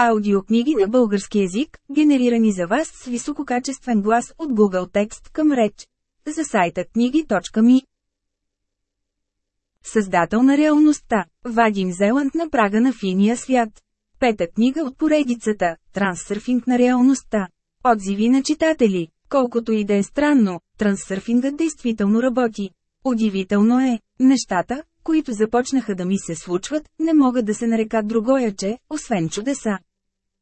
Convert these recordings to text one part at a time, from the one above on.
Аудиокниги на български език, генерирани за вас с висококачествен глас от Google Текст към реч. За сайта книги.ми Създател на реалността Вадим Зеланд на прага на финия свят. Пета книга от поредицата Трансърфинг на реалността. Отзиви на читатели. Колкото и да е странно, трансърфингът действително работи. Удивително е, нещата, които започнаха да ми се случват, не могат да се нарекат другояче, освен чудеса.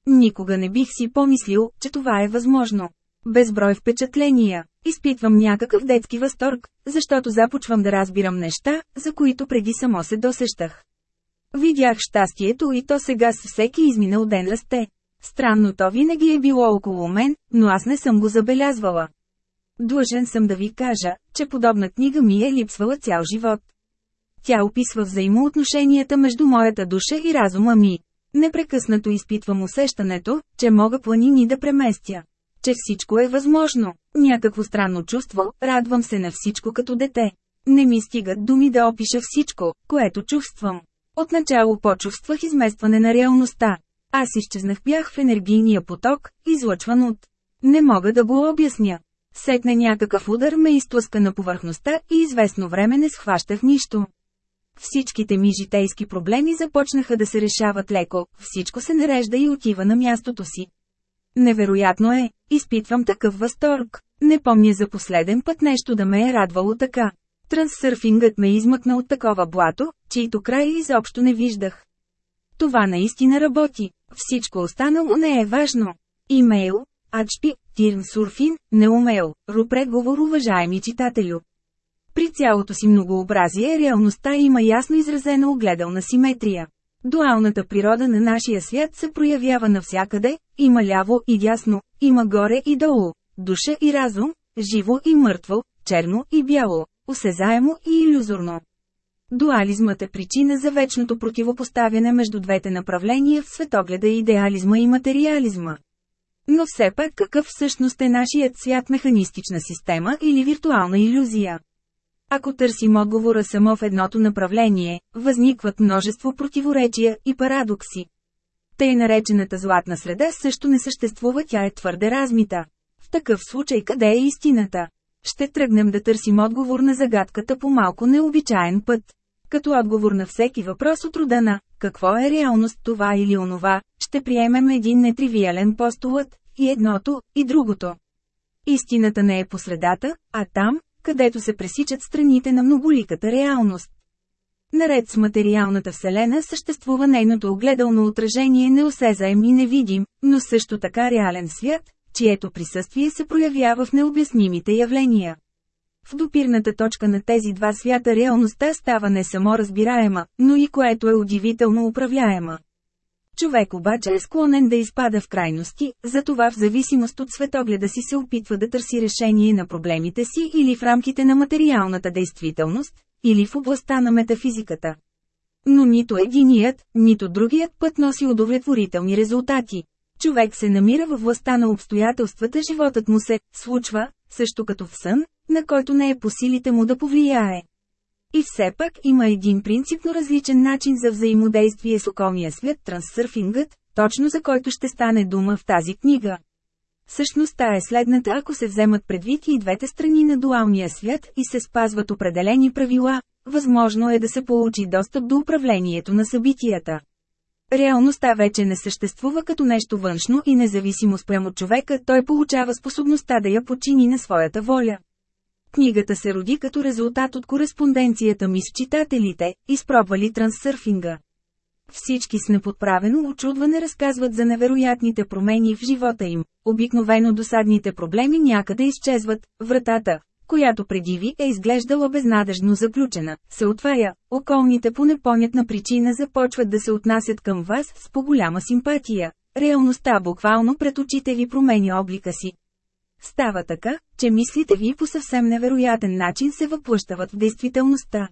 Никога не бих си помислил, че това е възможно. Безброй впечатления. Изпитвам някакъв детски възторг, защото започвам да разбирам неща, за които преди само се досещах. Видях щастието и то сега с всеки изминал ден расте. Странно то винаги е било около мен, но аз не съм го забелязвала. Длъжен съм да ви кажа, че подобна книга ми е липсвала цял живот. Тя описва взаимоотношенията между моята душа и разума ми. Непрекъснато изпитвам усещането, че мога планини да преместя. Че всичко е възможно. Някакво странно чувство, радвам се на всичко като дете. Не ми стигат думи да опиша всичко, което чувствам. Отначало почувствах изместване на реалността. Аз изчезнах бях в енергийния поток, излъчван от. Не мога да го обясня. Сетне някакъв удар ме изтлъска на повърхността и известно време не схващах нищо. Всичките ми житейски проблеми започнаха да се решават леко, всичко се нарежда и отива на мястото си. Невероятно е, изпитвам такъв възторг. Не помня за последен път нещо да ме е радвало така. Трансърфингът ме измъкна от такова блато, чието край изобщо не виждах. Това наистина работи. Всичко останало не е важно. Имейл, Ачпи, Тирнсурфин, неумейл, рупреговор уважаеми читателю. При цялото си многообразие реалността има ясно изразена огледална симетрия. Дуалната природа на нашия свят се проявява навсякъде, има ляво и дясно, има горе и долу, душа и разум, живо и мъртво, черно и бяло, осезаемо и иллюзорно. Дуализмът е причина за вечното противопоставяне между двете направления в светогледа идеализма и материализма. Но все пак какъв всъщност е нашият свят механистична система или виртуална иллюзия? Ако търсим отговора само в едното направление, възникват множество противоречия и парадокси. Тъй наречената златна среда също не съществува, тя е твърде размита. В такъв случай къде е истината? Ще тръгнем да търсим отговор на загадката по малко необичаен път. Като отговор на всеки въпрос от рода на «Какво е реалност това или онова?» ще приемем един нетривиален постулът, и едното, и другото. Истината не е по средата, а там, където се пресичат страните на многоликата реалност. Наред с материалната вселена съществува нейното огледално отражение неосезаем и невидим, но също така реален свят, чието присъствие се проявява в необяснимите явления. В допирната точка на тези два свята реалността става не само разбираема, но и което е удивително управляема. Човек обаче е склонен да изпада в крайности, затова в зависимост от светогледа си се опитва да търси решение на проблемите си или в рамките на материалната действителност, или в областта на метафизиката. Но нито единият, нито другият път носи удовлетворителни резултати. Човек се намира във властта на обстоятелствата, животът му се случва, също като в сън, на който не е по силите му да повлияе. И все пак има един принципно различен начин за взаимодействие с околния свят трансърфингът, точно за който ще стане дума в тази книга. Същността е следната ако се вземат предвид и двете страни на дуалния свят и се спазват определени правила, възможно е да се получи достъп до управлението на събитията. Реалността вече не съществува като нещо външно и независимо спрямо човека, той получава способността да я почини на своята воля. Книгата се роди като резултат от кореспонденцията ми с читателите, изпробвали трансърфинга. Всички с неподправено очудване разказват за невероятните промени в живота им. Обикновено досадните проблеми някъде изчезват, вратата, която преди ви е изглеждала безнадежно заключена, се отваря, околните по непонятна причина започват да се отнасят към вас с по-голяма симпатия. Реалността буквално пред очите ви променя облика си. Става така, че мислите ви по съвсем невероятен начин се въплъщават в действителността.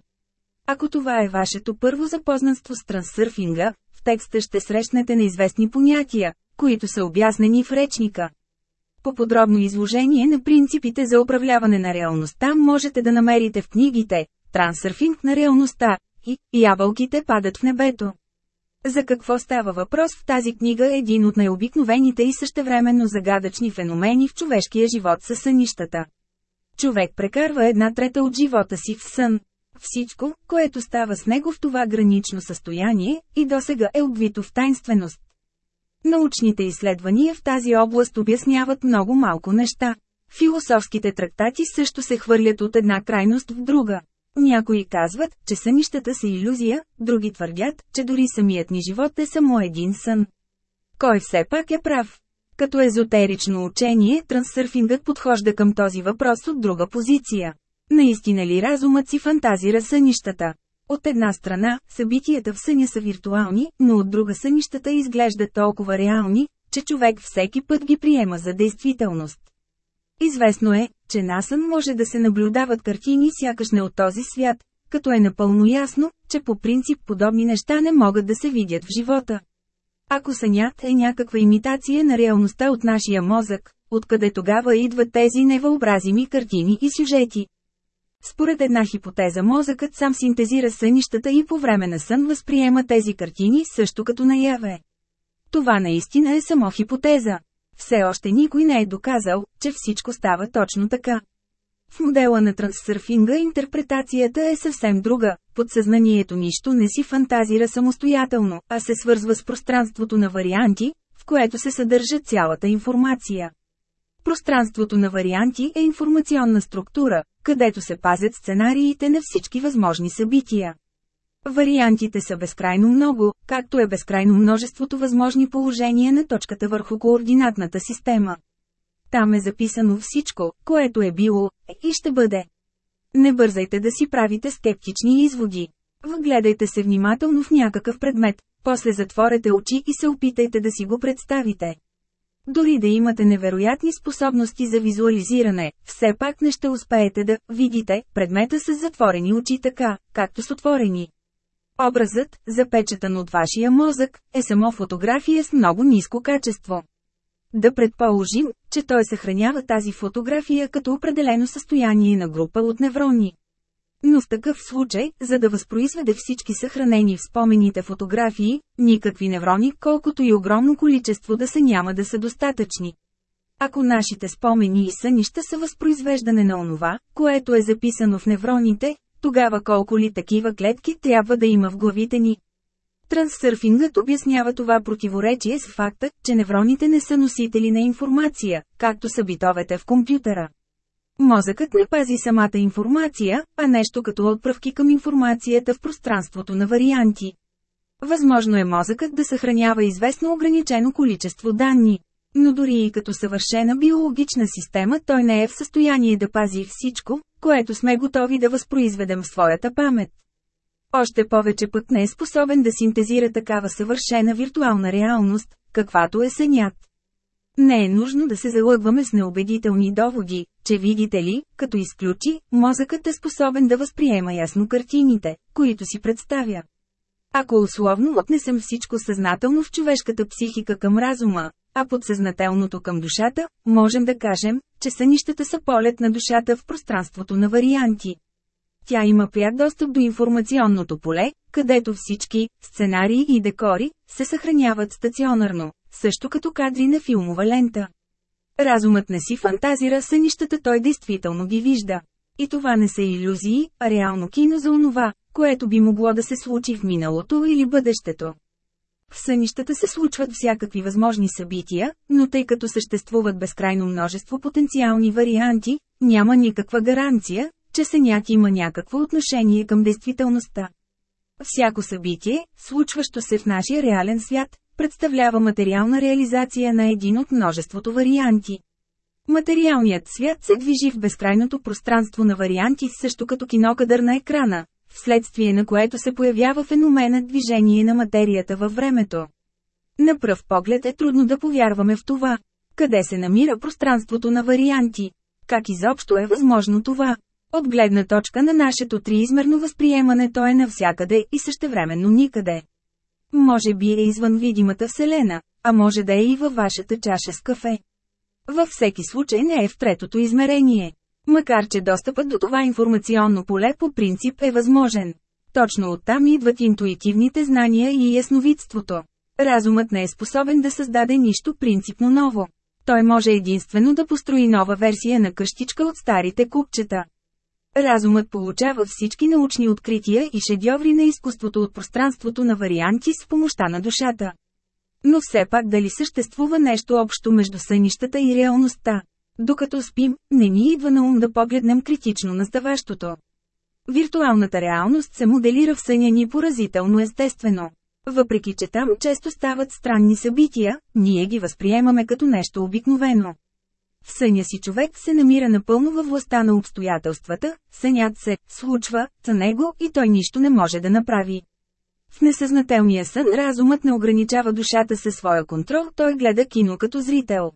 Ако това е вашето първо запознанство с трансърфинга, в текста ще срещнете неизвестни понятия, които са обяснени в речника. По подробно изложение на принципите за управляване на реалността можете да намерите в книгите «Трансърфинг на реалността» и «Ябълките падат в небето». За какво става въпрос в тази книга е един от най-обикновените и същевременно загадъчни феномени в човешкия живот са сънищата. Човек прекарва една трета от живота си в сън. Всичко, което става с него в това гранично състояние, и досега е обвито в тайнственост. Научните изследвания в тази област обясняват много малко неща. Философските трактати също се хвърлят от една крайност в друга. Някои казват, че сънищата са иллюзия, други твърдят, че дори самият ни живот е само един сън. Кой все пак е прав? Като езотерично учение, трансърфингът подхожда към този въпрос от друга позиция. Наистина ли разумът си фантазира сънищата? От една страна, събитията в съня са виртуални, но от друга сънищата изглеждат толкова реални, че човек всеки път ги приема за действителност. Известно е, че на сън може да се наблюдават картини сякаш не от този свят, като е напълно ясно, че по принцип подобни неща не могат да се видят в живота. Ако сънят е някаква имитация на реалността от нашия мозък, откъде тогава идват тези невъобразими картини и сюжети? Според една хипотеза мозъкът сам синтезира сънищата и по време на сън възприема тези картини също като наяве. Това наистина е само хипотеза. Все още никой не е доказал, че всичко става точно така. В модела на трансърфинга интерпретацията е съвсем друга. Подсъзнанието нищо не си фантазира самостоятелно, а се свързва с пространството на варианти, в което се съдържа цялата информация. Пространството на варианти е информационна структура, където се пазят сценариите на всички възможни събития. Вариантите са безкрайно много, както е безкрайно множеството възможни положения на точката върху координатната система. Там е записано всичко, което е било, и ще бъде. Не бързайте да си правите скептични изводи. Вгледайте се внимателно в някакъв предмет, после затворете очи и се опитайте да си го представите. Дори да имате невероятни способности за визуализиране, все пак не ще успеете да видите предмета с затворени очи така, както с отворени. Образът, запечатан от вашия мозък, е само фотография с много ниско качество. Да предположим, че той съхранява тази фотография като определено състояние на група от неврони. Но в такъв случай, за да възпроизведе всички съхранени в спомените фотографии, никакви неврони, колкото и огромно количество да се няма да са достатъчни. Ако нашите спомени и сънища са възпроизвеждане на онова, което е записано в невроните, тогава колко ли такива клетки трябва да има в главите ни? Трансърфингът обяснява това противоречие с факта, че невроните не са носители на информация, както са битовете в компютъра. Мозъкът не пази самата информация, а нещо като отправки към информацията в пространството на варианти. Възможно е мозъкът да съхранява известно ограничено количество данни. Но дори и като съвършена биологична система той не е в състояние да пази всичко, което сме готови да възпроизведем в своята памет. Още повече пък не е способен да синтезира такава съвършена виртуална реалност, каквато е сънят. Не е нужно да се залъгваме с неубедителни доводи, че видите ли, като изключи, мозъкът е способен да възприема ясно картините, които си представя. Ако условно отнесем всичко съзнателно в човешката психика към разума, а подсъзнателното към душата, можем да кажем, че сънищата са полет на душата в пространството на варианти. Тя има пряк достъп до информационното поле, където всички сценарии и декори се съхраняват стационарно, също като кадри на филмова лента. Разумът не си фантазира сънищата, той действително ги вижда. И това не са иллюзии, а реално кино за онова, което би могло да се случи в миналото или бъдещето. В сънищата се случват всякакви възможни събития, но тъй като съществуват безкрайно множество потенциални варианти, няма никаква гаранция, че сънят има някакво отношение към действителността. Всяко събитие, случващо се в нашия реален свят, представлява материална реализация на един от множеството варианти. Материалният свят се движи в безкрайното пространство на варианти също като кинокадър на екрана, вследствие на което се появява феноменът движение на материята във времето. На пръв поглед е трудно да повярваме в това. Къде се намира пространството на варианти? Как изобщо е възможно това? От гледна точка на нашето триизмерно възприемане то е навсякъде и същевременно никъде. Може би е извън видимата вселена, а може да е и във вашата чаша с кафе. Във всеки случай не е в третото измерение. Макар че достъпът до това информационно поле по принцип е възможен. Точно оттам идват интуитивните знания и ясновидството. Разумът не е способен да създаде нищо принципно ново. Той може единствено да построи нова версия на къщичка от старите купчета. Разумът получава всички научни открития и шедьоври на изкуството от пространството на варианти с помощта на душата. Но все пак дали съществува нещо общо между сънищата и реалността? Докато спим, не ни идва на ум да погледнем критично на ставащото. Виртуалната реалност се моделира в съня ни поразително естествено. Въпреки че там често стават странни събития, ние ги възприемаме като нещо обикновено. В съня си човек се намира напълно във властта на обстоятелствата, сънят се случва за него и той нищо не може да направи. В несъзнателния сън разумът не ограничава душата със своя контрол, той гледа кино като зрител.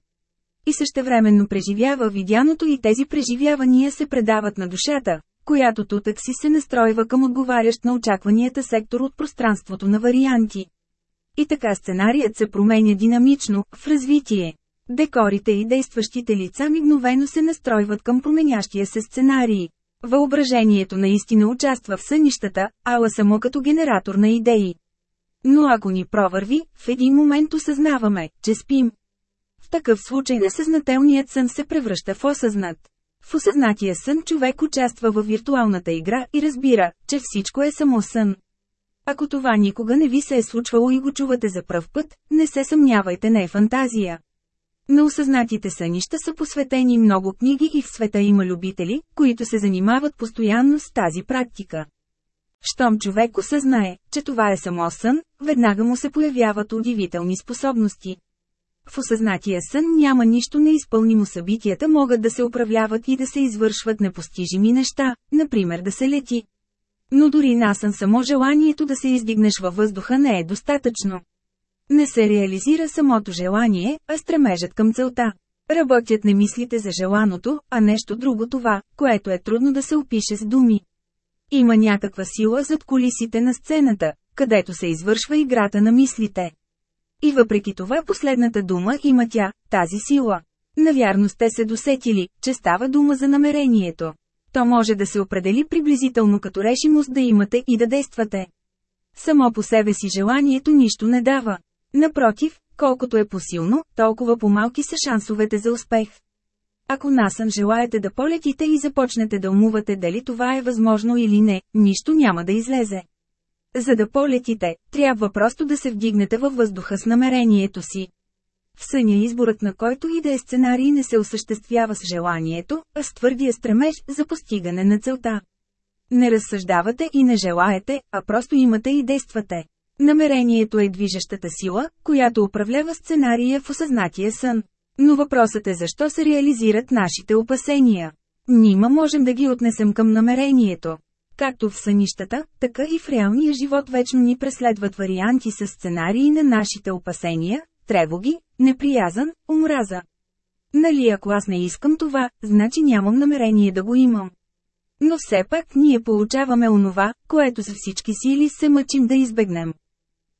И същевременно преживява видяното и тези преживявания се предават на душата, която тутък си се настройва към отговарящ на очакванията сектор от пространството на варианти. И така сценарият се променя динамично, в развитие. Декорите и действащите лица мигновено се настройват към променящия се сценарий. Въображението наистина участва в сънищата, ала само като генератор на идеи. Но ако ни провърви, в един момент осъзнаваме, че спим. В такъв случай несъзнателният сън се превръща в осъзнат. В осъзнатия сън човек участва във виртуалната игра и разбира, че всичко е само сън. Ако това никога не ви се е случвало и го чувате за пръв път, не се съмнявайте не е фантазия. На осъзнатите сънища са посветени много книги и в света има любители, които се занимават постоянно с тази практика. Щом човек осъзнае, че това е само сън, веднага му се появяват удивителни способности. В осъзнатия сън няма нищо неизпълнимо събитията могат да се управляват и да се извършват непостижими неща, например да се лети. Но дори насън само желанието да се издигнеш във въздуха не е достатъчно. Не се реализира самото желание, а стремежът към целта. Работят не мислите за желаното, а нещо друго това, което е трудно да се опише с думи. Има някаква сила зад колисите на сцената, където се извършва играта на мислите. И въпреки това последната дума има тя, тази сила. Навярно сте се досетили, че става дума за намерението. То може да се определи приблизително като решимост да имате и да действате. Само по себе си желанието нищо не дава. Напротив, колкото е посилно, толкова по-малки са шансовете за успех. Ако насън желаете да полетите и започнете да умувате дали това е възможно или не, нищо няма да излезе. За да полетите, трябва просто да се вдигнете във въздуха с намерението си. В съня изборът на който и да е сценарий не се осъществява с желанието, а с твърдия стремеж за постигане на целта. Не разсъждавате и не желаете, а просто имате и действате. Намерението е движещата сила, която управлява сценария в осъзнатия сън. Но въпросът е защо се реализират нашите опасения. Нима можем да ги отнесем към намерението. Както в сънищата, така и в реалния живот вечно ни преследват варианти с сценарии на нашите опасения, тревоги, неприязан, омраза. Нали ако аз не искам това, значи нямам намерение да го имам. Но все пак ние получаваме онова, което с всички сили се мъчим да избегнем.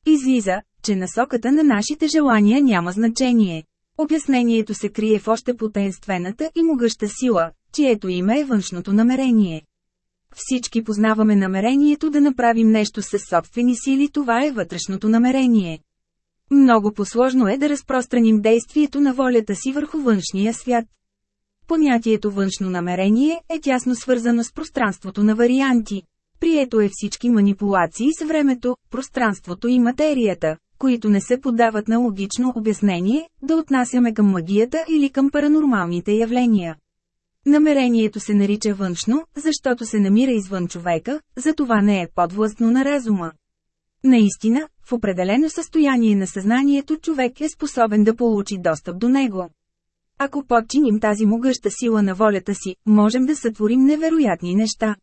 Излиза, че насоката на нашите желания няма значение. Обяснението се крие в още потенствената и могъща сила, чието име е външното намерение. Всички познаваме намерението да направим нещо с собствени сили, това е вътрешното намерение. Много посложно е да разпространим действието на волята си върху външния свят. Понятието външно намерение е тясно свързано с пространството на варианти. Прието е всички манипулации с времето, пространството и материята, които не се подават на логично обяснение, да отнасяме към магията или към паранормалните явления. Намерението се нарича външно, защото се намира извън човека, затова не е подвластно на разума. Наистина, в определено състояние на съзнанието човек е способен да получи достъп до него. Ако подчиним тази могъща сила на волята си, можем да сътворим невероятни неща.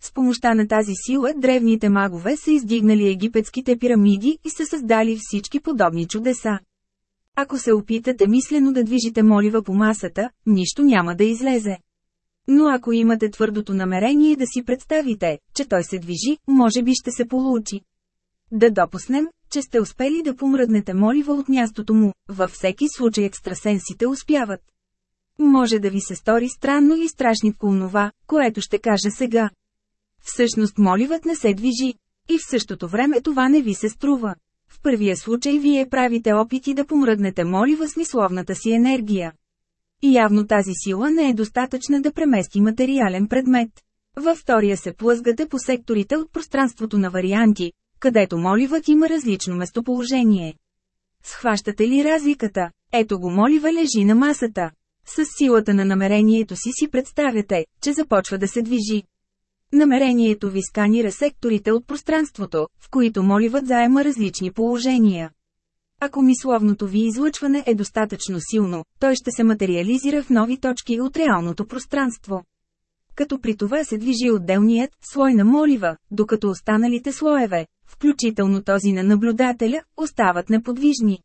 С помощта на тази сила древните магове са издигнали египетските пирамиди и са създали всички подобни чудеса. Ако се опитате мислено да движите молива по масата, нищо няма да излезе. Но ако имате твърдото намерение да си представите, че той се движи, може би ще се получи. Да допуснем, че сте успели да помръднете молива от мястото му, във всеки случай екстрасенсите успяват. Може да ви се стори странно и страшнитко онова, което ще кажа сега. Всъщност моливът не се движи. И в същото време това не ви се струва. В първия случай вие правите опити да помръднете молива с мисловната си енергия. И явно тази сила не е достатъчна да премести материален предмет. Във втория се плъзгате по секторите от пространството на варианти, където моливът има различно местоположение. Схващате ли разликата? Ето го молива лежи на масата. С силата на намерението си си представяте, че започва да се движи. Намерението ви сканира секторите от пространството, в които моливът заема различни положения. Ако мисловното ви излъчване е достатъчно силно, той ще се материализира в нови точки от реалното пространство. Като при това се движи отделният слой на молива, докато останалите слоеве, включително този на наблюдателя, остават неподвижни.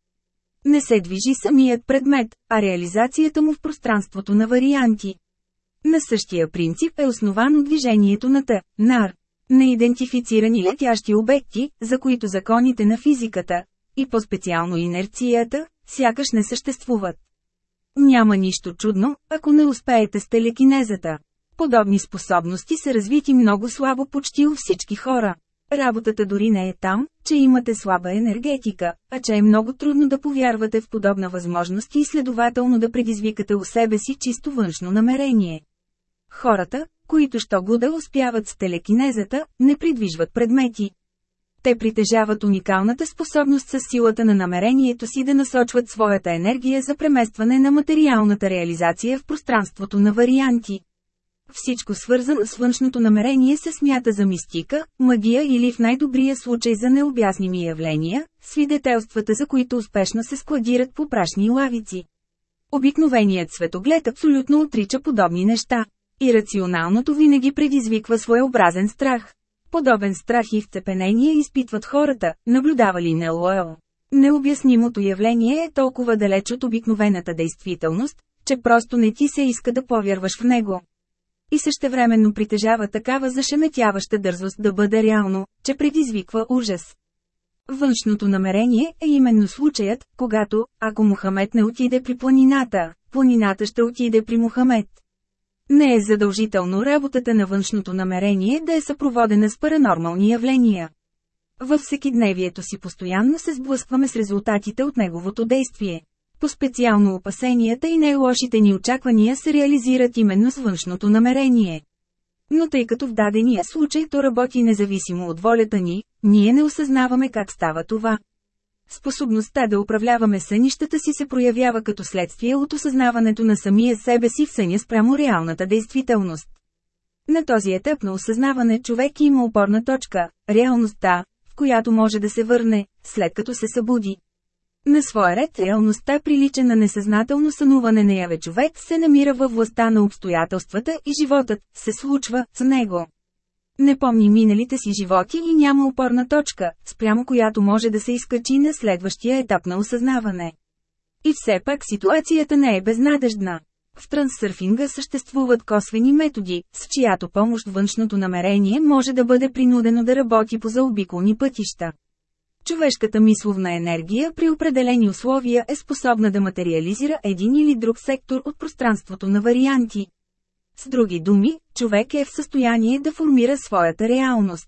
Не се движи самият предмет, а реализацията му в пространството на варианти. На същия принцип е основано движението на Т, НАР. Неидентифицирани летящи обекти, за които законите на физиката, и по-специално инерцията, сякаш не съществуват. Няма нищо чудно, ако не успеете с телекинезата. Подобни способности са развити много слабо почти у всички хора. Работата дори не е там, че имате слаба енергетика, а че е много трудно да повярвате в подобна възможност и следователно да предизвикате у себе си чисто външно намерение. Хората, които що да успяват с телекинезата, не придвижват предмети. Те притежават уникалната способност с силата на намерението си да насочват своята енергия за преместване на материалната реализация в пространството на варианти. Всичко свързано с външното намерение се смята за мистика, магия или в най-добрия случай за необясними явления, свидетелствата за които успешно се складират по прашни лавици. Обикновеният светоглед абсолютно отрича подобни неща. И рационалното винаги предизвиква своеобразен страх. Подобен страх и вцепенение изпитват хората, наблюдавали НЛО. Необяснимото явление е толкова далеч от обикновената действителност, че просто не ти се иска да повярваш в него. И същевременно притежава такава зашеметяваща дързост да бъде реално, че предизвиква ужас. Външното намерение е именно случаят, когато, ако Мухамед не отиде при планината, планината ще отиде при Мухамед. Не е задължително работата на външното намерение да е съпроводена с паранормални явления. Във всекидневието си постоянно се сблъскваме с резултатите от неговото действие. По-специално опасенията и най-лошите ни очаквания се реализират именно с външното намерение. Но тъй като в дадения случай то работи независимо от волята ни, ние не осъзнаваме как става това. Способността да управляваме сънищата си се проявява като следствие от осъзнаването на самия себе си в съня спрямо реалната действителност. На този етап на осъзнаване човек има опорна точка – реалността, в която може да се върне, след като се събуди. На своя ред реалността прилича на несъзнателно сънуване на яве човек се намира във властта на обстоятелствата и животът се случва с него. Не помни миналите си животи и няма опорна точка, спрямо която може да се изкачи на следващия етап на осъзнаване. И все пак ситуацията не е безнадеждна. В трансърфинга съществуват косвени методи, с чиято помощ външното намерение може да бъде принудено да работи по заобиколни пътища. Човешката мисловна енергия при определени условия е способна да материализира един или друг сектор от пространството на варианти. С други думи, човек е в състояние да формира своята реалност.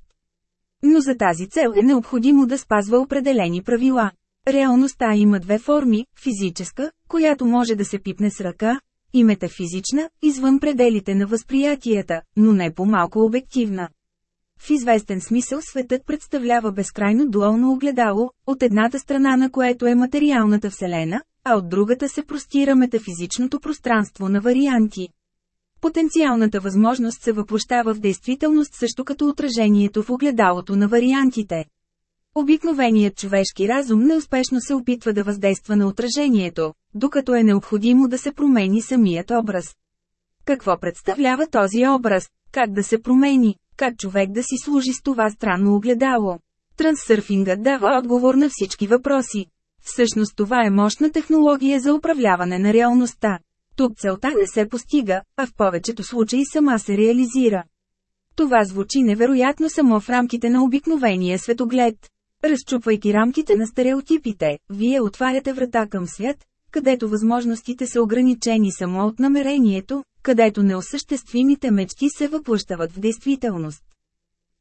Но за тази цел е необходимо да спазва определени правила. Реалността има две форми – физическа, която може да се пипне с ръка, и метафизична, извън пределите на възприятията, но не по-малко обективна. В известен смисъл светът представлява безкрайно дуално огледало, от едната страна на което е материалната вселена, а от другата се простира метафизичното пространство на варианти. Потенциалната възможност се въплощава в действителност също като отражението в огледалото на вариантите. Обикновеният човешки разум неуспешно се опитва да въздейства на отражението, докато е необходимо да се промени самият образ. Какво представлява този образ? Как да се промени? Как човек да си служи с това странно огледало? Трансърфингът дава отговор на всички въпроси. Всъщност това е мощна технология за управляване на реалността. Тук целта не се постига, а в повечето случаи сама се реализира. Това звучи невероятно само в рамките на обикновения светоглед. Разчупвайки рамките на стереотипите, вие отваряте врата към свят, където възможностите са ограничени само от намерението, където неосъществимите мечти се въплъщават в действителност.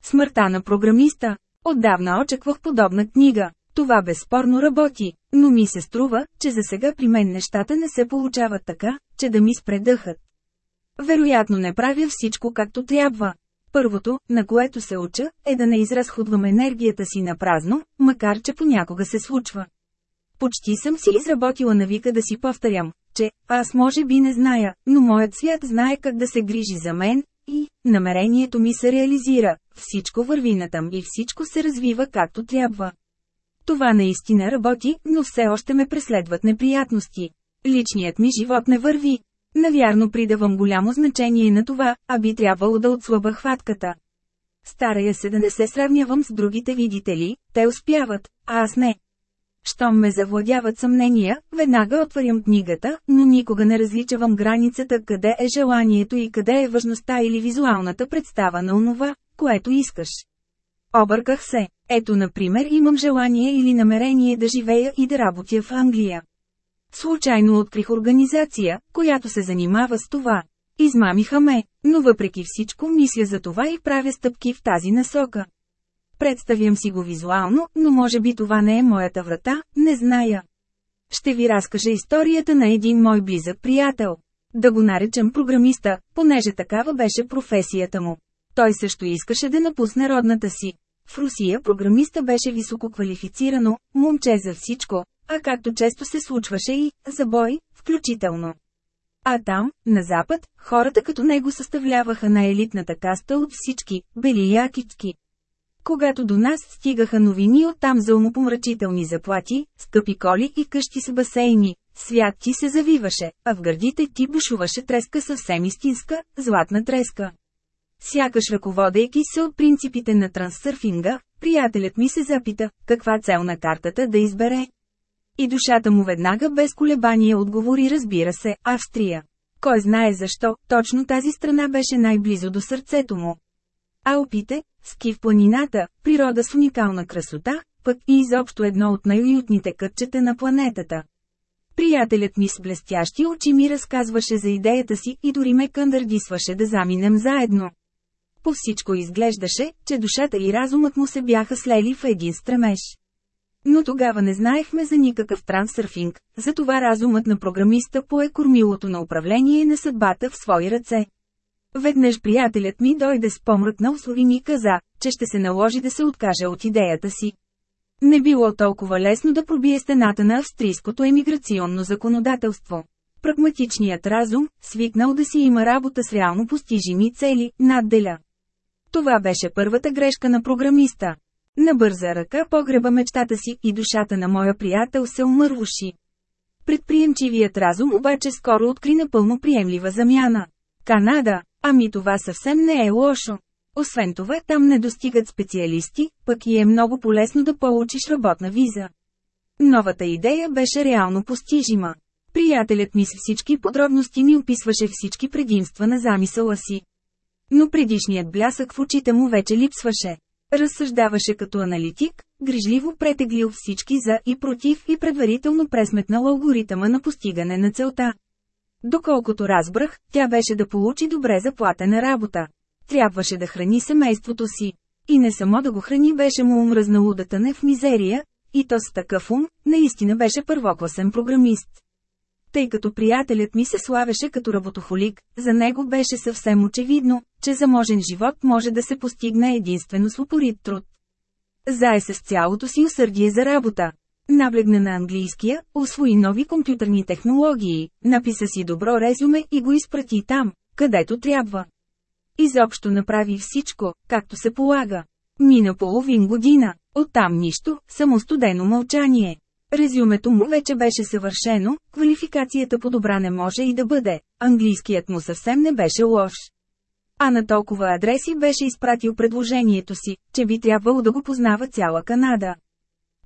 Смъртта на програмиста. Отдавна очаквах подобна книга. Това безспорно работи, но ми се струва, че за сега при мен нещата не се получават така, че да ми спре дъхът. Вероятно не правя всичко както трябва. Първото, на което се уча, е да не изразходвам енергията си на празно, макар че понякога се случва. Почти съм си изработила навика да си повторям, че аз може би не зная, но моят свят знае как да се грижи за мен, и намерението ми се реализира, всичко върви натам и всичко се развива както трябва. Това наистина работи, но все още ме преследват неприятности. Личният ми живот не върви. Навярно придавам голямо значение на това, а би трябвало да отслаба хватката. Старая се да не се сравнявам с другите видите ли, те успяват, а аз не. Щом ме завладяват съмнения, веднага отварям книгата, но никога не различавам границата къде е желанието и къде е важността или визуалната представа на онова, което искаш. Обърках се. Ето например имам желание или намерение да живея и да работя в Англия. Случайно открих организация, която се занимава с това. Измамиха ме, но въпреки всичко мисля за това и правя стъпки в тази насока. Представям си го визуално, но може би това не е моята врата, не зная. Ще ви разкажа историята на един мой близък приятел. Да го наречем програмиста, понеже такава беше професията му. Той също искаше да напусне родната си. В Русия програмиста беше високо квалифицирано, момче за всичко, а както често се случваше и за бой, включително. А там, на запад, хората като него съставляваха на елитната каста от всички, бели якички. Когато до нас стигаха новини оттам за умопомрачителни заплати, скъпи коли и къщи с басейни, свят ти се завиваше, а в гърдите ти бушуваше треска съвсем истинска, златна треска. Сякаш ръководейки се от принципите на трансърфинга, приятелят ми се запита, каква цел на картата да избере. И душата му веднага без колебание отговори разбира се, Австрия. Кой знае защо, точно тази страна беше най-близо до сърцето му. Алпите, ски в планината, природа с уникална красота, пък и изобщо едно от най-уютните кътчета на планетата. Приятелят ми с блестящи очи ми разказваше за идеята си и дори ме къндърдисваше да заминем заедно. По всичко изглеждаше, че душата и разумът му се бяха слели в един стремеж. Но тогава не знаехме за никакъв трансърфинг, затова разумът на програмиста пое кормилото на управление на съдбата в свои ръце. Веднъж приятелят ми дойде с помръкна услуги и ми каза, че ще се наложи да се откаже от идеята си. Не било толкова лесно да пробие стената на австрийското емиграционно законодателство. Прагматичният разум, свикнал да си има работа с реално постижими цели, надделя. Това беше първата грешка на програмиста. На бърза ръка погреба мечтата си и душата на моя приятел се умървуши. Предприемчивият разум обаче скоро откри напълно приемлива замяна. Канада, ами това съвсем не е лошо. Освен това там не достигат специалисти, пък и е много полезно да получиш работна виза. Новата идея беше реално постижима. Приятелят ми с всички подробности ми описваше всички предимства на замисъла си. Но предишният блясък в очите му вече липсваше. Разсъждаваше като аналитик, грижливо претеглил всички за и против и предварително пресметнал алгоритъма на постигане на целта. Доколкото разбрах, тя беше да получи добре заплатена работа. Трябваше да храни семейството си. И не само да го храни беше му омръзнало да тъне в мизерия, и то с такъв ум, наистина беше първокласен програмист. Тъй като приятелят ми се славеше като работохолик, за него беше съвсем очевидно, че заможен живот може да се постигне единствено с упорит труд. Зае с цялото си усърдие за работа. Наблегна на английския, освои нови компютърни технологии, написа си добро резюме и го изпрати там, където трябва. Изобщо направи всичко, както се полага. Мина половин година, оттам нищо, само студено мълчание. Резюмето му вече беше съвършено, квалификацията по-добра не може и да бъде, английският му съвсем не беше лош. А на толкова адреси беше изпратил предложението си, че би трябвало да го познава цяла Канада.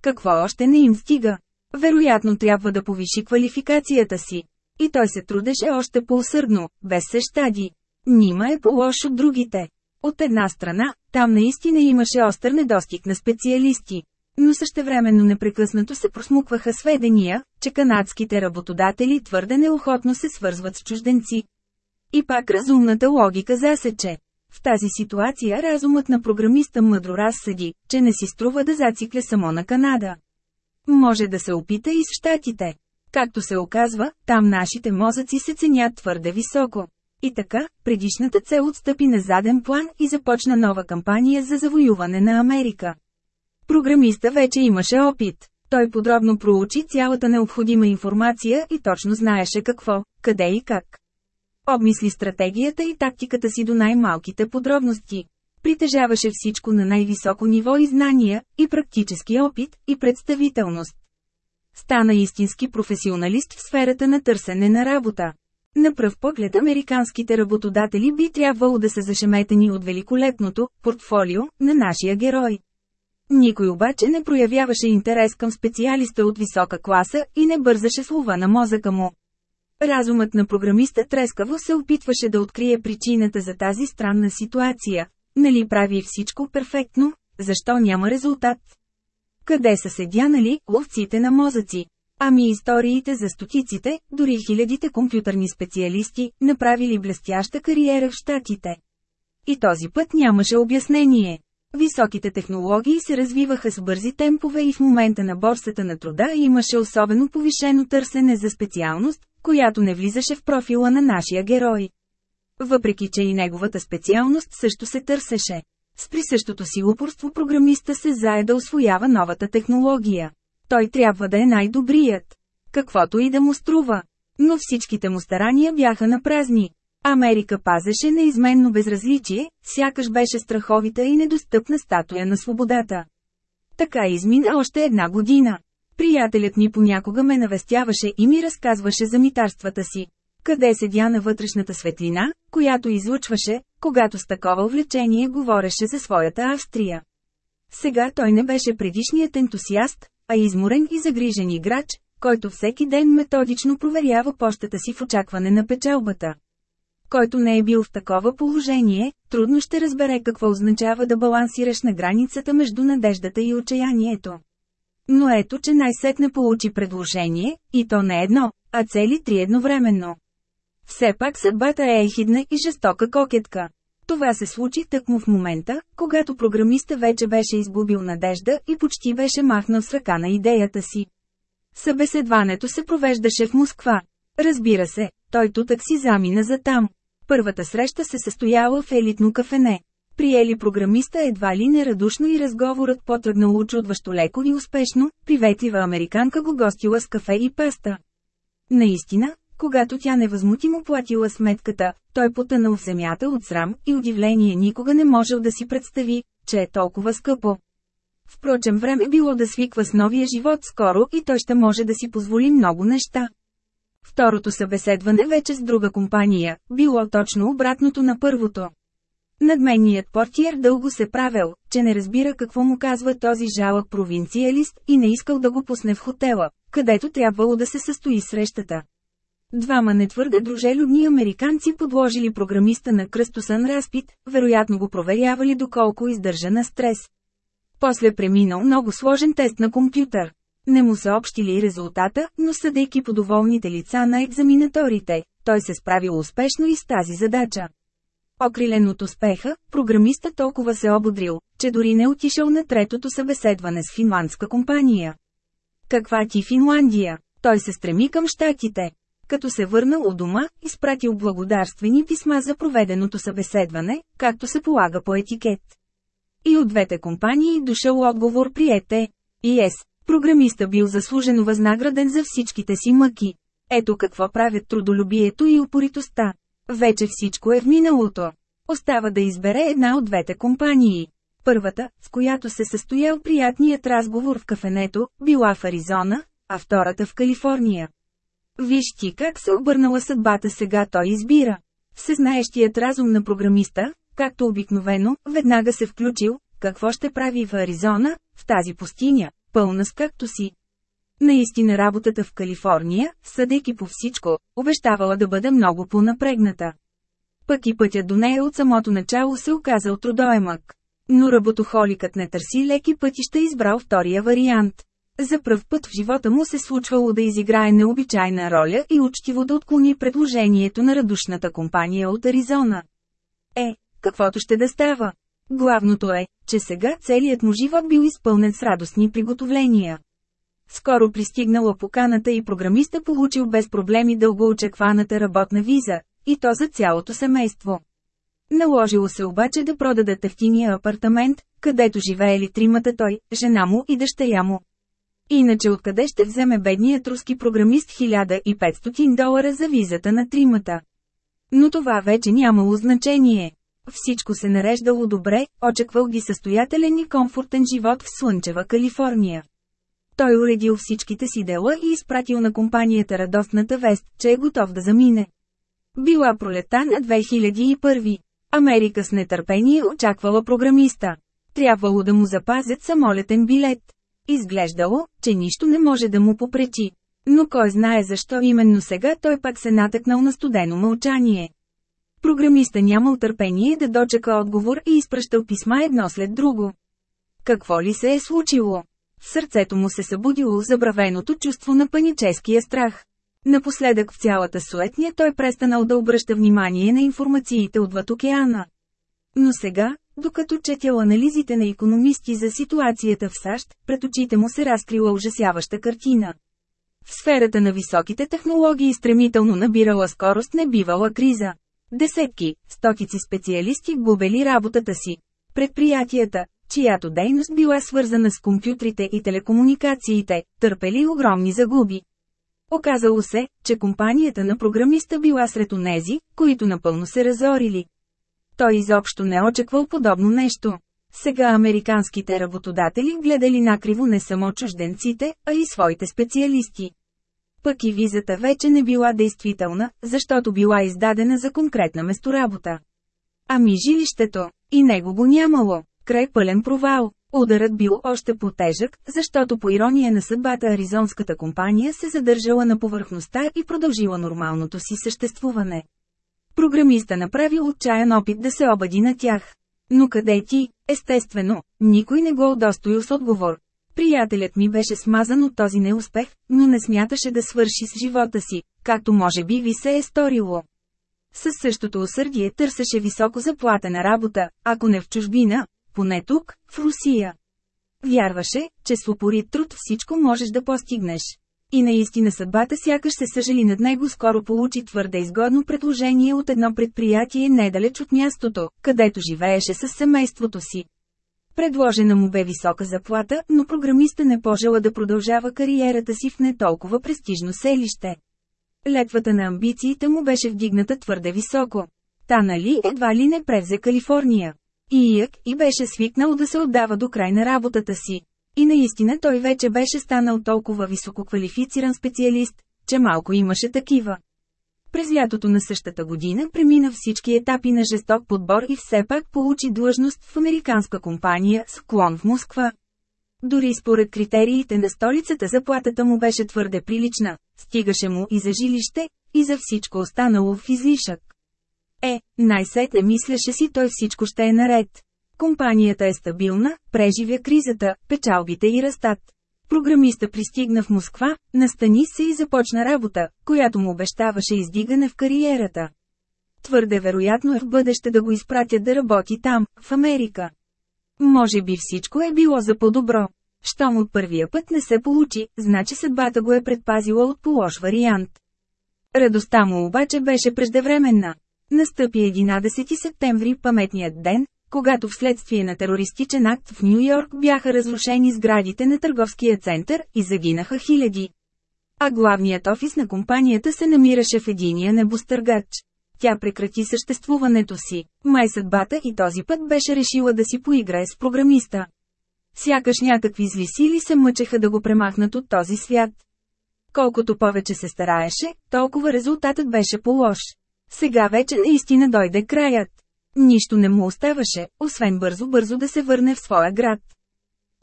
Какво още не им стига? Вероятно трябва да повиши квалификацията си. И той се трудеше още по-усърдно, без се щади. Нима е по-лош от другите. От една страна, там наистина имаше остър недостиг на специалисти. Но същевременно непрекъснато се просмукваха сведения, че канадските работодатели твърде неохотно се свързват с чужденци. И пак разумната логика засече. В тази ситуация разумът на програмиста мъдро разсъди, че не си струва да зацикля само на Канада. Може да се опита и с щатите. Както се оказва, там нашите мозъци се ценят твърде високо. И така, предишната цел отстъпи на заден план и започна нова кампания за завоюване на Америка. Програмиста вече имаше опит. Той подробно проучи цялата необходима информация и точно знаеше какво, къде и как. Обмисли стратегията и тактиката си до най-малките подробности. Притежаваше всичко на най-високо ниво и знания, и практически опит, и представителност. Стана истински професионалист в сферата на търсене на работа. На пръв поглед американските работодатели би трябвало да са зашеметени от великолепното портфолио на нашия герой. Никой обаче не проявяваше интерес към специалиста от висока класа и не бързаше слова на мозъка му. Разумът на програмиста трескаво се опитваше да открие причината за тази странна ситуация. Нали прави всичко перфектно, защо няма резултат? Къде са седянали ловците на мозъци? Ами историите за стотиците, дори хилядите компютърни специалисти, направили блестяща кариера в Штатите. И този път нямаше обяснение. Високите технологии се развиваха с бързи темпове и в момента на борсата на труда имаше особено повишено търсене за специалност, която не влизаше в профила на нашия герой. Въпреки че и неговата специалност също се търсеше. С присъщото си упорство програмиста се зае да освоява новата технология. Той трябва да е най-добрият. Каквото и да му струва. Но всичките му старания бяха на празни. Америка пазеше неизменно безразличие, сякаш беше страховита и недостъпна статуя на свободата. Така измина още една година. Приятелят ми понякога ме навестяваше и ми разказваше за митарствата си. Къде седя на вътрешната светлина, която излучваше, когато с такова увлечение говореше за своята Австрия. Сега той не беше предишният ентусиаст, а изморен и загрижен играч, който всеки ден методично проверява почтата си в очакване на печалбата. Който не е бил в такова положение, трудно ще разбере какво означава да балансираш на границата между надеждата и отчаянието. Но ето, че най-сетне получи предложение, и то не едно, а цели три едновременно. Все пак съдбата е ехидна и жестока кокетка. Това се случи тъкмо в момента, когато програмиста вече беше изгубил надежда и почти беше махнал с ръка на идеята си. Събеседването се провеждаше в Москва. Разбира се, той тутък си замина за там. Първата среща се състояла в елитно кафене. Приели програмиста едва ли нерадушно и разговорът потръгнал очудващо леко и успешно, приветлива американка го гостила с кафе и паста. Наистина, когато тя невъзмутимо платила сметката, той потънал в земята от срам и удивление никога не можел да си представи, че е толкова скъпо. Впрочем време било да свиква с новия живот скоро и той ще може да си позволи много неща. Второто събеседване вече с друга компания, било точно обратното на първото. Надменният портиер дълго се правил, че не разбира какво му казва този жалък провинциалист и не искал да го пусне в хотела, където трябвало да се състои срещата. Двама нетвърде дружелюбни американци подложили програмиста на кръстосан разпит, вероятно го проверявали доколко издържа на стрес. После преминал много сложен тест на компютър. Не му съобщили резултата, но съдейки по доволните лица на екзаминаторите, той се справил успешно и с тази задача. Окрилен от успеха, програмиста толкова се ободрил, че дори не отишъл на третото събеседване с финландска компания. Каква ти Финландия? Той се стреми към щатите. Като се върнал у дома, изпратил благодарствени писма за проведеното събеседване, както се полага по етикет. И от двете компании дошъл отговор приете. И ес, програмиста бил заслужено възнаграден за всичките си мъки. Ето какво правят трудолюбието и упоритостта. Вече всичко е в миналото. Остава да избере една от двете компании. Първата, с която се състоял приятният разговор в кафенето, била в Аризона, а втората в Калифорния. Виж ти как се обърнала съдбата сега той избира. Всезнаещият разум на програмиста, както обикновено, веднага се включил, какво ще прави в Аризона, в тази пустиня, пълна с както си. Наистина работата в Калифорния, съдейки по всичко, обещавала да бъде много по-напрегната. Пък и пътят до нея от самото начало се оказал трудоемък. Но работохоликът не търси леки пътища избрал втория вариант. За пръв път в живота му се случвало да изиграе необичайна роля и учтиво да отклони предложението на радушната компания от Аризона. Е, каквото ще да става. Главното е, че сега целият му живот бил изпълнен с радостни приготовления. Скоро пристигнала поканата и програмиста получил без проблеми дългоочекваната работна виза, и то за цялото семейство. Наложило се обаче да продаде тефтиния апартамент, където живеели тримата той, жена му и дъщеря му. Иначе откъде ще вземе бедният руски програмист 1500 долара за визата на тримата? Но това вече нямало значение. Всичко се нареждало добре, очаквал ги състоятелен и комфортен живот в слънчева Калифорния. Той уредил всичките си дела и изпратил на компанията радостната вест, че е готов да замине. Била пролета на 2001. Америка с нетърпение очаквала програмиста. Трябвало да му запазят самолетен билет. Изглеждало, че нищо не може да му попречи. Но кой знае защо именно сега той пак се натъкнал на студено мълчание. Програмиста нямал търпение да дочека отговор и изпращал писма едно след друго. Какво ли се е случило? В сърцето му се събудило забравеното чувство на паническия страх. Напоследък в цялата суетния той престанал да обръща внимание на информациите отвъд океана. Но сега, докато четял анализите на економисти за ситуацията в САЩ, пред очите му се разкрила ужасяваща картина. В сферата на високите технологии стремително набирала скорост не бивала криза. Десетки, стотици специалисти губели работата си. Предприятията, чиято дейност била свързана с компютрите и телекомуникациите, търпели огромни загуби. Оказало се, че компанията на програмиста била сред онези, които напълно се разорили. Той изобщо не очаквал подобно нещо. Сега американските работодатели гледали накриво не само чужденците, а и своите специалисти. Пък и визата вече не била действителна, защото била издадена за конкретна месторабота. Ами жилището, и него го нямало, край пълен провал. Ударът бил още по-тежък, защото по ирония на съдбата аризонската компания се задържала на повърхността и продължила нормалното си съществуване. Програмиста направи отчаян опит да се обади на тях. Но къде ти? Естествено, никой не го удостоил с отговор. Приятелят ми беше смазан от този неуспех, но не смяташе да свърши с живота си, както може би ви се е сторило. Със същото усърдие търсеше високо заплатена работа, ако не в чужбина, поне тук, в Русия. Вярваше, че с упорит труд всичко можеш да постигнеш. И наистина съдбата сякаш се съжали над него скоро получи твърде изгодно предложение от едно предприятие недалеч от мястото, където живееше с семейството си. Предложена му бе висока заплата, но програмиста не пожела да продължава кариерата си в не толкова престижно селище. Летвата на амбициите му беше вдигната твърде високо. Та нали едва ли не превзе Калифорния. Ияк и беше свикнал да се отдава до край на работата си. И наистина той вече беше станал толкова висококвалифициран специалист, че малко имаше такива. През лятото на същата година премина всички етапи на жесток подбор и все пак получи длъжност в американска компания с клон в Москва. Дори според критериите на столицата заплатата му беше твърде прилична, стигаше му и за жилище, и за всичко останало в излишък. Е, най-сетне мислеше си той всичко ще е наред. Компанията е стабилна, преживя кризата, печалбите и растат. Програмиста пристигна в Москва, настани се и започна работа, която му обещаваше издигане в кариерата. Твърде вероятно е в бъдеще да го изпратят да работи там, в Америка. Може би всичко е било за по-добро. Щом от първия път не се получи, значи съдбата го е предпазила от по-лош вариант. Радостта му обаче беше преждевременна. Настъпи 11 септември паметният ден, когато вследствие на терористичен акт в Нью Йорк бяха разрушени сградите на търговския център и загинаха хиляди. А главният офис на компанията се намираше в единия небостъргач. Тя прекрати съществуването си. Май съдбата и този път беше решила да си поиграе с програмиста. Сякаш някакви зли сили се мъчеха да го премахнат от този свят. Колкото повече се стараеше, толкова резултатът беше по-лош. Сега вече наистина дойде краят. Нищо не му оставаше, освен бързо-бързо да се върне в своя град.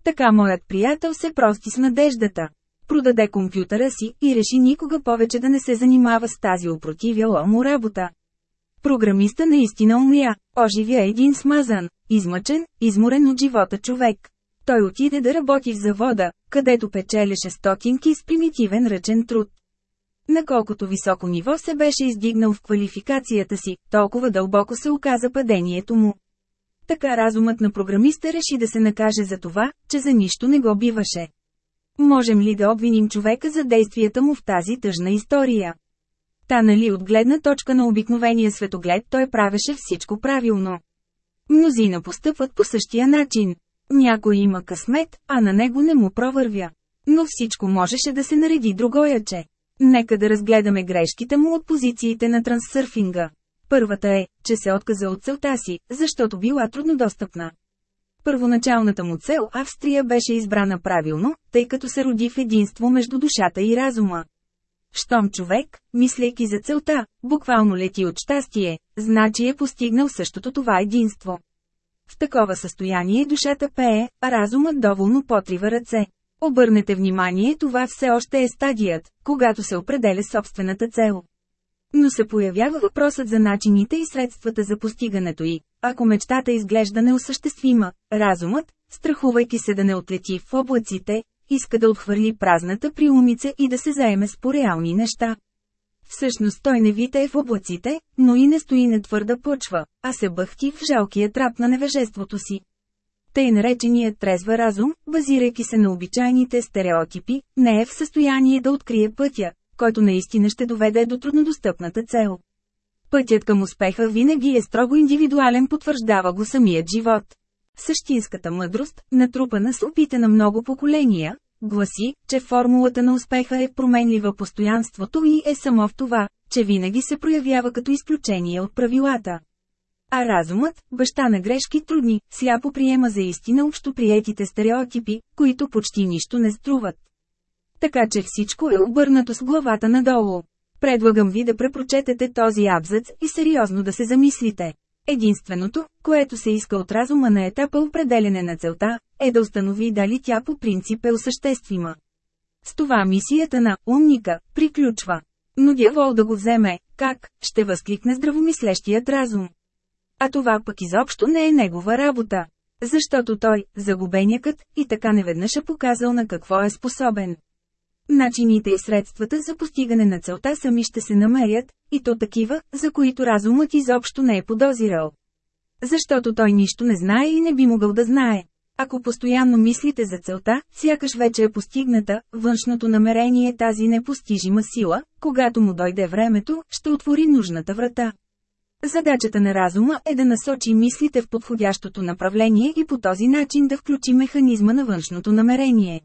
Така моят приятел се прости с надеждата. Продаде компютъра си и реши никога повече да не се занимава с тази опротивяла му работа. Програмиста наистина умря, оживя един смазан, измъчен, изморен от живота човек. Той отиде да работи в завода, където печелеше стотинки с примитивен ръчен труд. На колкото високо ниво се беше издигнал в квалификацията си, толкова дълбоко се оказа падението му. Така разумът на програмиста реши да се накаже за това, че за нищо не го биваше. Можем ли да обвиним човека за действията му в тази тъжна история? Та нали от гледна точка на обикновения светоглед той правеше всичко правилно. Мнозина постъпват по същия начин. Някой има късмет, а на него не му провървя. Но всичко можеше да се нареди другояче. Нека да разгледаме грешките му от позициите на трансърфинга. Първата е, че се отказа от целта си, защото била труднодостъпна. Първоначалната му цел Австрия беше избрана правилно, тъй като се роди в единство между душата и разума. Щом човек, мислейки за целта, буквално лети от щастие, значи е постигнал същото това единство. В такова състояние душата пее, а разумът доволно потрива ръце. Обърнете внимание, това все още е стадият, когато се определя собствената цел. Но се появява въпросът за начините и средствата за постигането й. Ако мечтата изглежда неосъществима, разумът, страхувайки се да не отлети в облаците, иска да отхвърли празната приумица и да се заеме с пореални неща. Всъщност той не витае в облаците, но и не стои на твърда почва, а се бъхти в жалкия трап на невежеството си. Тъй нареченият трезва разум, базирайки се на обичайните стереотипи, не е в състояние да открие пътя, който наистина ще доведе до труднодостъпната цел. Пътят към успеха винаги е строго индивидуален, потвърждава го самият живот. Същинската мъдрост, натрупана с опита на много поколения, гласи, че формулата на успеха е променлива постоянството и е само в това, че винаги се проявява като изключение от правилата. А разумът, баща на грешки трудни, сляпо приема за истина общоприетите стереотипи, които почти нищо не струват. Така че всичко е обърнато с главата надолу. Предлагам ви да препрочетете този абзац и сериозно да се замислите. Единственото, което се иска от разума на етапа определене на целта, е да установи дали тя по принцип е осъществима. С това мисията на «умника» приключва. Но дявол да го вземе, как, ще възкликне здравомислещият разум. А това пък изобщо не е негова работа. Защото той, загубенякът, и така неведнъж е показал на какво е способен. Начините и средствата за постигане на целта сами ще се намерят, и то такива, за които разумът изобщо не е подозирал. Защото той нищо не знае и не би могъл да знае. Ако постоянно мислите за целта, сякаш вече е постигната, външното намерение е тази непостижима сила, когато му дойде времето, ще отвори нужната врата. Задачата на разума е да насочи мислите в подходящото направление и по този начин да включи механизма на външното намерение.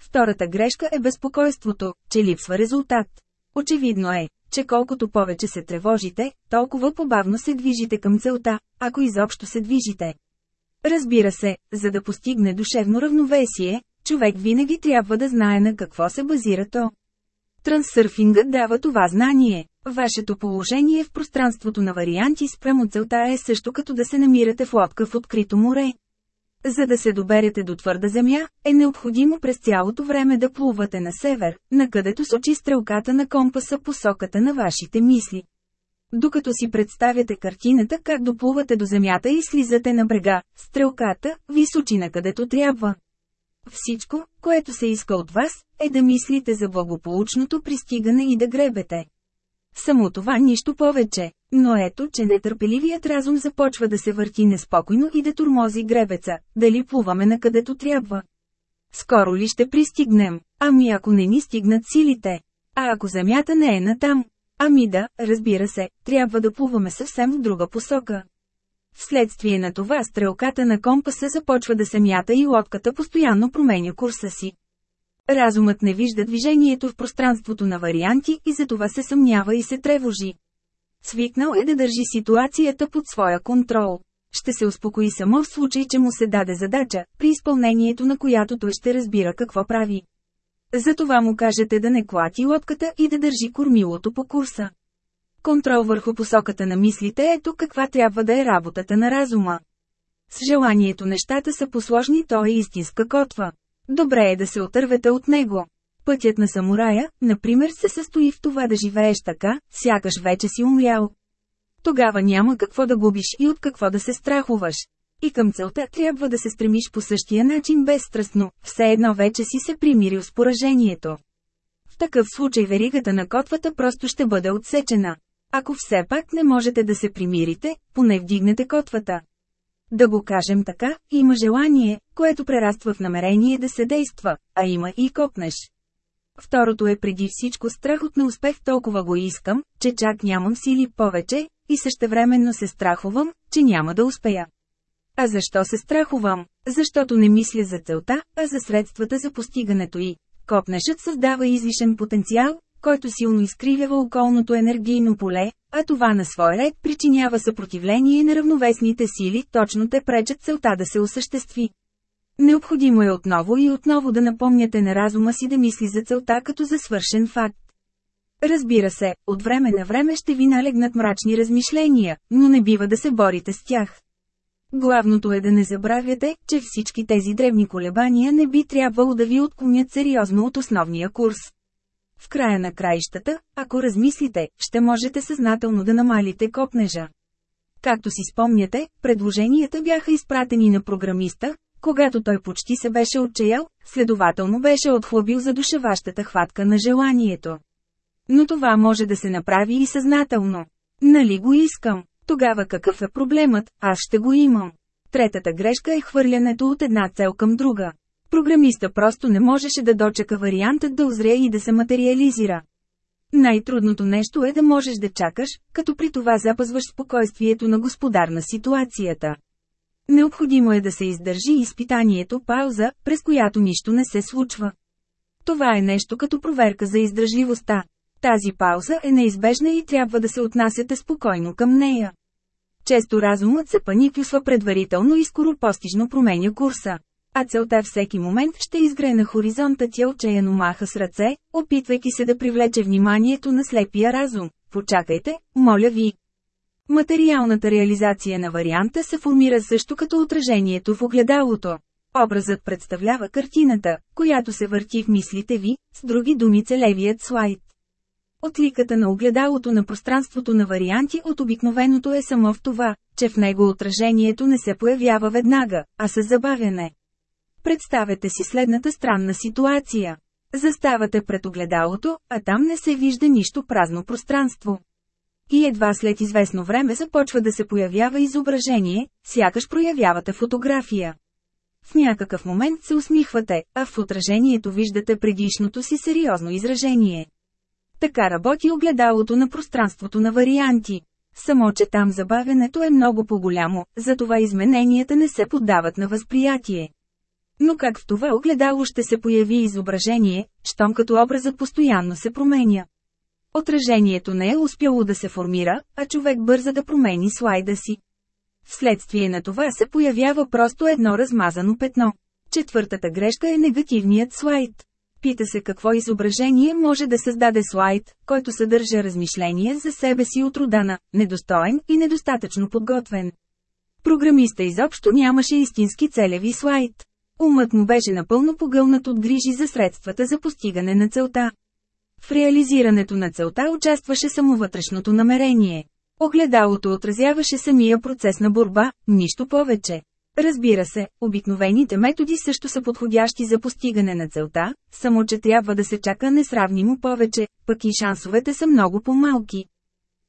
Втората грешка е безпокойството, че липсва резултат. Очевидно е, че колкото повече се тревожите, толкова побавно се движите към целта, ако изобщо се движите. Разбира се, за да постигне душевно равновесие, човек винаги трябва да знае на какво се базира то. Трансърфингът дава това знание. Вашето положение в пространството на варианти спрямо целта е също като да се намирате в лодка в открито море. За да се доберете до твърда земя, е необходимо през цялото време да плувате на север, накъдето сочи стрелката на компаса посоката на вашите мисли. Докато си представяте картината как доплувате до земята и слизате на брега, стрелката ви сочи на където трябва. Всичко, което се иска от вас, е да мислите за благополучното пристигане и да гребете. Само това нищо повече. Но ето, че нетърпеливият разум започва да се върти неспокойно и да турмози гребеца, дали плуваме на където трябва. Скоро ли ще пристигнем? Ами ако не ни стигнат силите? А ако земята не е натам? Ами да, разбира се, трябва да плуваме съвсем в друга посока. Вследствие на това стрелката на компаса започва да се мята и лодката постоянно променя курса си. Разумът не вижда движението в пространството на варианти и затова се съмнява и се тревожи. Свикнал е да държи ситуацията под своя контрол. Ще се успокои само в случай, че му се даде задача, при изпълнението на която той ще разбира какво прави. Затова му кажете да не клати лодката и да държи кормилото по курса. Контрол върху посоката на мислите ето каква трябва да е работата на разума. С желанието нещата са посложни, то е истинска котва. Добре е да се отървете от него. Пътят на самурая, например, се състои в това да живееш така, сякаш вече си умрял. Тогава няма какво да губиш и от какво да се страхуваш. И към целта трябва да се стремиш по същия начин безстрастно, все едно вече си се примирил с поражението. В такъв случай веригата на котвата просто ще бъде отсечена. Ако все пак не можете да се примирите, поне вдигнете котвата. Да го кажем така, има желание, което прераства в намерение да се действа, а има и копнеш. Второто е преди всичко страх от неуспех толкова го искам, че чак нямам сили повече, и същевременно се страхувам, че няма да успея. А защо се страхувам? Защото не мисля за целта, а за средствата за постигането й. Копнешът създава излишен потенциал, който силно изкривява околното енергийно поле, а това на свой ред причинява съпротивление на равновесните сили, точно те пречат целта да се осъществи. Необходимо е отново и отново да напомняте на разума си да мисли за целта като за свършен факт. Разбира се, от време на време ще ви налегнат мрачни размишления, но не бива да се борите с тях. Главното е да не забравяте, че всички тези древни колебания не би трябвало да ви отклонят сериозно от основния курс. В края на краищата, ако размислите, ще можете съзнателно да намалите копнежа. Както си спомняте, предложенията бяха изпратени на програмиста, когато той почти се беше отчаял, следователно беше отхлабил задушеващата хватка на желанието. Но това може да се направи и съзнателно. Нали го искам? Тогава какъв е проблемът, аз ще го имам. Третата грешка е хвърлянето от една цел към друга. Програмиста просто не можеше да дочека вариантът да озрее и да се материализира. Най-трудното нещо е да можеш да чакаш, като при това запазваш спокойствието на господар на ситуацията. Необходимо е да се издържи изпитанието пауза, през която нищо не се случва. Това е нещо като проверка за издържливостта. Тази пауза е неизбежна и трябва да се отнасяте спокойно към нея. Често разумът се паникюсва предварително и скоро постижно променя курса. А целта всеки момент ще изгре на хоризонта тя отчаяно маха с ръце, опитвайки се да привлече вниманието на слепия разум. Почакайте, моля ви. Материалната реализация на варианта се формира също като отражението в огледалото. Образът представлява картината, която се върти в мислите ви, с други думи целевият слайд. Отликата на огледалото на пространството на варианти от обикновеното е само в това, че в него отражението не се появява веднага, а с забавяне. Представете си следната странна ситуация. Заставате пред огледалото, а там не се вижда нищо празно пространство. И едва след известно време започва да се появява изображение, сякаш проявявате фотография. В някакъв момент се усмихвате, а в отражението виждате предишното си сериозно изражение. Така работи огледалото на пространството на варианти. Само че там забавянето е много по-голямо, затова измененията не се поддават на възприятие. Но как в това огледало ще се появи изображение, щом като образът постоянно се променя? Отражението не е успяло да се формира, а човек бърза да промени слайда си. Вследствие на това се появява просто едно размазано петно. Четвъртата грешка е негативният слайд. Пита се какво изображение може да създаде слайд, който съдържа размишление за себе си от родана, недостоен и недостатъчно подготвен. Програмиста изобщо нямаше истински целеви слайд. Умът му беше напълно погълнат от грижи за средствата за постигане на целта. В реализирането на целта участваше само вътрешното намерение. Огледалото отразяваше самия процес на борба, нищо повече. Разбира се, обикновените методи също са подходящи за постигане на целта, само че трябва да се чака несравнимо повече, пък и шансовете са много по-малки.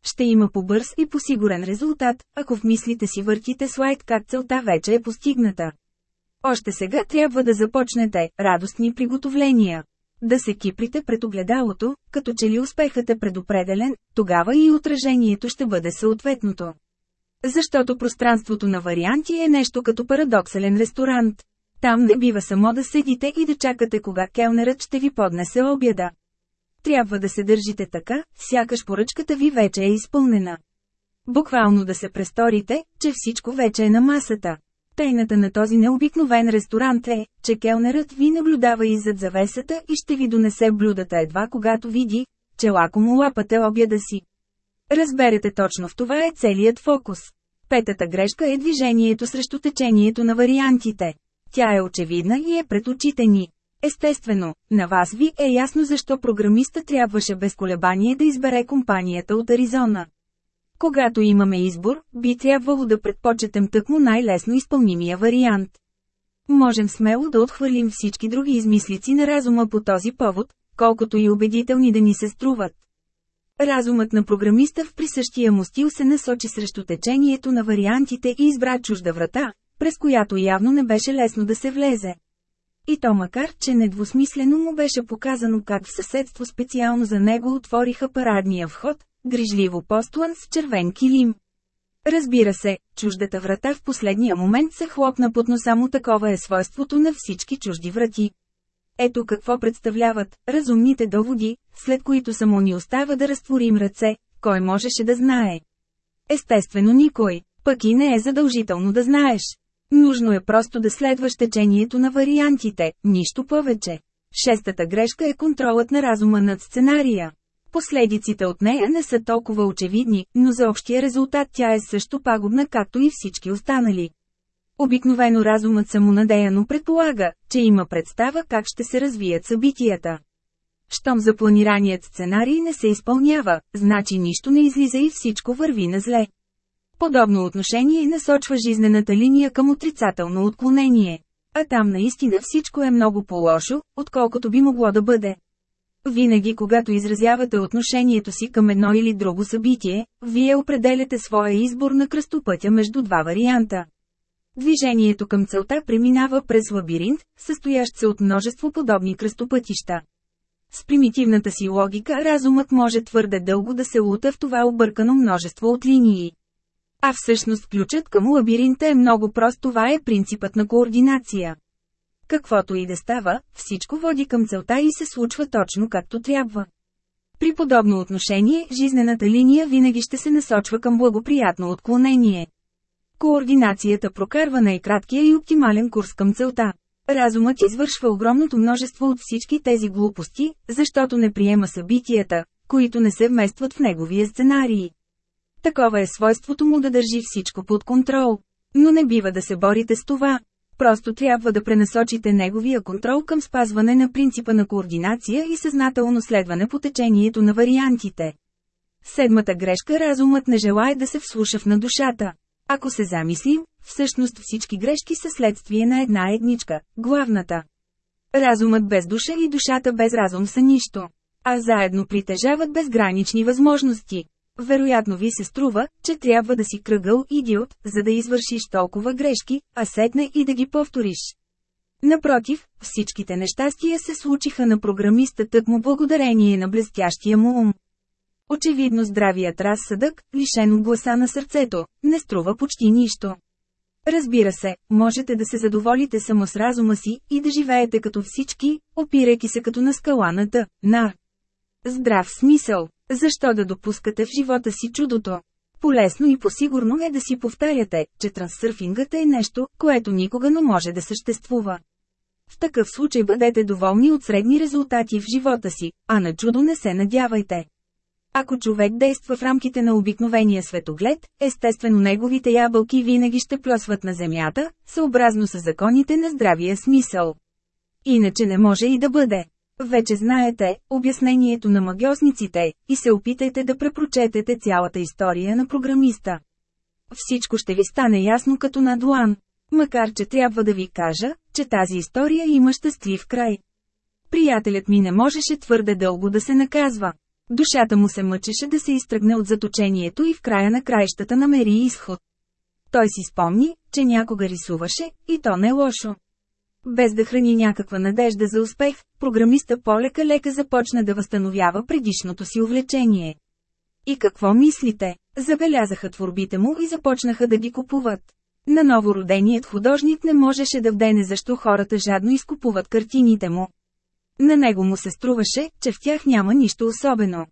Ще има по-бърз и по-сигурен резултат, ако в мислите си въртите слайд как целта вече е постигната. Още сега трябва да започнете радостни приготовления. Да се киприте пред огледалото, като че ли успехът е предопределен, тогава и отражението ще бъде съответното. Защото пространството на варианти е нещо като парадоксален ресторант. Там не бива само да седите и да чакате кога келнерът ще ви поднесе обяда. Трябва да се държите така, сякаш поръчката ви вече е изпълнена. Буквално да се престорите, че всичко вече е на масата. Тайната на този необикновен ресторант е, че келнерът ви наблюдава иззад завесата и ще ви донесе блюдата едва когато види, че лако му лапате обяда си. Разберете точно в това е целият фокус. Петата грешка е движението срещу течението на вариантите. Тя е очевидна и е пред очите ни. Естествено, на вас ви е ясно защо програмиста трябваше без колебание да избере компанията от Аризона. Когато имаме избор, би трябвало да предпочетем тъкмо най-лесно изпълнимия вариант. Можем смело да отхвърлим всички други измислици на разума по този повод, колкото и убедителни да ни се струват. Разумът на програмиста в присъщия му стил се насочи срещу течението на вариантите и избра чужда врата, през която явно не беше лесно да се влезе. И то макар, че недвусмислено му беше показано как в съседство специално за него отвориха парадния вход, грижливо постлан с червен килим. Разбира се, чуждата врата в последния момент се хлопна под носа му такова е свойството на всички чужди врати. Ето какво представляват разумните доводи, след които само ни остава да разтворим ръце, кой можеше да знае. Естествено никой, пък и не е задължително да знаеш. Нужно е просто да следваш течението на вариантите, нищо повече. Шестата грешка е контролът на разума над сценария. Последиците от нея не са толкова очевидни, но за общия резултат тя е също пагубна както и всички останали. Обикновено разумът самонадеяно предполага, че има представа как ще се развият събитията. Щом запланираният сценарий не се изпълнява, значи нищо не излиза и всичко върви на зле. Подобно отношение насочва жизнената линия към отрицателно отклонение. А там наистина всичко е много по-лошо, отколкото би могло да бъде. Винаги когато изразявате отношението си към едно или друго събитие, вие определяте своя избор на кръстопътя между два варианта. Движението към целта преминава през лабиринт, състоящ се от множество подобни кръстопътища. С примитивната си логика разумът може твърде дълго да се лута в това объркано множество от линии. А всъщност ключът към лабиринта е много прост това е принципът на координация. Каквото и да става, всичко води към целта и се случва точно както трябва. При подобно отношение, жизнената линия винаги ще се насочва към благоприятно отклонение. Координацията прокарва най-краткия и оптимален курс към целта. Разумът извършва огромното множество от всички тези глупости, защото не приема събитията, които не се вместват в неговия сценарий. Такова е свойството му да държи всичко под контрол. Но не бива да се борите с това. Просто трябва да пренасочите неговия контрол към спазване на принципа на координация и съзнателно следване по течението на вариантите. Седмата грешка разумът не желая да се вслуша в на душата. Ако се замислим, всъщност всички грешки са следствие на една едничка – главната. Разумът без душа и душата без разум са нищо. А заедно притежават безгранични възможности. Вероятно ви се струва, че трябва да си кръгъл идиот, за да извършиш толкова грешки, а сетне и да ги повториш. Напротив, всичките нещастия се случиха на програмиста тъкмо благодарение на блестящия му ум. Очевидно здравият разсъдък, лишен от гласа на сърцето, не струва почти нищо. Разбира се, можете да се задоволите само с разума си и да живеете като всички, опирайки се като на скала на тъ, на. Здрав смисъл. Защо да допускате в живота си чудото? Полесно и посигурно е да си повтаряте, че трансърфингът е нещо, което никога не може да съществува. В такъв случай бъдете доволни от средни резултати в живота си, а на чудо не се надявайте. Ако човек действа в рамките на обикновения светоглед, естествено неговите ябълки винаги ще плюсват на земята, съобразно с законите на здравия смисъл. Иначе не може и да бъде. Вече знаете обяснението на магиосниците и се опитайте да препрочетете цялата история на програмиста. Всичко ще ви стане ясно като на длан. Макар че трябва да ви кажа, че тази история има щастлив край. Приятелят ми не можеше твърде дълго да се наказва. Душата му се мъчеше да се изтръгне от заточението и в края на краищата намери изход. Той си спомни, че някога рисуваше, и то не лошо. Без да храни някаква надежда за успех, програмиста полека-лека започна да възстановява предишното си увлечение. И какво мислите? Забелязаха творбите му и започнаха да ги купуват. На новороденият художник не можеше да вдене защо хората жадно изкупуват картините му. На него му се струваше, че в тях няма нищо особено.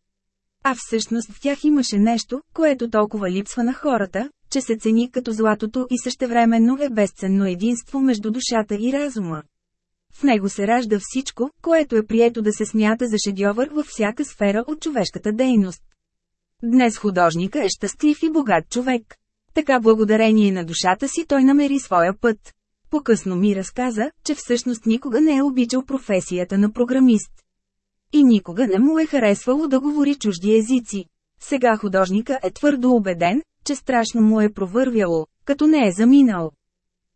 А всъщност в тях имаше нещо, което толкова липсва на хората, че се цени като златото и същевременно е безценно единство между душата и разума. В него се ражда всичко, което е прието да се смята за шедьовър във всяка сфера от човешката дейност. Днес художника е щастлив и богат човек. Така благодарение на душата си той намери своя път. По-късно ми разказа, че всъщност никога не е обичал професията на програмист. И никога не му е харесвало да говори чужди езици. Сега художника е твърдо убеден, че страшно му е провървяло, като не е заминал.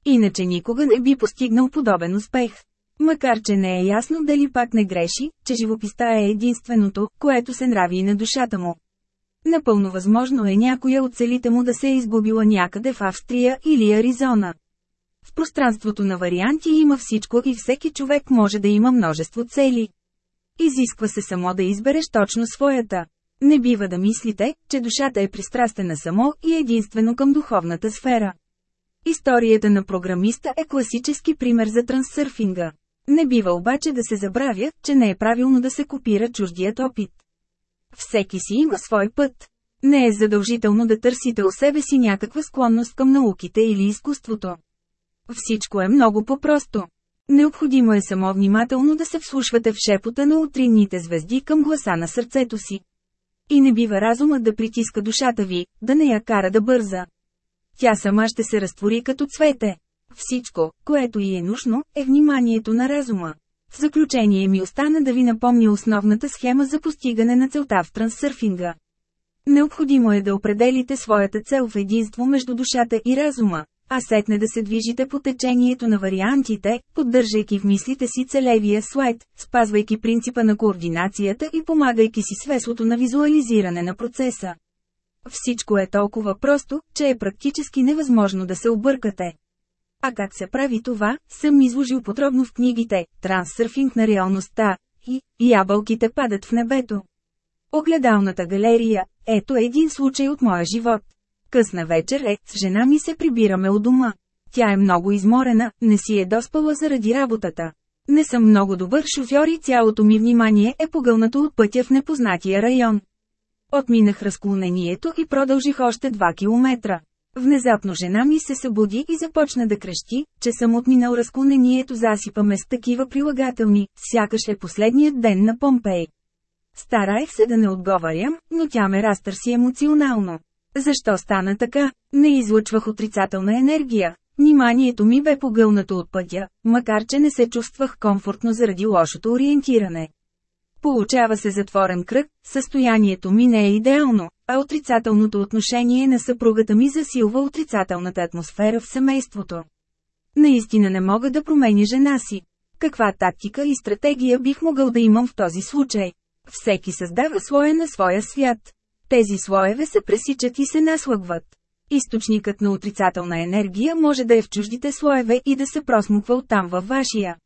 Иначе никога не би постигнал подобен успех. Макар че не е ясно дали пак не греши, че живописта е единственото, което се нрави и на душата му. Напълно възможно е някоя от целите му да се е изгубила някъде в Австрия или Аризона. В пространството на варианти има всичко и всеки човек може да има множество цели. Изисква се само да избереш точно своята. Не бива да мислите, че душата е пристрастена само и единствено към духовната сфера. Историята на програмиста е класически пример за трансърфинга. Не бива обаче да се забравя, че не е правилно да се копира чуждият опит. Всеки си има свой път. Не е задължително да търсите у себе си някаква склонност към науките или изкуството. Всичко е много по-просто. Необходимо е само внимателно да се вслушвате в шепота на утринните звезди към гласа на сърцето си. И не бива разумът да притиска душата ви, да не я кара да бърза. Тя сама ще се разтвори като цвете. Всичко, което и е нужно, е вниманието на разума. В заключение ми остана да ви напомня основната схема за постигане на целта в трансърфинга. Необходимо е да определите своята цел в единство между душата и разума, а сетне да се движите по течението на вариантите, поддържайки в мислите си целевия слайд, спазвайки принципа на координацията и помагайки си с веслото на визуализиране на процеса. Всичко е толкова просто, че е практически невъзможно да се объркате. А как се прави това, съм изложил подробно в книгите «Трансърфинг на реалността» и «Ябълките падат в небето». Огледалната галерия – ето един случай от моя живот. Късна вечер е, с жена ми се прибираме у дома. Тя е много изморена, не си е доспала заради работата. Не съм много добър шофьор и цялото ми внимание е погълнато от пътя в непознатия район. Отминах разклонението и продължих още 2 километра. Внезапно жена ми се събуди и започна да крещи, че съм отминал разклонението засипаме с такива прилагателни, сякаш е последният ден на Помпей. Стараех се да не отговарям, но тя ме разтърси емоционално. Защо стана така? Не излъчвах отрицателна енергия. Вниманието ми бе погълнато от пътя, макар че не се чувствах комфортно заради лошото ориентиране. Получава се затворен кръг, състоянието ми не е идеално, а отрицателното отношение на съпругата ми засилва отрицателната атмосфера в семейството. Наистина не мога да променя жена си. Каква тактика и стратегия бих могъл да имам в този случай? Всеки създава слоя на своя свят. Тези слоеве се пресичат и се наслъгват. Източникът на отрицателна енергия може да е в чуждите слоеве и да се просмуква оттам във вашия.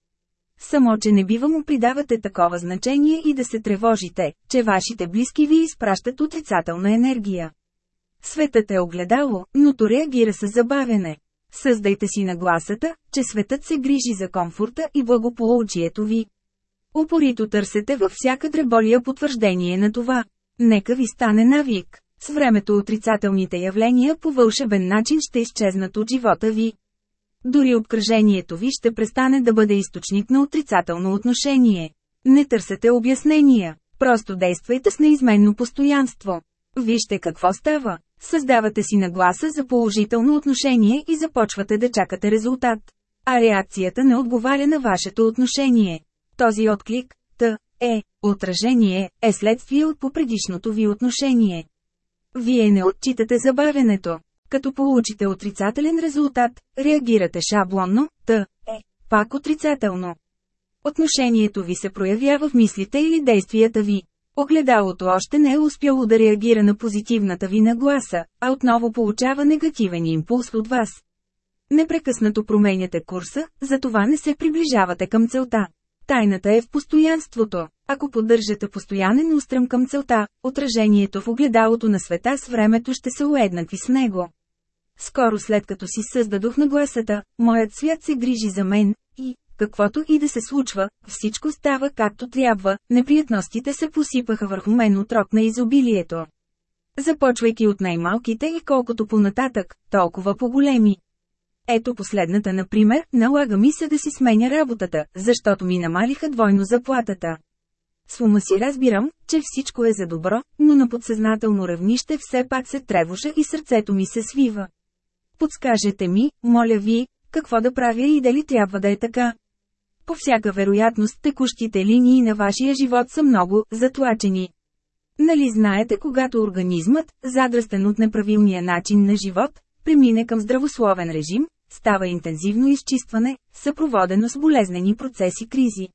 Само, че не бива му придавате такова значение и да се тревожите, че вашите близки ви изпращат отрицателна енергия. Светът е огледало, но то реагира с забавяне. Създайте си нагласата, че светът се грижи за комфорта и благополучието ви. Упорито търсете във всяка дреболия потвърждение на това. Нека ви стане навик. С времето отрицателните явления по вълшебен начин ще изчезнат от живота ви. Дори обкръжението ви ще престане да бъде източник на отрицателно отношение. Не търсете обяснения, просто действайте с неизменно постоянство. Вижте какво става. Създавате си нагласа за положително отношение и започвате да чакате резултат. А реакцията не отговаря на вашето отношение. Този отклик, е, отражение, е следствие от попредишното ви отношение. Вие не отчитате забавянето. Като получите отрицателен резултат, реагирате шаблонно, т, е, пак отрицателно. Отношението ви се проявява в мислите или действията ви. Огледалото още не е успяло да реагира на позитивната ви нагласа, а отново получава негативен импулс от вас. Непрекъснато променяте курса, затова не се приближавате към целта. Тайната е в постоянството. Ако поддържате постоянен устрем към целта, отражението в огледалото на света с времето ще се уеднакви с него. Скоро след като си създадох нагласата, моят свят се грижи за мен, и, каквото и да се случва, всичко става както трябва, неприятностите се посипаха върху мен от рок на изобилието. Започвайки от най-малките и колкото понататък, толкова по-големи. Ето последната, например, налага ми се да си сменя работата, защото ми намалиха двойно заплатата. С ума си разбирам, че всичко е за добро, но на подсъзнателно равнище все пак се тревожа и сърцето ми се свива. Подскажете ми, моля ви, какво да правя и дали трябва да е така. По всяка вероятност текущите линии на вашия живот са много затлачени. Нали знаете, когато организмът, задръстен от неправилния начин на живот, премине към здравословен режим, става интензивно изчистване, съпроводено с болезнени процеси кризи.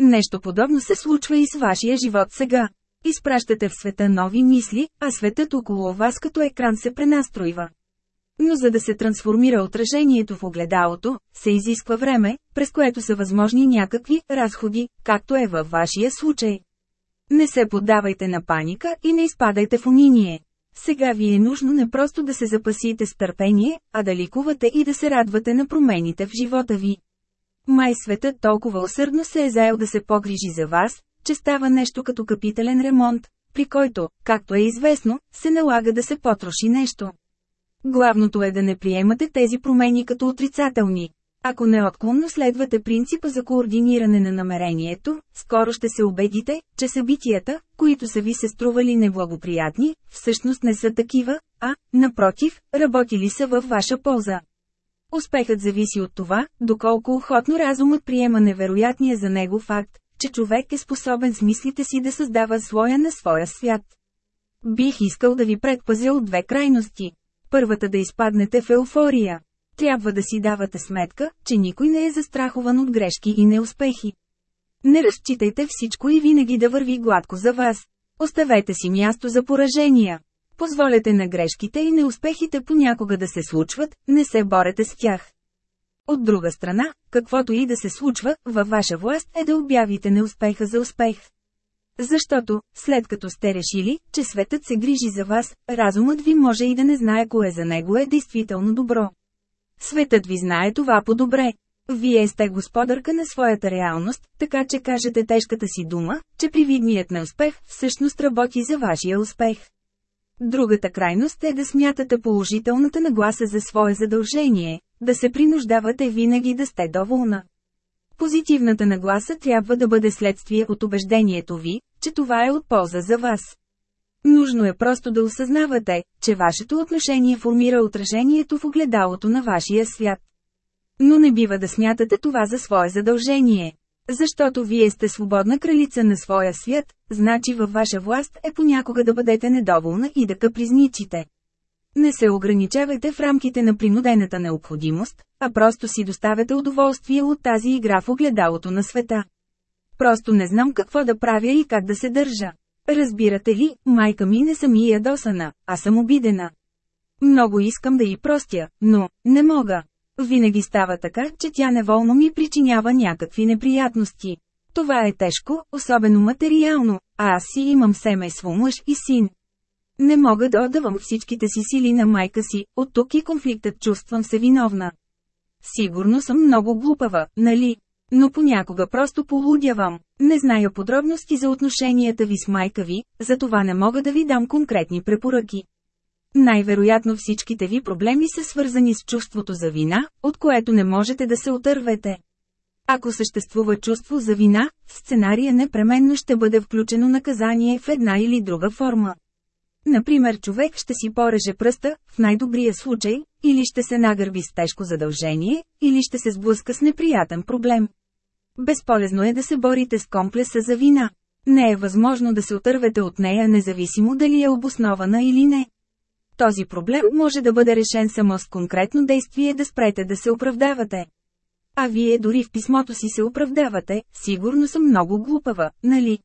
Нещо подобно се случва и с вашия живот сега. Изпращате в света нови мисли, а светът около вас като екран се пренастройва. Но за да се трансформира отражението в огледалото, се изисква време, през което са възможни някакви разходи, както е във вашия случай. Не се поддавайте на паника и не изпадайте в униние. Сега ви е нужно не просто да се запасите с търпение, а да ликувате и да се радвате на промените в живота ви. Май светът толкова усърдно се е заел да се погрижи за вас, че става нещо като капитален ремонт, при който, както е известно, се налага да се потроши нещо. Главното е да не приемате тези промени като отрицателни. Ако неотклонно следвате принципа за координиране на намерението, скоро ще се убедите, че събитията, които са ви се стрували неблагоприятни, всъщност не са такива, а, напротив, работили са във ваша полза. Успехът зависи от това, доколко охотно разумът приема невероятния за него факт, че човек е способен с мислите си да създава слоя на своя свят. Бих искал да ви предпазя от две крайности. Първата да изпаднете в еуфория. Трябва да си давате сметка, че никой не е застрахован от грешки и неуспехи. Не разчитайте всичко и винаги да върви гладко за вас. Оставете си място за поражения. Позволете на грешките и неуспехите понякога да се случват, не се борете с тях. От друга страна, каквото и да се случва, във ваша власт е да обявите неуспеха за успех. Защото, след като сте решили, че светът се грижи за вас, разумът ви може и да не знае кое за него е действително добро. Светът ви знае това по-добре. Вие сте господарка на своята реалност, така че кажете тежката си дума, че привидният неуспех всъщност работи за вашия успех. Другата крайност е да смятате положителната нагласа за свое задължение, да се принуждавате винаги да сте доволна. Позитивната нагласа трябва да бъде следствие от убеждението ви, че това е от полза за вас. Нужно е просто да осъзнавате, че вашето отношение формира отражението в огледалото на вашия свят. Но не бива да смятате това за свое задължение. Защото вие сте свободна кралица на своя свят, значи във ваша власт е понякога да бъдете недоволна и да капризничите. Не се ограничавайте в рамките на принудената необходимост, а просто си доставяте удоволствие от тази игра в огледалото на света. Просто не знам какво да правя и как да се държа. Разбирате ли, майка ми не съм и ядосана, а съм обидена. Много искам да й простя, но не мога. Винаги става така, че тя неволно ми причинява някакви неприятности. Това е тежко, особено материално, а аз си имам семейство мъж и син. Не мога да отдавам всичките си сили на майка си, от тук и конфликтът чувствам се виновна. Сигурно съм много глупава, нали? Но понякога просто полудявам. Не зная подробности за отношенията ви с майка ви, затова не мога да ви дам конкретни препоръки. Най-вероятно всичките ви проблеми са свързани с чувството за вина, от което не можете да се отървете. Ако съществува чувство за вина, в сценария непременно ще бъде включено наказание в една или друга форма. Например човек ще си пореже пръста, в най-добрия случай, или ще се нагърби с тежко задължение, или ще се сблъска с неприятен проблем. Безполезно е да се борите с комплекса за вина. Не е възможно да се отървете от нея независимо дали е обоснована или не. Този проблем може да бъде решен само с конкретно действие да спрете да се оправдавате. А вие дори в писмото си се оправдавате, сигурно съм много глупава, нали?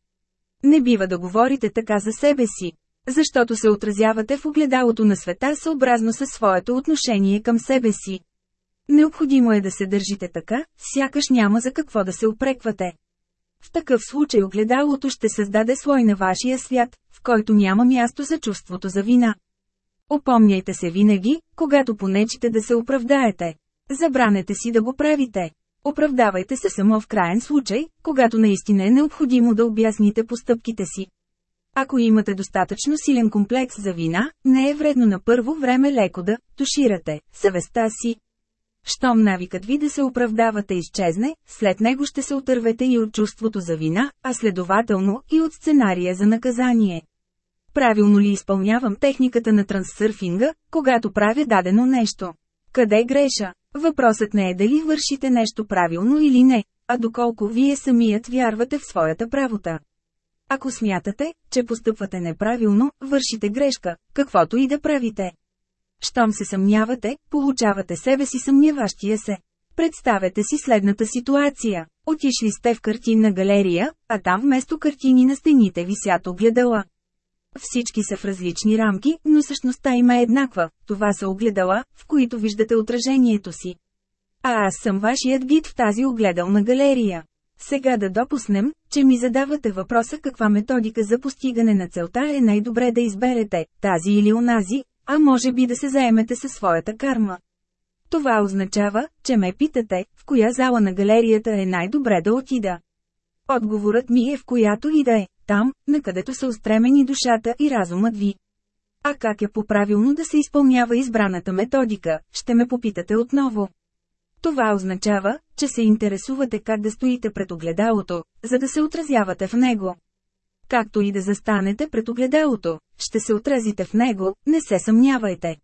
Не бива да говорите така за себе си. Защото се отразявате в огледалото на света съобразно със своето отношение към себе си. Необходимо е да се държите така, сякаш няма за какво да се опреквате. В такъв случай огледалото ще създаде слой на вашия свят, в който няма място за чувството за вина. Опомняйте се винаги, когато понечите да се оправдаете. Забранете си да го правите. Оправдавайте се само в крайен случай, когато наистина е необходимо да обясните постъпките си. Ако имате достатъчно силен комплекс за вина, не е вредно на първо време леко да туширате съвестта си. Щом навикът ви да се оправдавате изчезне, след него ще се отървете и от чувството за вина, а следователно и от сценария за наказание. Правилно ли изпълнявам техниката на трансърфинга, когато правя дадено нещо? Къде греша? Въпросът не е дали вършите нещо правилно или не, а доколко вие самият вярвате в своята правота. Ако смятате, че постъпвате неправилно, вършите грешка, каквото и да правите. Щом се съмнявате, получавате себе си съмняващия се. Представете си следната ситуация. Отишли сте в картинна галерия, а там вместо картини на стените висят огледала. Всички са в различни рамки, но същността им е еднаква. Това са огледала, в които виждате отражението си. А аз съм вашият гид в тази огледална галерия. Сега да допуснем, че ми задавате въпроса каква методика за постигане на целта е най-добре да изберете, тази или онази, а може би да се заемете със своята карма. Това означава, че ме питате, в коя зала на галерията е най-добре да отида. Отговорът ми е в която и да е, там, на където са устремени душата и разумът ви. А как е по-правилно да се изпълнява избраната методика, ще ме попитате отново. Това означава, че се интересувате как да стоите пред огледалото, за да се отразявате в него. Както и да застанете пред огледалото, ще се отразите в него, не се съмнявайте.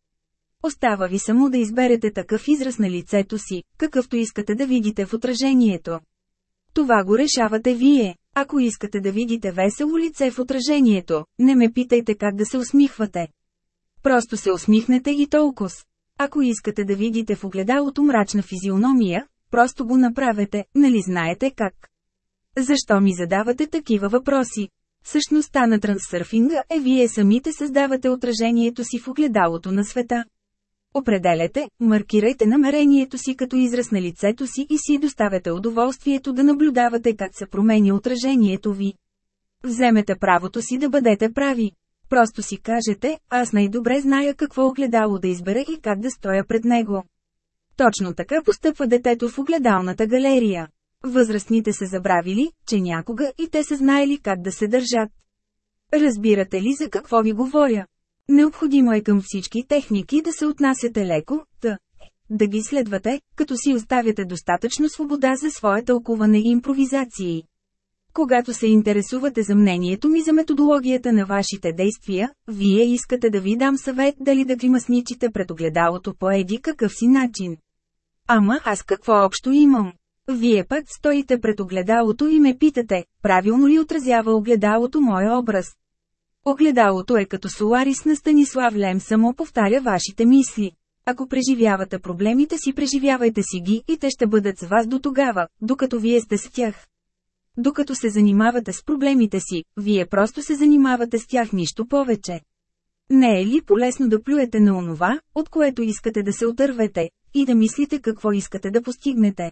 Остава ви само да изберете такъв израз на лицето си, какъвто искате да видите в отражението. Това го решавате вие. Ако искате да видите весело лице в отражението, не ме питайте как да се усмихвате. Просто се усмихнете и толкова. Ако искате да видите в огледалото мрачна физиономия, просто го направете, нали знаете как. Защо ми задавате такива въпроси? Същността на трансърфинга е вие самите създавате отражението си в огледалото на света. Определете, маркирайте намерението си като израз на лицето си и си доставяте удоволствието да наблюдавате как се променя отражението ви. Вземете правото си да бъдете прави. Просто си кажете, аз най-добре зная какво огледало да избера и как да стоя пред него. Точно така постъпва детето в огледалната галерия. Възрастните са забравили, че някога и те са знаели как да се държат. Разбирате ли за какво ви говоря? Необходимо е към всички техники да се отнасяте леко, да, да ги следвате, като си оставяте достатъчно свобода за свое тълкуване и импровизации. Когато се интересувате за мнението ми за методологията на вашите действия, вие искате да ви дам съвет дали да гримасничите пред огледалото по еди какъв си начин. Ама аз какво общо имам? Вие пък стоите пред огледалото и ме питате, правилно ли отразява огледалото моя образ? Огледалото е като Соларис на Станислав Лем само повтаря вашите мисли. Ако преживявате проблемите си, преживявайте си ги и те ще бъдат с вас до тогава, докато вие сте с тях. Докато се занимавате с проблемите си, вие просто се занимавате с тях нищо повече. Не е ли полезно да плюете на онова, от което искате да се отървете, и да мислите какво искате да постигнете?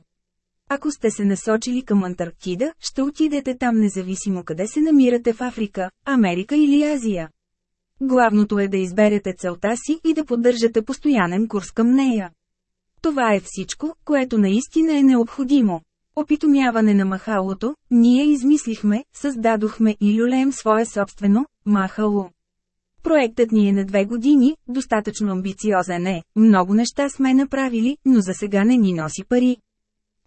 Ако сте се насочили към Антарктида, ще отидете там независимо къде се намирате в Африка, Америка или Азия. Главното е да изберете целта си и да поддържате постоянен курс към нея. Това е всичко, което наистина е необходимо. Опитомяване на махалото, ние измислихме, създадохме и люлеем свое собствено, махало. Проектът ни е на две години, достатъчно амбициозен е, много неща сме направили, но за сега не ни носи пари.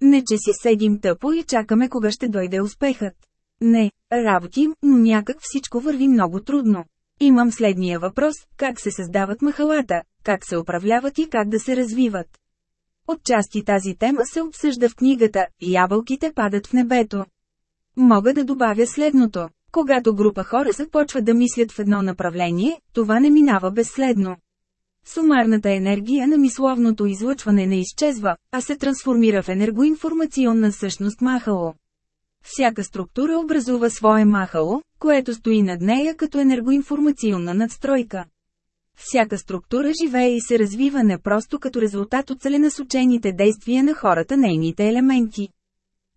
Не че си седим тъпо и чакаме кога ще дойде успехът. Не, работим, но някак всичко върви много трудно. Имам следния въпрос, как се създават махалата, как се управляват и как да се развиват. Отчасти тази тема се обсъжда в книгата «Ябълките падат в небето». Мога да добавя следното. Когато група хора започва да мислят в едно направление, това не минава безследно. Сумарната енергия на мисловното излъчване не изчезва, а се трансформира в енергоинформационна същност махало. Всяка структура образува свое махало, което стои над нея като енергоинформационна надстройка. Всяка структура живее и се развива не просто като резултат от целенасочените действия на хората нейните елементи.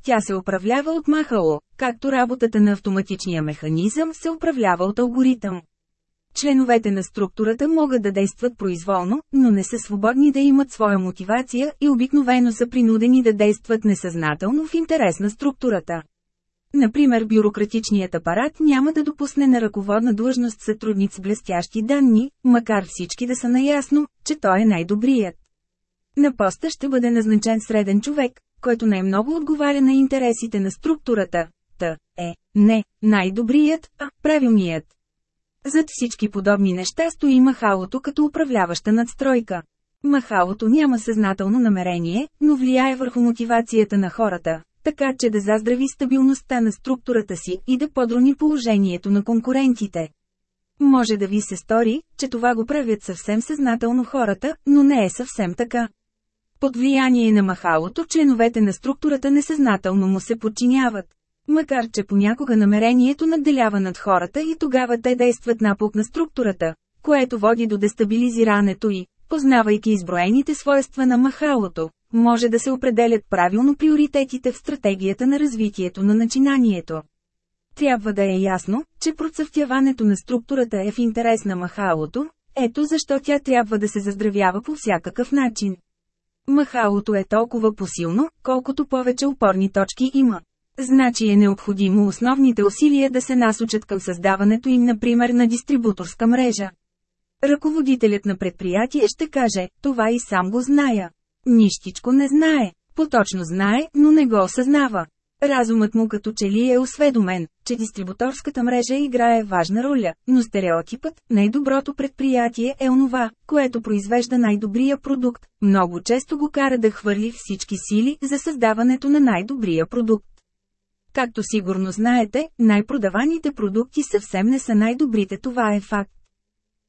Тя се управлява от махало, както работата на автоматичния механизъм се управлява от алгоритъм. Членовете на структурата могат да действат произволно, но не са свободни да имат своя мотивация и обикновено са принудени да действат несъзнателно в интерес на структурата. Например бюрократичният апарат няма да допусне на ръководна длъжност сътрудник с блестящи данни, макар всички да са наясно, че той е най-добрият. На поста ще бъде назначен среден човек, който най-много отговаря на интересите на структурата. Та е, не, най-добрият, а правилният. Зад всички подобни неща стои махалото като управляваща надстройка. Махалото няма съзнателно намерение, но влияе върху мотивацията на хората, така че да заздрави стабилността на структурата си и да подрони положението на конкурентите. Може да ви се стори, че това го правят съвсем съзнателно хората, но не е съвсем така. Под влияние на махалото членовете на структурата несъзнателно му се подчиняват. Макар че понякога намерението надделява над хората и тогава те действат напук на структурата, което води до дестабилизирането и, познавайки изброените свойства на махалото, може да се определят правилно приоритетите в стратегията на развитието на начинанието. Трябва да е ясно, че процъфтяването на структурата е в интерес на махалото, ето защо тя трябва да се заздравява по всякакъв начин. Махалото е толкова посилно, колкото повече опорни точки има. Значи е необходимо основните усилия да се насочат към създаването им например на дистрибуторска мрежа. Ръководителят на предприятие ще каже, това и сам го зная. Нищичко не знае, поточно знае, но не го осъзнава. Разумът му като че ли е осведомен, че дистрибуторската мрежа играе важна роля, но стереотипът, най-доброто предприятие е онова, което произвежда най-добрия продукт, много често го кара да хвърли всички сили за създаването на най-добрия продукт. Както сигурно знаете, най-продаваните продукти съвсем не са най-добрите това е факт.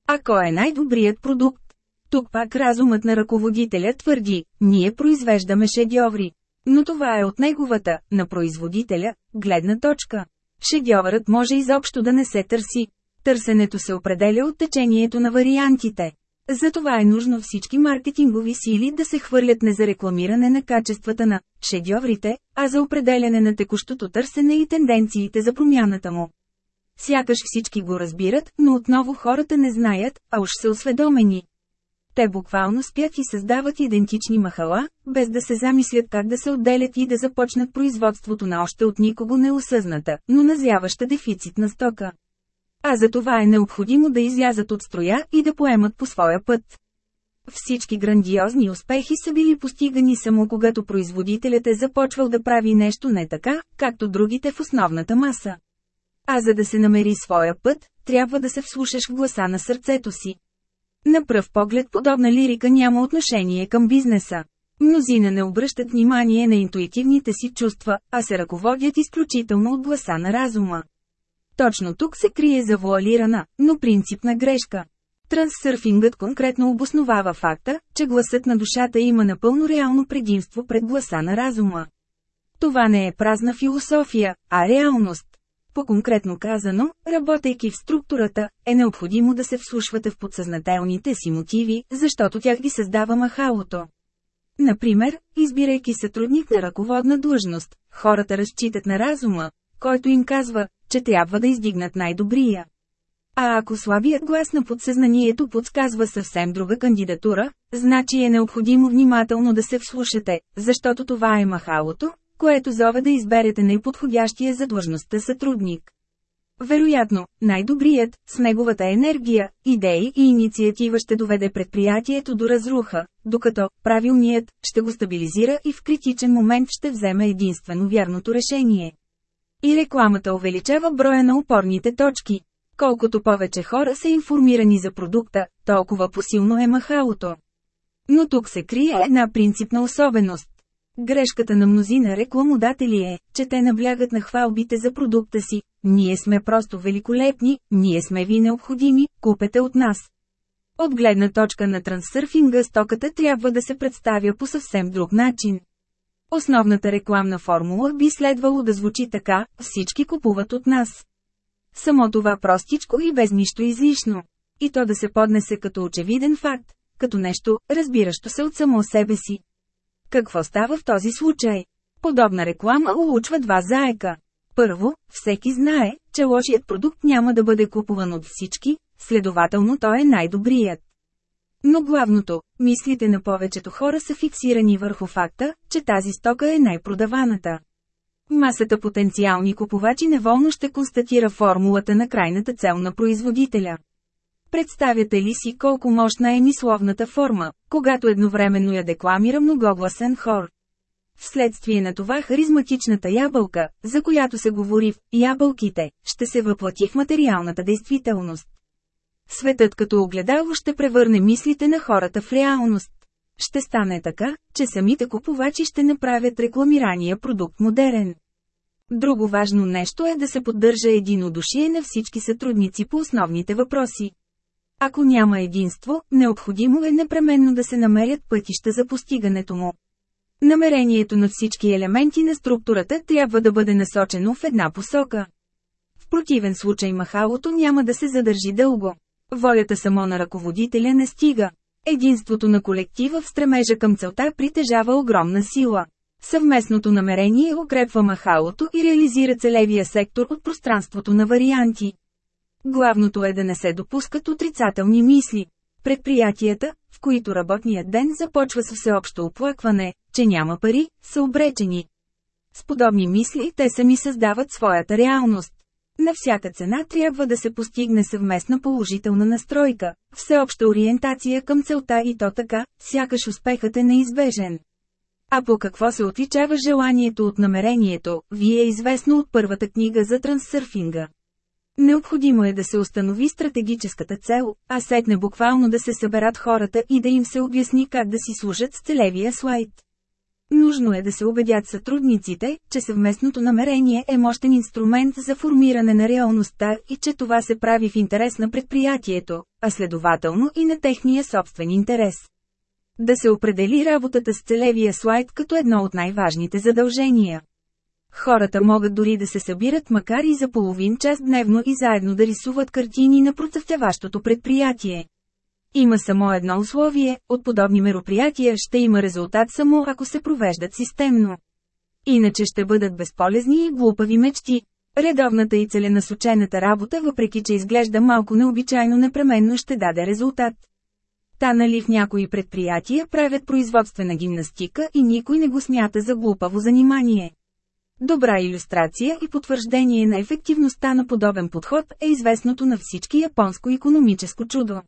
А кой е най-добрият продукт? Тук пак разумът на ръководителя твърди, ние произвеждаме шедьоври. Но това е от неговата, на производителя, гледна точка. Шедьовърът може изобщо да не се търси. Търсенето се определя от течението на вариантите. Затова е нужно всички маркетингови сили да се хвърлят не за рекламиране на качествата на шедьоврите, а за определяне на текущото търсене и тенденциите за промяната му. Сякаш всички го разбират, но отново хората не знаят, а уж са осведомени. Те буквално спят и създават идентични махала, без да се замислят как да се отделят и да започнат производството на още от никого неосъзната, но назяваща дефицитна стока. А за това е необходимо да излязат от строя и да поемат по своя път. Всички грандиозни успехи са били постигани само когато производителят е започвал да прави нещо не така, както другите в основната маса. А за да се намери своя път, трябва да се вслушаш в гласа на сърцето си. На пръв поглед подобна лирика няма отношение към бизнеса. Мнозина не обръщат внимание на интуитивните си чувства, а се ръководят изключително от гласа на разума. Точно тук се крие завуалирана, но принципна грешка. Трансърфингът конкретно обосновава факта, че гласът на душата има напълно реално предимство пред гласа на разума. Това не е празна философия, а реалност. По-конкретно казано, работейки в структурата, е необходимо да се вслушвате в подсъзнателните си мотиви, защото тях ги създава махалото. Например, избирайки сътрудник на ръководна длъжност, хората разчитат на разума, който им казва, че трябва да издигнат най-добрия. А ако слабият глас на подсъзнанието подсказва съвсем друга кандидатура, значи е необходимо внимателно да се вслушате, защото това е махалото, което зове да изберете най-подходящия за длъжността сътрудник. Вероятно, най-добрият, с неговата енергия, идеи и инициатива ще доведе предприятието до разруха, докато правилният ще го стабилизира и в критичен момент ще вземе единствено вярното решение. И рекламата увеличава броя на опорните точки. Колкото повече хора са информирани за продукта, толкова посилно е махалото. Но тук се крие една принципна особеност. Грешката на мнозина рекламодатели е, че те наблягат на хвалбите за продукта си. Ние сме просто великолепни, ние сме ви необходими, купете от нас. От гледна точка на трансърфинга стоката трябва да се представя по съвсем друг начин. Основната рекламна формула би следвало да звучи така – всички купуват от нас. Само това простичко и без нищо излишно. И то да се поднесе като очевиден факт, като нещо, разбиращо се от само себе си. Какво става в този случай? Подобна реклама улучва два заека. Първо, всеки знае, че лошият продукт няма да бъде купуван от всички, следователно той е най-добрият. Но главното, мислите на повечето хора са фиксирани върху факта, че тази стока е най-продаваната. Масата потенциални купувачи неволно ще констатира формулата на крайната цел на производителя. Представяте ли си колко мощна е мисловната форма, когато едновременно я декламира многогласен хор? Вследствие на това харизматичната ябълка, за която се говори в «ябълките», ще се въплати в материалната действителност. Светът като огледало ще превърне мислите на хората в реалност. Ще стане така, че самите купувачи ще направят рекламирания продукт модерен. Друго важно нещо е да се поддържа единодушие на всички сътрудници по основните въпроси. Ако няма единство, необходимо е непременно да се намерят пътища за постигането му. Намерението на всички елементи на структурата трябва да бъде насочено в една посока. В противен случай махалото няма да се задържи дълго. Волята само на ръководителя не стига. Единството на колектива в стремежа към целта притежава огромна сила. Съвместното намерение укрепва махалото и реализира целевия сектор от пространството на варианти. Главното е да не се допускат отрицателни мисли. Предприятията, в които работният ден започва с всеобщо оплакване, че няма пари, са обречени. С подобни мисли те сами създават своята реалност. На всяка цена трябва да се постигне съвместна положителна настройка, всеобща ориентация към целта и то така, сякаш успехът е неизбежен. А по какво се отличава желанието от намерението, ви е известно от първата книга за трансърфинга. Необходимо е да се установи стратегическата цел, а сетне буквално да се съберат хората и да им се обясни как да си служат с целевия слайд. Нужно е да се убедят сътрудниците, че съвместното намерение е мощен инструмент за формиране на реалността и че това се прави в интерес на предприятието, а следователно и на техния собствен интерес. Да се определи работата с целевия слайд като едно от най-важните задължения. Хората могат дори да се събират макар и за половин час дневно и заедно да рисуват картини на процъфтяващото предприятие. Има само едно условие, от подобни мероприятия ще има резултат само ако се провеждат системно. Иначе ще бъдат безполезни и глупави мечти. Редовната и целенасочената работа, въпреки че изглежда малко необичайно, непременно ще даде резултат. Та нали в някои предприятия правят производствена гимнастика и никой не го смята за глупаво занимание. Добра иллюстрация и потвърждение на ефективността на подобен подход е известното на всички японско економическо чудо.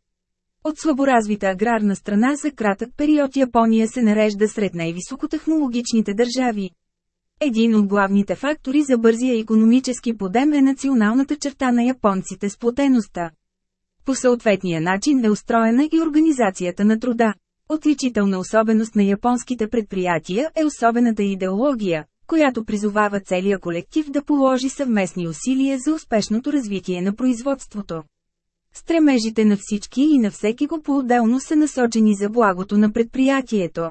От слаборазвита аграрна страна за кратък период Япония се нарежда сред най-високотехнологичните държави. Един от главните фактори за бързия економически подем е националната черта на японците с плотеността. По съответния начин е устроена и организацията на труда. Отличителна особеност на японските предприятия е особената идеология, която призовава целия колектив да положи съвместни усилия за успешното развитие на производството. Стремежите на всички и на всеки го по-отделно са насочени за благото на предприятието.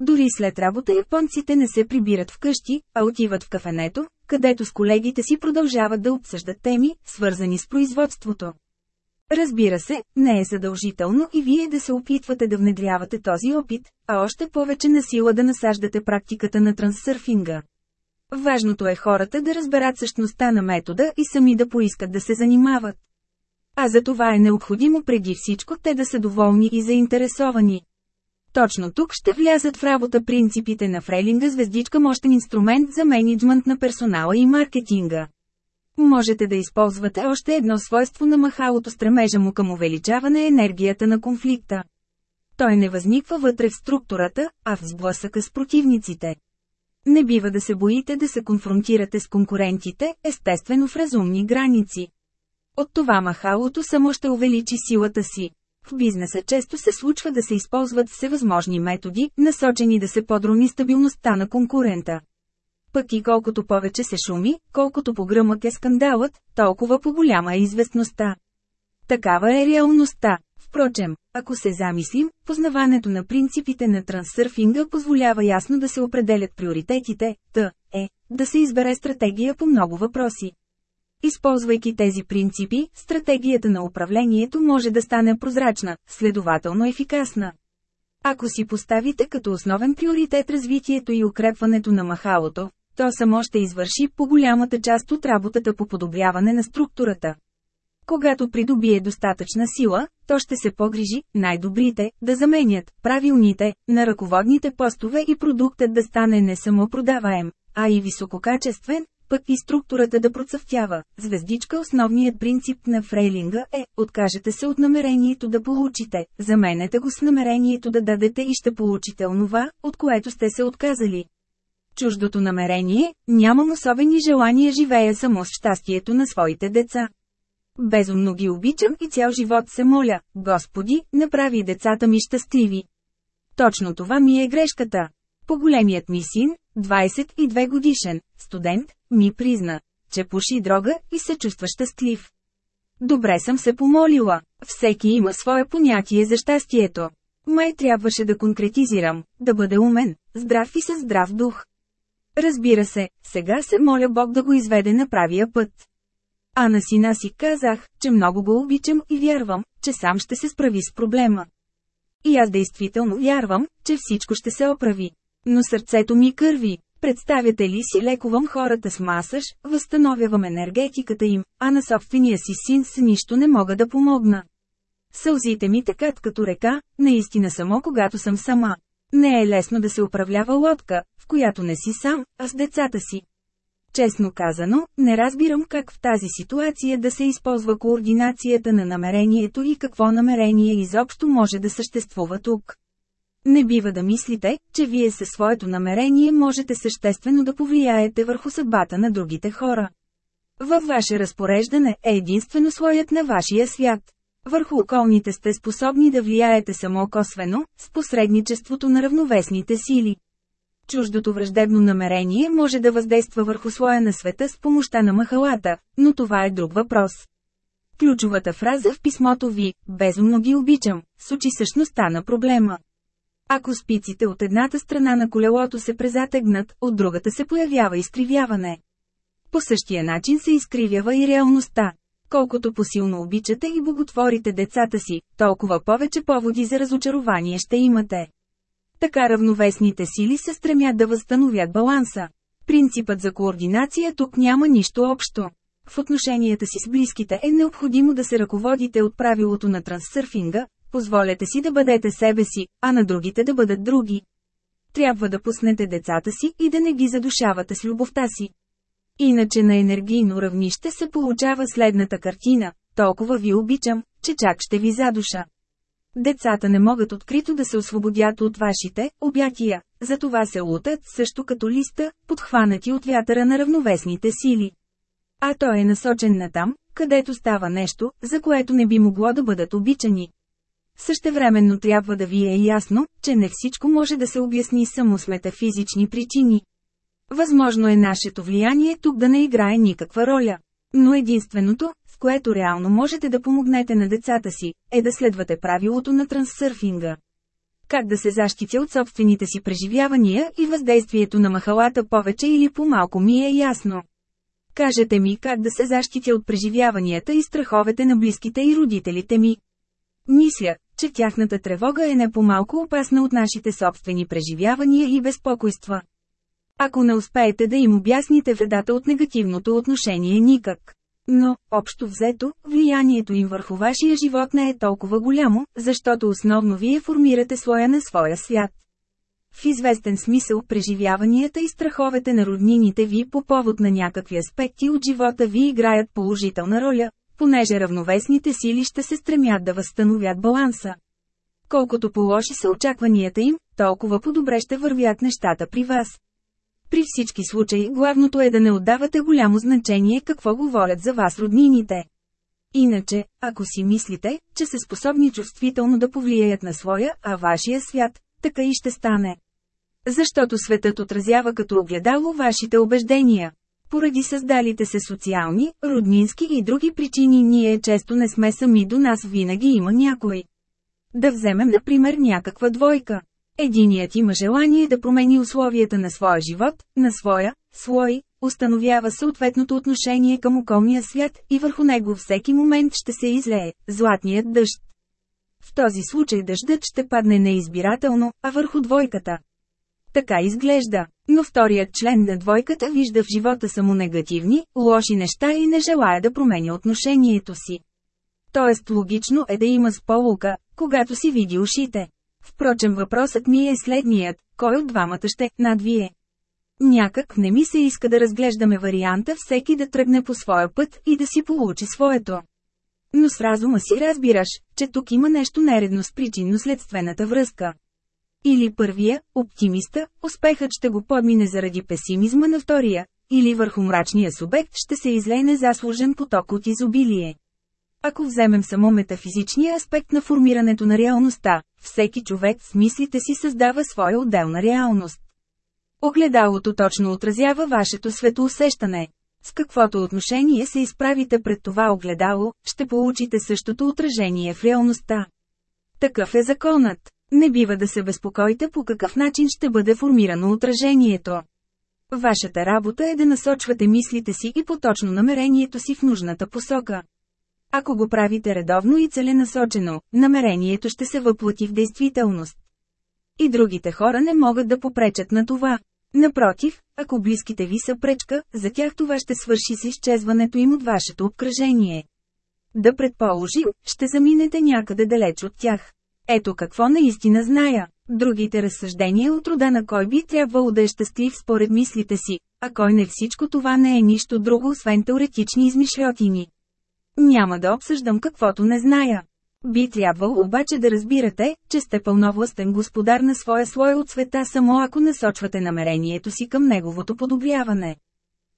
Дори след работа японците не се прибират вкъщи, а отиват в кафенето, където с колегите си продължават да обсъждат теми, свързани с производството. Разбира се, не е задължително и вие да се опитвате да внедрявате този опит, а още повече на сила да насаждате практиката на трансърфинга. Важното е хората да разберат същността на метода и сами да поискат да се занимават. А за това е необходимо преди всичко те да са доволни и заинтересовани. Точно тук ще влязат в работа принципите на Фрейлинга звездичка мощен инструмент за менеджмент на персонала и маркетинга. Можете да използвате още едно свойство на махалото стремежа му към увеличаване енергията на конфликта. Той не възниква вътре в структурата, а в сблъсъка с противниците. Не бива да се боите да се конфронтирате с конкурентите, естествено в разумни граници. От това махалото само ще увеличи силата си. В бизнеса често се случва да се използват всевъзможни методи, насочени да се подрони стабилността на конкурента. Пък и колкото повече се шуми, колкото по-гръмък е скандалът, толкова по-голяма е известността. Такава е реалността. Впрочем, ако се замислим, познаването на принципите на трансърфинга позволява ясно да се определят приоритетите, т. е, да се избере стратегия по много въпроси. Използвайки тези принципи, стратегията на управлението може да стане прозрачна, следователно ефикасна. Ако си поставите като основен приоритет развитието и укрепването на махалото, то само ще извърши по голямата част от работата по подобряване на структурата. Когато придобие достатъчна сила, то ще се погрижи, най-добрите, да заменят, правилните, на ръководните постове и продуктът да стане не само продаваем, а и висококачествен, пък и структурата да процъфтява. Звездичка основният принцип на фрейлинга е, откажете се от намерението да получите, заменете го с намерението да дадете и ще получите онова, от което сте се отказали. Чуждото намерение, нямам особени желания живея само с щастието на своите деца. Безумно ги обичам и цял живот се моля, Господи, направи децата ми щастливи. Точно това ми е грешката. По-големият ми син, 22 годишен, студент, ми призна, че пуши дрога и се чувства щастлив. Добре съм се помолила. Всеки има свое понятие за щастието. Май трябваше да конкретизирам, да бъде умен, здрав и със здрав дух. Разбира се, сега се моля Бог да го изведе на правия път. А на сина си казах, че много го обичам и вярвам, че сам ще се справи с проблема. И аз действително вярвам, че всичко ще се оправи. Но сърцето ми кърви. Представяте ли си лекувам хората с масаж, възстановявам енергетиката им, а на собствения си син с нищо не мога да помогна. Сълзите ми текат като река, наистина само когато съм сама. Не е лесно да се управлява лодка, в която не си сам, а с децата си. Честно казано, не разбирам как в тази ситуация да се използва координацията на намерението и какво намерение изобщо може да съществува тук. Не бива да мислите, че вие със своето намерение можете съществено да повлияете върху съдбата на другите хора. Във ваше разпореждане е единствено слоят на вашия свят. Върху околните сте способни да влияете само косвено, с посредничеството на равновесните сили. Чуждото враждебно намерение може да въздейства върху слоя на света с помощта на махалата, но това е друг въпрос. Ключовата фраза в писмото ви «Безумно ги обичам» сочи същността на проблема. Ако спиците от едната страна на колелото се презатегнат, от другата се появява изкривяване. По същия начин се изкривява и реалността. Колкото посилно обичате и боготворите децата си, толкова повече поводи за разочарование ще имате. Така равновесните сили се стремят да възстановят баланса. Принципът за координация тук няма нищо общо. В отношенията си с близките е необходимо да се ръководите от правилото на трансърфинга, позволете си да бъдете себе си, а на другите да бъдат други. Трябва да пуснете децата си и да не ги задушавате с любовта си. Иначе на енергийно равнище се получава следната картина – толкова ви обичам, че чак ще ви задуша. Децата не могат открито да се освободят от вашите обятия, затова се лутат също като листа, подхванати от вятъра на равновесните сили. А той е насочен на там, където става нещо, за което не би могло да бъдат обичани. Същевременно трябва да ви е ясно, че не всичко може да се обясни само с метафизични причини. Възможно е нашето влияние тук да не играе никаква роля. Но единственото, с което реално можете да помогнете на децата си, е да следвате правилото на трансърфинга. Как да се защитя от собствените си преживявания и въздействието на махалата повече или по-малко ми е ясно. Кажете ми как да се защитя от преживяванията и страховете на близките и родителите ми. Мисля, че тяхната тревога е не по-малко опасна от нашите собствени преживявания и безпокойства. Ако не успеете да им обясните вредата от негативното отношение никак. Но, общо взето, влиянието им върху вашия живот не е толкова голямо, защото основно вие формирате слоя на своя свят. В известен смисъл преживяванията и страховете на роднините ви по повод на някакви аспекти от живота ви играят положителна роля, понеже равновесните сили ще се стремят да възстановят баланса. Колкото по-лоши са очакванията им, толкова по-добре ще вървят нещата при вас. При всички случаи главното е да не отдавате голямо значение какво говорят за вас роднините. Иначе, ако си мислите, че са способни чувствително да повлияят на своя, а вашия свят, така и ще стане. Защото светът отразява като огледало вашите убеждения. Поради създалите се социални, роднински и други причини ние често не сме сами до нас винаги има някой. Да вземем например някаква двойка. Единият има желание да промени условията на своя живот, на своя, слой, установява съответното отношение към околния свят и върху него всеки момент ще се излее златният дъжд. В този случай дъждът ще падне неизбирателно, а върху двойката. Така изглежда. Но вторият член на двойката вижда в живота само негативни, лоши неща и не желая да променя отношението си. Тоест логично е да има сполука, когато си види ушите. Впрочем въпросът ми е следният, кой от двамата ще надвие? Някак не ми се иска да разглеждаме варианта всеки да тръгне по своя път и да си получи своето. Но с разума си разбираш, че тук има нещо нередно с причинно-следствената връзка. Или първия, оптимиста, успехът ще го подмине заради песимизма на втория, или върху мрачния субект ще се излее незаслужен поток от изобилие. Ако вземем само метафизичния аспект на формирането на реалността, всеки човек с мислите си създава своя отделна реалност. Огледалото точно отразява вашето светоусещане. С каквото отношение се изправите пред това огледало, ще получите същото отражение в реалността. Такъв е законът. Не бива да се безпокоите по какъв начин ще бъде формирано отражението. Вашата работа е да насочвате мислите си и поточно намерението си в нужната посока. Ако го правите редовно и целенасочено, намерението ще се въплати в действителност. И другите хора не могат да попречат на това. Напротив, ако близките ви са пречка, за тях това ще свърши с изчезването им от вашето обкръжение. Да предположим, ще заминете някъде далеч от тях. Ето какво наистина зная. Другите разсъждения от рода на кой би трябвало да е щастлив според мислите си, а кой не всичко това не е нищо друго освен теоретични измишлетини. Няма да обсъждам каквото не зная. Би трябвало обаче да разбирате, че сте пълновластен господар на своя слой от света само ако насочвате намерението си към неговото подобряване.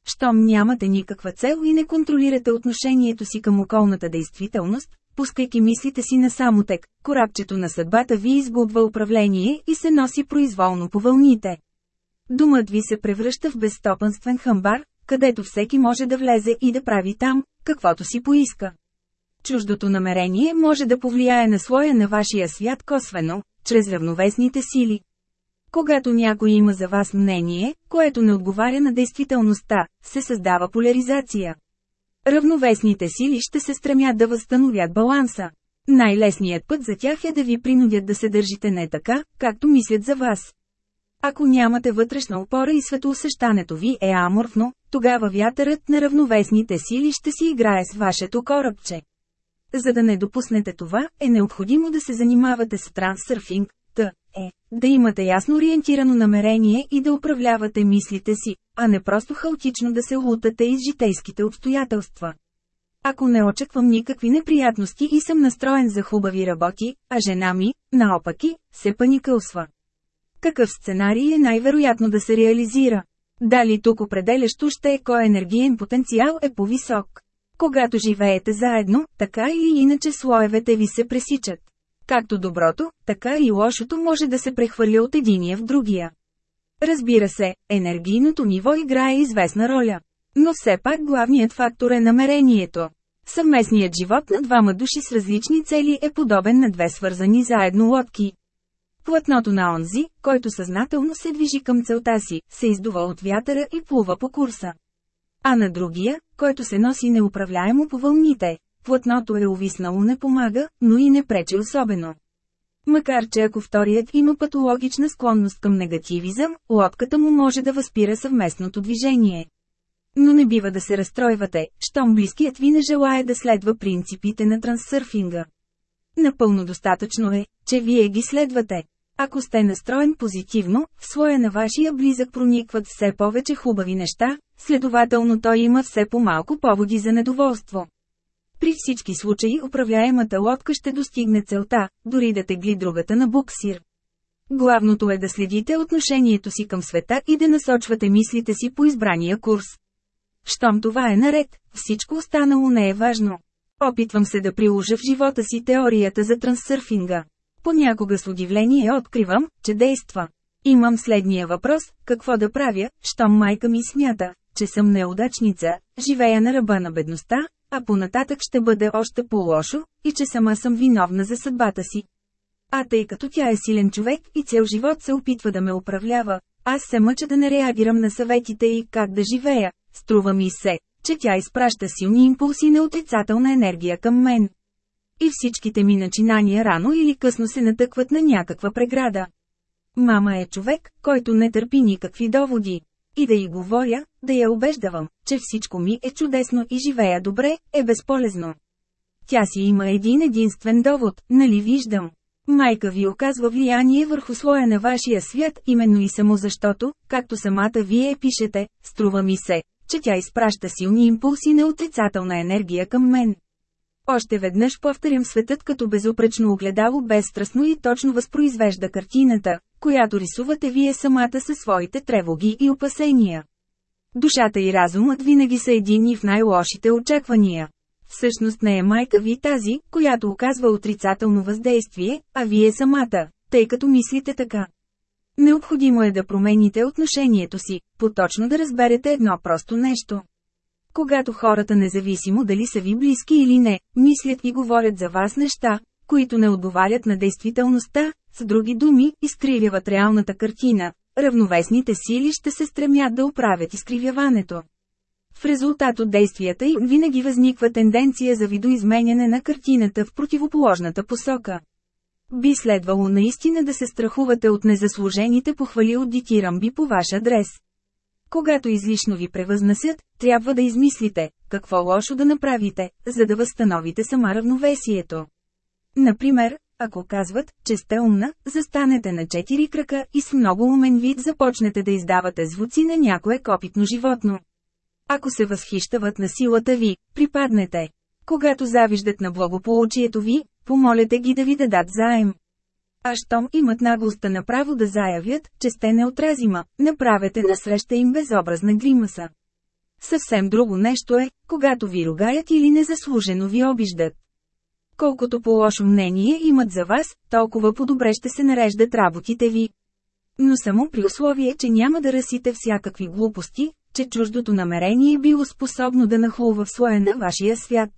Щом нямате никаква цел и не контролирате отношението си към околната действителност, пускайки мислите си на самотек, корабчето на съдбата ви изгубва управление и се носи произволно по вълните. Думът ви се превръща в безстопанствен хамбар, където всеки може да влезе и да прави там, каквото си поиска. Чуждото намерение може да повлияе на слоя на вашия свят косвено, чрез равновесните сили. Когато някой има за вас мнение, което не отговаря на действителността, се създава поляризация. Равновесните сили ще се стремят да възстановят баланса. Най-лесният път за тях е да ви принудят да се държите не така, както мислят за вас. Ако нямате вътрешна опора и светоусещането ви е аморфно, тогава вятърът на равновесните сили ще си играе с вашето корабче. За да не допуснете това, е необходимо да се занимавате с трансърфинг. Е, да имате ясно ориентирано намерение и да управлявате мислите си, а не просто хаотично да се лутате из житейските обстоятелства. Ако не очаквам никакви неприятности и съм настроен за хубави работи, а жена ми, наопаки, се паникълсва. Какъв сценарий е най-вероятно да се реализира? Дали тук определящо ще е кой енергиен потенциал е по-висок? Когато живеете заедно, така или иначе слоевете ви се пресичат. Както доброто, така и лошото може да се прехвърля от единия в другия. Разбира се, енергийното ниво играе известна роля. Но все пак главният фактор е намерението. Съвместният живот на двама души с различни цели е подобен на две свързани заедно лодки. Плътното на онзи, който съзнателно се движи към целта си, се издува от вятъра и плува по курса. А на другия, който се носи неуправляемо по вълните, плътното е увиснало не помага, но и не пречи особено. Макар че ако вторият има патологична склонност към негативизъм, лодката му може да възпира съвместното движение. Но не бива да се разстройвате, щом близкият ви не желая да следва принципите на трансърфинга. Напълно достатъчно е, че вие ги следвате. Ако сте настроен позитивно, в слоя на вашия близък проникват все повече хубави неща, следователно той има все по-малко поводи за недоволство. При всички случаи управляемата лодка ще достигне целта, дори да тегли другата на буксир. Главното е да следите отношението си към света и да насочвате мислите си по избрания курс. Щом това е наред, всичко останало не е важно. Опитвам се да приложа в живота си теорията за трансърфинга. Понякога с удивление откривам, че действа. Имам следния въпрос, какво да правя, щом майка ми смята, че съм неудачница, живея на ръба на бедността, а понататък ще бъде още по-лошо, и че сама съм виновна за съдбата си. А тъй като тя е силен човек и цял живот се опитва да ме управлява, аз се мъча да не реагирам на съветите и как да живея, струва ми се, че тя изпраща силни импулси на отрицателна енергия към мен. И всичките ми начинания рано или късно се натъкват на някаква преграда. Мама е човек, който не търпи никакви доводи. И да й говоря, да я убеждавам, че всичко ми е чудесно и живея добре, е безполезно. Тя си има един единствен довод, нали виждам. Майка ви оказва влияние върху слоя на вашия свят, именно и само защото, както самата вие пишете, струва ми се, че тя изпраща силни импулси на отрицателна енергия към мен. Още веднъж повторям светът като безупречно огледало безстрастно и точно възпроизвежда картината, която рисувате вие самата със своите тревоги и опасения. Душата и разумът винаги са едини в най-лошите очаквания. Всъщност не е майка ви тази, която оказва отрицателно въздействие, а вие самата, тъй като мислите така. Необходимо е да промените отношението си, поточно да разберете едно просто нещо. Когато хората независимо дали са ви близки или не, мислят и говорят за вас неща, които не отговарят на действителността, с други думи, изкривяват реалната картина, равновесните сили ще се стремят да оправят изкривяването. В резултат от действията им винаги възниква тенденция за видоизменяне на картината в противоположната посока. Би следвало наистина да се страхувате от незаслужените похвали от дитирамби по ваш адрес. Когато излишно ви превъзнасят, трябва да измислите, какво лошо да направите, за да възстановите сама равновесието. Например, ако казват, че сте умна, застанете на четири крака и с много умен вид започнете да издавате звуци на някое копитно животно. Ако се възхищават на силата ви, припаднете. Когато завиждат на благополучието ви, помолете ги да ви дадат заем. А щом имат наглостта направо да заявят, че сте неотразима, направете насреща им безобразна гримаса. Съвсем друго нещо е, когато ви ругаят или незаслужено ви обиждат. Колкото по-лошо мнение имат за вас, толкова по-добре ще се нареждат работите ви. Но само при условие, че няма да расите всякакви глупости, че чуждото намерение е било способно да нахлува в слоя на вашия свят.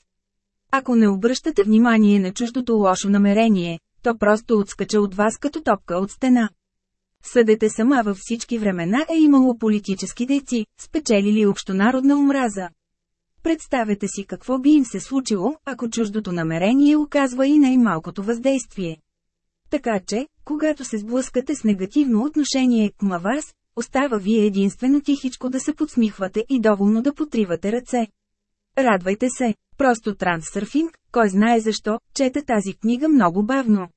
Ако не обръщате внимание на чуждото лошо намерение, то просто отскача от вас като топка от стена. Съдете сама във всички времена е имало политически дейци, спечелили общонародна омраза. Представете си какво би им се случило, ако чуждото намерение оказва и най-малкото въздействие. Така че, когато се сблъскате с негативно отношение към вас, остава вие единствено тихичко да се подсмихвате и доволно да потривате ръце. Радвайте се, просто трансърфинг, кой знае защо, чете тази книга много бавно.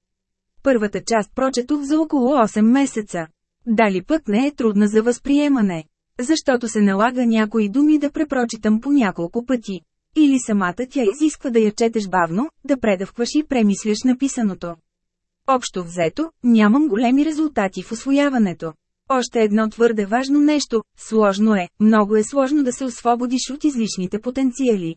Първата част прочетох за около 8 месеца. Дали пък не е трудна за възприемане? Защото се налага някои думи да препрочитам по няколко пъти. Или самата тя изисква да я четеш бавно, да предавкваш и премисляш написаното. Общо взето, нямам големи резултати в освояването. Още едно твърде важно нещо – сложно е, много е сложно да се освободиш от излишните потенциали.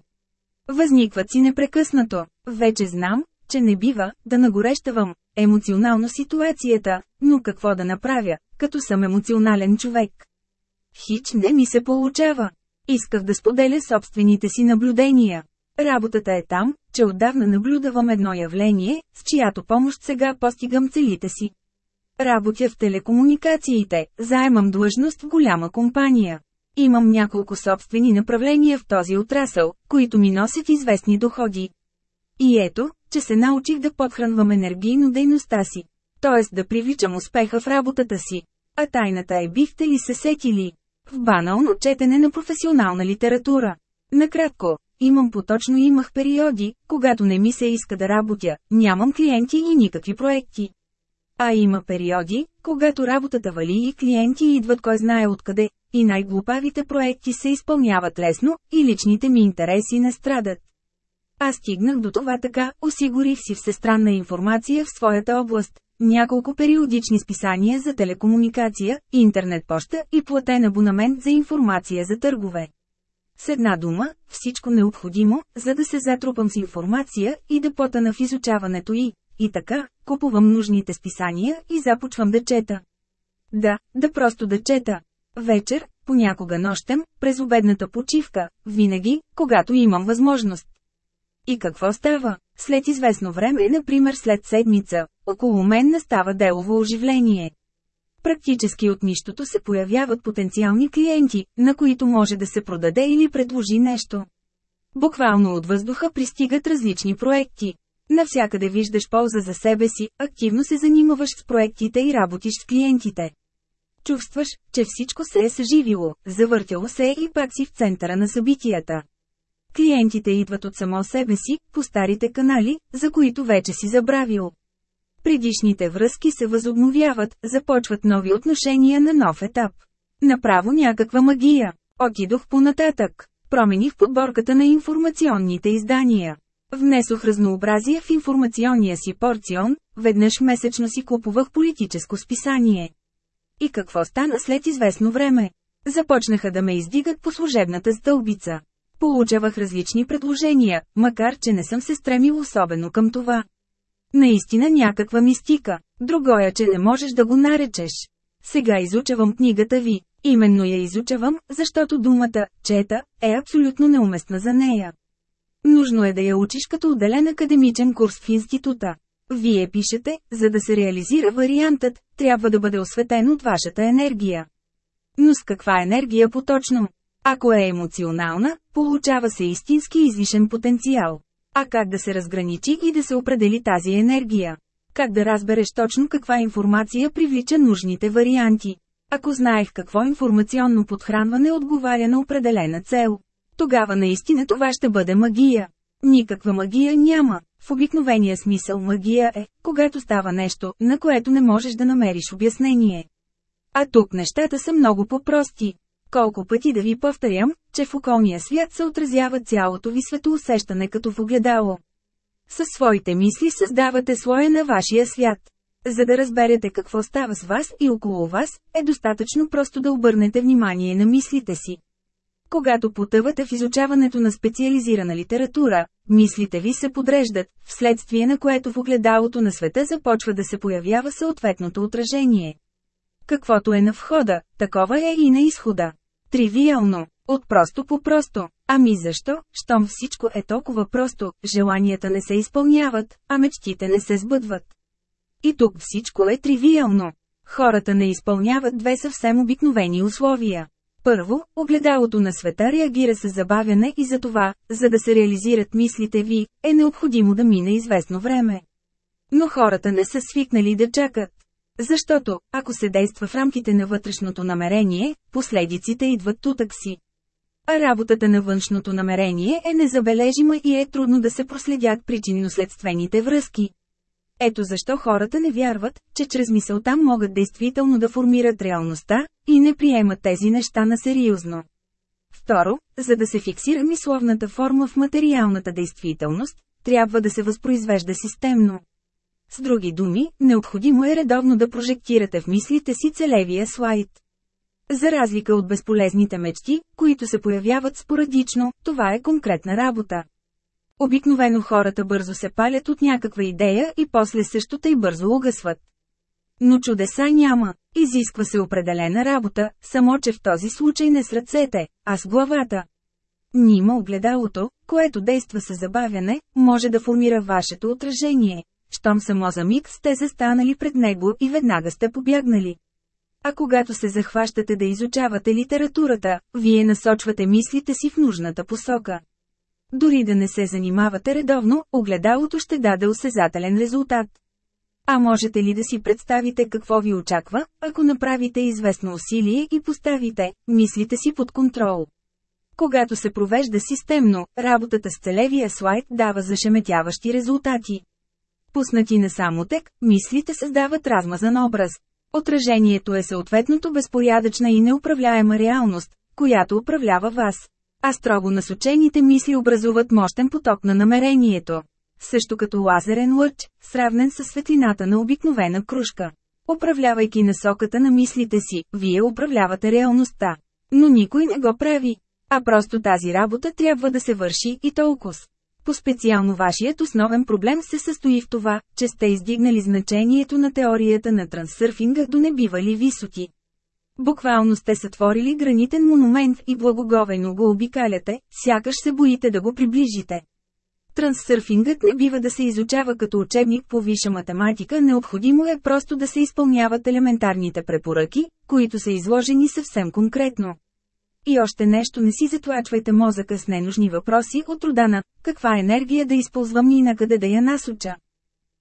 Възникват си непрекъснато. Вече знам, че не бива да нагорещавам емоционално ситуацията, но какво да направя, като съм емоционален човек. Хич не ми се получава. Исках да споделя собствените си наблюдения. Работата е там, че отдавна наблюдавам едно явление, с чиято помощ сега постигам целите си. Работя в телекомуникациите, заемам длъжност в голяма компания. Имам няколко собствени направления в този отрасъл, които ми носят известни доходи. И ето, че се научих да подхранвам енергийно дейността си. Т.е. да привличам успеха в работата си. А тайната е бихте ли се сетили? В банално четене на професионална литература. Накратко, имам поточно имах периоди, когато не ми се иска да работя, нямам клиенти и никакви проекти. А има периоди, когато работата вали и клиенти идват кой знае откъде, и най-глупавите проекти се изпълняват лесно, и личните ми интереси не страдат. Аз стигнах до това така, осигурих си всестранна информация в своята област, няколко периодични списания за телекомуникация, интернет поща и платен абонамент за информация за търгове. С една дума, всичко необходимо, за да се затрупам с информация и да потана в изучаването й. И така, купувам нужните списания и започвам да чета. Да, да просто да чета. Вечер, понякога нощем, през обедната почивка, винаги, когато имам възможност. И какво става? След известно време, например след седмица, около мен настава делово оживление. Практически от нищото се появяват потенциални клиенти, на които може да се продаде или предложи нещо. Буквално от въздуха пристигат различни проекти. Навсякъде виждаш полза за себе си, активно се занимаваш с проектите и работиш с клиентите. Чувстваш, че всичко се е съживило, завъртяло се и пак си в центъра на събитията. Клиентите идват от само себе си, по старите канали, за които вече си забравил. Предишните връзки се възобновяват, започват нови отношения на нов етап. Направо някаква магия. Отидох по-нататък. Промених подборката на информационните издания. Внесох разнообразие в информационния си порцион, веднъж месечно си купувах политическо списание. И какво стана след известно време? Започнаха да ме издигат по служебната стълбица. Получавах различни предложения, макар че не съм се стремил особено към това. Наистина някаква мистика, другоя, че не можеш да го наречеш. Сега изучавам книгата ви. Именно я изучавам, защото думата «чета» е абсолютно неуместна за нея. Нужно е да я учиш като отделен академичен курс в института. Вие пишете, за да се реализира вариантът, трябва да бъде осветен от вашата енергия. Но с каква енергия поточно? Ако е емоционална, получава се истински извишен потенциал. А как да се разграничи и да се определи тази енергия? Как да разбереш точно каква информация привлича нужните варианти? Ако знаех какво информационно подхранване отговаря на определена цел, тогава наистина това ще бъде магия. Никаква магия няма. В обикновения смисъл магия е, когато става нещо, на което не можеш да намериш обяснение. А тук нещата са много по-прости. Колко пъти да ви повторям, че в околния свят се отразява цялото ви светоусещане като в огледало. Със своите мисли създавате слоя на вашия свят. За да разберете какво става с вас и около вас, е достатъчно просто да обърнете внимание на мислите си. Когато потъвате в изучаването на специализирана литература, мислите ви се подреждат, вследствие на което в огледалото на света започва да се появява съответното отражение. Каквото е на входа, такова е и на изхода. Тривиално, от просто по просто. Ами защо, щом всичко е толкова просто, желанията не се изпълняват, а мечтите не се сбъдват. И тук всичко е тривиално. Хората не изпълняват две съвсем обикновени условия. Първо, огледалото на света реагира с забавяне и за това, за да се реализират мислите ви, е необходимо да мине известно време. Но хората не са свикнали да чакат. Защото, ако се действа в рамките на вътрешното намерение, последиците идват тутък си. А работата на външното намерение е незабележима и е трудно да се проследят причинно-следствените връзки. Ето защо хората не вярват, че чрез мисълта могат действително да формират реалността, и не приемат тези неща на сериозно. Второ, за да се фиксира мисловната форма в материалната действителност, трябва да се възпроизвежда системно. С други думи, необходимо е редовно да прожектирате в мислите си целевия слайд. За разлика от безполезните мечти, които се появяват спорадично, това е конкретна работа. Обикновено хората бързо се палят от някаква идея и после същото и бързо угасват. Но чудеса няма, изисква се определена работа, само че в този случай не с ръцете, а с главата. Нима огледалото, което действа с забавяне, може да формира вашето отражение. Щом само за миг сте застанали пред него и веднага сте побягнали. А когато се захващате да изучавате литературата, вие насочвате мислите си в нужната посока. Дори да не се занимавате редовно, огледалото ще даде осезателен резултат. А можете ли да си представите какво ви очаква, ако направите известно усилие и поставите мислите си под контрол? Когато се провежда системно, работата с целевия слайд дава зашеметяващи резултати. Пуснати на самотек, мислите създават размазан образ. Отражението е съответното безпорядъчна и неуправляема реалност, която управлява вас. А строго насочените мисли образуват мощен поток на намерението. Също като лазерен лъч, сравнен с светлината на обикновена кружка. Управлявайки насоката на мислите си, вие управлявате реалността. Но никой не го прави. А просто тази работа трябва да се върши и толкова. По-специално вашият основен проблем се състои в това, че сте издигнали значението на теорията на трансърфинга до небивали висоти. Буквално сте сътворили гранитен монумент и благоговейно го обикаляте, сякаш се боите да го приближите. Трансърфингът не бива да се изучава като учебник по висша математика, необходимо е просто да се изпълняват елементарните препоръки, които са изложени съвсем конкретно. И още нещо не си затлачвайте мозъка с ненужни въпроси от рода на «каква енергия да използвам и накъде да я насоча».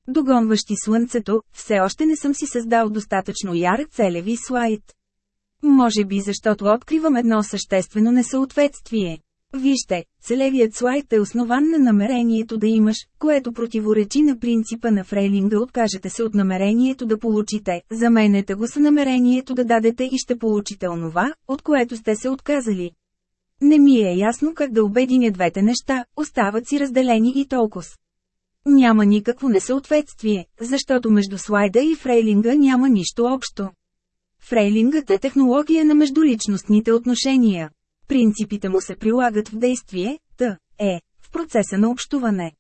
Догонващи слънцето, все още не съм си създал достатъчно яр целеви слайд. Може би защото откривам едно съществено несъответствие. Вижте, целевият слайд е основан на намерението да имаш, което противоречи на принципа на фрейлинга откажете се от намерението да получите, заменете го с намерението да дадете и ще получите онова, от което сте се отказали. Не ми е ясно как да обединя двете неща, остават си разделени и толкова. Няма никакво несъответствие, защото между слайда и фрейлинга няма нищо общо. Фрейлингът е технология на междуличностните отношения. Принципите му се прилагат в действие, т. е, в процеса на общуване.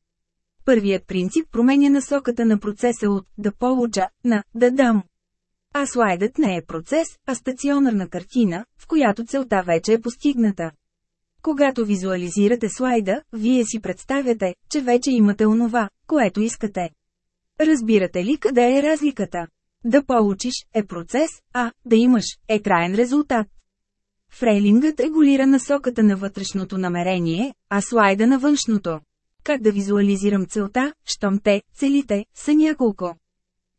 Първият принцип променя насоката на процеса от «да получа» на «да дам». А слайдът не е процес, а стационарна картина, в която целта вече е постигната. Когато визуализирате слайда, вие си представяте, че вече имате онова, което искате. Разбирате ли къде е разликата? Да получиш е процес, а да имаш е краен резултат. Фрейлингът регулира насоката на вътрешното намерение, а слайда на външното. Как да визуализирам целта, щом те, целите, са няколко.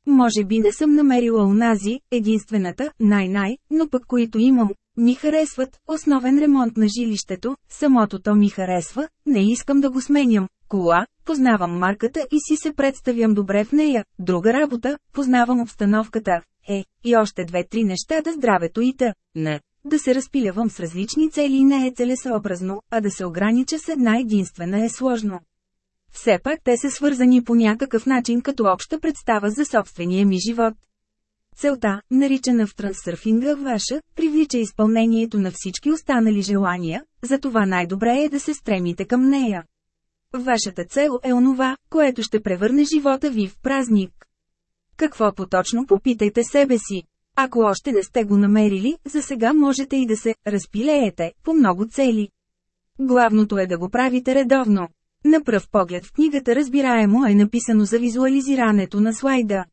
Може би не съм намерила унази, единствената, най-най, но пък които имам, ми харесват, основен ремонт на жилището, самото то ми харесва, не искам да го сменям, кола, познавам марката и си се представям добре в нея, друга работа, познавам обстановката, е, и още две-три неща да здравето и та, не. Да се разпилявам с различни цели не е целесообразно, а да се огранича с една единствена е сложно. Все пак те са свързани по някакъв начин като обща представа за собствения ми живот. Целта, наричана в трансърфинга ваша, привлича изпълнението на всички останали желания, затова най-добре е да се стремите към нея. Вашата цел е онова, което ще превърне живота ви в празник. Какво поточно попитайте себе си. Ако още не сте го намерили, за сега можете и да се разпилеете по много цели. Главното е да го правите редовно. На пръв поглед в книгата разбираемо е написано за визуализирането на слайда.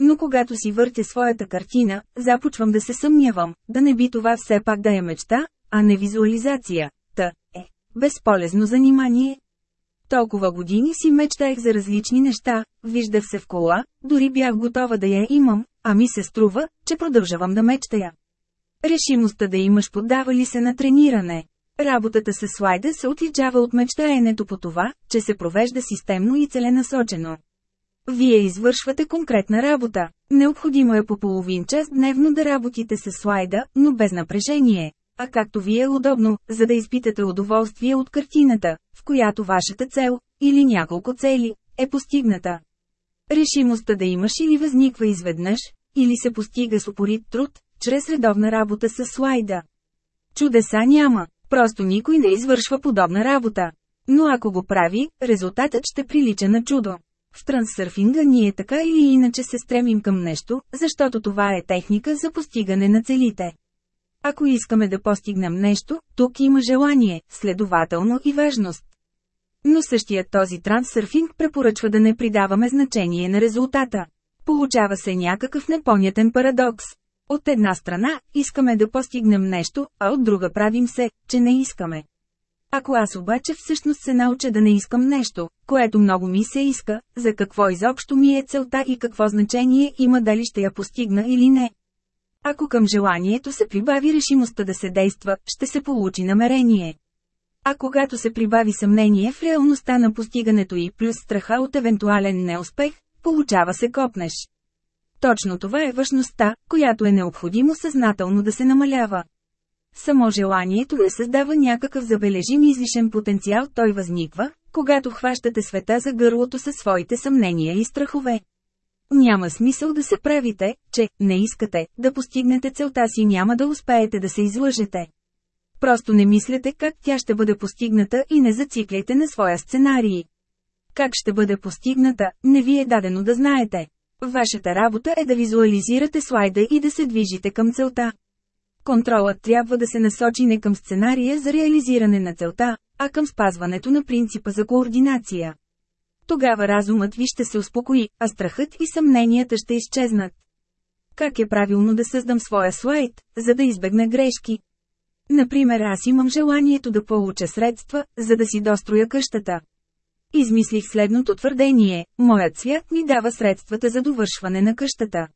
Но когато си въртя своята картина, започвам да се съмнявам, да не би това все пак да е мечта, а не визуализация. Та, е, безполезно занимание. Толкова години си мечтаех за различни неща, виждах се в кола, дори бях готова да я имам, а ми се струва, че продължавам да мечтая. Решимостта да имаш поддава ли се на трениране. Работата с слайда се отличава от мечтаенето по това, че се провежда системно и целенасочено. Вие извършвате конкретна работа. Необходимо е по половин час дневно да работите с слайда, но без напрежение, а както ви е удобно, за да изпитате удоволствие от картината, в която вашата цел, или няколко цели, е постигната. Решимостта да имаш или възниква изведнъж, или се постига с упорит труд, чрез редовна работа с слайда. Чудеса няма, просто никой не извършва подобна работа. Но ако го прави, резултатът ще прилича на чудо. В трансърфинга ние така или иначе се стремим към нещо, защото това е техника за постигане на целите. Ако искаме да постигнем нещо, тук има желание, следователно и важност. Но същият този трансърфинг препоръчва да не придаваме значение на резултата. Получава се някакъв непонятен парадокс. От една страна, искаме да постигнем нещо, а от друга правим се, че не искаме. Ако аз обаче всъщност се науча да не искам нещо, което много ми се иска, за какво изобщо ми е целта и какво значение има дали ще я постигна или не. Ако към желанието се прибави решимостта да се действа, ще се получи намерение. А когато се прибави съмнение в реалността на постигането и плюс страха от евентуален неуспех, получава се копнеш. Точно това е външността, която е необходимо съзнателно да се намалява. Само желанието не създава някакъв забележим излишен потенциал, той възниква, когато хващате света за гърлото със своите съмнения и страхове. Няма смисъл да се правите, че не искате да постигнете целта си няма да успеете да се излъжете. Просто не мислете как тя ще бъде постигната и не зацикляйте на своя сценарий. Как ще бъде постигната, не ви е дадено да знаете. Вашата работа е да визуализирате слайда и да се движите към целта. Контролът трябва да се насочи не към сценария за реализиране на целта, а към спазването на принципа за координация. Тогава разумът ви ще се успокои, а страхът и съмненията ще изчезнат. Как е правилно да създам своя слайд, за да избегна грешки? Например аз имам желанието да получа средства, за да си достроя къщата. Измислих следното твърдение – моят свят ми дава средствата за довършване на къщата.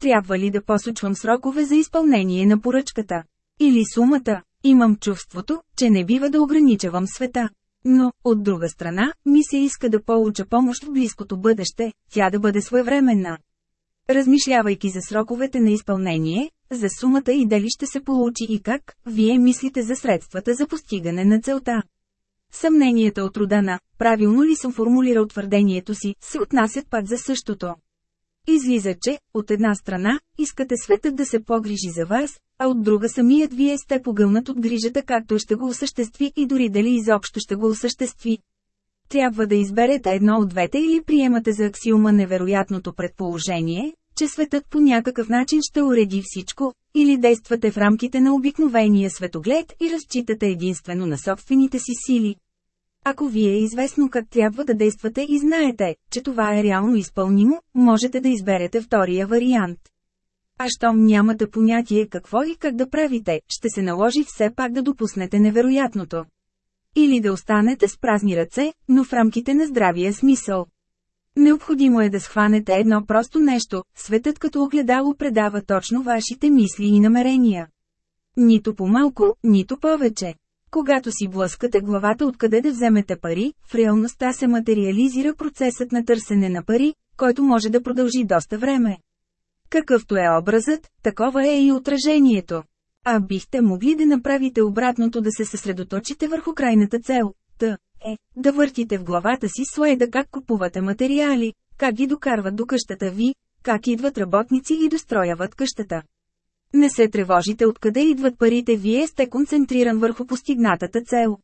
Трябва ли да посочвам срокове за изпълнение на поръчката? Или сумата? Имам чувството, че не бива да ограничавам света. Но, от друга страна, ми се иска да получа помощ в близкото бъдеще, тя да бъде своевременна. Размишлявайки за сроковете на изпълнение, за сумата и дали ще се получи и как, вие мислите за средствата за постигане на целта. Съмненията от рода на «правилно ли съм формулирал твърдението си» се отнасят пак за същото. Излиза, че, от една страна, искате светът да се погрижи за вас, а от друга самият вие сте погълнат от грижата както ще го осъществи и дори дали изобщо ще го осъществи. Трябва да изберете едно от двете или приемате за аксиома невероятното предположение, че светът по някакъв начин ще уреди всичко, или действате в рамките на обикновения светоглед и разчитате единствено на собствените си сили. Ако ви е известно как трябва да действате и знаете, че това е реално изпълнимо, можете да изберете втория вариант. А щом нямате понятие какво и как да правите, ще се наложи все пак да допуснете невероятното. Или да останете с празни ръце, но в рамките на здравия смисъл. Необходимо е да схванете едно просто нещо, светът като огледало предава точно вашите мисли и намерения. Нито по-малко, нито повече. Когато си блъскате главата откъде да вземете пари, в реалността се материализира процесът на търсене на пари, който може да продължи доста време. Какъвто е образът, такова е и отражението. А бихте могли да направите обратното да се съсредоточите върху крайната цел, т. е, да въртите в главата си слайда как купувате материали, как ги докарват до къщата ви, как идват работници и дострояват къщата. Не се тревожите откъде идват парите, вие сте концентриран върху постигнатата цел.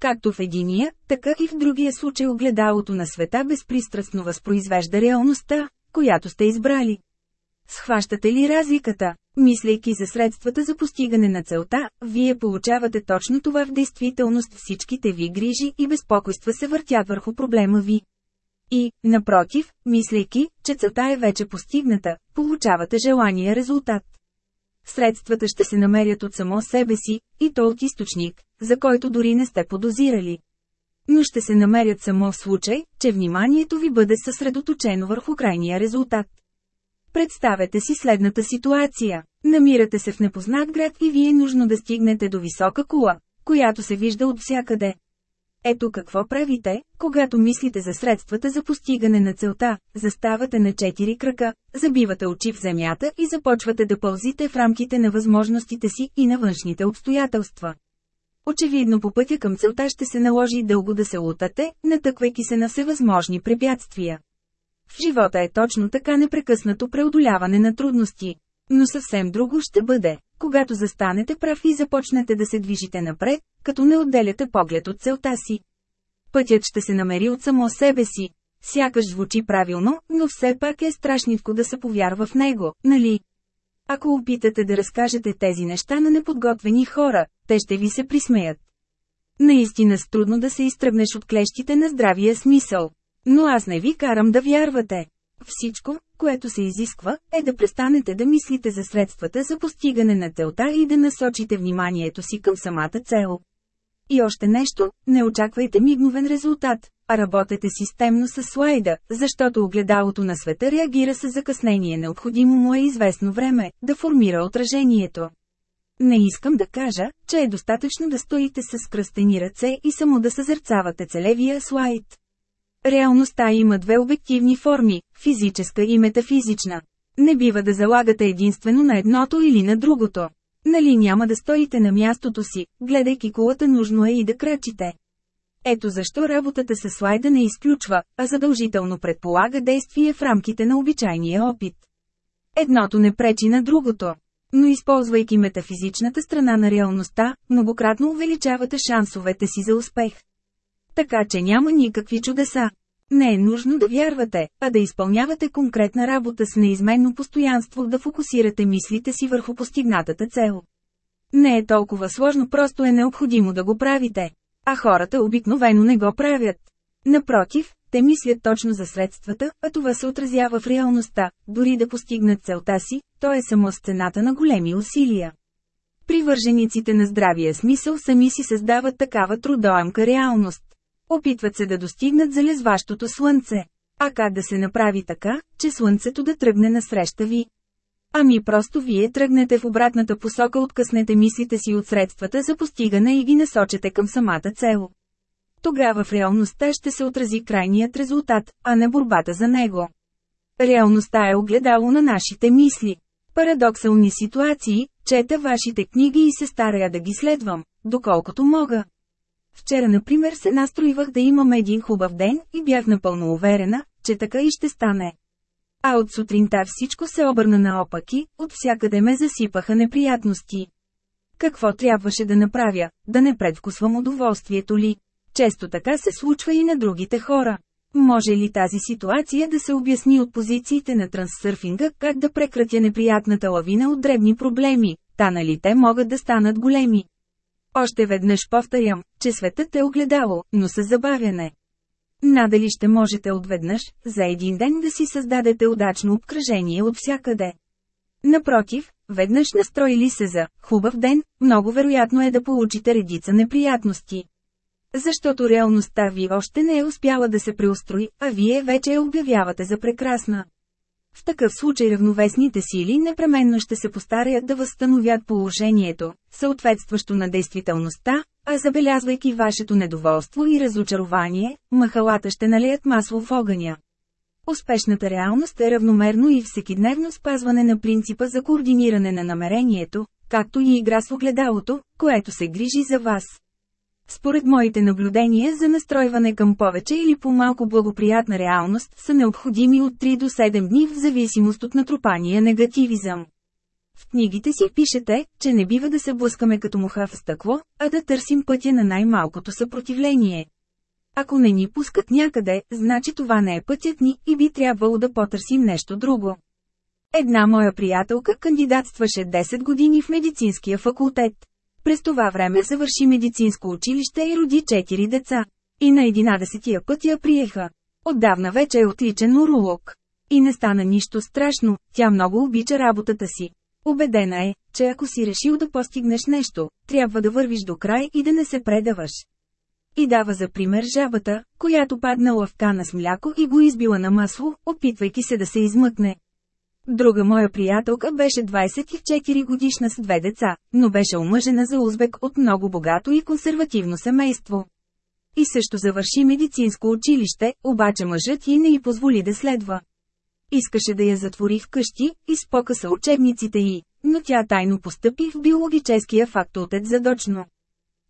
Както в единия, така и в другия случай огледалото на света безпристрастно възпроизвежда реалността, която сте избрали. Схващате ли разликата? Мислейки за средствата за постигане на целта, вие получавате точно това в действителност всичките ви грижи и безпокойства се въртят върху проблема ви. И, напротив, мислейки, че целта е вече постигната, получавате желания резултат. Средствата ще се намерят от само себе си, и то от източник, за който дори не сте подозирали. Но ще се намерят само в случай, че вниманието ви бъде съсредоточено върху крайния резултат. Представете си следната ситуация. Намирате се в непознат град и ви е нужно да стигнете до висока кула, която се вижда от всякъде. Ето какво правите, когато мислите за средствата за постигане на целта, заставате на четири крака, забивате очи в земята и започвате да пълзите в рамките на възможностите си и на външните обстоятелства. Очевидно по пътя към целта ще се наложи дълго да се лутате, натъквайки се на всевъзможни препятствия. В живота е точно така непрекъснато преодоляване на трудности. Но съвсем друго ще бъде, когато застанете прав и започнете да се движите напред, като не отделяте поглед от целта си. Пътят ще се намери от само себе си. Сякаш звучи правилно, но все пак е страшнитко да се повярва в него, нали? Ако опитате да разкажете тези неща на неподготвени хора, те ще ви се присмеят. Наистина с трудно да се изтръгнеш от клещите на здравия смисъл. Но аз не ви карам да вярвате. Всичко, което се изисква, е да престанете да мислите за средствата за постигане на целта и да насочите вниманието си към самата цел. И още нещо, не очаквайте мигновен резултат, а работете системно с слайда, защото огледалото на света реагира с закъснение необходимо му е известно време, да формира отражението. Не искам да кажа, че е достатъчно да стоите с кръстени ръце и само да съзерцавате целевия слайд. Реалността има две обективни форми – физическа и метафизична. Не бива да залагате единствено на едното или на другото. Нали няма да стоите на мястото си, гледайки колата нужно е и да крачите. Ето защо работата с слайда не изключва, а задължително предполага действие в рамките на обичайния опит. Едното не пречи на другото. Но използвайки метафизичната страна на реалността, многократно увеличавате шансовете си за успех. Така че няма никакви чудеса. Не е нужно да вярвате, а да изпълнявате конкретна работа с неизменно постоянство да фокусирате мислите си върху постигнатата цел. Не е толкова сложно, просто е необходимо да го правите. А хората обикновено не го правят. Напротив, те мислят точно за средствата, а това се отразява в реалността, дори да постигнат целта си, то е само сцената на големи усилия. Привържениците на здравия смисъл сами си създават такава трудоемка реалност. Опитват се да достигнат залезващото слънце. А как да се направи така, че слънцето да тръгне насреща ви? Ами просто вие тръгнете в обратната посока, откъснете мислите си от средствата за постигане и ги насочете към самата цел. Тогава в реалността ще се отрази крайният резултат, а не борбата за него. Реалността е огледало на нашите мисли. Парадоксални ситуации, чета вашите книги и се старая да ги следвам, доколкото мога. Вчера например се настроивах да имам един хубав ден и бях напълно уверена, че така и ще стане. А от сутринта всичко се обърна наопаки, от всякъде ме засипаха неприятности. Какво трябваше да направя, да не предвкусвам удоволствието ли? Често така се случва и на другите хора. Може ли тази ситуация да се обясни от позициите на трансърфинга, как да прекратя неприятната лавина от дребни проблеми, та нали те могат да станат големи? Още веднъж повторям, че светът е огледало, но с забавяне. Надали ще можете отведнъж, за един ден да си създадете удачно обкръжение от всякъде. Напротив, веднъж настроили се за «хубав ден», много вероятно е да получите редица неприятности. Защото реалността ви още не е успяла да се преустрои, а вие вече я обявявате за прекрасна. В такъв случай равновесните сили непременно ще се постараят да възстановят положението, съответстващо на действителността, а забелязвайки вашето недоволство и разочарование, махалата ще налият масло в огъня. Успешната реалност е равномерно и всекидневно спазване на принципа за координиране на намерението, както и игра с огледалото, което се грижи за вас. Според моите наблюдения за настройване към повече или по-малко благоприятна реалност са необходими от 3 до 7 дни в зависимост от натрупания негативизъм. В книгите си пишете, че не бива да се блъскаме като муха в стъкло, а да търсим пътя на най-малкото съпротивление. Ако не ни пускат някъде, значи това не е пътят ни и би трябвало да потърсим нещо друго. Една моя приятелка кандидатстваше 10 години в медицинския факултет. През това време завърши медицинско училище и роди 4 деца. И на 11-тия път я приеха. Отдавна вече е отличен уролог. И не стана нищо страшно, тя много обича работата си. Обедена е, че ако си решил да постигнеш нещо, трябва да вървиш до край и да не се предаваш. И дава за пример жабата, която паднала в кана с мляко и го избила на масло, опитвайки се да се измъкне. Друга моя приятелка беше 24 годишна с две деца, но беше омъжена за узбек от много богато и консервативно семейство. И също завърши медицинско училище, обаче мъжът й не й позволи да следва. Искаше да я затвори вкъщи, изпокъса учебниците й, но тя тайно постъпи в биологическия факултет задочно.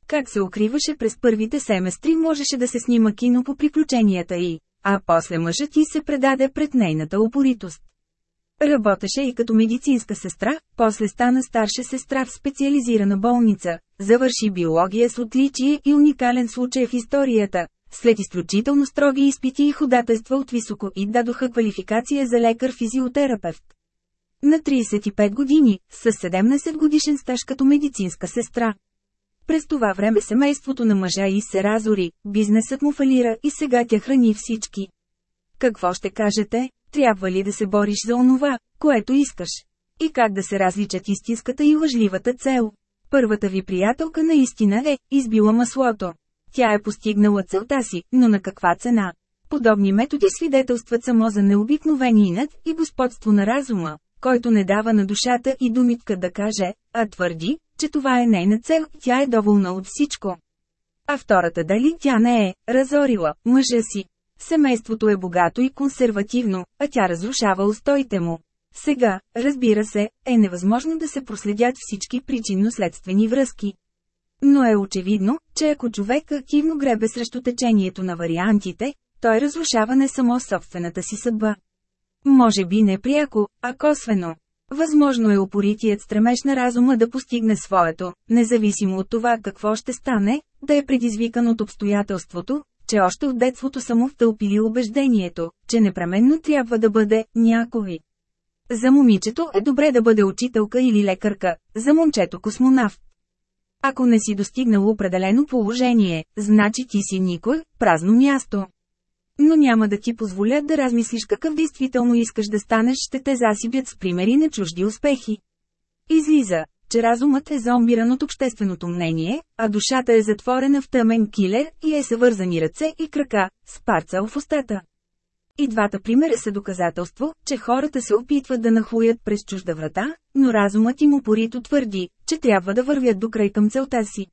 Как се укриваше през първите семестри можеше да се снима кино по приключенията й, а после мъжът й се предаде пред нейната упоритост. Работеше и като медицинска сестра, после стана старша сестра в специализирана болница, завърши биология с отличие и уникален случай в историята. След изключително строги изпити и ходателства от високо и дадоха квалификация за лекар-физиотерапевт. На 35 години, с 17 годишен стаж като медицинска сестра. През това време семейството на мъжа и се разори, бизнесът му фалира и сега тя храни всички. Какво ще кажете? Трябва ли да се бориш за онова, което искаш? И как да се различат истинската и лъжливата цел? Първата ви приятелка наистина е избила маслото. Тя е постигнала целта си, но на каква цена? Подобни методи свидетелстват само за необикновени инат и господство на разума, който не дава на душата и думитка да каже, а твърди, че това е нейна цел, тя е доволна от всичко. А втората дали тя не е разорила мъжа си. Семейството е богато и консервативно, а тя разрушава устоите му. Сега, разбира се, е невъзможно да се проследят всички причинно-следствени връзки. Но е очевидно, че ако човек активно гребе срещу течението на вариантите, той разрушава не само собствената си съдба. Може би не пряко, а косвено. Възможно е упоритият стремеж на разума да постигне своето, независимо от това какво ще стане, да е предизвикан от обстоятелството, че още от детството са му втълпили убеждението, че непременно трябва да бъде някой. За момичето е добре да бъде учителка или лекарка, за момчето космонавт. Ако не си достигнал определено положение, значи ти си никой, празно място. Но няма да ти позволят да размислиш какъв действително искаш да станеш, ще те засибят с примери на чужди успехи. Излиза, че разумът е зомбиран от общественото мнение, а душата е затворена в тъмен килер и е съвързани ръце и крака, с парцал в устата. И двата примера са доказателство, че хората се опитват да нахуят през чужда врата, но разумът им упорито твърди, че трябва да вървят до край към целта си.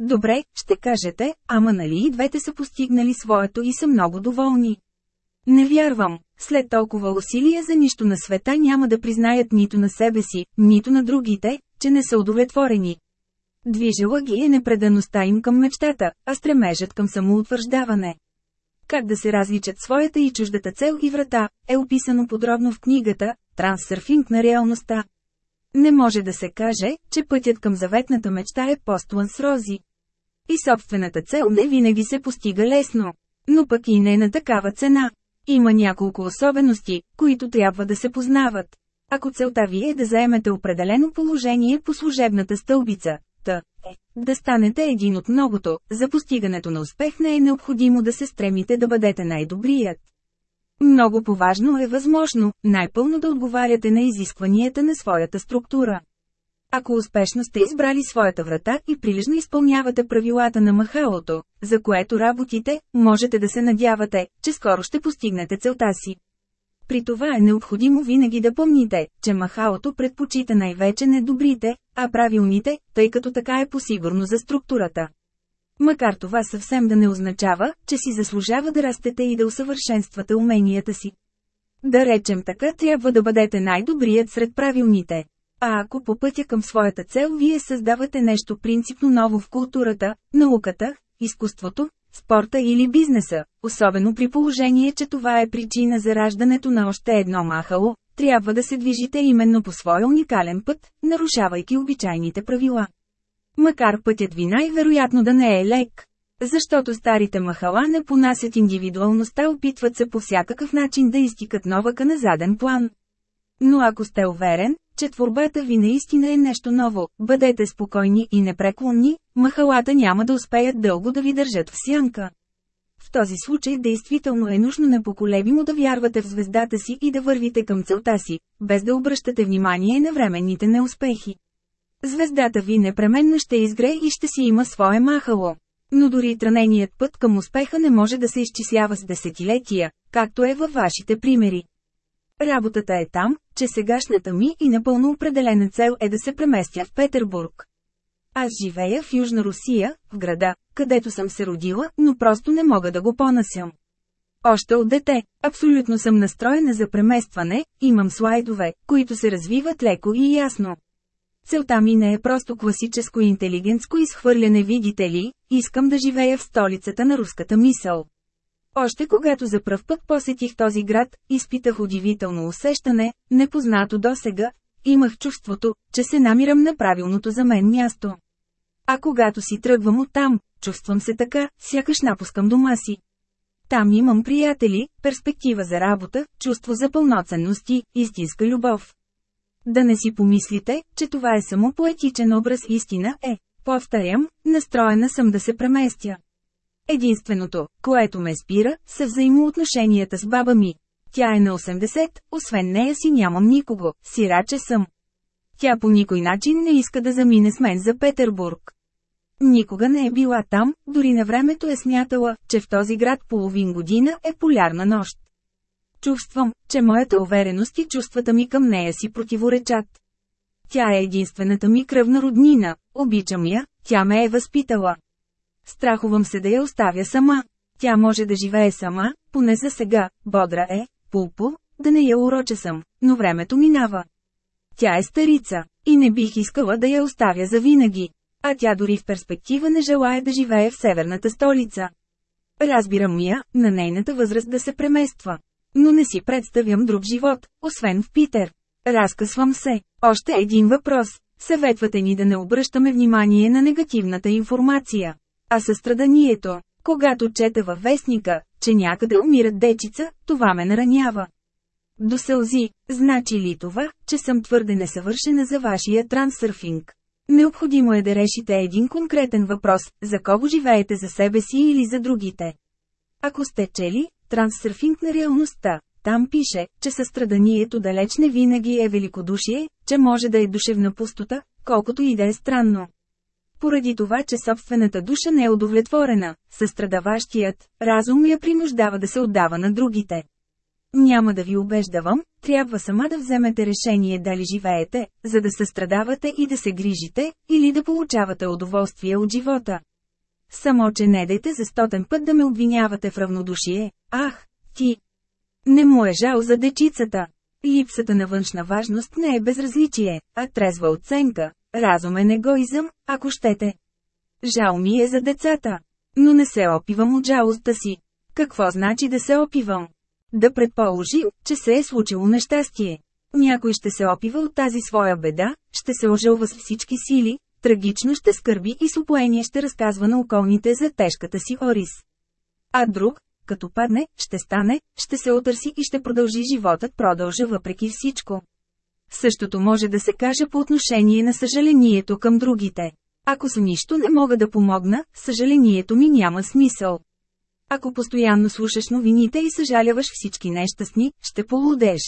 Добре, ще кажете, ама нали и двете са постигнали своето и са много доволни. Не вярвам, след толкова усилия за нищо на света няма да признаят нито на себе си, нито на другите, че не са удовлетворени. Движела ги е непредаността им към мечтата, а стремежът към самоутвърждаване. Как да се различат своята и чуждата цел и врата, е описано подробно в книгата «Трансърфинг на реалността». Не може да се каже, че пътят към заветната мечта е постлан с рози. И собствената цел не винаги се постига лесно. Но пък и не на такава цена. Има няколко особености, които трябва да се познават. Ако целта ви е да заемете определено положение по служебната стълбица, та е да станете един от многото, за постигането на успех не е необходимо да се стремите да бъдете най-добрият. Много поважно е възможно, най-пълно да отговаряте на изискванията на своята структура. Ако успешно сте избрали своята врата и прилежно изпълнявате правилата на махалото, за което работите, можете да се надявате, че скоро ще постигнете целта си. При това е необходимо винаги да помните, че махалото предпочита най-вече не добрите, а правилните, тъй като така е посигурно за структурата. Макар това съвсем да не означава, че си заслужава да растете и да усъвършенствате уменията си. Да речем така трябва да бъдете най-добрият сред правилните. А ако по пътя към своята цел вие създавате нещо принципно ново в културата, науката, изкуството, спорта или бизнеса, особено при положение, че това е причина за раждането на още едно махало, трябва да се движите именно по своя уникален път, нарушавайки обичайните правила. Макар пътят ви най-вероятно да не е лек. Защото старите махала не понасят индивидуалността, опитват се по всякакъв начин да изтикат новака на заден план. Но ако сте уверен, че творбата ви наистина е нещо ново, бъдете спокойни и непреклонни, махалата няма да успеят дълго да ви държат в сянка. В този случай действително е нужно непоколебимо да вярвате в звездата си и да вървите към целта си, без да обръщате внимание на временните неуспехи. Звездата ви непременно ще изгре и ще си има свое махало. Но дори тръненият път към успеха не може да се изчислява с десетилетия, както е във вашите примери. Работата е там, че сегашната ми и напълно определена цел е да се преместя в Петербург. Аз живея в Южна Русия, в града, където съм се родила, но просто не мога да го понасям. Още от дете, абсолютно съм настроена за преместване, имам слайдове, които се развиват леко и ясно. Целта ми не е просто класическо интелигентско изхвърляне видите ли, искам да живея в столицата на руската мисъл. Още когато за пръв път посетих този град, изпитах удивително усещане, непознато досега, имах чувството, че се намирам на правилното за мен място. А когато си тръгвам оттам, чувствам се така, сякаш напускам дома си. Там имам приятели, перспектива за работа, чувство за пълноценност и истинска любов. Да не си помислите, че това е само поетичен образ истина е, повторям, настроена съм да се преместя. Единственото, което ме спира, са взаимоотношенията с баба ми. Тя е на 80, освен нея си нямам никого, сираче съм. Тя по никой начин не иска да замине с мен за Петербург. Никога не е била там, дори на времето е смятала, че в този град половин година е полярна нощ. Чувствам, че моята увереност и чувствата ми към нея си противоречат. Тя е единствената ми кръвна роднина, обичам я, тя ме е възпитала. Страхувам се да я оставя сама. Тя може да живее сама, поне за сега, бодра е, пулпо, да не я уроча съм, но времето минава. Тя е старица, и не бих искала да я оставя за винаги. А тя дори в перспектива не желая да живее в северната столица. Разбирам я, на нейната възраст да се премества. Но не си представям друг живот, освен в Питер. Разкъсвам се. Още един въпрос. Съветвате ни да не обръщаме внимание на негативната информация. А състраданието, когато чета във вестника, че някъде умират дечица, това ме наранява. До сълзи, значи ли това, че съм твърде несъвършена за вашия трансърфинг? Необходимо е да решите един конкретен въпрос, за кого живеете за себе си или за другите. Ако сте чели, трансърфинг на реалността, там пише, че състраданието далеч не винаги е великодушие, че може да е душевна пустота, колкото и да е странно. Поради това, че собствената душа не е удовлетворена, състрадаващият разум я принуждава да се отдава на другите. Няма да ви убеждавам, трябва сама да вземете решение дали живеете, за да състрадавате и да се грижите, или да получавате удоволствие от живота. Само, че не дайте за стотен път да ме обвинявате в равнодушие, ах, ти. Не му е жал за дечицата. Липсата на външна важност не е безразличие, а трезва оценка, разумен егоизъм, ако щете. Жал ми е за децата. Но не се опивам от жалостта си. Какво значи да се опивам? Да предположим, че се е случило нещастие. Някой ще се опива от тази своя беда, ще се ожълва с всички сили, трагично ще скърби и с упоение ще разказва на околните за тежката си орис. А друг, като падне, ще стане, ще се отърси и ще продължи животът продължа въпреки всичко. Същото може да се каже по отношение на съжалението към другите. Ако с нищо не мога да помогна, съжалението ми няма смисъл. Ако постоянно слушаш новините и съжаляваш всички нещастни, ще полудеш.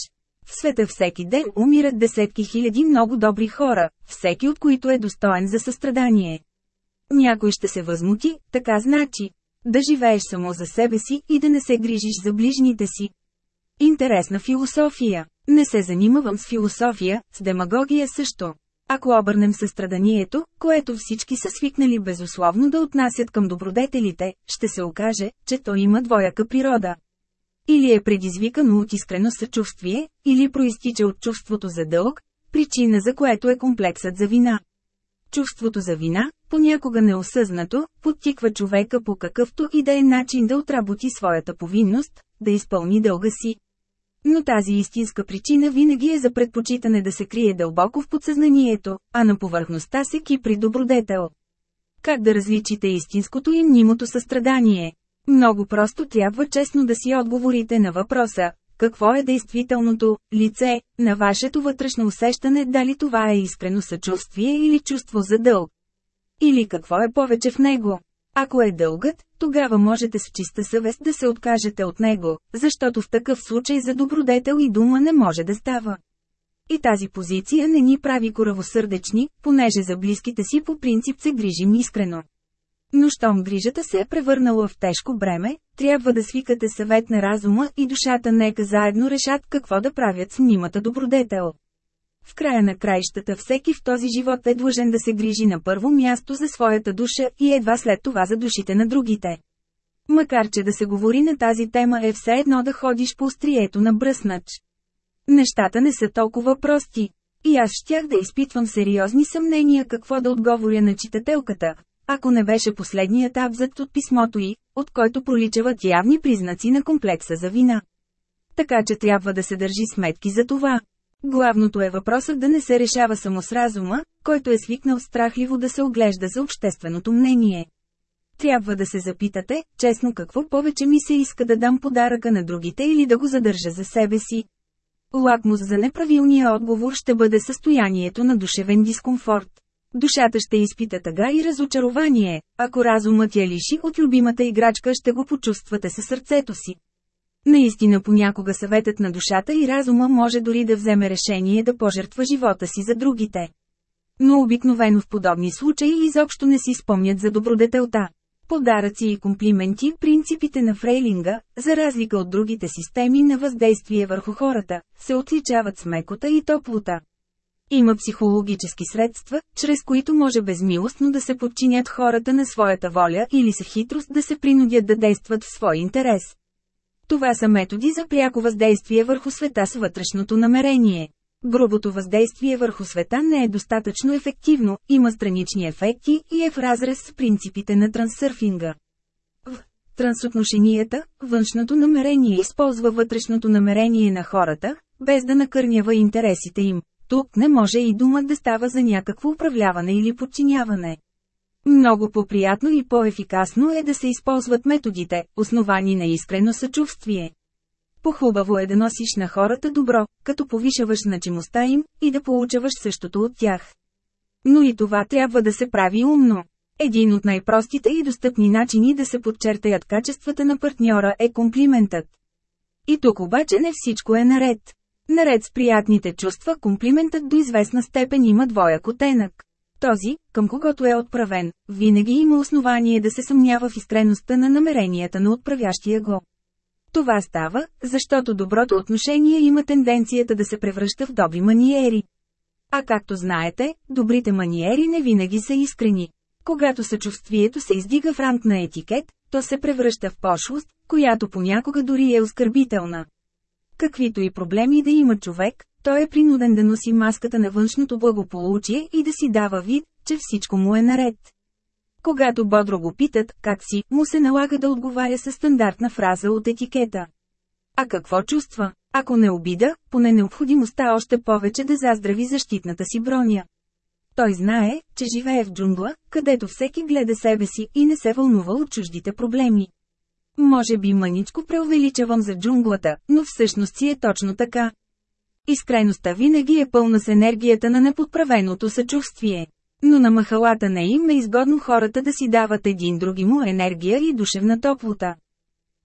В света всеки ден умират десетки хиляди много добри хора, всеки от които е достоен за състрадание. Някой ще се възмути, така значи. Да живееш само за себе си и да не се грижиш за ближните си. Интересна философия. Не се занимавам с философия, с демагогия също. Ако обърнем състраданието, което всички са свикнали безусловно да отнасят към добродетелите, ще се окаже, че то има двояка природа. Или е предизвикано от искрено съчувствие, или проистича от чувството за дълг, причина за което е комплексът за вина. Чувството за вина, понякога неосъзнато, подтиква човека по какъвто и да е начин да отработи своята повинност, да изпълни дълга си. Но тази истинска причина винаги е за предпочитане да се крие дълбоко в подсъзнанието, а на повърхността се кипри добродетел. Как да различите истинското и мнимото състрадание? Много просто трябва честно да си отговорите на въпроса, какво е действителното лице на вашето вътрешно усещане дали това е искрено съчувствие или чувство за дълг? Или какво е повече в него? Ако е дългът, тогава можете с чиста съвест да се откажете от него, защото в такъв случай за добродетел и дума не може да става. И тази позиция не ни прави коравосърдечни, понеже за близките си по принцип се грижим искрено. Но щом грижата се е превърнала в тежко бреме, трябва да свикате съвет на разума и душата нека заедно решат какво да правят с мнимата добродетел. В края на краищата всеки в този живот е длъжен да се грижи на първо място за своята душа и едва след това за душите на другите. Макар че да се говори на тази тема е все едно да ходиш по острието на бръснач. Нещата не са толкова прости. И аз щях да изпитвам сериозни съмнения какво да отговоря на читателката, ако не беше последният абзац от писмото й, от който проличават явни признаци на комплекса за вина. Така че трябва да се държи сметки за това. Главното е въпросът да не се решава само с разума, който е свикнал страхливо да се оглежда за общественото мнение. Трябва да се запитате, честно какво повече ми се иска да дам подаръка на другите или да го задържа за себе си. Лакмус за неправилния отговор ще бъде състоянието на душевен дискомфорт. Душата ще изпита тъга и разочарование, ако разумът я лиши от любимата играчка ще го почувствате със сърцето си. Наистина понякога съветът на душата и разума може дори да вземе решение да пожертва живота си за другите. Но обикновено в подобни случаи изобщо не си спомнят за добродетелта. Подаръци и комплименти, принципите на фрейлинга, за разлика от другите системи на въздействие върху хората, се отличават с мекота и топлота. Има психологически средства, чрез които може безмилостно да се подчинят хората на своята воля или с хитрост да се принудят да действат в свой интерес. Това са методи за пряко въздействие върху света с вътрешното намерение. Грубото въздействие върху света не е достатъчно ефективно, има странични ефекти и е в разрез с принципите на трансърфинга. В трансотношенията, външното намерение използва вътрешното намерение на хората, без да накърнява интересите им. Тук не може и дума да става за някакво управляване или подчиняване. Много по-приятно и по-ефикасно е да се използват методите, основани на искрено съчувствие. Похубаво е да носиш на хората добро, като повишаваш значимостта им, и да получаваш същото от тях. Но и това трябва да се прави умно. Един от най-простите и достъпни начини да се подчертаят качествата на партньора е комплиментът. И тук обаче не всичко е наред. Наред с приятните чувства комплиментът до известна степен има двояк оттенък. Този, към когото е отправен, винаги има основание да се съмнява в искреността на намеренията на отправящия го. Това става, защото доброто отношение има тенденцията да се превръща в добри маниери. А както знаете, добрите маниери не винаги са искрени. Когато съчувствието се издига в ранг на етикет, то се превръща в пошлост, която понякога дори е оскърбителна. Каквито и проблеми да има човек, той е принуден да носи маската на външното благополучие и да си дава вид, че всичко му е наред. Когато бодро го питат, как си, му се налага да отговаря със стандартна фраза от етикета. А какво чувства? Ако не обида, поне необходимостта още повече да заздрави защитната си броня. Той знае, че живее в джунгла, където всеки гледа себе си и не се вълнува от чуждите проблеми. Може би мъничко преувеличавам за джунглата, но всъщност си е точно така. Искреността винаги е пълна с енергията на неподправеното съчувствие. Но на махалата не им е изгодно хората да си дават един други му енергия и душевна топлота.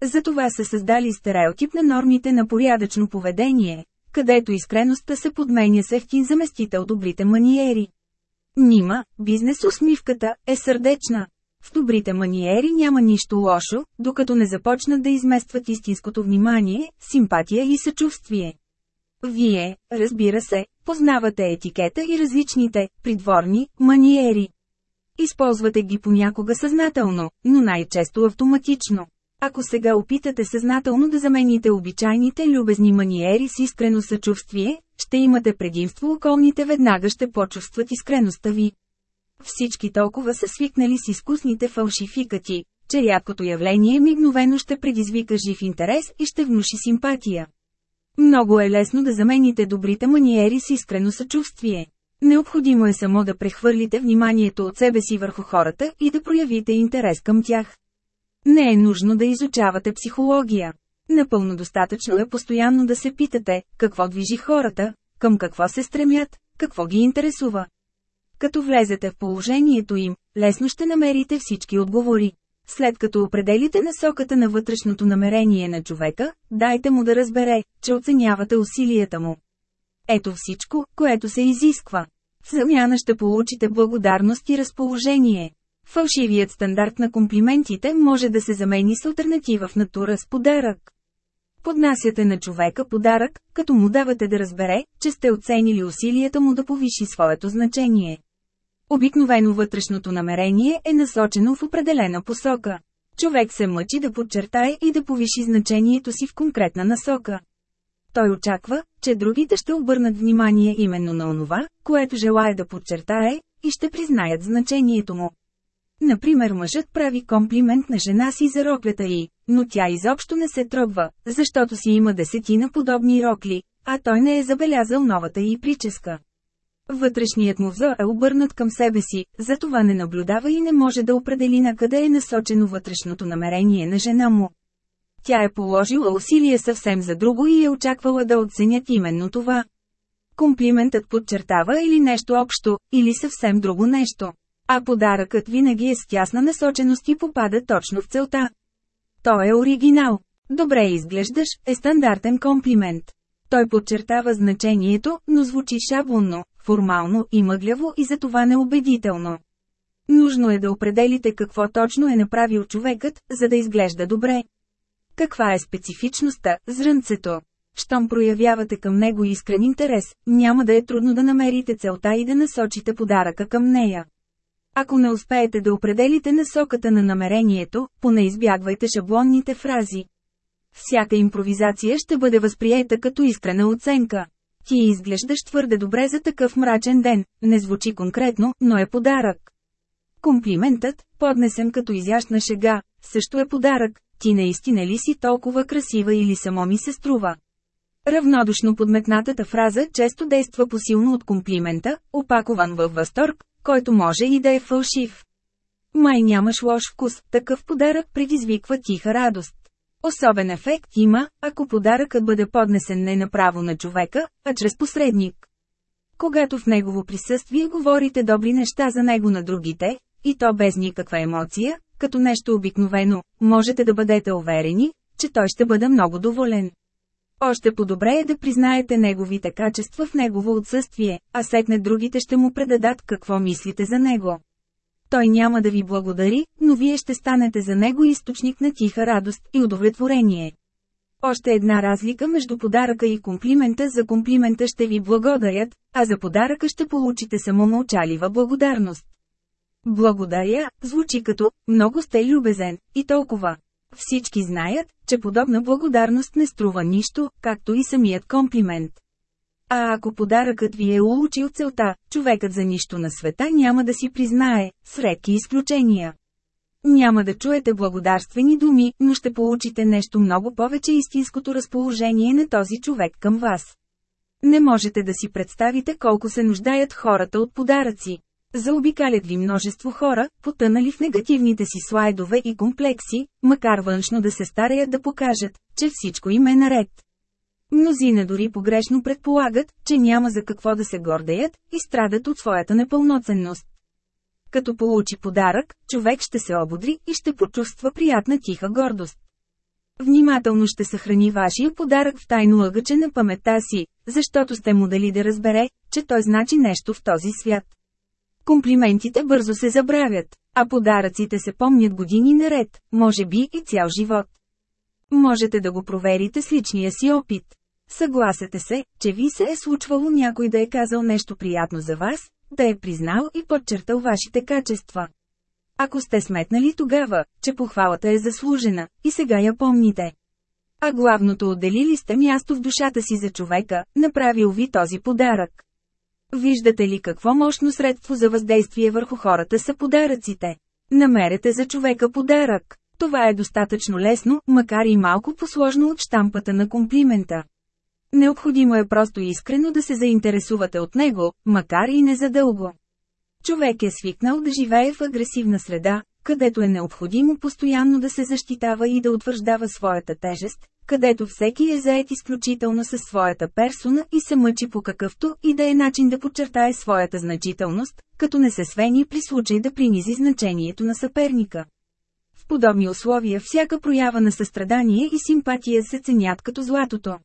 Затова са създали стереотип на нормите на порядъчно поведение, където искреността се подменя с ефтин заместител добрите маниери. Нима, бизнес усмивката е сърдечна. В добрите маниери няма нищо лошо, докато не започнат да изместват истинското внимание, симпатия и съчувствие. Вие, разбира се, познавате етикета и различните, придворни, маниери. Използвате ги понякога съзнателно, но най-често автоматично. Ако сега опитате съзнателно да замените обичайните любезни маниери с искрено съчувствие, ще имате предимство околните веднага ще почувстват искреността ви. Всички толкова са свикнали с изкусните фалшификати, че рядкото явление мигновено ще предизвика жив интерес и ще внуши симпатия. Много е лесно да замените добрите маниери с искрено съчувствие. Необходимо е само да прехвърлите вниманието от себе си върху хората и да проявите интерес към тях. Не е нужно да изучавате психология. Напълно достатъчно е постоянно да се питате, какво движи хората, към какво се стремят, какво ги интересува. Като влезете в положението им, лесно ще намерите всички отговори. След като определите насоката на вътрешното намерение на човека, дайте му да разбере, че оценявате усилията му. Ето всичко, което се изисква. В замяна ще получите благодарност и разположение. Фалшивият стандарт на комплиментите може да се замени с альтернатива в натура с подарък. Поднасяте на човека подарък, като му давате да разбере, че сте оценили усилията му да повиши своето значение. Обикновено вътрешното намерение е насочено в определена посока. Човек се мъчи да подчертае и да повиши значението си в конкретна насока. Той очаква, че другите ще обърнат внимание именно на онова, което желая да подчертае, и ще признаят значението му. Например мъжът прави комплимент на жена си за роклята й, но тя изобщо не се тръгва, защото си има десетина подобни рокли, а той не е забелязал новата й прическа. Вътрешният му взор е обърнат към себе си, затова не наблюдава и не може да определи на къде е насочено вътрешното намерение на жена му. Тя е положила усилие съвсем за друго и е очаквала да оценят именно това. Комплиментът подчертава или нещо общо, или съвсем друго нещо. А подаръкът винаги е с тясна насоченост и попада точно в целта. Той е оригинал. Добре изглеждаш е стандартен комплимент. Той подчертава значението, но звучи шаблонно, формално и мъгляво и затова неубедително. Нужно е да определите какво точно е направил човекът, за да изглежда добре. Каква е специфичността, зрънцето? Щом проявявате към него искрен интерес, няма да е трудно да намерите целта и да насочите подаръка към нея. Ако не успеете да определите насоката на намерението, поне избягвайте шаблонните фрази. Всяка импровизация ще бъде възприета като искрена оценка. Ти изглеждаш твърде добре за такъв мрачен ден, не звучи конкретно, но е подарък. Комплиментът, поднесен като изящна шега, също е подарък, ти наистина ли си толкова красива или само ми се струва. Равнодушно подметнатата фраза често действа посилно от комплимента, опакован във възторг, който може и да е фалшив. Май нямаш лош вкус, такъв подарък предизвиква тиха радост. Особен ефект има, ако подаръкът бъде поднесен не направо на човека, а чрез посредник. Когато в негово присъствие говорите добри неща за него на другите, и то без никаква емоция, като нещо обикновено, можете да бъдете уверени, че той ще бъде много доволен. Още по-добре е да признаете неговите качества в негово отсъствие, а сетне другите ще му предадат какво мислите за него. Той няма да ви благодари, но вие ще станете за него източник на тиха радост и удовлетворение. Още една разлика между подаръка и комплимента за комплимента ще ви благодарят, а за подаръка ще получите само мълчалива благодарност. Благодаря, звучи като, много сте любезен, и толкова. Всички знаят, че подобна благодарност не струва нищо, както и самият комплимент. А ако подаръкът ви е улучил целта, човекът за нищо на света няма да си признае, с редки изключения. Няма да чуете благодарствени думи, но ще получите нещо много повече истинското разположение на този човек към вас. Не можете да си представите колко се нуждаят хората от подаръци. Заобикалят ви множество хора, потънали в негативните си слайдове и комплекси, макар външно да се стараят да покажат, че всичко им е наред. Мнозина дори погрешно предполагат, че няма за какво да се гордеят, и страдат от своята непълноценност. Като получи подарък, човек ще се ободри и ще почувства приятна тиха гордост. Внимателно ще съхрани вашия подарък в тайно лъгъче на паметта си, защото сте му дали да разбере, че той значи нещо в този свят. Комплиментите бързо се забравят, а подаръците се помнят години наред, може би и цял живот. Можете да го проверите с личния си опит. Съгласете се, че ви се е случвало някой да е казал нещо приятно за вас, да е признал и подчертал вашите качества. Ако сте сметнали тогава, че похвалата е заслужена, и сега я помните. А главното отделили сте място в душата си за човека, направил ви този подарък. Виждате ли какво мощно средство за въздействие върху хората са подаръците? Намерете за човека подарък. Това е достатъчно лесно, макар и малко посложно от штампата на комплимента. Необходимо е просто искрено да се заинтересувате от него, макар и не задълго. Човек е свикнал да живее в агресивна среда, където е необходимо постоянно да се защитава и да утвърждава своята тежест, където всеки е заед изключително със своята персона и се мъчи по какъвто и да е начин да подчертае своята значителност, като не се свени при случай да принизи значението на съперника. В подобни условия всяка проява на състрадание и симпатия се ценят като златото.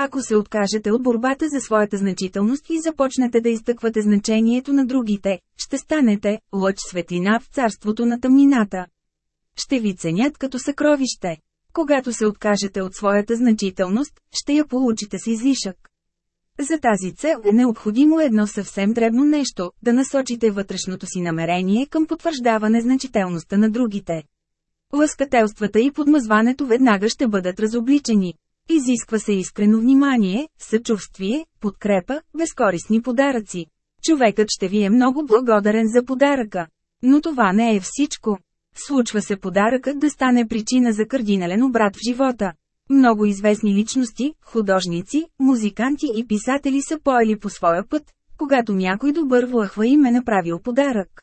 Ако се откажете от борбата за своята значителност и започнете да изтъквате значението на другите, ще станете лъч светлина в царството на тъмнината. Ще ви ценят като съкровище. Когато се откажете от своята значителност, ще я получите с излишък. За тази цел е необходимо едно съвсем дребно нещо – да насочите вътрешното си намерение към потвърждаване значителността на другите. Лъскателствата и подмъзването веднага ще бъдат разобличени. Изисква се искрено внимание, съчувствие, подкрепа, безкорисни подаръци. Човекът ще ви е много благодарен за подаръка. Но това не е всичко. Случва се подаръкът да стане причина за кардинален обрат в живота. Много известни личности, художници, музиканти и писатели са поели по своя път, когато някой добър влъхва им е направил подарък.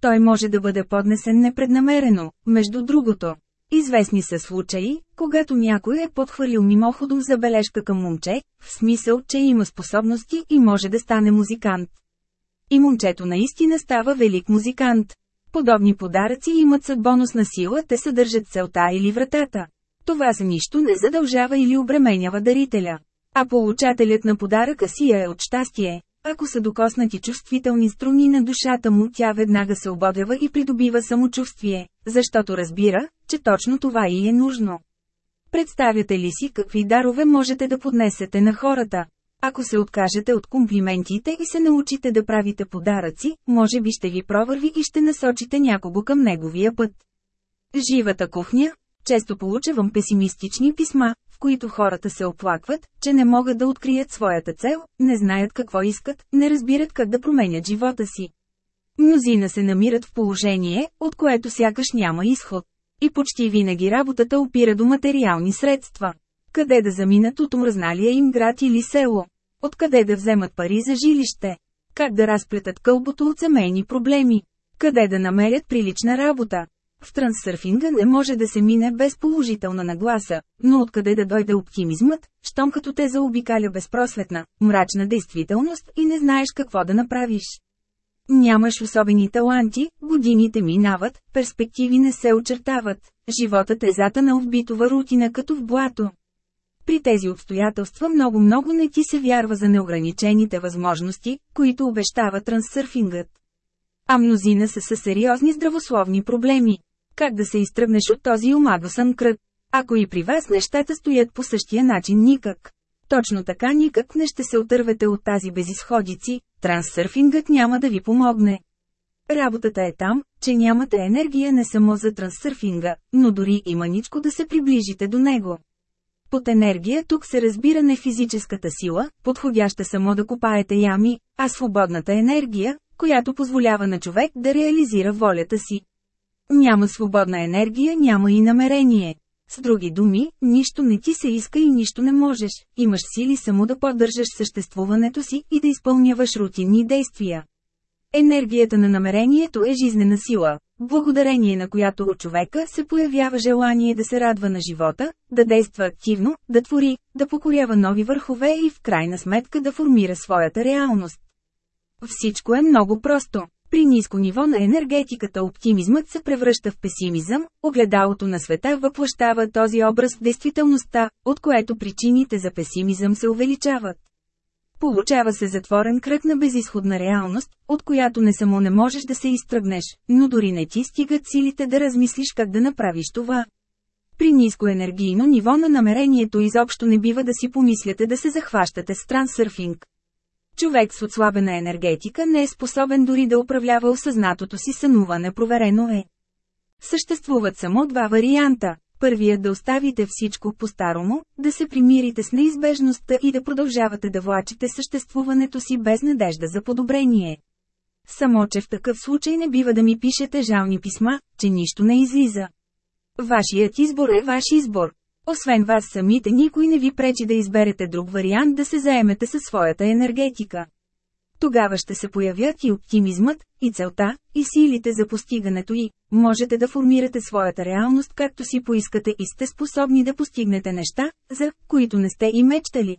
Той може да бъде поднесен непреднамерено, между другото. Известни са случаи, когато някой е подхвърлил мимоходом забележка към момче, в смисъл, че има способности и може да стане музикант. И момчето наистина става велик музикант. Подобни подаръци имат съдбоносна сила, те съдържат целта или вратата. Това за нищо не задължава или обременява дарителя. А получателят на подаръка си е от щастие. Ако са докоснати чувствителни струни на душата му, тя веднага се ободева и придобива самочувствие, защото разбира, че точно това и е нужно. Представяте ли си какви дарове можете да поднесете на хората? Ако се откажете от комплиментите и се научите да правите подаръци, може би ще ви провърви и ще насочите някого към неговия път. Живата кухня Често получавам песимистични писма, в които хората се оплакват, че не могат да открият своята цел, не знаят какво искат, не разбират как да променят живота си. Мнозина се намират в положение, от което сякаш няма изход. И почти винаги работата опира до материални средства. Къде да заминат от омръзналия им град или село? Откъде да вземат пари за жилище? Как да разплетат кълбото от семейни проблеми? Къде да намерят прилична работа? В трансърфинга не може да се мине без положителна нагласа, но откъде да дойде оптимизмът, щом като те заобикаля безпросветна, мрачна действителност и не знаеш какво да направиш. Нямаш особени таланти, годините минават, перспективи не се очертават, животът е затана в битова рутина като в блато. При тези обстоятелства много-много не ти се вярва за неограничените възможности, които обещава трансърфингът. А мнозина са със сериозни здравословни проблеми. Как да се изтръгнеш от този омагосан кръг? Ако и при вас нещата стоят по същия начин никак. Точно така никак не ще се отървете от тази безисходици, трансърфингът няма да ви помогне. Работата е там, че нямате енергия не само за трансърфинга, но дори и маничко да се приближите до него. Под енергия тук се разбира не физическата сила, подходяща само да копаете ями, а свободната енергия, която позволява на човек да реализира волята си. Няма свободна енергия, няма и намерение. С други думи, нищо не ти се иска и нищо не можеш, имаш сили само да поддържаш съществуването си и да изпълняваш рутинни действия. Енергията на намерението е жизнена сила, благодарение на която у човека се появява желание да се радва на живота, да действа активно, да твори, да покорява нови върхове и в крайна сметка да формира своята реалност. Всичко е много просто. При ниско ниво на енергетиката оптимизмът се превръща в песимизъм, огледалото на света въплащава този образ в действителността, от което причините за песимизъм се увеличават. Получава се затворен кръг на безисходна реалност, от която не само не можеш да се изтръгнеш, но дори не ти стигат силите да размислиш как да направиш това. При ниско енергийно ниво на намерението изобщо не бива да си помисляте да се захващате с трансърфинг. Човек с отслабена енергетика не е способен дори да управлява осъзнатото си сънуване проверено е. Съществуват само два варианта. Първият да оставите всичко по-старому, да се примирите с неизбежността и да продължавате да влачите съществуването си без надежда за подобрение. Само, че в такъв случай не бива да ми пишете жални писма, че нищо не излиза. Вашият избор е ваш избор. Освен вас самите никой не ви пречи да изберете друг вариант да се заемете със своята енергетика. Тогава ще се появят и оптимизмът, и целта, и силите за постигането й. Можете да формирате своята реалност както си поискате и сте способни да постигнете неща, за които не сте и мечтали.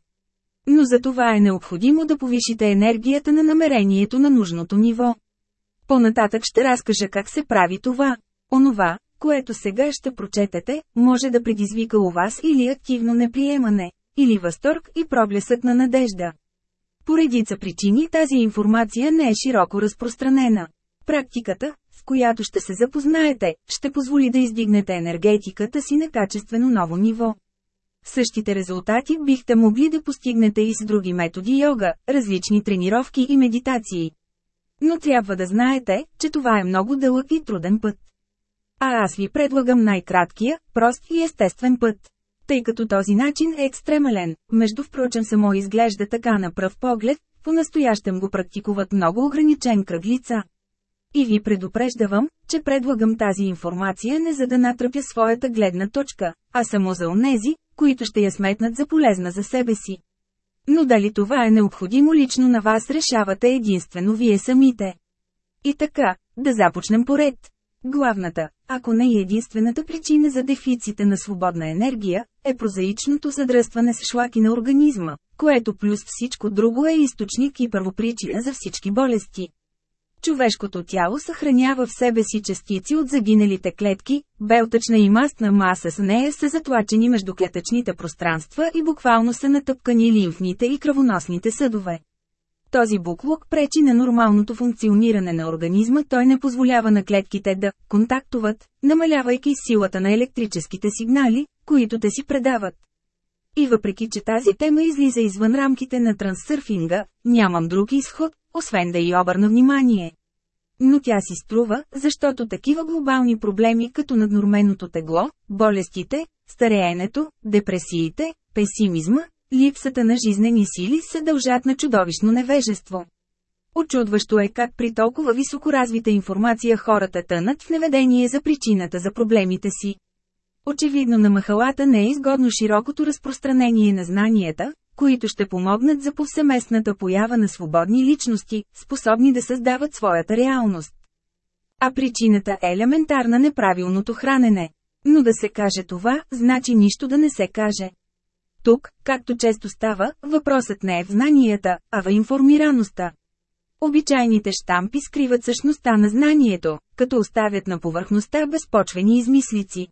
Но за това е необходимо да повишите енергията на намерението на нужното ниво. По-нататък ще разкажа как се прави това. Онова, което сега ще прочетете, може да предизвика у вас или активно неприемане, или възторг и проблесък на надежда. По редица причини тази информация не е широко разпространена. Практиката, с която ще се запознаете, ще позволи да издигнете енергетиката си на качествено ново ниво. Същите резултати бихте могли да постигнете и с други методи йога, различни тренировки и медитации. Но трябва да знаете, че това е много дълъг и труден път. А аз ви предлагам най-краткия, прост и естествен път. Тъй като този начин е екстремален, между впрочем само изглежда така на пръв поглед, по-настоящем го практикуват много ограничен кръг лица. И ви предупреждавам, че предлагам тази информация не за да натръпя своята гледна точка, а само за онези, които ще я сметнат за полезна за себе си. Но дали това е необходимо лично на вас решавате единствено вие самите. И така, да започнем поред. Главната, ако не и единствената причина за дефицита на свободна енергия, е прозаичното задръстване с шлаки на организма, което плюс всичко друго е източник и първопричина за всички болести. Човешкото тяло съхранява в себе си частици от загиналите клетки, белтъчна и мастна маса с нея са затлачени между клетъчните пространства и буквално са натъпкани лимфните и кръвоносните съдове. Този буклук пречи на нормалното функциониране на организма, той не позволява на клетките да контактуват, намалявайки силата на електрическите сигнали, които те си предават. И въпреки, че тази тема излиза извън рамките на трансърфинга, нямам друг изход, освен да й обърна внимание. Но тя си струва, защото такива глобални проблеми като наднорменото тегло, болестите, стареенето, депресиите, песимизма, Липсата на жизнени сили се дължат на чудовищно невежество. Очудващо е как при толкова високоразвита информация хората тънат в неведение за причината за проблемите си. Очевидно на махалата не е изгодно широкото разпространение на знанията, които ще помогнат за повсеместната поява на свободни личности, способни да създават своята реалност. А причината е елементарна неправилното хранене. Но да се каже това, значи нищо да не се каже. Тук, както често става, въпросът не е в знанията, а в информираността. Обичайните штампи скриват същността на знанието, като оставят на повърхността безпочвени измислици.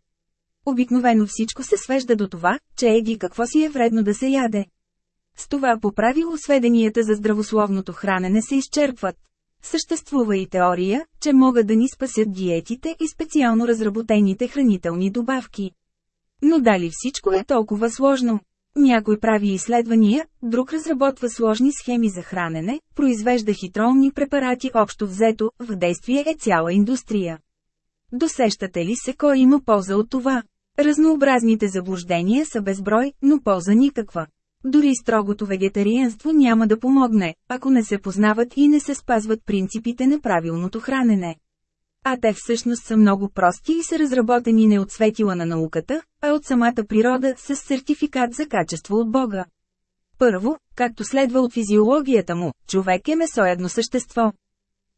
Обикновено всичко се свежда до това, че еди какво си е вредно да се яде. С това по правило сведенията за здравословното хранене се изчерпват. Съществува и теория, че могат да ни спасят диетите и специално разработените хранителни добавки. Но дали всичко е толкова сложно? Някой прави изследвания, друг разработва сложни схеми за хранене, произвежда хитроумни препарати общо взето, в действие е цяла индустрия. Досещате ли се кой има полза от това? Разнообразните заблуждения са безброй, но полза никаква. Дори строгото вегетарианство няма да помогне, ако не се познават и не се спазват принципите на правилното хранене. А те всъщност са много прости и са разработени не от светила на науката, а от самата природа с сертификат за качество от Бога. Първо, както следва от физиологията му, човек е месоедно същество.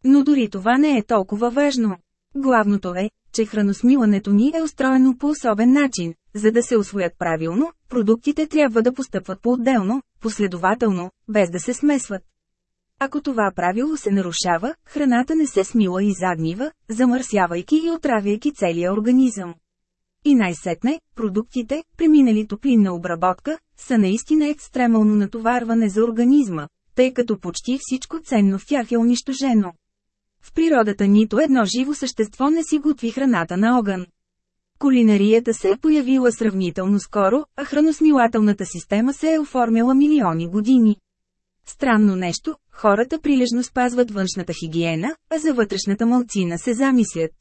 Но дори това не е толкова важно. Главното е, че храносмилането ни е устроено по особен начин. За да се освоят правилно, продуктите трябва да постъпват по-отделно, последователно, без да се смесват. Ако това правило се нарушава, храната не се смила и загнива, замърсявайки и отравяйки целия организъм. И най-сетне, продуктите, преминали топлинна обработка, са наистина екстремално натоварване за организма, тъй като почти всичко ценно в тях е унищожено. В природата нито едно живо същество не си готви храната на огън. Кулинарията се е появила сравнително скоро, а храносмилателната система се е оформила милиони години. Странно нещо, хората прилежно спазват външната хигиена, а за вътрешната малцина се замислят.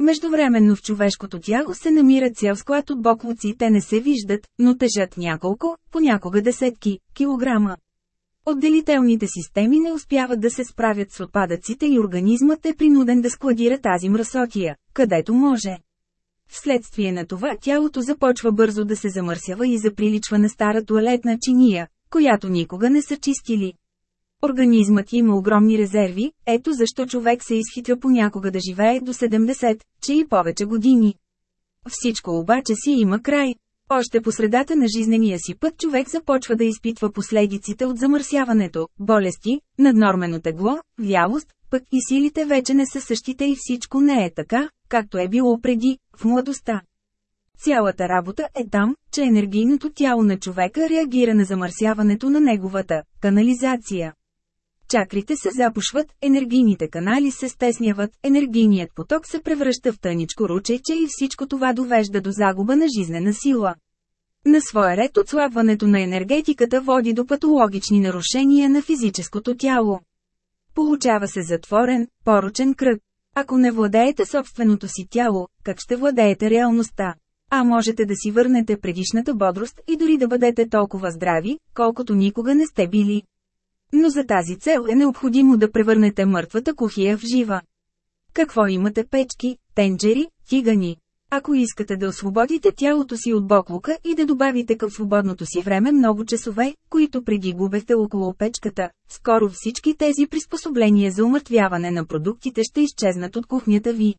Междувременно в човешкото тяло се намира цял склад от боклуци те не се виждат, но тежат няколко, понякога десетки, килограма. Отделителните системи не успяват да се справят с отпадъците и организмът е принуден да складира тази мръсотия, където може. Вследствие на това тялото започва бързо да се замърсява и заприличва на стара туалетна чиния, която никога не са чистили. Организмът има огромни резерви, ето защо човек се изхитря понякога да живее до 70, че и повече години. Всичко обаче си има край. Още по средата на жизнения си път човек започва да изпитва последиците от замърсяването, болести, наднормено тегло, вялост, пък и силите вече не са същите и всичко не е така, както е било преди, в младостта. Цялата работа е там, че енергийното тяло на човека реагира на замърсяването на неговата канализация. Чакрите се запушват, енергийните канали се стесняват, енергийният поток се превръща в тъничко ручейче и всичко това довежда до загуба на жизнена сила. На своя ред отслабването на енергетиката води до патологични нарушения на физическото тяло. Получава се затворен, порочен кръг. Ако не владеете собственото си тяло, как ще владеете реалността? А можете да си върнете предишната бодрост и дори да бъдете толкова здрави, колкото никога не сте били. Но за тази цел е необходимо да превърнете мъртвата кухия в жива. Какво имате печки, тенджери, тигани? Ако искате да освободите тялото си от боклука и да добавите към свободното си време много часове, които преди губехте около печката, скоро всички тези приспособления за умъртвяване на продуктите ще изчезнат от кухнята ви.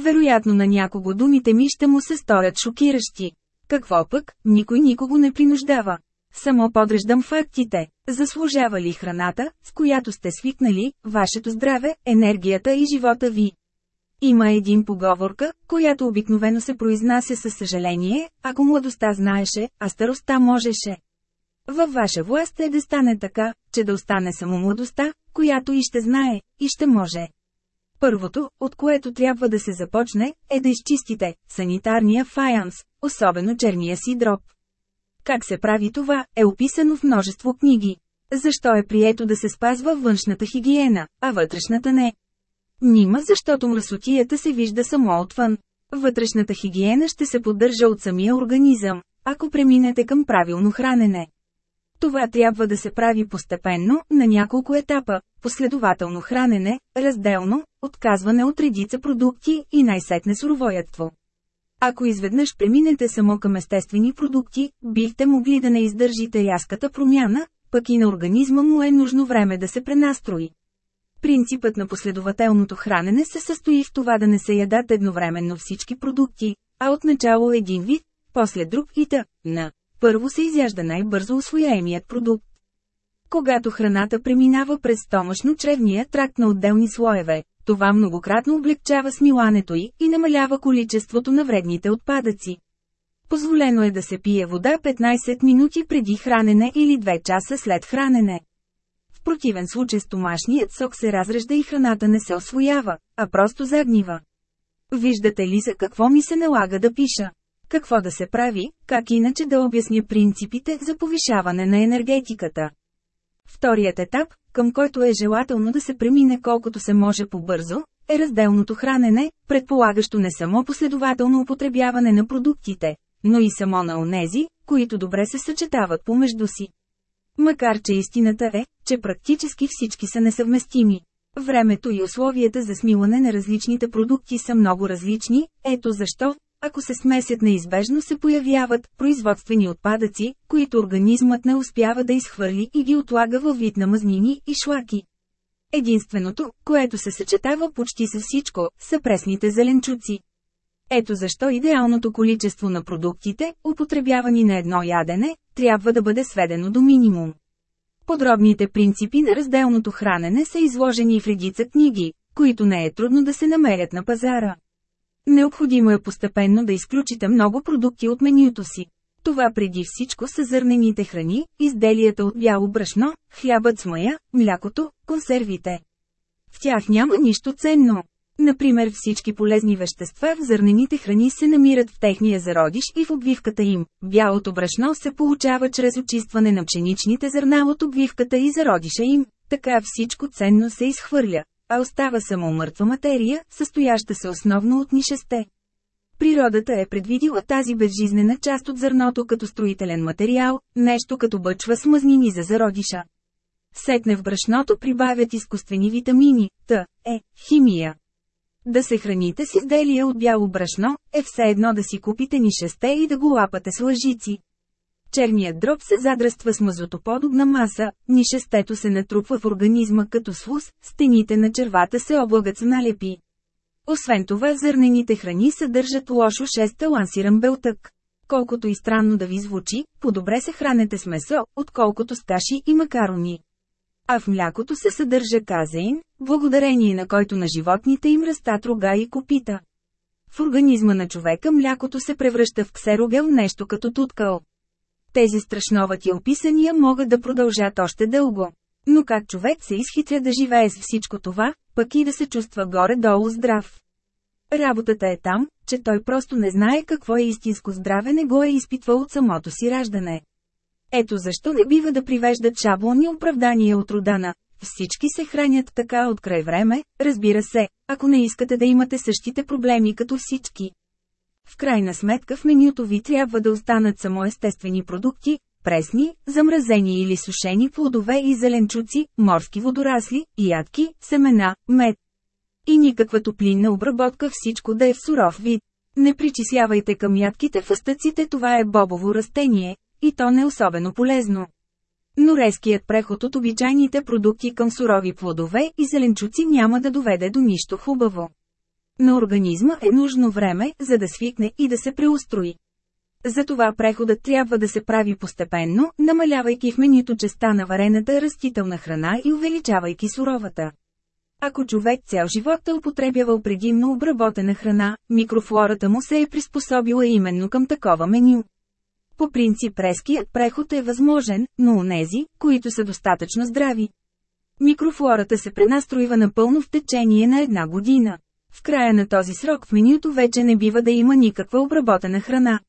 Вероятно на някого думите ми ще му се сторят шокиращи. Какво пък, никой никого не принуждава. Само подреждам фактите. Заслужава ли храната, с която сте свикнали, вашето здраве, енергията и живота ви? Има един поговорка, която обикновено се произнася със съжаление, ако младостта знаеше, а старостта можеше. Във ваша власт е да стане така, че да остане само младостта, която и ще знае, и ще може. Първото, от което трябва да се започне, е да изчистите санитарния фаянс, особено черния си дроб. Как се прави това, е описано в множество книги. Защо е прието да се спазва външната хигиена, а вътрешната не? Нима защото мръсотията се вижда само отвън. Вътрешната хигиена ще се поддържа от самия организъм, ако преминете към правилно хранене. Това трябва да се прави постепенно, на няколко етапа, последователно хранене, разделно, отказване от редица продукти и най-сетне суровоядство. Ако изведнъж преминете само към естествени продукти, бихте могли да не издържите рязката промяна, пък и на организма му е нужно време да се пренастрои. Принципът на последователното хранене се състои в това да не се ядат едновременно всички продукти, а отначало един вид, после друг и та, на. Първо се изяжда най-бързо освояемият продукт. Когато храната преминава през стомашно-чревния тракт на отделни слоеве, това многократно облегчава смилането й и намалява количеството на вредните отпадъци. Позволено е да се пие вода 15 минути преди хранене или 2 часа след хранене. В противен случай стомашният сок се разрежда и храната не се освоява, а просто загнива. Виждате ли за какво ми се налага да пиша? Какво да се прави, как иначе да обясня принципите за повишаване на енергетиката? Вторият етап, към който е желателно да се премине колкото се може по-бързо, е разделното хранене, предполагащо не само последователно употребяване на продуктите, но и само на онези, които добре се съчетават помежду си. Макар че истината е, че практически всички са несъвместими. Времето и условията за смилане на различните продукти са много различни, ето защо, ако се смесят неизбежно се появяват производствени отпадъци, които организмът не успява да изхвърли и ги отлага във вид на мазнини и шлаки. Единственото, което се съчетава почти с всичко, са пресните зеленчуци. Ето защо идеалното количество на продуктите, употребявани на едно ядене, трябва да бъде сведено до минимум. Подробните принципи на разделното хранене са изложени в редица книги, които не е трудно да се намерят на пазара. Необходимо е постепенно да изключите много продукти от менюто си. Това преди всичко са зърнените храни, изделията от бяло брашно, хлябът с мая, млякото, консервите. В тях няма нищо ценно. Например всички полезни вещества в зърнените храни се намират в техния зародиш и в обвивката им. Бялото брашно се получава чрез очистване на пшеничните зърна от обвивката и зародиша им, така всичко ценно се изхвърля, а остава само мъртва материя, състояща се основно от нишесте. Природата е предвидила тази безжизнена част от зърното като строителен материал, нещо като бъчва с мазнини за зародиша. Сетне в брашното прибавят изкуствени витамини, т. е, химия. Да се храните с изделия от бяло брашно, е все едно да си купите нишесте и да го лапате с лъжици. Черният дроб се задръства с мазотоподобна маса, нишестето се натрупва в организма като слуз, стените на червата се облагат с налепи. Освен това зърнените храни съдържат лошо 6 лансиран белтък. Колкото и странно да ви звучи, по-добре се хранете с месо, отколкото с каши и макарони. А в млякото се съдържа казеин, благодарение на който на животните им растат рога и копита. В организма на човека млякото се превръща в ксерогел нещо като туткал. Тези страшновати описания могат да продължат още дълго. Но как човек се изхитря да живее с всичко това, пък и да се чувства горе-долу здрав. Работата е там, че той просто не знае какво е истинско здраве, не го е изпитвал от самото си раждане. Ето защо не бива да привеждат шаблони оправдания от родана. Всички се хранят така от край време, разбира се, ако не искате да имате същите проблеми като всички. В крайна сметка в менюто ви трябва да останат само естествени продукти, пресни, замразени или сушени плодове и зеленчуци, морски водорасли, ядки, семена, мед. И никаква топлинна обработка всичко да е в суров вид. Не причислявайте към ядките фъстъците това е бобово растение, и то не особено полезно. Но резкият преход от обичайните продукти към сурови плодове и зеленчуци няма да доведе до нищо хубаво. На организма е нужно време, за да свикне и да се преустрои. Затова преходът трябва да се прави постепенно, намалявайки в менюто частта на варената растителна храна и увеличавайки суровата. Ако човек цял живот е употребявал предимно обработена храна, микрофлората му се е приспособила именно към такова меню. По принцип резкият преход е възможен, но у нези, които са достатъчно здрави. Микрофлората се пренастроива напълно в течение на една година. В края на този срок в менюто вече не бива да има никаква обработена храна.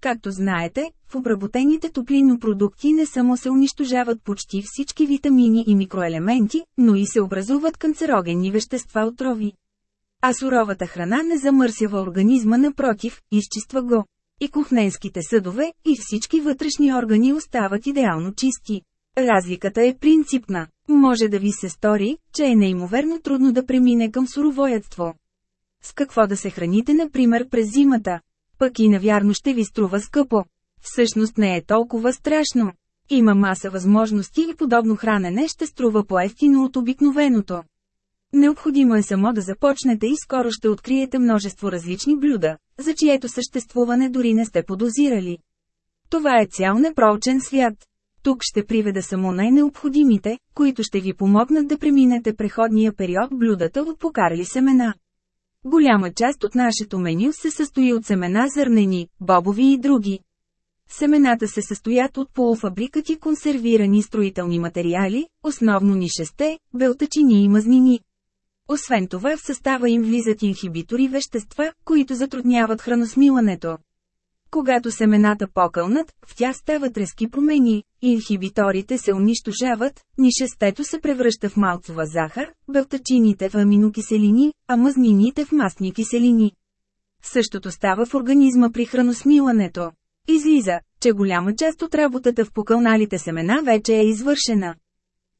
Както знаете, в обработените топлинно продукти не само се унищожават почти всички витамини и микроелементи, но и се образуват канцерогенни вещества отрови. А суровата храна не замърсява организма напротив, изчиства го. И кухненските съдове, и всички вътрешни органи остават идеално чисти. Разликата е принципна. Може да ви се стори, че е неимоверно трудно да премине към суровоядство. С какво да се храните, например, през зимата? Пък и навярно ще ви струва скъпо. Всъщност не е толкова страшно. Има маса възможности и подобно хранене ще струва по-ефтино от обикновеното. Необходимо е само да започнете и скоро ще откриете множество различни блюда, за чието съществуване дори не сте подозирали. Това е цял непроучен свят. Тук ще приведа само най-необходимите, които ще ви помогнат да преминете преходния период блюдата от покарали семена. Голяма част от нашето меню се състои от семена зърнени, бобови и други. Семената се състоят от полуфабрикати консервирани строителни материали, основно нишесте, белтачини и мазнини. Освен това в състава им влизат инхибитори вещества, които затрудняват храносмилането. Когато семената покълнат, в тях стават резки промени, инхибиторите се унищожават, нишестето се превръща в малцова захар, белтачините в аминокиселини, а мазнините в мастни киселини. Същото става в организма при храносмилането. Излиза, че голяма част от работата в покълналите семена вече е извършена.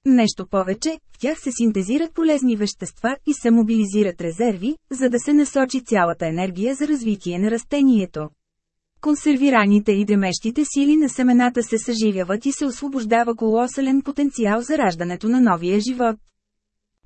Нещо повече, в тях се синтезират полезни вещества и се мобилизират резерви, за да се насочи цялата енергия за развитие на растението. Консервираните и демещите сили на семената се съживяват и се освобождава колосален потенциал за раждането на новия живот.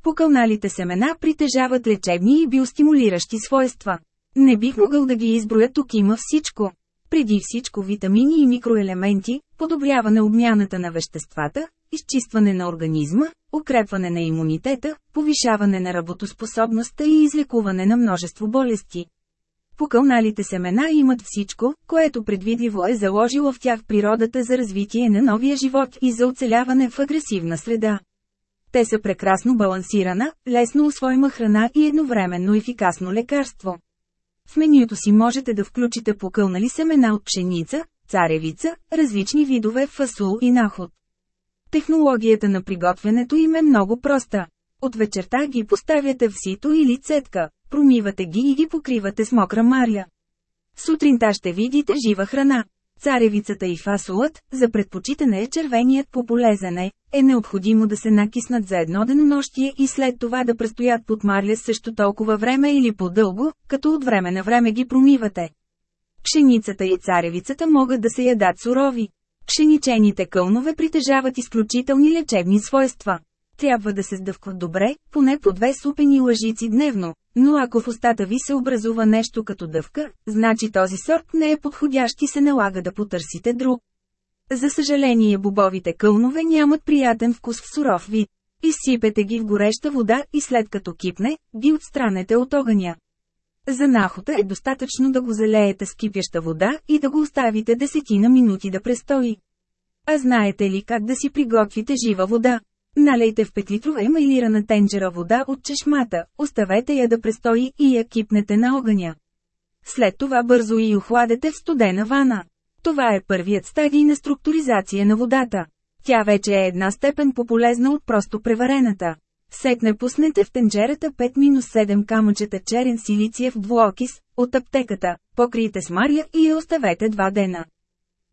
Покълналите семена притежават лечебни и биостимулиращи свойства. Не бих могъл да ги изброя тук има всичко. Преди всичко витамини и микроелементи, подобряване обмяната на веществата, изчистване на организма, укрепване на имунитета, повишаване на работоспособността и излекуване на множество болести. Покълналите семена имат всичко, което предвидливо е заложило в тях природата за развитие на новия живот и за оцеляване в агресивна среда. Те са прекрасно балансирана, лесно усвоима храна и едновременно ефикасно лекарство. В менюто си можете да включите покълнали семена от пшеница, царевица, различни видове фасул и наход. Технологията на приготвянето им е много проста. От вечерта ги поставяте в сито или цетка, промивате ги и ги покривате с мокра марля. Сутринта ще видите жива храна. Царевицата и фасолът, за предпочитане е червеният по полезене, е необходимо да се накиснат за едно денонощие и след това да престоят под марля също толкова време или по-дълго, като от време на време ги промивате. Пшеницата и царевицата могат да се ядат сурови. Пшеничените кълнове притежават изключителни лечебни свойства. Трябва да се сдъвкват добре, поне по две супени лъжици дневно, но ако в устата ви се образува нещо като дъвка, значи този сорт не е подходящ и се налага да потърсите друг. За съжаление бобовите кълнове нямат приятен вкус в суров вид. Изсипете ги в гореща вода и след като кипне, ги отстранете от огъня. За нахота е достатъчно да го залеете с кипяща вода и да го оставите десетина минути да престои. А знаете ли как да си приготвите жива вода? Налейте в петлитрова емайлирана тенджера вода от чешмата, оставете я да престои и я кипнете на огъня. След това бързо и охладете в студена вана. Това е първият стадий на структуризация на водата. Тя вече е една степен по-полезна от просто преварената. Сетне пуснете в тенджерата 5-7 камъчета черен силициев двуокис, от аптеката, покрийте с мария и я оставете 2 дена.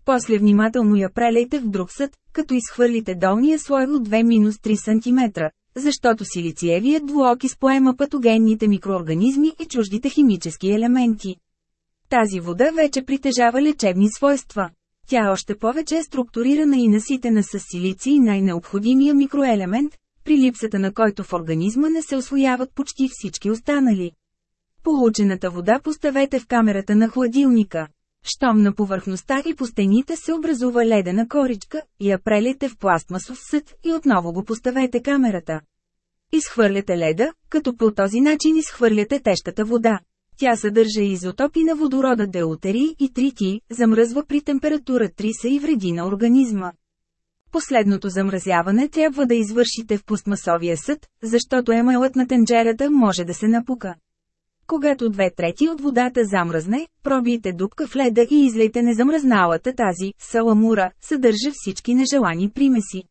После внимателно я прелейте в друг съд, като изхвърлите долния слой от 2-3 см, защото силициевият двуокис поема патогенните микроорганизми и чуждите химически елементи. Тази вода вече притежава лечебни свойства. Тя още повече е структурирана и наситена с силици най-необходимия микроелемент, при липсата на който в организма не се освояват почти всички останали. Получената вода поставете в камерата на хладилника. Щом на повърхността и по стените се образува ледена коричка, я прелите в пластмасов съд и отново го поставете камерата. Изхвърляте леда, като по този начин изхвърляте тежката вода. Тя съдържа изотопи на водорода деутери и трити, замръзва при температура 30 и вреди на организма. Последното замразяване трябва да извършите в пластмасовия съд, защото емайлът на тенджерата може да се напука. Когато две трети от водата замръзне, пробийте дупка в леда и излейте незамръзналата тази, саламура, съдържа всички нежелани примеси.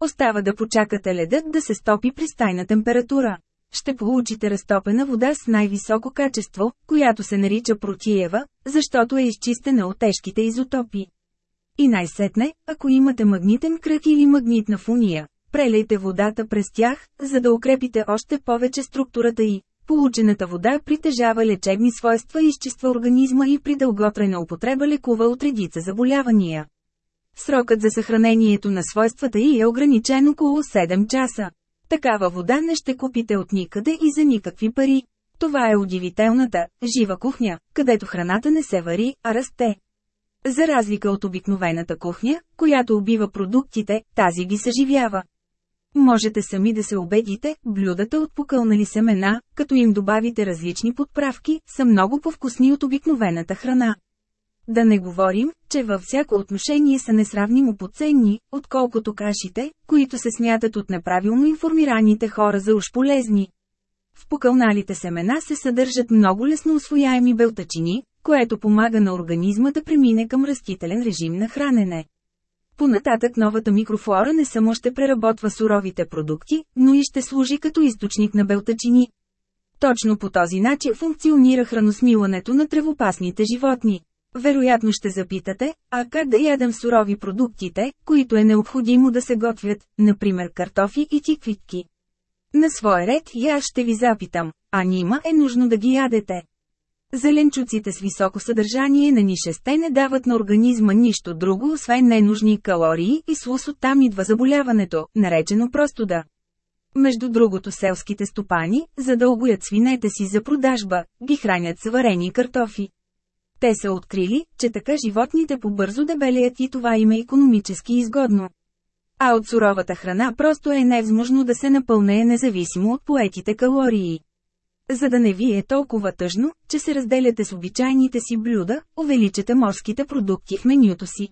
Остава да почакате ледът да се стопи при стайна температура. Ще получите разтопена вода с най-високо качество, която се нарича протиева, защото е изчистена от тежките изотопи. И най-сетне, ако имате магнитен кръг или магнитна фуния, прелейте водата през тях, за да укрепите още повече структурата й. Получената вода притежава лечебни свойства и изчиства организма и при дълготрайна употреба лекува от редица заболявания. Срокът за съхранението на свойствата й е ограничен около 7 часа. Такава вода не ще купите от никъде и за никакви пари. Това е удивителната, жива кухня, където храната не се вари, а расте. За разлика от обикновената кухня, която убива продуктите, тази ги съживява. Можете сами да се убедите, блюдата от покълнали семена, като им добавите различни подправки, са много повкусни от обикновената храна. Да не говорим, че във всяко отношение са несравнимо поценни, отколкото кашите, които се смятат от неправилно информираните хора за уж полезни. В покълналите семена се съдържат много лесно освояеми белтачини, което помага на организма да премине към растителен режим на хранене. Понататък новата микрофлора не само ще преработва суровите продукти, но и ще служи като източник на белтачини. Точно по този начин функционира храносмилането на тревопасните животни. Вероятно ще запитате, а как да ядем сурови продуктите, които е необходимо да се готвят, например картофи и тиквитки. На свой ред и аз ще ви запитам, а нима е нужно да ги ядете. Зеленчуците с високо съдържание на нишесте не дават на организма нищо друго, освен ненужни калории и слус оттам идва заболяването, наречено простуда. Между другото селските стопани, за да огоят свинете си за продажба, ги хранят с варени картофи. Те са открили, че така животните побързо дебелеят и това им е економически изгодно. А от суровата храна просто е невъзможно да се напълне независимо от поетите калории. За да не ви е толкова тъжно, че се разделяте с обичайните си блюда, увеличете морските продукти в менюто си.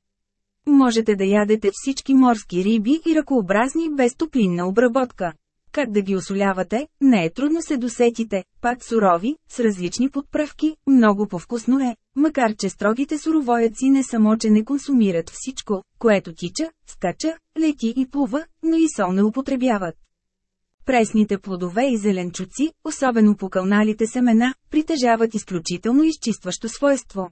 Можете да ядете всички морски риби и ръкообразни без топлинна обработка. Как да ги осолявате, не е трудно се досетите, пак сурови, с различни подправки, много повкусно е, макар че строгите суровояци не само че не консумират всичко, което тича, скача, лети и плува, но и сол не употребяват. Пресните плодове и зеленчуци, особено покълналите семена, притежават изключително изчистващо свойство.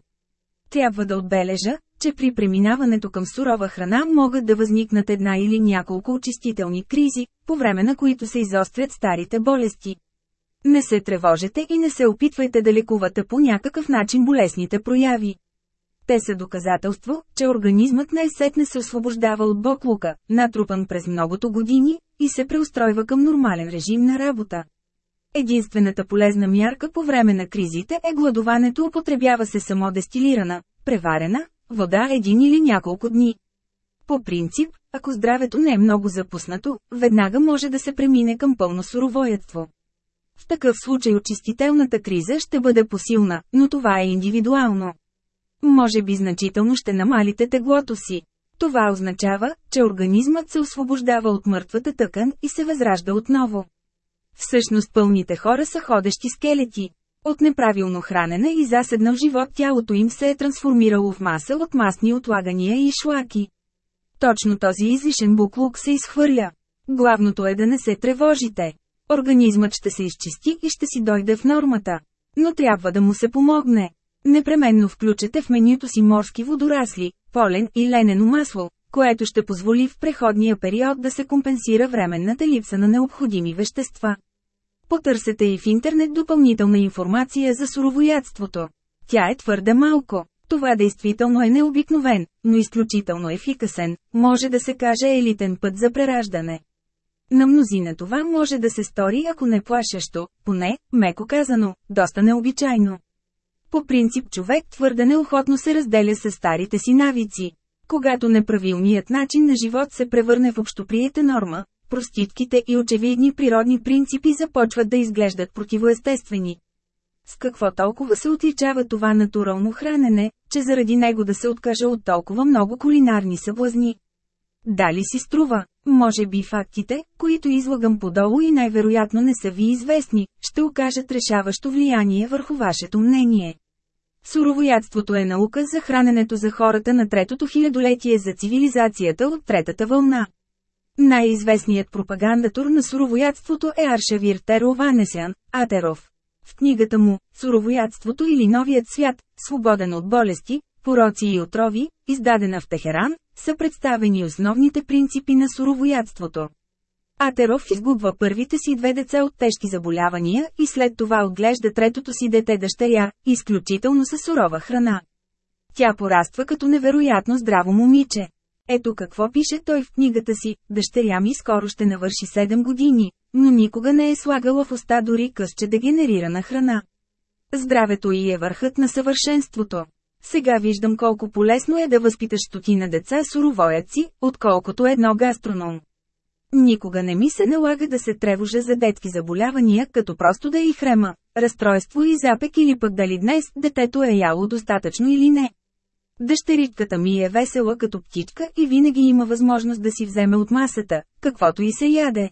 Трябва да отбележа, че при преминаването към сурова храна могат да възникнат една или няколко очистителни кризи, по време на които се изострят старите болести. Не се тревожете и не се опитвайте да лекувате по някакъв начин болесните прояви. Те са доказателство, че организмът най-сетне се освобождава от боклука, натрупан през многото години, и се преустройва към нормален режим на работа. Единствената полезна мярка по време на кризите е гладуването употребява се само дестилирана, преварена, вода един или няколко дни. По принцип, ако здравето не е много запуснато, веднага може да се премине към пълно суровоядство. В такъв случай очистителната криза ще бъде посилна, но това е индивидуално. Може би значително ще намалите теглото си. Това означава, че организмът се освобождава от мъртвата тъкан и се възражда отново. Всъщност пълните хора са ходещи скелети. От неправилно хранене и заседнал живот тялото им се е трансформирало в маса от масни отлагания и шлаки. Точно този излишен буклук се изхвърля. Главното е да не се тревожите. Организмът ще се изчисти и ще си дойде в нормата. Но трябва да му се помогне. Непременно включете в менюто си морски водорасли, полен и ленено масло, което ще позволи в преходния период да се компенсира временната липса на необходими вещества. Потърсете и в интернет допълнителна информация за суровоядството. Тя е твърде малко. Това действително е необикновен, но изключително ефикасен, може да се каже елитен път за прераждане. На мнозина това може да се стори ако не плашещо, поне, меко казано, доста необичайно. По принцип човек твърде неохотно се разделя с старите си навици. Когато неправилният начин на живот се превърне в общоприета норма, проститките и очевидни природни принципи започват да изглеждат противоестествени. С какво толкова се отличава това натурално хранене, че заради него да се откаже от толкова много кулинарни съблазни? Дали си струва? Може би фактите, които излагам подолу и най-вероятно не са ви известни, ще окажат решаващо влияние върху вашето мнение. Суровоядството е наука за храненето за хората на третото хилядолетие за цивилизацията от третата вълна. Най-известният пропагандатор на суровоядството е Аршавир Терованесян, Атеров. В книгата му «Суровоядството или новият свят, свободен от болести, пороци и отрови», издадена в Техеран, са представени основните принципи на суровоядството. Атеров изгубва първите си две деца от тежки заболявания и след това отглежда третото си дете дъщеря, изключително със сурова храна. Тя пораства като невероятно здраво момиче. Ето какво пише той в книгата си, дъщеря ми скоро ще навърши 7 години, но никога не е слагала в уста дори късче дегенерирана храна. Здравето й е върхът на съвършенството. Сега виждам колко полезно е да възпиташ стотина деца суровояци, отколкото едно гастроном. Никога не ми се налага да се тревожа за детски заболявания, като просто да и хрема, разстройство и запек или пък дали днес детето е яло достатъчно или не. Дъщеричката ми е весела като птичка и винаги има възможност да си вземе от масата, каквото и се яде.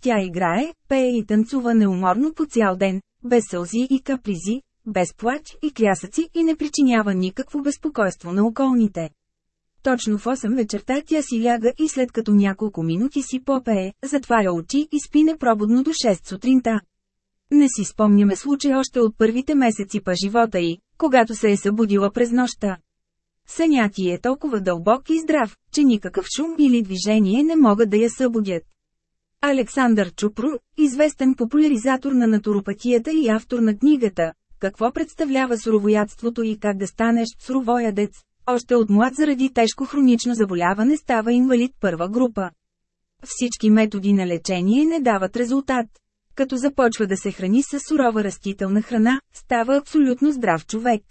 Тя играе, пее и танцува неуморно по цял ден, без сълзи и капризи, без плач и клясъци и не причинява никакво безпокойство на околните. Точно в 8 вечерта тя си ляга и след като няколко минути си попее, затваря очи и спи непробудно до 6 сутринта. Не си спомняме случай още от първите месеци па живота й, когато се е събудила през нощта. Сънят е толкова дълбок и здрав, че никакъв шум или движение не могат да я събудят. Александър Чупру, известен популяризатор на натуропатията и автор на книгата «Какво представлява суровоядството и как да станеш суровоядец», още от млад заради тежко хронично заболяване става инвалид първа група. Всички методи на лечение не дават резултат. Като започва да се храни с сурова растителна храна, става абсолютно здрав човек.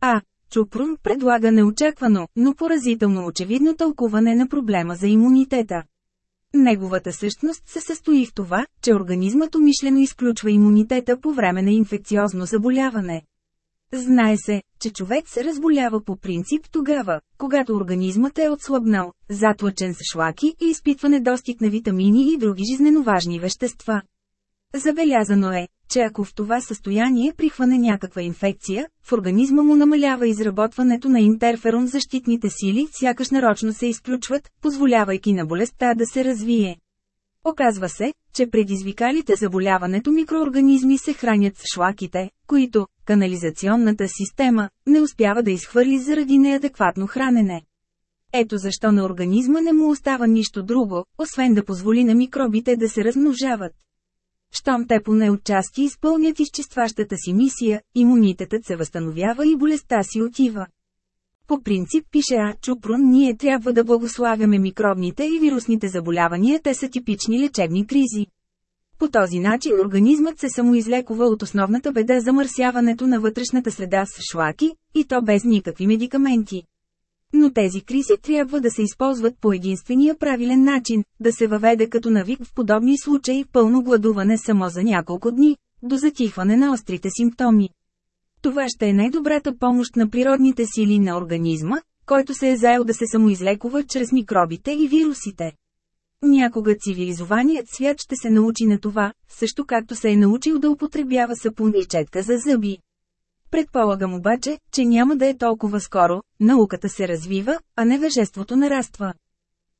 А. Чупрун предлага неочаквано, но поразително очевидно тълкуване на проблема за имунитета. Неговата същност се състои в това, че организмът умишлено изключва имунитета по време на инфекциозно заболяване. Знае се, че човек се разболява по принцип тогава, когато организмът е отслабнал, затлачен с шлаки и изпитва недостиг на витамини и други жизненоважни вещества. Забелязано е, че ако в това състояние прихване някаква инфекция, в организма му намалява изработването на интерферон защитните сили, сякаш нарочно се изключват, позволявайки на болестта да се развие. Оказва се, че предизвикалите заболяването микроорганизми се хранят с шлаките, които, канализационната система, не успява да изхвърли заради неадекватно хранене. Ето защо на организма не му остава нищо друго, освен да позволи на микробите да се размножават. Щом те поне отчасти изпълнят изчистващата си мисия, имунитетът се възстановява и болестта си отива. По принцип пише А. Чупрун ние трябва да благославяме микробните и вирусните заболявания, те са типични лечебни кризи. По този начин организмът се самоизлекува от основната беда замърсяването на вътрешната среда с шлаки, и то без никакви медикаменти. Но тези кризи трябва да се използват по единствения правилен начин, да се въведе като навик в подобни случаи пълно гладуване само за няколко дни, до затихване на острите симптоми. Това ще е най-добрата помощ на природните сили на организма, който се е заел да се самоизлекува чрез микробите и вирусите. Някога цивилизованият свят ще се научи на това, също както се е научил да употребява сапун и четка за зъби. Предполагам обаче, че няма да е толкова скоро, науката се развива, а невежеството нараства.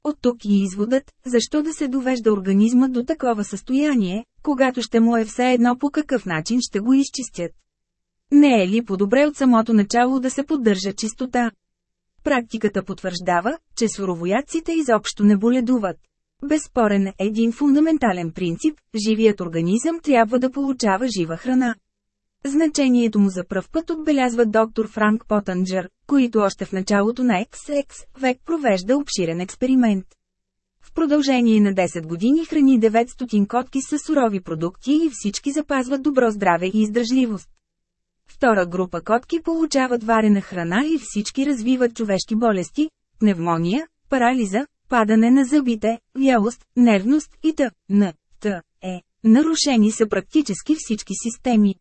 От тук и изводът, защо да се довежда организма до такова състояние, когато ще му е все едно по какъв начин ще го изчистят. Не е ли по-добре от самото начало да се поддържа чистота? Практиката потвърждава, че суровоядците изобщо не боледуват. Безспорен е един фундаментален принцип – живият организъм трябва да получава жива храна. Значението му за пръв път отбелязва доктор Франк Потанджер, който още в началото на XX век провежда обширен експеримент. В продължение на 10 години храни 900 котки с сурови продукти и всички запазват добро здраве и издръжливост. Втора група котки получават варена храна и всички развиват човешки болести, пневмония, парализа, падане на зъбите, вялост, нервност и т.н. Т. Е. Нарушени са практически всички системи.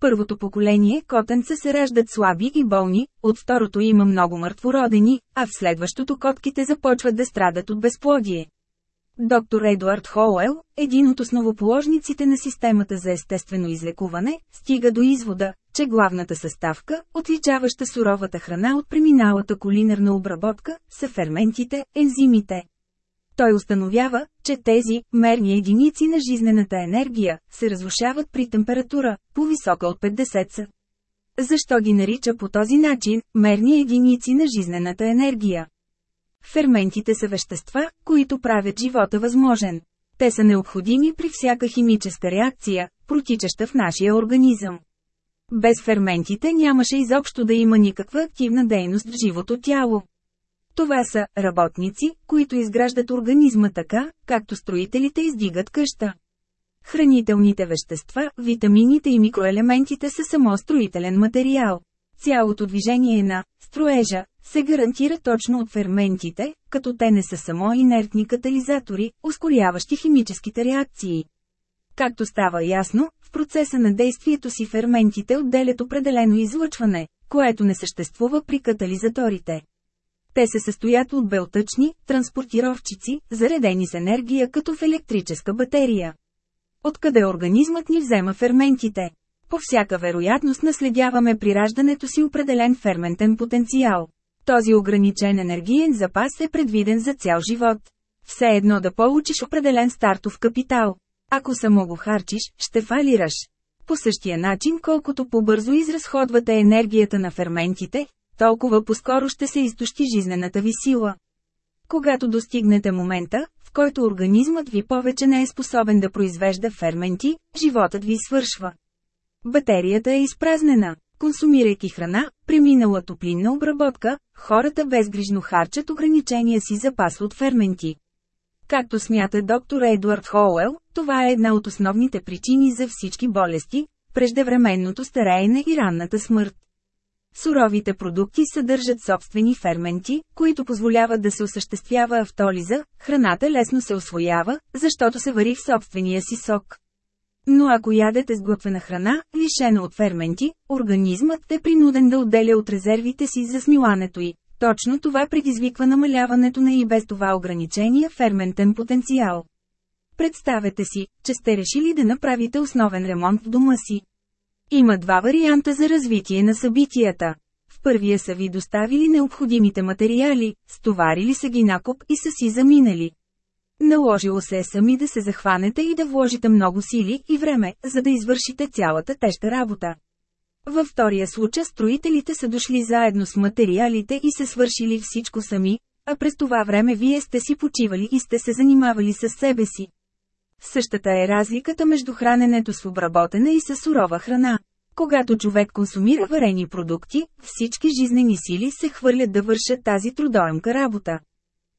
Първото поколение котенца се раждат слаби и болни, от второто има много мъртвородени, а в следващото котките започват да страдат от безплодие. Доктор Едуард Хоуел, един от основоположниците на системата за естествено излекуване, стига до извода, че главната съставка, отличаваща суровата храна от преминалата кулинарна обработка, са ферментите, ензимите. Той установява, че тези мерни единици на жизнената енергия се разрушават при температура, по-висока от 50 са. Защо ги нарича по този начин мерни единици на жизнената енергия? Ферментите са вещества, които правят живота възможен. Те са необходими при всяка химическа реакция, протичаща в нашия организъм. Без ферментите нямаше изобщо да има никаква активна дейност в живото тяло. Това са работници, които изграждат организма така, както строителите издигат къща. Хранителните вещества, витамините и микроелементите са само строителен материал. Цялото движение на строежа се гарантира точно от ферментите, като те не са само инертни катализатори, ускоряващи химическите реакции. Както става ясно, в процеса на действието си ферментите отделят определено излъчване, което не съществува при катализаторите. Те се състоят от белтъчни, транспортировчици, заредени с енергия като в електрическа батерия. Откъде организмът ни взема ферментите? По всяка вероятност наследяваме при раждането си определен ферментен потенциал. Този ограничен енергиен запас е предвиден за цял живот. Все едно да получиш определен стартов капитал. Ако само го харчиш, ще фалираш. По същия начин колкото по-бързо изразходвате енергията на ферментите, толкова по-скоро ще се изтощи жизнената ви сила. Когато достигнете момента, в който организмът ви повече не е способен да произвежда ферменти, животът ви свършва. Батерията е изпразнена. Консумирайки храна, преминала топлинна обработка, хората безгрижно харчат ограничения си запас от ферменти. Както смята доктор Едуард Хоуел, това е една от основните причини за всички болести, преждевременното стареене и ранната смърт. Суровите продукти съдържат собствени ферменти, които позволяват да се осъществява автолиза, храната лесно се освоява, защото се вари в собствения си сок. Но ако ядете сглътвена храна, лишена от ферменти, организмът е принуден да отделя от резервите си за смилането й. Точно това предизвиква намаляването на и без това ограничения ферментен потенциал. Представете си, че сте решили да направите основен ремонт в дома си. Има два варианта за развитие на събитията. В първия са ви доставили необходимите материали, стоварили са ги накоп и са си заминали. Наложило се е сами да се захванете и да вложите много сили и време, за да извършите цялата тежка работа. Във втория случай строителите са дошли заедно с материалите и се свършили всичко сами, а през това време вие сте си почивали и сте се занимавали с себе си. Същата е разликата между храненето с обработена и с сурова храна. Когато човек консумира варени продукти, всички жизнени сили се хвърлят да вършат тази трудоемка работа.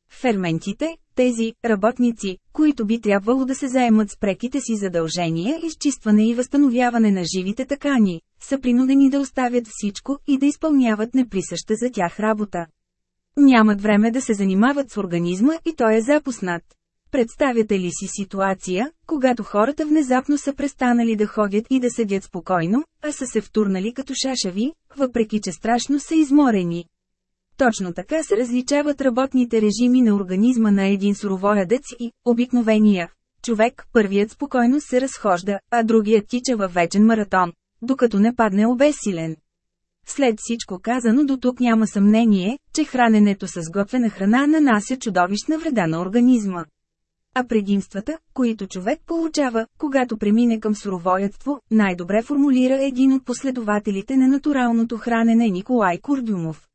Ферментите, тези работници, които би трябвало да се заемат с преките си задължения, изчистване и възстановяване на живите такани, са принудени да оставят всичко и да изпълняват неприсъща за тях работа. Нямат време да се занимават с организма и той е запуснат. Представяте ли си ситуация, когато хората внезапно са престанали да ходят и да седят спокойно, а са се втурнали като шашави, въпреки че страшно са изморени? Точно така се различават работните режими на организма на един суровоядец и обикновения. Човек, първият спокойно се разхожда, а другият тича във вечен маратон, докато не падне обесилен. След всичко казано до тук няма съмнение, че храненето с готвена храна нанася чудовищна вреда на организма. А предимствата, които човек получава, когато премине към суровоядство, най-добре формулира един от последователите на натуралното хранене Николай Курдюмов.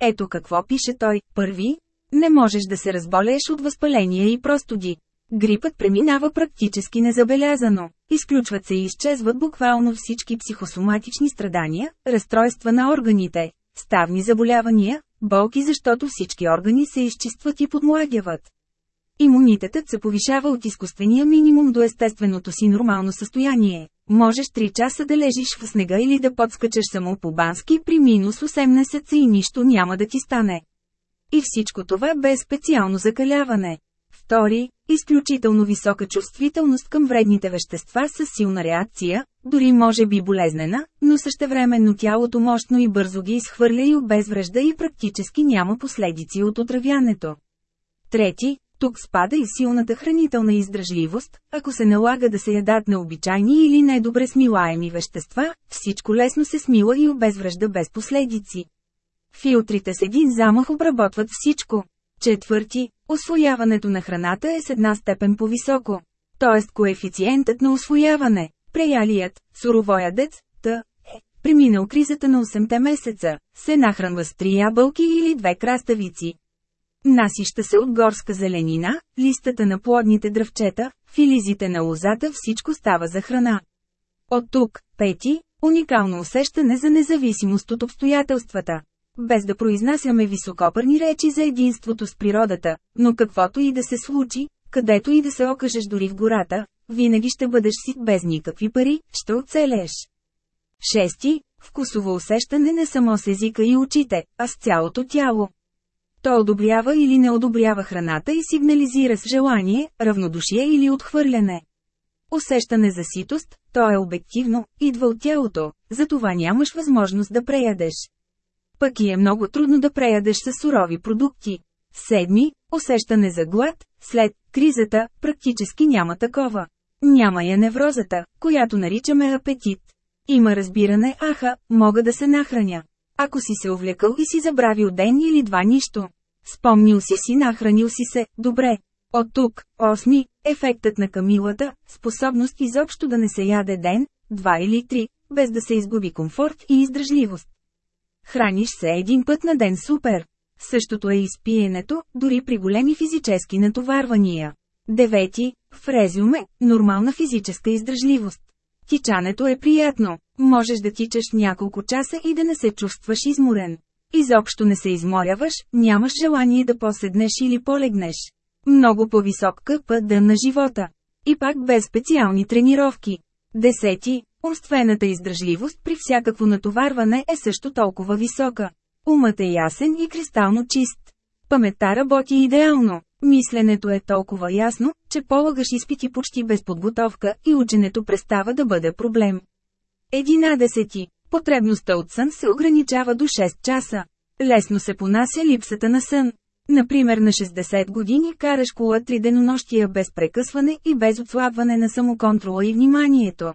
Ето какво пише той, първи, не можеш да се разболееш от възпаление и простуди. Грипът преминава практически незабелязано. Изключват се и изчезват буквално всички психосоматични страдания, разстройства на органите, ставни заболявания, болки защото всички органи се изчистват и подмладяват. Имунитетът се повишава от изкуствения минимум до естественото си нормално състояние. Можеш 3 часа да лежиш в снега или да подскачаш само по бански при минус 18 и нищо няма да ти стане. И всичко това без специално закаляване. Втори, изключително висока чувствителност към вредните вещества с силна реакция, дори може би болезнена, но същевременно тялото мощно и бързо ги изхвърля и обезврежда и практически няма последици от отравянето. Трети, тук спада и силната хранителна издръжливост, ако се налага да се ядат необичайни или недобре смилаеми вещества, всичко лесно се смила и обезврежда без последици. Филтрите с един замах обработват всичко. Четвърти, освояването на храната е с една степен по-високо. Тоест коефициентът на освояване, преялият, суровоядец, т. е, преминал кризата на 8 месеца, се нахранва с три ябълки или две краставици. Насища се от горска зеленина, листата на плодните дръвчета, филизите на лозата всичко става за храна. От тук, пети, уникално усещане за независимост от обстоятелствата. Без да произнасяме високопърни речи за единството с природата, но каквото и да се случи, където и да се окажеш дори в гората, винаги ще бъдеш сит без никакви пари, ще оцелееш. Шести, вкусово усещане не само с езика и очите, а с цялото тяло. То одобрява или не одобрява храната и сигнализира с желание, равнодушие или отхвърляне. Усещане за ситост, то е обективно, идва от тялото, затова нямаш възможност да преядеш. Пък и е много трудно да преядеш с сурови продукти. Седми, усещане за глад, след кризата, практически няма такова. Няма я неврозата, която наричаме апетит. Има разбиране, аха, мога да се нахраня. Ако си се увлекал и си забравил ден или два нищо. Спомнил си си, нахранил си се, добре. От тук, осми, ефектът на камилата, способност изобщо да не се яде ден, два или три, без да се изгуби комфорт и издръжливост. Храниш се един път на ден супер. Същото е изпиенето, дори при големи физически натоварвания. Девети, в резюме, нормална физическа издръжливост. Тичането е приятно. Можеш да тичаш няколко часа и да не се чувстваш изморен. Изобщо не се изморяваш, нямаш желание да поседнеш или полегнеш. Много по-висок КПД на живота. И пак без специални тренировки. Десети, умствената издръжливост при всякакво натоварване е също толкова висока. Умът е ясен и кристално чист. Паметта работи идеално. Мисленето е толкова ясно, че полагаш изпити почти без подготовка и ученето престава да бъде проблем. Единадесети. Потребността от сън се ограничава до 6 часа. Лесно се понася липсата на сън. Например на 60 години караш кола три денонощия без прекъсване и без отслабване на самоконтрола и вниманието.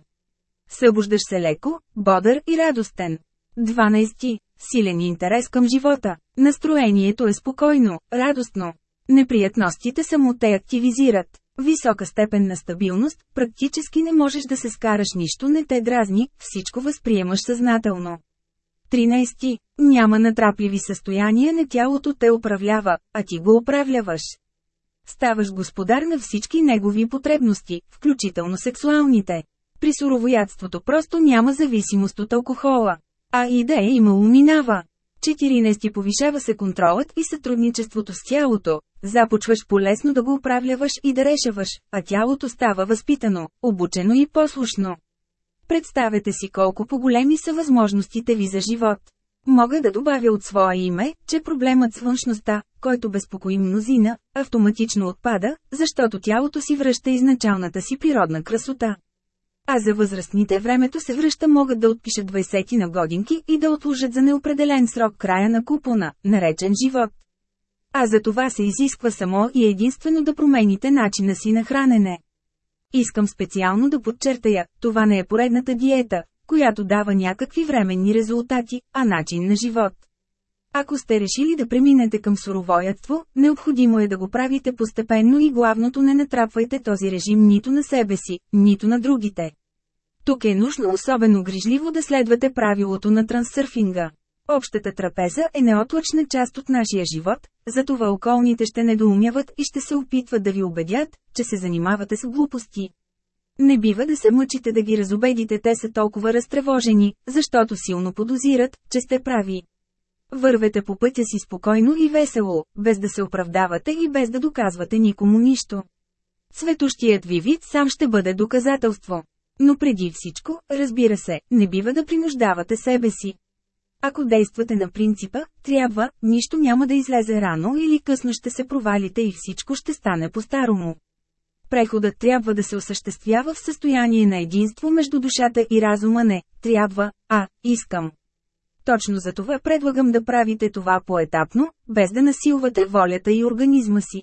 Събуждаш се леко, бодър и радостен. 12. Силен интерес към живота. Настроението е спокойно, радостно. Неприятностите само те активизират. Висока степен на стабилност, практически не можеш да се скараш нищо не те дразни, всичко възприемаш съзнателно. 13. Няма натрапливи състояния на тялото те управлява, а ти го управляваш. Ставаш господар на всички негови потребности, включително сексуалните. При суровоядството просто няма зависимост от алкохола. А и да е имало минава. 14. Повишава се контролът и сътрудничеството с тялото. Започваш полесно да го управляваш и да решаваш, а тялото става възпитано, обучено и послушно. Представете си колко по-големи са възможностите ви за живот. Мога да добавя от своя име, че проблемът с външността, който безпокои мнозина, автоматично отпада, защото тялото си връща изначалната си природна красота. А за възрастните времето се връща могат да отпишат 20 на годинки и да отложат за неопределен срок края на купона, наречен живот. А за това се изисква само и единствено да промените начина си на хранене. Искам специално да подчертая, това не е поредната диета, която дава някакви временни резултати, а начин на живот. Ако сте решили да преминете към суровоядство, необходимо е да го правите постепенно и главното не натрапвайте този режим нито на себе си, нито на другите. Тук е нужно особено грижливо да следвате правилото на трансърфинга. Общата трапеза е неотлъчна част от нашия живот, затова околните ще недоумяват и ще се опитват да ви убедят, че се занимавате с глупости. Не бива да се мъчите да ги разобедите, те са толкова разтревожени, защото силно подозират, че сте прави. Вървете по пътя си спокойно и весело, без да се оправдавате и без да доказвате никому нищо. Светощият ви вид сам ще бъде доказателство. Но преди всичко, разбира се, не бива да принуждавате себе си. Ако действате на принципа, трябва, нищо няма да излезе рано или късно ще се провалите и всичко ще стане по-старому. Преходът трябва да се осъществява в състояние на единство между душата и разума не, трябва, а, искам. Точно за това предлагам да правите това поетапно, без да насилвате волята и организма си.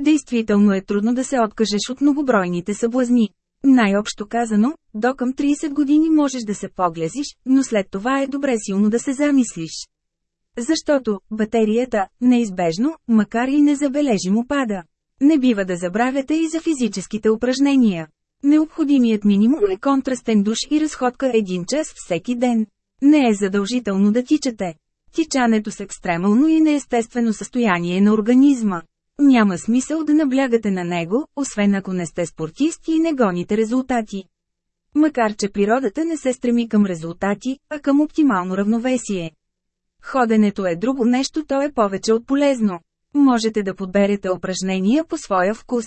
Действително е трудно да се откажеш от многобройните съблазни. Най-общо казано, до към 30 години можеш да се поглезиш, но след това е добре силно да се замислиш. Защото, батерията, неизбежно, макар и незабележимо пада. Не бива да забравяте и за физическите упражнения. Необходимият минимум е контрастен душ и разходка един час всеки ден. Не е задължително да тичате. Тичането с екстремално и неестествено състояние на организма. Няма смисъл да наблягате на него, освен ако не сте спортист и не гоните резултати. Макар че природата не се стреми към резултати, а към оптимално равновесие. Ходенето е друго нещо, то е повече от полезно. Можете да подберете упражнения по своя вкус.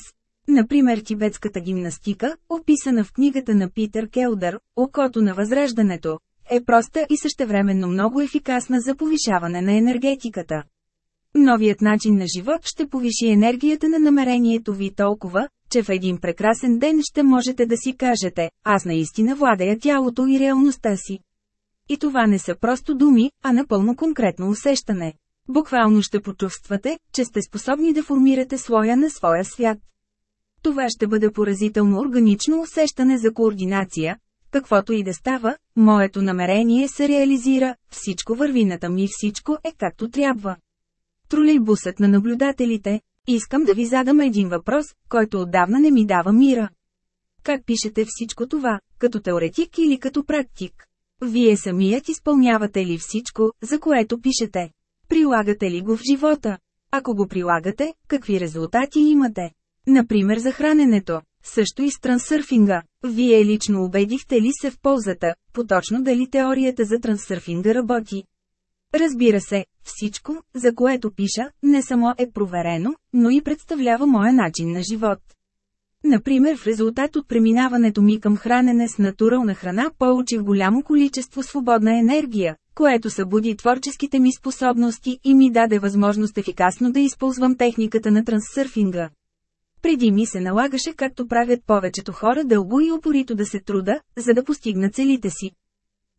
Например тибетската гимнастика, описана в книгата на Питър Келдър, «Окото на възраждането», е проста и същевременно много ефикасна за повишаване на енергетиката. Новият начин на живот ще повиши енергията на намерението ви толкова, че в един прекрасен ден ще можете да си кажете, аз наистина владея тялото и реалността си. И това не са просто думи, а напълно конкретно усещане. Буквално ще почувствате, че сте способни да формирате слоя на своя свят. Това ще бъде поразително органично усещане за координация, каквото и да става, моето намерение се реализира, всичко вървината ми всичко е както трябва. Тролейбусът на наблюдателите. Искам да ви задам един въпрос, който отдавна не ми дава мира. Как пишете всичко това, като теоретик или като практик? Вие самият изпълнявате ли всичко, за което пишете? Прилагате ли го в живота? Ако го прилагате, какви резултати имате? Например за храненето, също и с трансърфинга. Вие лично убедихте ли се в ползата, поточно дали теорията за трансърфинга работи? Разбира се, всичко, за което пиша, не само е проверено, но и представлява моя начин на живот. Например в резултат от преминаването ми към хранене с натурална храна получих голямо количество свободна енергия, което събуди творческите ми способности и ми даде възможност ефикасно да използвам техниката на трансърфинга. Преди ми се налагаше както правят повечето хора дълго и упорито да се труда, за да постигна целите си.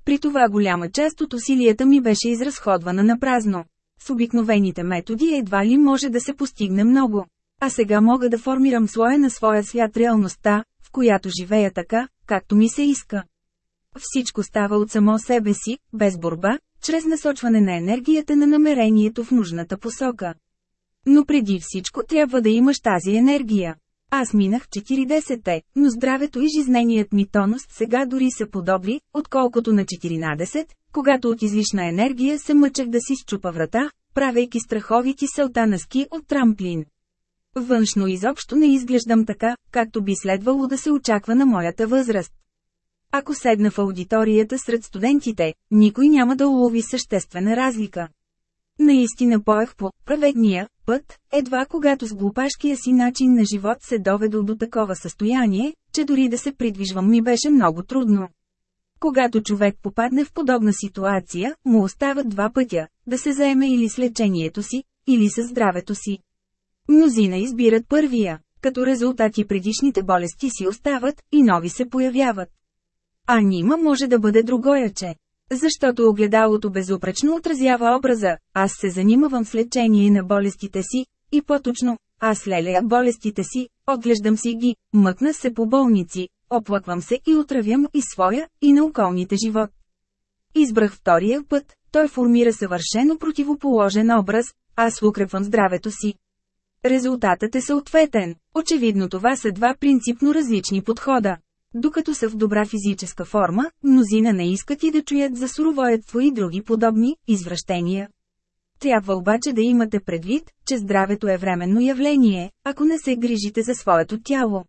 При това голяма част от усилията ми беше изразходвана на празно. С обикновените методи едва ли може да се постигне много. А сега мога да формирам слоя на своя свят реалността, в която живея така, както ми се иска. Всичко става от само себе си, без борба, чрез насочване на енергията на намерението в нужната посока. Но преди всичко трябва да имаш тази енергия. Аз минах 40-те, но здравето и жизненият ми тонус сега дори са подобри, отколкото на 14, когато от излишна енергия се мъчах да си счупа врата, правейки страховити селта на ски от трамплин. Външно изобщо не изглеждам така, както би следвало да се очаква на моята възраст. Ако седна в аудиторията сред студентите, никой няма да улови съществена разлика. Наистина поех по праведния път, едва когато с глупашкия си начин на живот се доведох до такова състояние, че дори да се придвижвам ми беше много трудно. Когато човек попадне в подобна ситуация, му остават два пътя – да се заеме или с лечението си, или с здравето си. Мнозина избират първия, като резултати предишните болести си остават и нови се появяват. А нима може да бъде другояче. Защото огледалото безупречно отразява образа, аз се занимавам с лечение на болестите си, и по-точно, аз лелея болестите си, отглеждам си ги, мъкна се по болници, оплаквам се и отравям и своя, и на околните живот. Избрах втория път, той формира съвършено противоположен образ, аз укрепвам здравето си. Резултатът е съответен. Очевидно това са два принципно различни подхода. Докато са в добра физическа форма, мнозина не искат и да чуят за суровоядство и други подобни извращения. Трябва обаче да имате предвид, че здравето е временно явление, ако не се грижите за своето тяло.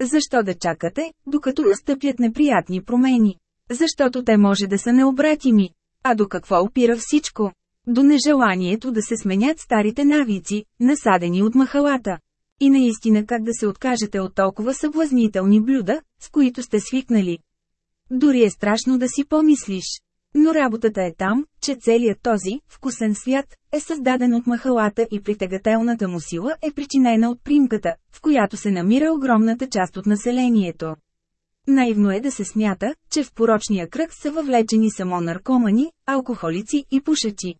Защо да чакате, докато настъпят неприятни промени? Защото те може да са необратими. А до какво опира всичко? До нежеланието да се сменят старите навици, насадени от махалата. И наистина как да се откажете от толкова съблазнителни блюда, с които сте свикнали. Дори е страшно да си помислиш. Но работата е там, че целият този, вкусен свят, е създаден от махалата и притегателната му сила е причинена от примката, в която се намира огромната част от населението. Наивно е да се смята, че в порочния кръг са въвлечени само наркомани, алкохолици и пушачи.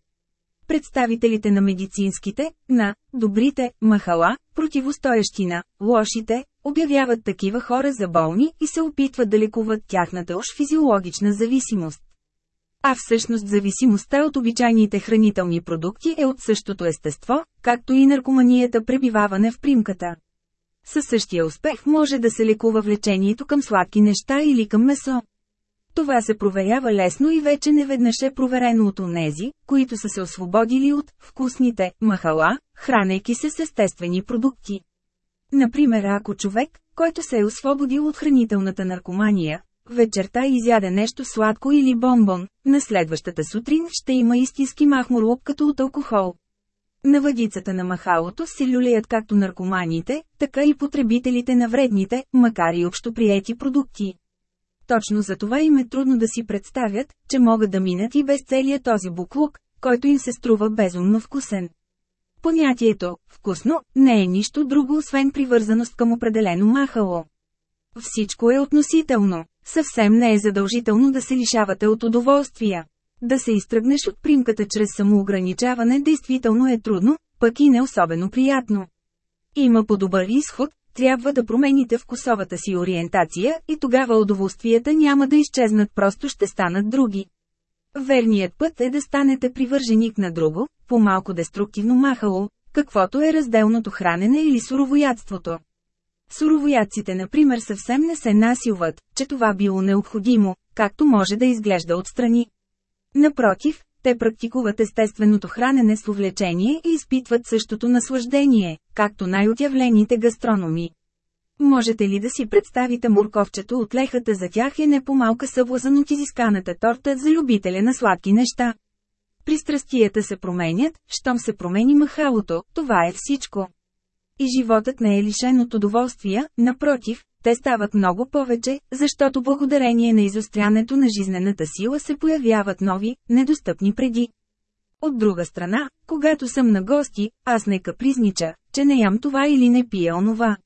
Представителите на медицинските, на добрите, махала, противостоящи на лошите, обявяват такива хора за болни и се опитват да лекуват тяхната уж физиологична зависимост. А всъщност зависимостта от обичайните хранителни продукти е от същото естество, както и наркоманията пребиваване в примката. Със същия успех може да се лекува влечението към сладки неща или към месо. Това се проверява лесно и вече неведнъж е проверено от онези, които са се освободили от вкусните махала, хранейки се с естествени продукти. Например, ако човек, който се е освободил от хранителната наркомания, вечерта изяде нещо сладко или бомбон, на следващата сутрин ще има истински махмурлук като от алкохол. На въдицата на махалото се люлеят както наркоманите, така и потребителите на вредните, макар и общоприети продукти. Точно за това им е трудно да си представят, че могат да минат и без целия този буклук, който им се струва безумно вкусен. Понятието «вкусно» не е нищо друго освен привързаност към определено махало. Всичко е относително. Съвсем не е задължително да се лишавате от удоволствия. Да се изтръгнеш от примката чрез самоограничаване действително е трудно, пък и не особено приятно. Има по-добър изход, трябва да промените вкусовата си ориентация и тогава удоволствията няма да изчезнат, просто ще станат други. Верният път е да станете привърженик на друго, по-малко деструктивно махало, каквото е разделното хранене или суровоядството. Суровоядците, например, съвсем не се насилват, че това било необходимо, както може да изглежда отстрани. Напротив, те практикуват естественото хранене с увлечение и изпитват същото наслаждение, както най-отявлените гастрономи. Можете ли да си представите морковчето от лехата за тях е не по-малка съблазън от изисканата торта за любителя на сладки неща? Пристрастията се променят, щом се промени махалото, това е всичко. И животът не е лишен от удоволствия, напротив, те стават много повече, защото благодарение на изострянето на жизнената сила се появяват нови, недостъпни преди. От друга страна, когато съм на гости, аз не капризнича, че не ям това или не пия онова.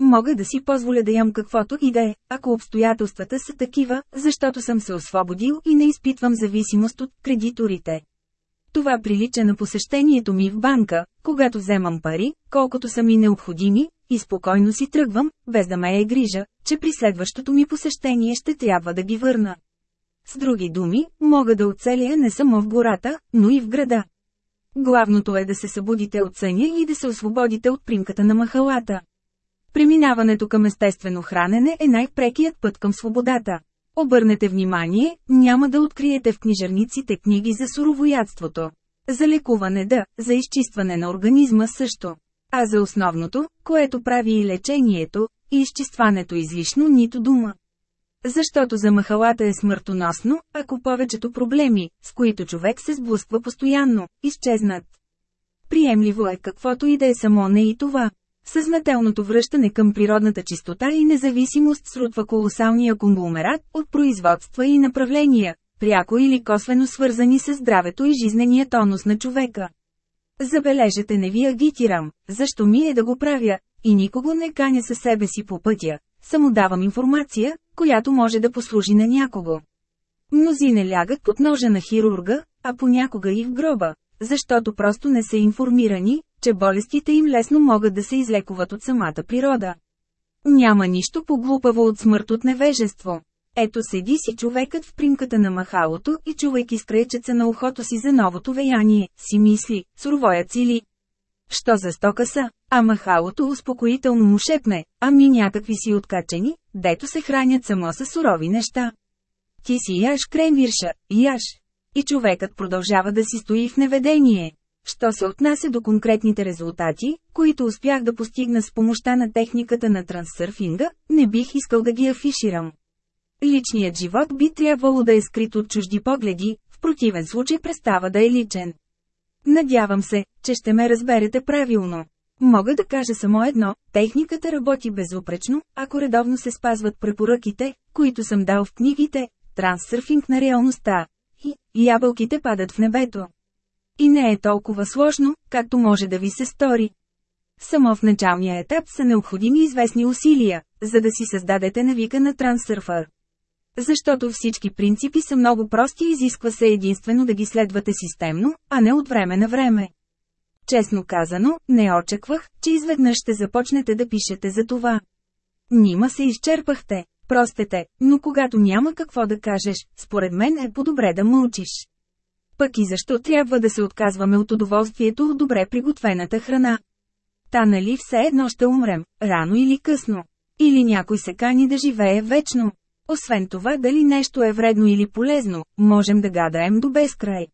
Мога да си позволя да ям каквото и да е, ако обстоятелствата са такива, защото съм се освободил и не изпитвам зависимост от кредиторите. Това прилича на посещението ми в банка, когато вземам пари, колкото са ми необходими, и спокойно си тръгвам, без да ме е грижа, че при следващото ми посещение ще трябва да ги върна. С други думи, мога да оцеля не само в гората, но и в града. Главното е да се събудите от съня и да се освободите от примката на махалата. Преминаването към естествено хранене е най-прекият път към свободата. Обърнете внимание, няма да откриете в книжарниците книги за суровоядството. За лекуване да, за изчистване на организма също. А за основното, което прави и лечението, и изчистването излишно нито дума. Защото за махалата е смъртоносно, ако повечето проблеми, с които човек се сблъсква постоянно, изчезнат. Приемливо е каквото и да е само не и това. Съзнателното връщане към природната чистота и независимост срутва колосалния конгломерат от производства и направления, пряко или косвено свързани с здравето и жизнения тонус на човека. Забележете не ви агитирам, защо ми е да го правя, и никого не каня със себе си по пътя, само давам информация, която може да послужи на някого. Мнози не лягат под ножа на хирурга, а понякога и в гроба, защото просто не са информирани, че болестите им лесно могат да се излекуват от самата природа. Няма нищо по-глупаво от смърт от невежество. Ето седи си човекът в примката на махалото и чувайки скречеца на ухото си за новото веяние, си мисли, суровоят ли. Що за стока са? А махалото успокоително му шепне, ами някакви си откачени, дето се хранят само с сурови неща. Ти си яш кренвирша, яш. И човекът продължава да си стои в неведение. Що се отнася до конкретните резултати, които успях да постигна с помощта на техниката на трансърфинга, не бих искал да ги афиширам. Личният живот би трябвало да е скрит от чужди погледи, в противен случай престава да е личен. Надявам се, че ще ме разберете правилно. Мога да кажа само едно, техниката работи безупречно, ако редовно се спазват препоръките, които съм дал в книгите, трансърфинг на реалността. И ябълките падат в небето. И не е толкова сложно, както може да ви се стори. Само в началния етап са необходими известни усилия, за да си създадете навика на трансърфър. Защото всички принципи са много прости и изисква се единствено да ги следвате системно, а не от време на време. Честно казано, не очаквах, че изведнъж ще започнете да пишете за това. Нима се изчерпахте, простете, но когато няма какво да кажеш, според мен е по-добре да мълчиш. Пък и защо трябва да се отказваме от удоволствието от добре приготвената храна? Та нали все едно ще умрем, рано или късно. Или някой се кани да живее вечно. Освен това дали нещо е вредно или полезно, можем да гадаем до безкрай.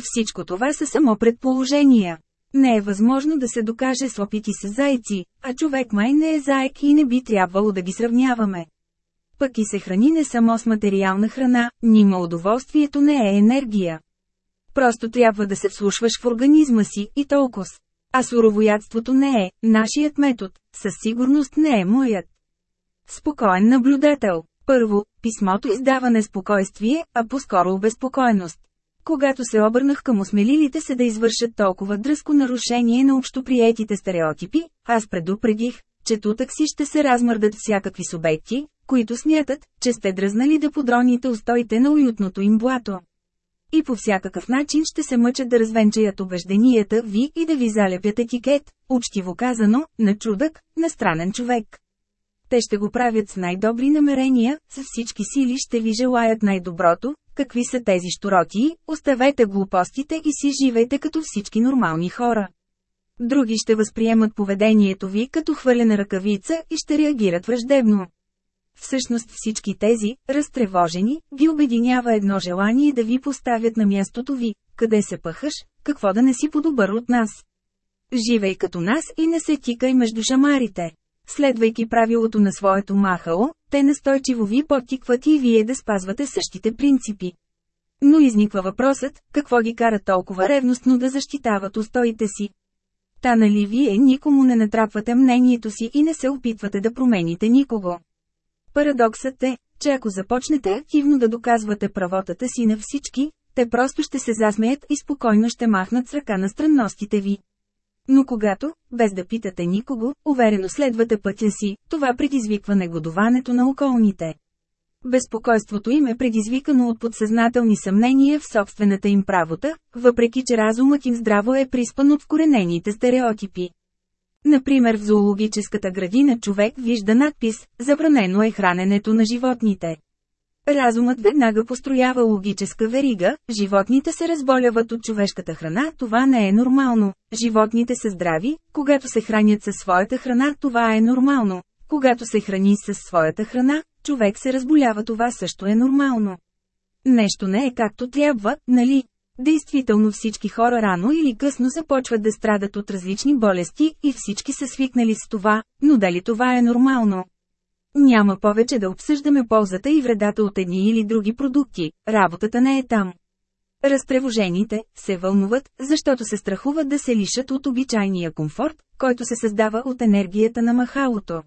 Всичко това са само предположения. Не е възможно да се докаже с опити с зайци, а човек май не е заек и не би трябвало да ги сравняваме. Пък и се храни не само с материална храна, нима удоволствието не е енергия. Просто трябва да се вслушваш в организма си и толкова. А суровоядството не е, нашият метод, със сигурност не е моят. Спокоен наблюдател. Първо, писмото издава неспокойствие, а по-скоро обезпокоеност. Когато се обърнах към осмелилите се да извършат толкова дръско нарушение на общоприетите стереотипи, аз предупредих, че тутък си ще се размърдат всякакви субекти, които смятат, че сте дръзнали да подроните устоите на уютното им блато. И по всякакъв начин ще се мъчат да развенчаят убежденията ви и да ви залепят етикет, учтиво казано, на чудък, на странен човек. Те ще го правят с най-добри намерения, с всички сили ще ви желаят най-доброто, какви са тези штороти, оставете глупостите и си живейте като всички нормални хора. Други ще възприемат поведението ви като хвърлена ръкавица и ще реагират враждебно. Всъщност всички тези, разтревожени, ви обединява едно желание да ви поставят на мястото ви, къде се пъхаш, какво да не си по-добър от нас. Живей като нас и не се тикай между шамарите. Следвайки правилото на своето махало, те настойчиво ви подтикват и вие да спазвате същите принципи. Но изниква въпросът, какво ги кара толкова ревностно да защитават устоите си. Та нали вие никому не натрапвате мнението си и не се опитвате да промените никого. Парадоксът е, че ако започнете активно да доказвате правотата си на всички, те просто ще се засмеят и спокойно ще махнат с ръка на странностите ви. Но когато, без да питате никого, уверено следвате пътя си, това предизвиква негодуването на околните. Безпокойството им е предизвикано от подсъзнателни съмнения в собствената им правота, въпреки че разумът им здраво е приспан от вкоренените стереотипи. Например в зоологическата градина човек вижда надпис «Забранено е храненето на животните». Разумът веднага построява логическа верига, животните се разболяват от човешката храна, това не е нормално. Животните са здрави, когато се хранят със своята храна, това е нормално. Когато се храни със своята храна, човек се разболява, това също е нормално. Нещо не е както трябва, нали? Действително всички хора рано или късно започват да страдат от различни болести и всички са свикнали с това, но дали това е нормално? Няма повече да обсъждаме ползата и вредата от едни или други продукти, работата не е там. Разтревожените се вълнуват, защото се страхуват да се лишат от обичайния комфорт, който се създава от енергията на махалото.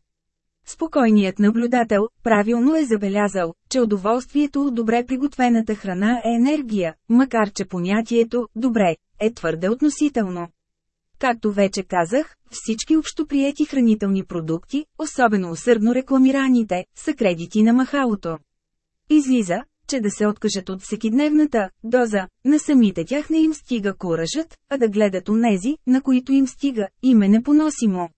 Спокойният наблюдател правилно е забелязал, че удоволствието от добре приготвената храна е енергия, макар че понятието «добре» е твърде относително. Както вече казах, всички общоприети хранителни продукти, особено усърдно рекламираните, са кредити на махалото. Излиза, че да се откажат от всекидневната доза, на самите тях не им стига куражът, а да гледат онези, на които им стига, им е непоносимо.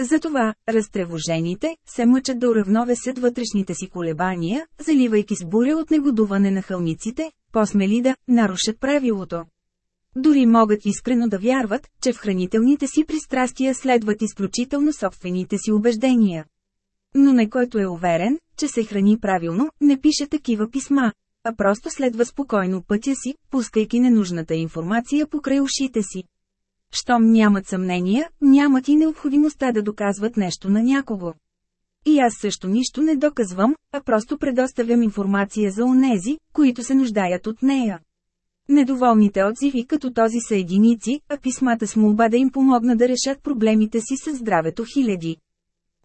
Затова, разтревожените, се мъчат да уравновесят вътрешните си колебания, заливайки с буря от негодуване на хълмиците, посмели да нарушат правилото. Дори могат искрено да вярват, че в хранителните си пристрастия следват изключително собствените си убеждения. Но не който е уверен, че се храни правилно, не пише такива писма, а просто следва спокойно пътя си, пускайки ненужната информация покрай ушите си. Щом нямат съмнения, нямат и необходимостта да доказват нещо на някого. И аз също нищо не доказвам, а просто предоставям информация за онези, които се нуждаят от нея. Недоволните отзиви като този са единици, а писмата с молба да им помогна да решат проблемите си със здравето хиляди.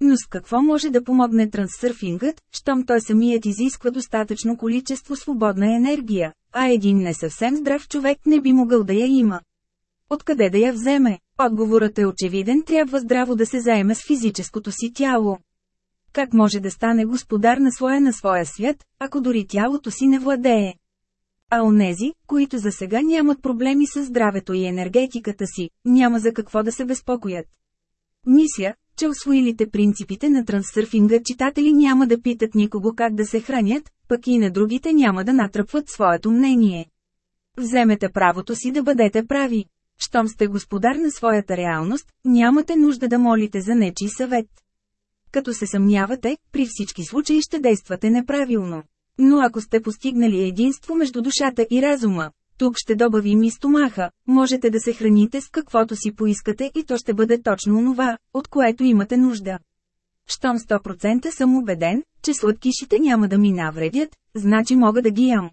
Но с какво може да помогне трансърфингът, щом той самият изисква достатъчно количество свободна енергия, а един не съвсем здрав човек не би могъл да я има. Откъде да я вземе? Отговорът е очевиден, трябва здраво да се заеме с физическото си тяло. Как може да стане господар на своя на своя свят, ако дори тялото си не владее? А онези, които за сега нямат проблеми с здравето и енергетиката си, няма за какво да се безпокоят. Мисля, че освоилите принципите на трансърфинга читатели няма да питат никого как да се хранят, пък и на другите няма да натръпват своето мнение. Вземете правото си да бъдете прави. Щом сте господар на своята реалност, нямате нужда да молите за нечи съвет. Като се съмнявате, при всички случаи ще действате неправилно. Но ако сте постигнали единство между душата и разума, тук ще добавим и стомаха, можете да се храните с каквото си поискате и то ще бъде точно онова, от което имате нужда. Щом 100% съм убеден, че сладкишите няма да ми навредят, значи мога да ги ям.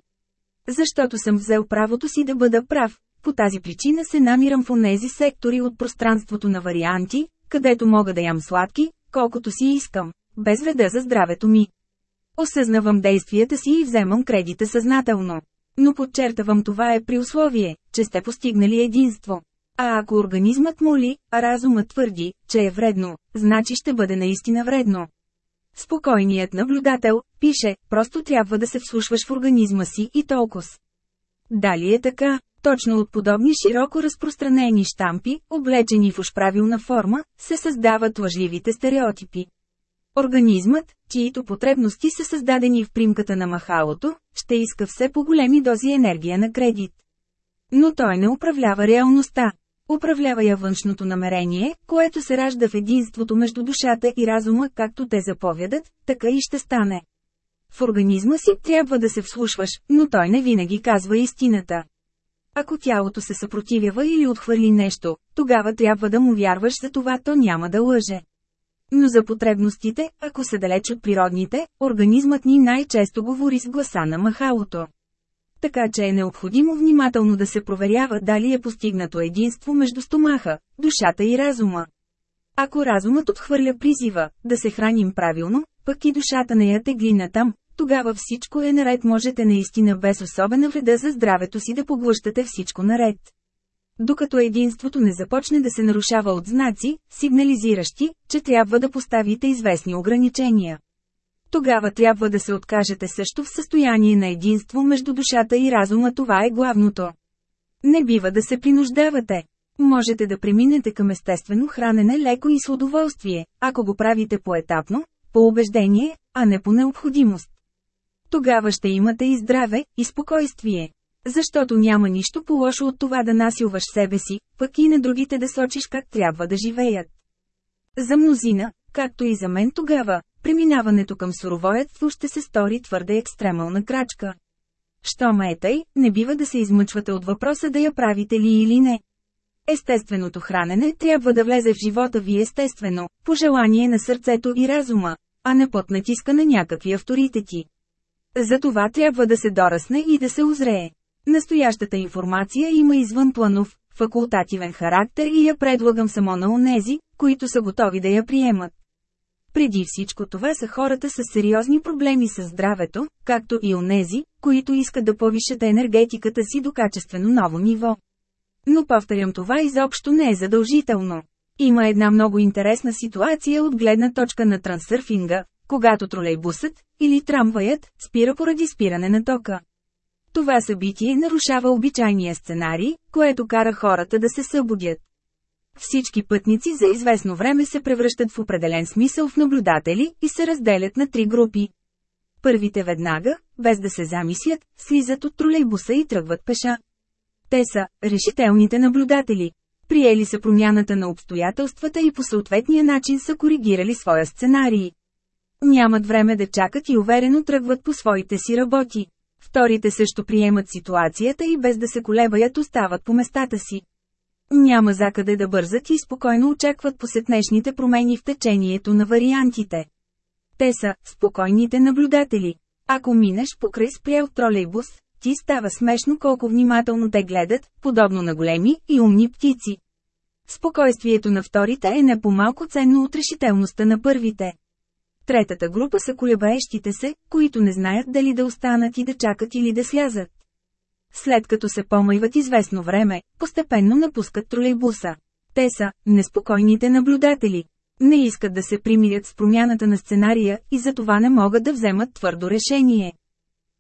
Защото съм взел правото си да бъда прав, по тази причина се намирам в онези сектори от пространството на варианти, където мога да ям сладки, колкото си искам, без вреда за здравето ми. Осъзнавам действията си и вземам кредита съзнателно. Но подчертавам това е при условие, че сте постигнали единство. А ако организмът моли, а разумът твърди, че е вредно, значи ще бъде наистина вредно. Спокойният наблюдател, пише, просто трябва да се вслушваш в организма си и толкова. Дали е така, точно от подобни широко разпространени штампи, облечени в уж правилна форма, се създават лъжливите стереотипи. Организмът, чието потребности са създадени в примката на махалото, ще иска все по-големи дози енергия на кредит. Но той не управлява реалността. Управлява я външното намерение, което се ражда в единството между душата и разума, както те заповядат, така и ще стане. В организма си трябва да се вслушваш, но той не винаги казва истината. Ако тялото се съпротивява или отхвърли нещо, тогава трябва да му вярваш за това то няма да лъже. Но за потребностите, ако са далеч от природните, организмът ни най-често говори с гласа на махалото. така че е необходимо внимателно да се проверява дали е постигнато единство между стомаха, душата и разума. Ако разумът отхвърля призива да се храним правилно, пък и душата не я тегли натам, тогава всичко е наред можете наистина без особена вреда за здравето си да поглъщате всичко наред. Докато единството не започне да се нарушава от знаци, сигнализиращи, че трябва да поставите известни ограничения. Тогава трябва да се откажете също в състояние на единство между душата и разума това е главното. Не бива да се принуждавате. Можете да преминете към естествено хранене леко и с удоволствие, ако го правите поетапно, по убеждение, а не по необходимост. Тогава ще имате и здраве, и спокойствие. Защото няма нищо по-лошо от това да насилваш себе си, пък и на другите да сочиш как трябва да живеят. За мнозина, както и за мен тогава, преминаването към суровоядство ще се стори твърде екстремална крачка. Що ме е тъй, не бива да се измъчвате от въпроса да я правите ли или не. Естественото хранене трябва да влезе в живота ви естествено, по желание на сърцето и разума, а не под натиска на някакви авторитети. За това трябва да се дорасне и да се озрее. Настоящата информация има извънпланов, факултативен характер и я предлагам само на онези, които са готови да я приемат. Преди всичко това са хората с сериозни проблеми с здравето, както и онези, които искат да повишат енергетиката си до качествено ново ниво. Но повторям това изобщо не е задължително. Има една много интересна ситуация от гледна точка на трансърфинга, когато тролейбусът, или трамваят, спира поради спиране на тока. Това събитие нарушава обичайния сценарий, което кара хората да се събудят. Всички пътници за известно време се превръщат в определен смисъл в наблюдатели и се разделят на три групи. Първите веднага, без да се замислят, слизат от тролейбуса и тръгват пеша. Те са решителните наблюдатели. Приели са промяната на обстоятелствата и по съответния начин са коригирали своя сценарий. Нямат време да чакат и уверено тръгват по своите си работи. Вторите също приемат ситуацията и без да се колебаят остават по местата си. Няма закъде да бързат и спокойно очакват посетнешните промени в течението на вариантите. Те са спокойните наблюдатели. Ако минеш покрай спрял тролейбус, ти става смешно колко внимателно те гледат, подобно на големи и умни птици. Спокойствието на вторите е не по-малко ценно от решителността на първите. Третата група са колебаещите се, които не знаят дали да останат и да чакат или да слязат. След като се помайват известно време, постепенно напускат тролейбуса. Те са неспокойните наблюдатели. Не искат да се примирят с промяната на сценария и затова не могат да вземат твърдо решение.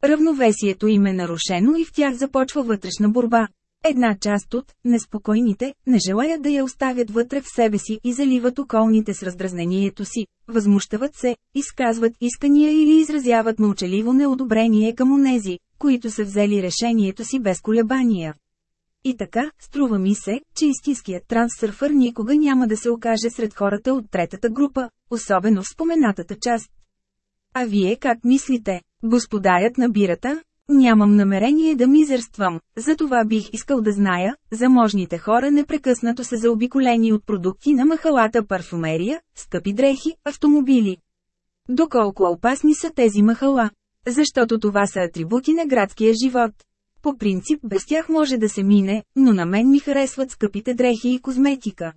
Равновесието им е нарушено и в тях започва вътрешна борба. Една част от неспокойните не желаят да я оставят вътре в себе си и заливат околните с раздразнението си, възмущават се, изказват искания или изразяват мълчаливо неодобрение към онези, които са взели решението си без колебания. И така, струва ми се, че истинският трансърфър никога няма да се окаже сред хората от третата група, особено в споменатата част. А вие как мислите, господарят на бирата? Нямам намерение да мизерствам, затова бих искал да зная, заможните хора непрекъснато са заобиколени от продукти на махалата парфумерия, скъпи дрехи, автомобили. Доколко опасни са тези махала? Защото това са атрибути на градския живот. По принцип без тях може да се мине, но на мен ми харесват скъпите дрехи и козметика.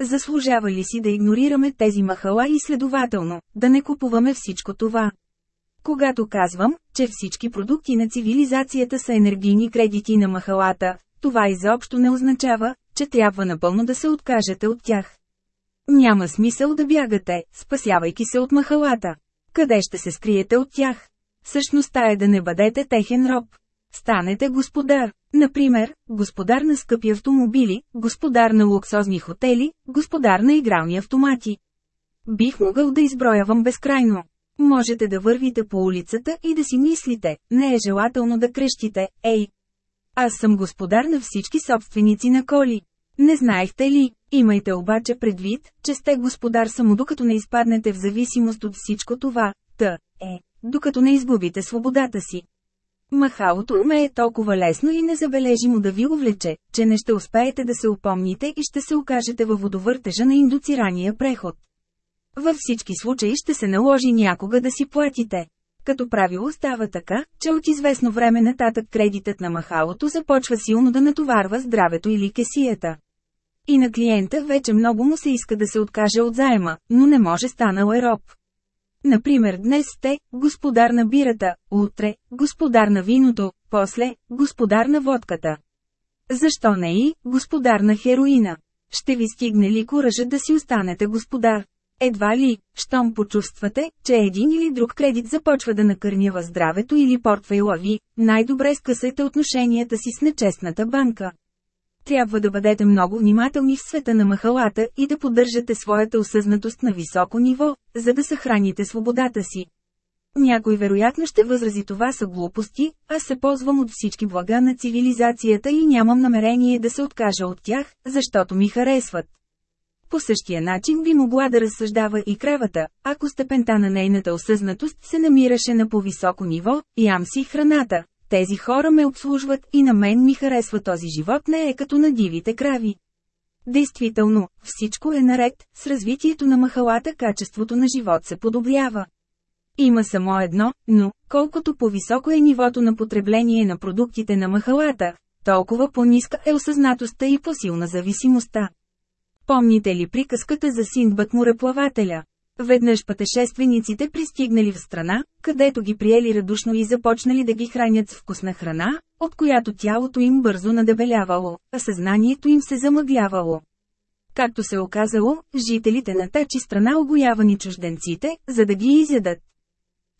Заслужава ли си да игнорираме тези махала и следователно, да не купуваме всичко това? Когато казвам, че всички продукти на цивилизацията са енергийни кредити на махалата, това изобщо не означава, че трябва напълно да се откажете от тях. Няма смисъл да бягате, спасявайки се от махалата. Къде ще се скриете от тях? Същността е да не бъдете техен роб. Станете господар. Например, господар на скъпи автомобили, господар на луксозни хотели, господар на игрални автомати. Бих могъл да изброявам безкрайно. Можете да вървите по улицата и да си мислите, не е желателно да крещите, ей! Аз съм господар на всички собственици на коли. Не знаехте ли? Имайте обаче предвид, че сте господар само докато не изпаднете в зависимост от всичко това, та, е, докато не изгубите свободата си. Махалото ме е толкова лесно и незабележимо да ви увлече, че не ще успеете да се упомните и ще се окажете във водовъртежа на индуцирания преход. Във всички случаи ще се наложи някога да си платите. Като правило става така, че от известно време нататък кредитът на махалото започва силно да натоварва здравето или кесията. И на клиента вече много му се иска да се откаже от заема, но не може станал е роб. Например днес сте господар на бирата, утре господар на виното, после господар на водката. Защо не и господар на хероина? Ще ви стигне ли куража да си останете господар? Едва ли, щом почувствате, че един или друг кредит започва да накърнява здравето или портфейла ви, най-добре скъсайте отношенията си с нечестната банка. Трябва да бъдете много внимателни в света на махалата и да поддържате своята осъзнатост на високо ниво, за да съхраните свободата си. Някой вероятно ще възрази това са глупости, аз се ползвам от всички блага на цивилизацията и нямам намерение да се откажа от тях, защото ми харесват. По същия начин би могла да разсъждава и кревата, ако степента на нейната осъзнатост се намираше на по-високо ниво, ям си храната. Тези хора ме обслужват и на мен ми харесва този живот не е като на дивите крави. Действително, всичко е наред, с развитието на махалата качеството на живот се подобрява. Има само едно, но, колкото по-високо е нивото на потребление на продуктите на махалата, толкова по-ниска е осъзнатостта и по-силна зависимостта. Помните ли приказката за Синдбът мореплавателя? Веднъж пътешествениците пристигнали в страна, където ги приели радушно и започнали да ги хранят с вкусна храна, от която тялото им бързо надебелявало, а съзнанието им се замъглявало. Както се оказало, жителите на тачи страна огоявани чужденците, за да ги изядат.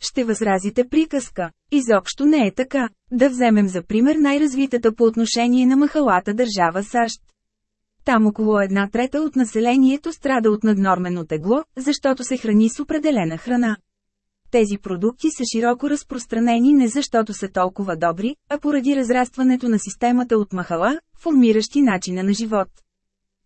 Ще възразите приказка. Изобщо не е така. Да вземем за пример най-развитата по отношение на махалата държава САЩ. Там около една трета от населението страда от наднормено тегло, защото се храни с определена храна. Тези продукти са широко разпространени не защото са толкова добри, а поради разрастването на системата от махала, формиращи начина на живот.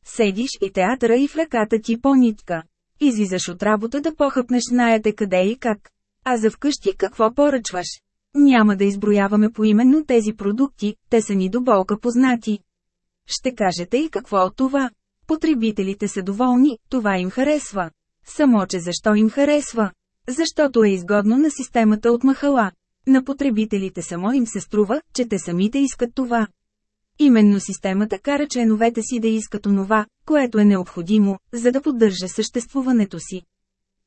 Седиш и театъра и в ръката ти по нитка. Излизаш от работа да похъпнеш знаете къде и как. А за вкъщи какво поръчваш? Няма да изброяваме поименно тези продукти, те са ни до болка познати. Ще кажете и какво от това? Потребителите са доволни, това им харесва. Само че защо им харесва? Защото е изгодно на системата от махала. На потребителите само им се струва, че те самите искат това. Именно системата кара членовете си да искат онова, което е необходимо, за да поддържа съществуването си.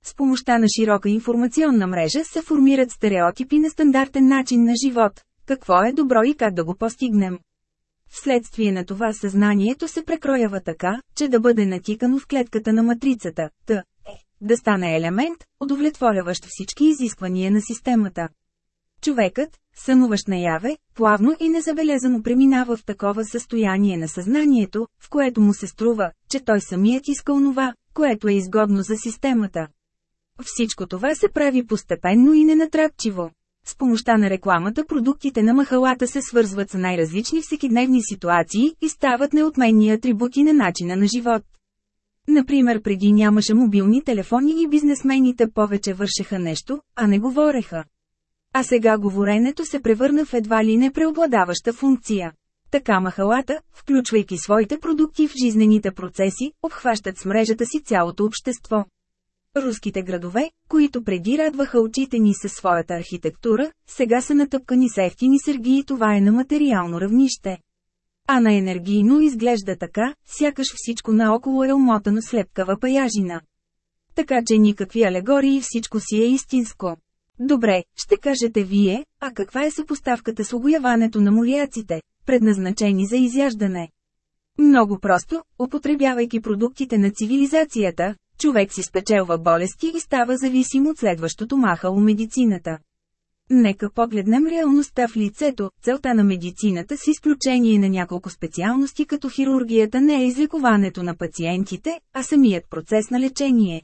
С помощта на широка информационна мрежа се формират стереотипи на стандартен начин на живот, какво е добро и как да го постигнем. Вследствие на това съзнанието се прекроява така, че да бъде натикано в клетката на матрицата, т. е, да стане елемент, удовлетворяващ всички изисквания на системата. Човекът, сънуващ наяве, плавно и незабелязано преминава в такова състояние на съзнанието, в което му се струва, че той самият иска онова, което е изгодно за системата. Всичко това се прави постепенно и ненатрапчиво. С помощта на рекламата продуктите на махалата се свързват с най-различни всекидневни ситуации и стават неотменни атрибути на начина на живот. Например преди нямаше мобилни телефони и бизнесмените повече вършеха нещо, а не говореха. А сега говоренето се превърна в едва ли не преобладаваща функция. Така махалата, включвайки своите продукти в жизнените процеси, обхващат с мрежата си цялото общество. Руските градове, които преди радваха очите ни със своята архитектура, сега са натъпкани с ефтини сергии и това е на материално равнище. А на енергийно изглежда така, сякаш всичко наоколо е омотано с лепкава паяжина. Така че никакви алегории всичко си е истинско. Добре, ще кажете вие, а каква е съпоставката с огояването на моляците, предназначени за изяждане? Много просто, употребявайки продуктите на цивилизацията, човек си спечелва болести и става зависим от следващото махало медицината. Нека погледнем реалността в лицето, целта на медицината с изключение на няколко специалности като хирургията не е излекуването на пациентите, а самият процес на лечение.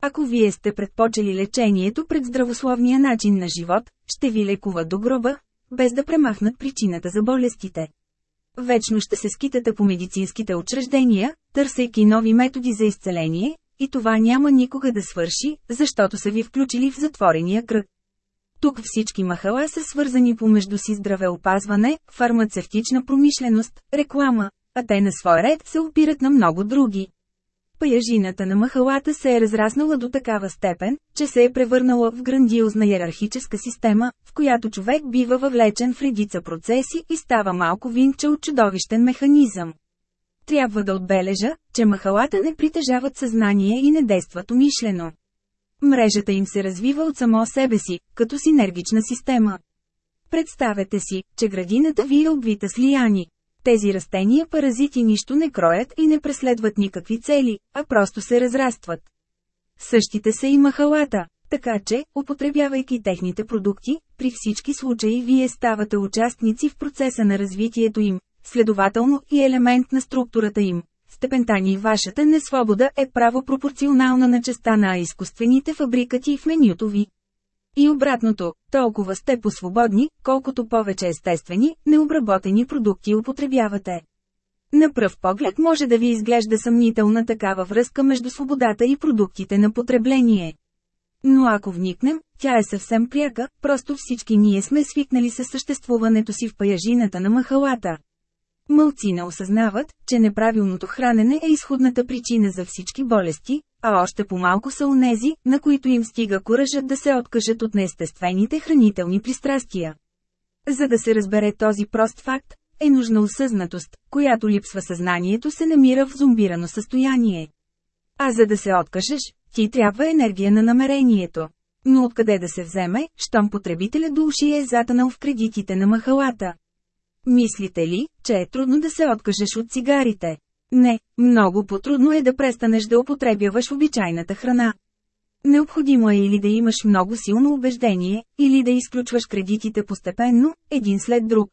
Ако вие сте предпочели лечението пред здравословния начин на живот, ще ви лекува до гроба, без да премахнат причината за болестите. Вечно ще се скитате по медицинските учреждения, търсейки нови методи за изцеление, и това няма никога да свърши, защото са ви включили в затворения кръг. Тук всички махала са свързани помежду си здравеопазване, фармацевтична промишленост, реклама, а те на свой ред се опират на много други. Паяжината на махалата се е разраснала до такава степен, че се е превърнала в грандиозна иерархическа система, в която човек бива въвлечен в редица процеси и става малко винча от чудовищен механизъм. Трябва да отбележа, че махалата не притежават съзнание и не действат умишлено. Мрежата им се развива от само себе си, като синергична система. Представете си, че градината ви е обвита с лияни. Тези растения паразити нищо не кроят и не преследват никакви цели, а просто се разрастват. Същите са и махалата, така че, употребявайки техните продукти, при всички случаи вие ставате участници в процеса на развитието им, следователно и елемент на структурата им. Степента ни вашата несвобода е право пропорционална на частта на изкуствените фабрикати в менюто ви. И обратното, толкова сте по-свободни, колкото повече естествени, необработени продукти употребявате. На пръв поглед може да ви изглежда съмнителна такава връзка между свободата и продуктите на потребление. Но ако вникнем, тя е съвсем пряка, просто всички ние сме свикнали със съществуването си в паяжината на махалата. Мълци не осъзнават, че неправилното хранене е изходната причина за всички болести, а още по-малко са онези, на които им стига куражът да се откажат от неестествените хранителни пристрастия. За да се разбере този прост факт, е нужна осъзнатост, която липсва съзнанието се намира в зомбирано състояние. А за да се откажеш, ти трябва енергия на намерението. Но откъде да се вземе, щом потребителя души е затънал в кредитите на махалата? Мислите ли, че е трудно да се откажеш от цигарите? Не, много по-трудно е да престанеш да употребяваш обичайната храна. Необходимо е или да имаш много силно убеждение, или да изключваш кредитите постепенно, един след друг.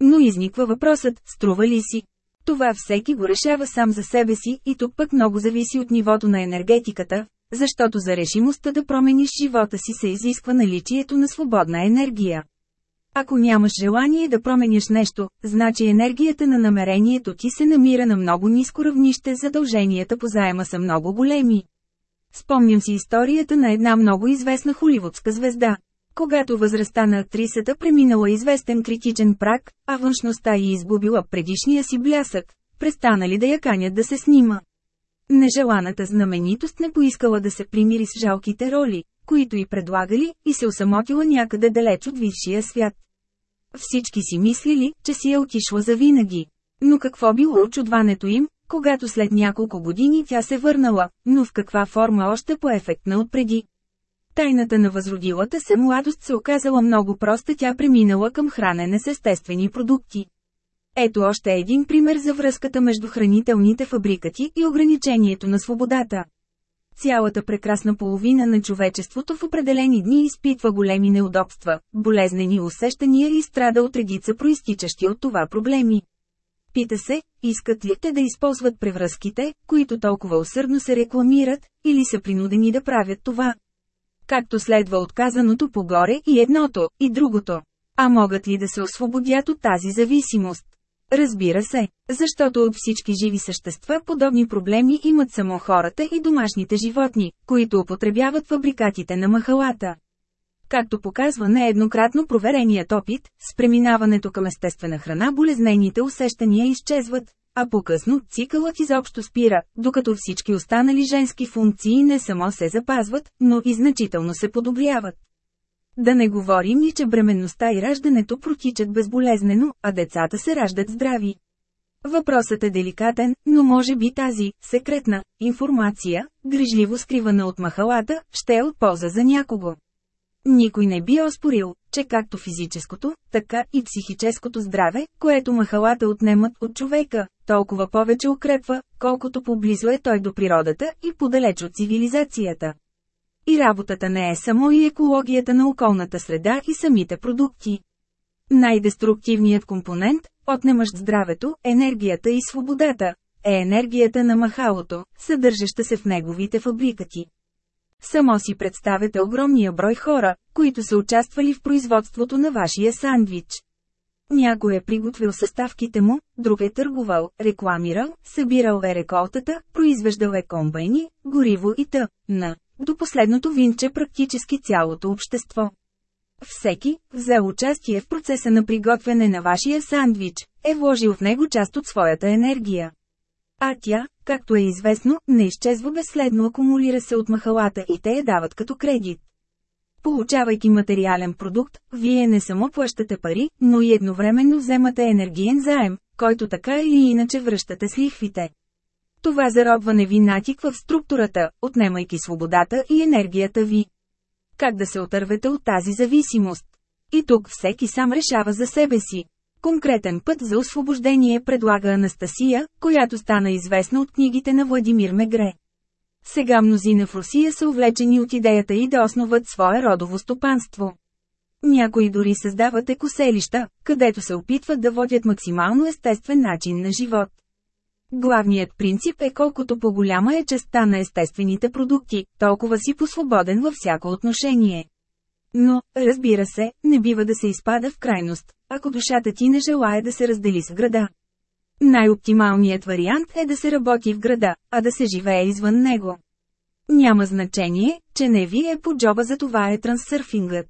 Но изниква въпросът, струва ли си? Това всеки го решава сам за себе си и тук пък много зависи от нивото на енергетиката, защото за решимостта да промениш живота си се изисква наличието на свободна енергия. Ако нямаш желание да променяш нещо, значи енергията на намерението ти се намира на много ниско равнище, задълженията по заема са много големи. Спомням си историята на една много известна холивудска звезда. Когато възрастта на актрисата преминала известен критичен прак, а външността й изгубила предишния си блясък, престанали да я канят да се снима. Нежеланата знаменитост не поискала да се примири с жалките роли, които й предлагали, и се усамотила някъде далеч от висшия свят. Всички си мислили, че си е отишла за винаги. Но какво било очудването им, когато след няколко години тя се върнала, но в каква форма още по-ефектна от преди. Тайната на възродилата се младост се оказала много проста тя преминала към хранене с естествени продукти. Ето още един пример за връзката между хранителните фабрикати и ограничението на свободата. Цялата прекрасна половина на човечеството в определени дни изпитва големи неудобства, болезнени усещания и страда от редица проистичащи от това проблеми. Пита се, искат ли те да използват превръзките, които толкова усърдно се рекламират, или са принудени да правят това. Както следва отказаното погоре и едното, и другото. А могат ли да се освободят от тази зависимост? Разбира се, защото от всички живи същества подобни проблеми имат само хората и домашните животни, които употребяват фабрикатите на махалата. Както показва нееднократно провереният опит, с преминаването към естествена храна болезнените усещания изчезват, а по-късно цикълът изобщо спира, докато всички останали женски функции не само се запазват, но и значително се подобряват. Да не говорим и че бременността и раждането протичат безболезнено, а децата се раждат здрави. Въпросът е деликатен, но може би тази, секретна, информация, грижливо скривана от махалата, ще е от полза за някого. Никой не би оспорил, че както физическото, така и психическото здраве, което махалата отнемат от човека, толкова повече укрепва, колкото поблизо е той до природата и подалеч от цивилизацията. И работата не е само и екологията на околната среда и самите продукти. Най-деструктивният компонент, отнемащ здравето, енергията и свободата, е енергията на махалото, съдържаща се в неговите фабрикати. Само си представете огромния брой хора, които са участвали в производството на вашия сандвич. Някой е приготвил съставките му, друг е търгувал, рекламирал, събирал е реколтата, произвеждал е комбайни, гориво и т.н. До последното винче практически цялото общество. Всеки, взел участие в процеса на приготвяне на вашия сандвич, е вложил в него част от своята енергия. А тя, както е известно, не изчезва безследно акумулира се от махалата и те я дават като кредит. Получавайки материален продукт, вие не само плащате пари, но и едновременно вземате енергиен заем, който така или иначе връщате с лихвите. Това заробване ви натиква в структурата, отнемайки свободата и енергията ви. Как да се отървете от тази зависимост? И тук всеки сам решава за себе си. Конкретен път за освобождение предлага Анастасия, която стана известна от книгите на Владимир Мегре. Сега мнозина в Русия са увлечени от идеята и да основат свое родово стопанство. Някои дори създават екоселища, където се опитват да водят максимално естествен начин на живот. Главният принцип е колкото по-голяма е частта на естествените продукти, толкова си по-свободен във всяко отношение. Но, разбира се, не бива да се изпада в крайност, ако душата ти не желая да се раздели с града. Най-оптималният вариант е да се работи в града, а да се живее извън него. Няма значение, че не ви е по джоба за това е трансърфингът.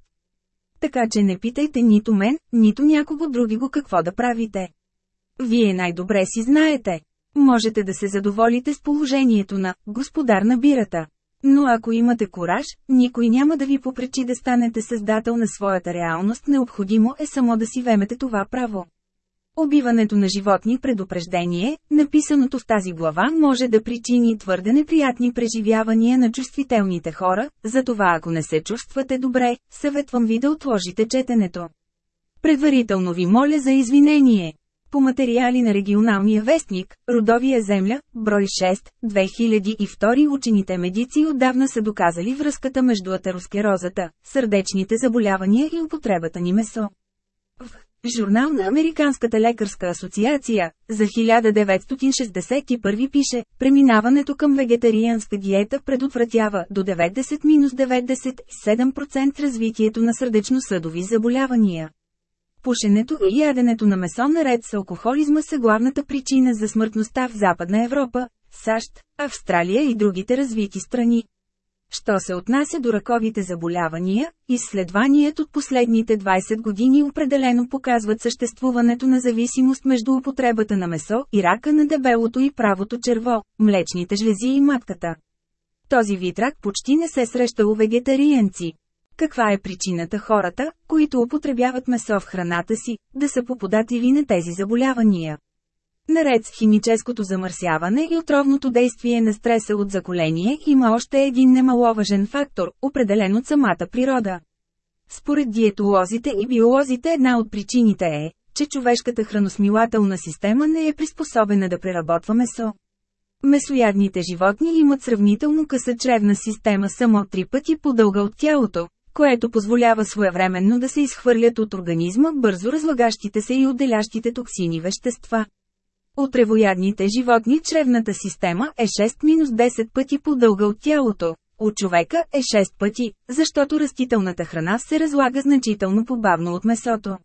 Така че не питайте нито мен, нито някого други го какво да правите. Вие най-добре си знаете. Можете да се задоволите с положението на «господар на бирата». Но ако имате кораж, никой няма да ви попречи да станете създател на своята реалност, необходимо е само да си вемете това право. Убиването на животни предупреждение, написаното в тази глава може да причини твърде неприятни преживявания на чувствителните хора, затова ако не се чувствате добре, съветвам ви да отложите четенето. Предварително ви моля за извинение. По материали на регионалния вестник, Родовия земля, брой 6, 2002 учените медици отдавна са доказали връзката между атеросклерозата, сърдечните заболявания и употребата ни месо. В журнал на Американската лекарска асоциация, за 1961 пише, преминаването към вегетарианска диета предотвратява до 90-97% развитието на сърдечно-съдови заболявания. Пушенето и яденето на месо наред с алкохолизма са главната причина за смъртността в Западна Европа, САЩ, Австралия и другите развити страни. Що се отнася до раковите заболявания, изследваният от последните 20 години определено показват съществуването на зависимост между употребата на месо и рака на дебелото и правото черво, млечните жлези и матката. Този вид рак почти не се среща у вегетариенци. Каква е причината хората, които употребяват месо в храната си, да са поподатливи на тези заболявания? Наред с химическото замърсяване и отровното действие на стреса от заколение има още един немаловажен фактор, определен от самата природа. Според диетолозите и биолозите една от причините е, че човешката храносмилателна система не е приспособена да преработва месо. Месоядните животни имат сравнително къса чревна система само три пъти по-дълга от тялото, което позволява своевременно да се изхвърлят от организма бързо разлагащите се и отделящите токсини вещества. От ревоядните животни чревната система е 6-10 пъти по-дълга от тялото. От човека е 6 пъти, защото растителната храна се разлага значително по-бавно от месото.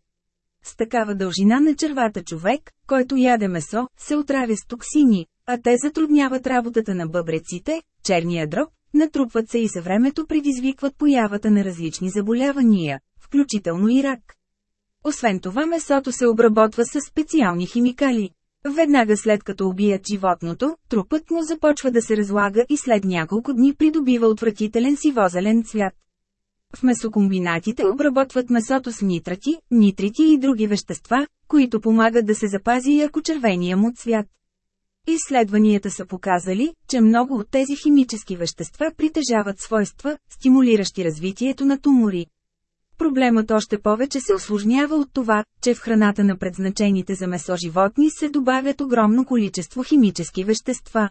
С такава дължина на червата човек, който яде месо, се отравя с токсини, а те затрудняват работата на бъбреците, черния дроб, натрупват се и със времето предизвикват появата на различни заболявания, включително и рак. Освен това месото се обработва с специални химикали. Веднага след като убият животното, трупът му започва да се разлага и след няколко дни придобива отвратителен сивозелен цвят. В месокомбинатите обработват месото с нитрати, нитрити и други вещества, които помагат да се запази и ако червения му цвят. Изследванията са показали, че много от тези химически вещества притежават свойства, стимулиращи развитието на тумори. Проблемът още повече се осложнява от това, че в храната на предназначените за месо животни се добавят огромно количество химически вещества.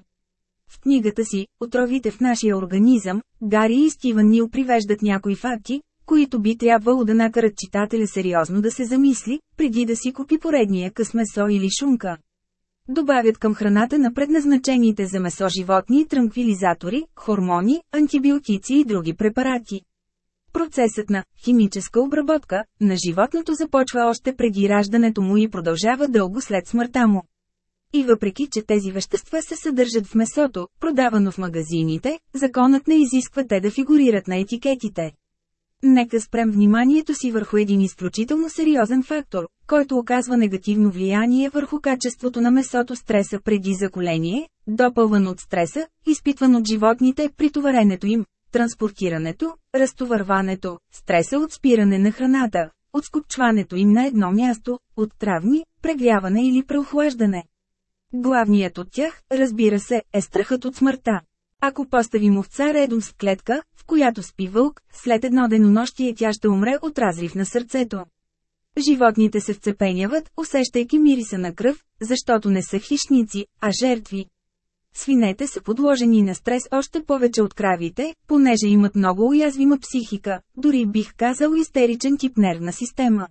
В книгата си «Отровите в нашия организъм», Гари и Стивън Нил привеждат някои факти, които би трябвало да накарат читателя сериозно да се замисли, преди да си купи поредния къс месо или шунка. Добавят към храната на предназначените за месо животни транквилизатори, хормони, антибиотици и други препарати. Процесът на химическа обработка на животното започва още преди раждането му и продължава дълго след смъртта му. И въпреки, че тези вещества се съдържат в месото, продавано в магазините, законът не изисква те да фигурират на етикетите. Нека спрем вниманието си върху един изключително сериозен фактор, който оказва негативно влияние върху качеството на месото стреса преди заколение, допълван от стреса, изпитван от животните при товаренето им, транспортирането, разтоварването, стреса от спиране на храната, от скупчването им на едно място, от травни, прегряване или преохлаждане. Главният от тях, разбира се, е страхът от смъртта. Ако поставим овца редом с клетка, в която спи вълк, след едно денонощие тя ще умре от разрив на сърцето. Животните се вцепеняват, усещайки мириса на кръв, защото не са хищници, а жертви. Свинете са подложени на стрес още повече от кравите, понеже имат много уязвима психика, дори бих казал истеричен тип нервна система.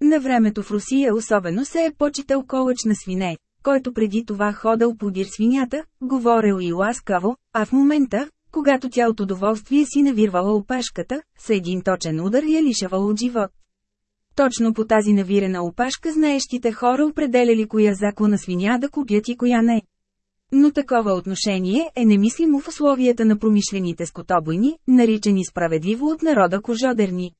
На времето в Русия особено се е почитал колъч на свине, който преди това ходил подир свинята, говорил и ласкаво, а в момента, когато тя от удоволствие си навирвала опашката, с един точен удар я лишавал от живот. Точно по тази навирена опашка знаещите хора определяли коя заклана свиня да купят и коя не. Но такова отношение е немислимо в условията на промишлените скотобойни, наричани справедливо от народа кожодерни.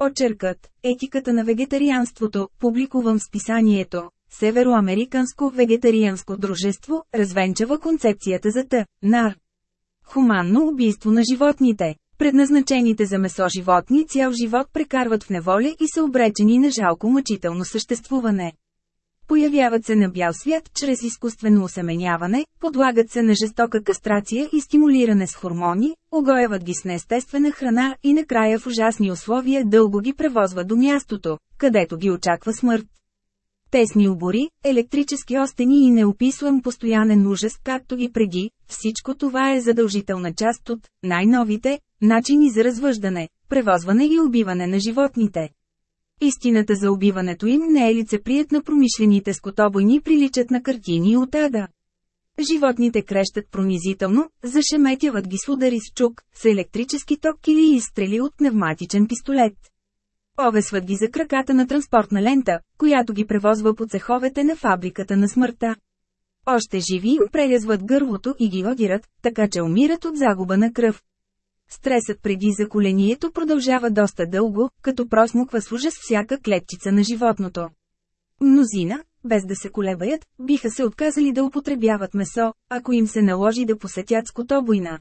Очеркът «Етиката на вегетарианството», публикуван в списанието Североамериканско вегетарианско дружество, развенчава концепцията за Т. Нар. Хуманно убийство на животните. Предназначените за месо животни цял живот прекарват в неволя и са обречени на жалко мъчително съществуване. Появяват се на бял свят чрез изкуствено осеменяване, подлагат се на жестока кастрация и стимулиране с хормони, огояват ги с неестествена храна и накрая в ужасни условия дълго ги превозват до мястото, където ги очаква смърт. Тесни обори, електрически остени и неописвам постоянен ужас както и преди, всичко това е задължителна част от най-новите начини за развъждане, превозване и убиване на животните. Истината за убиването им не е лицеприят на промишлените скотобойни приличат на картини от ада. Животните крещат пронизително, зашеметяват ги с удари с чук, с електрически ток или изстрели от пневматичен пистолет. Овесват ги за краката на транспортна лента, която ги превозва по цеховете на фабриката на смъртта. Още живи им прерязват гърлото и ги одират, така че умират от загуба на кръв. Стресът преди заколението продължава доста дълго, като просмуква с ужас всяка клетчица на животното. Мнозина, без да се колебаят, биха се отказали да употребяват месо, ако им се наложи да посетят скотобойна.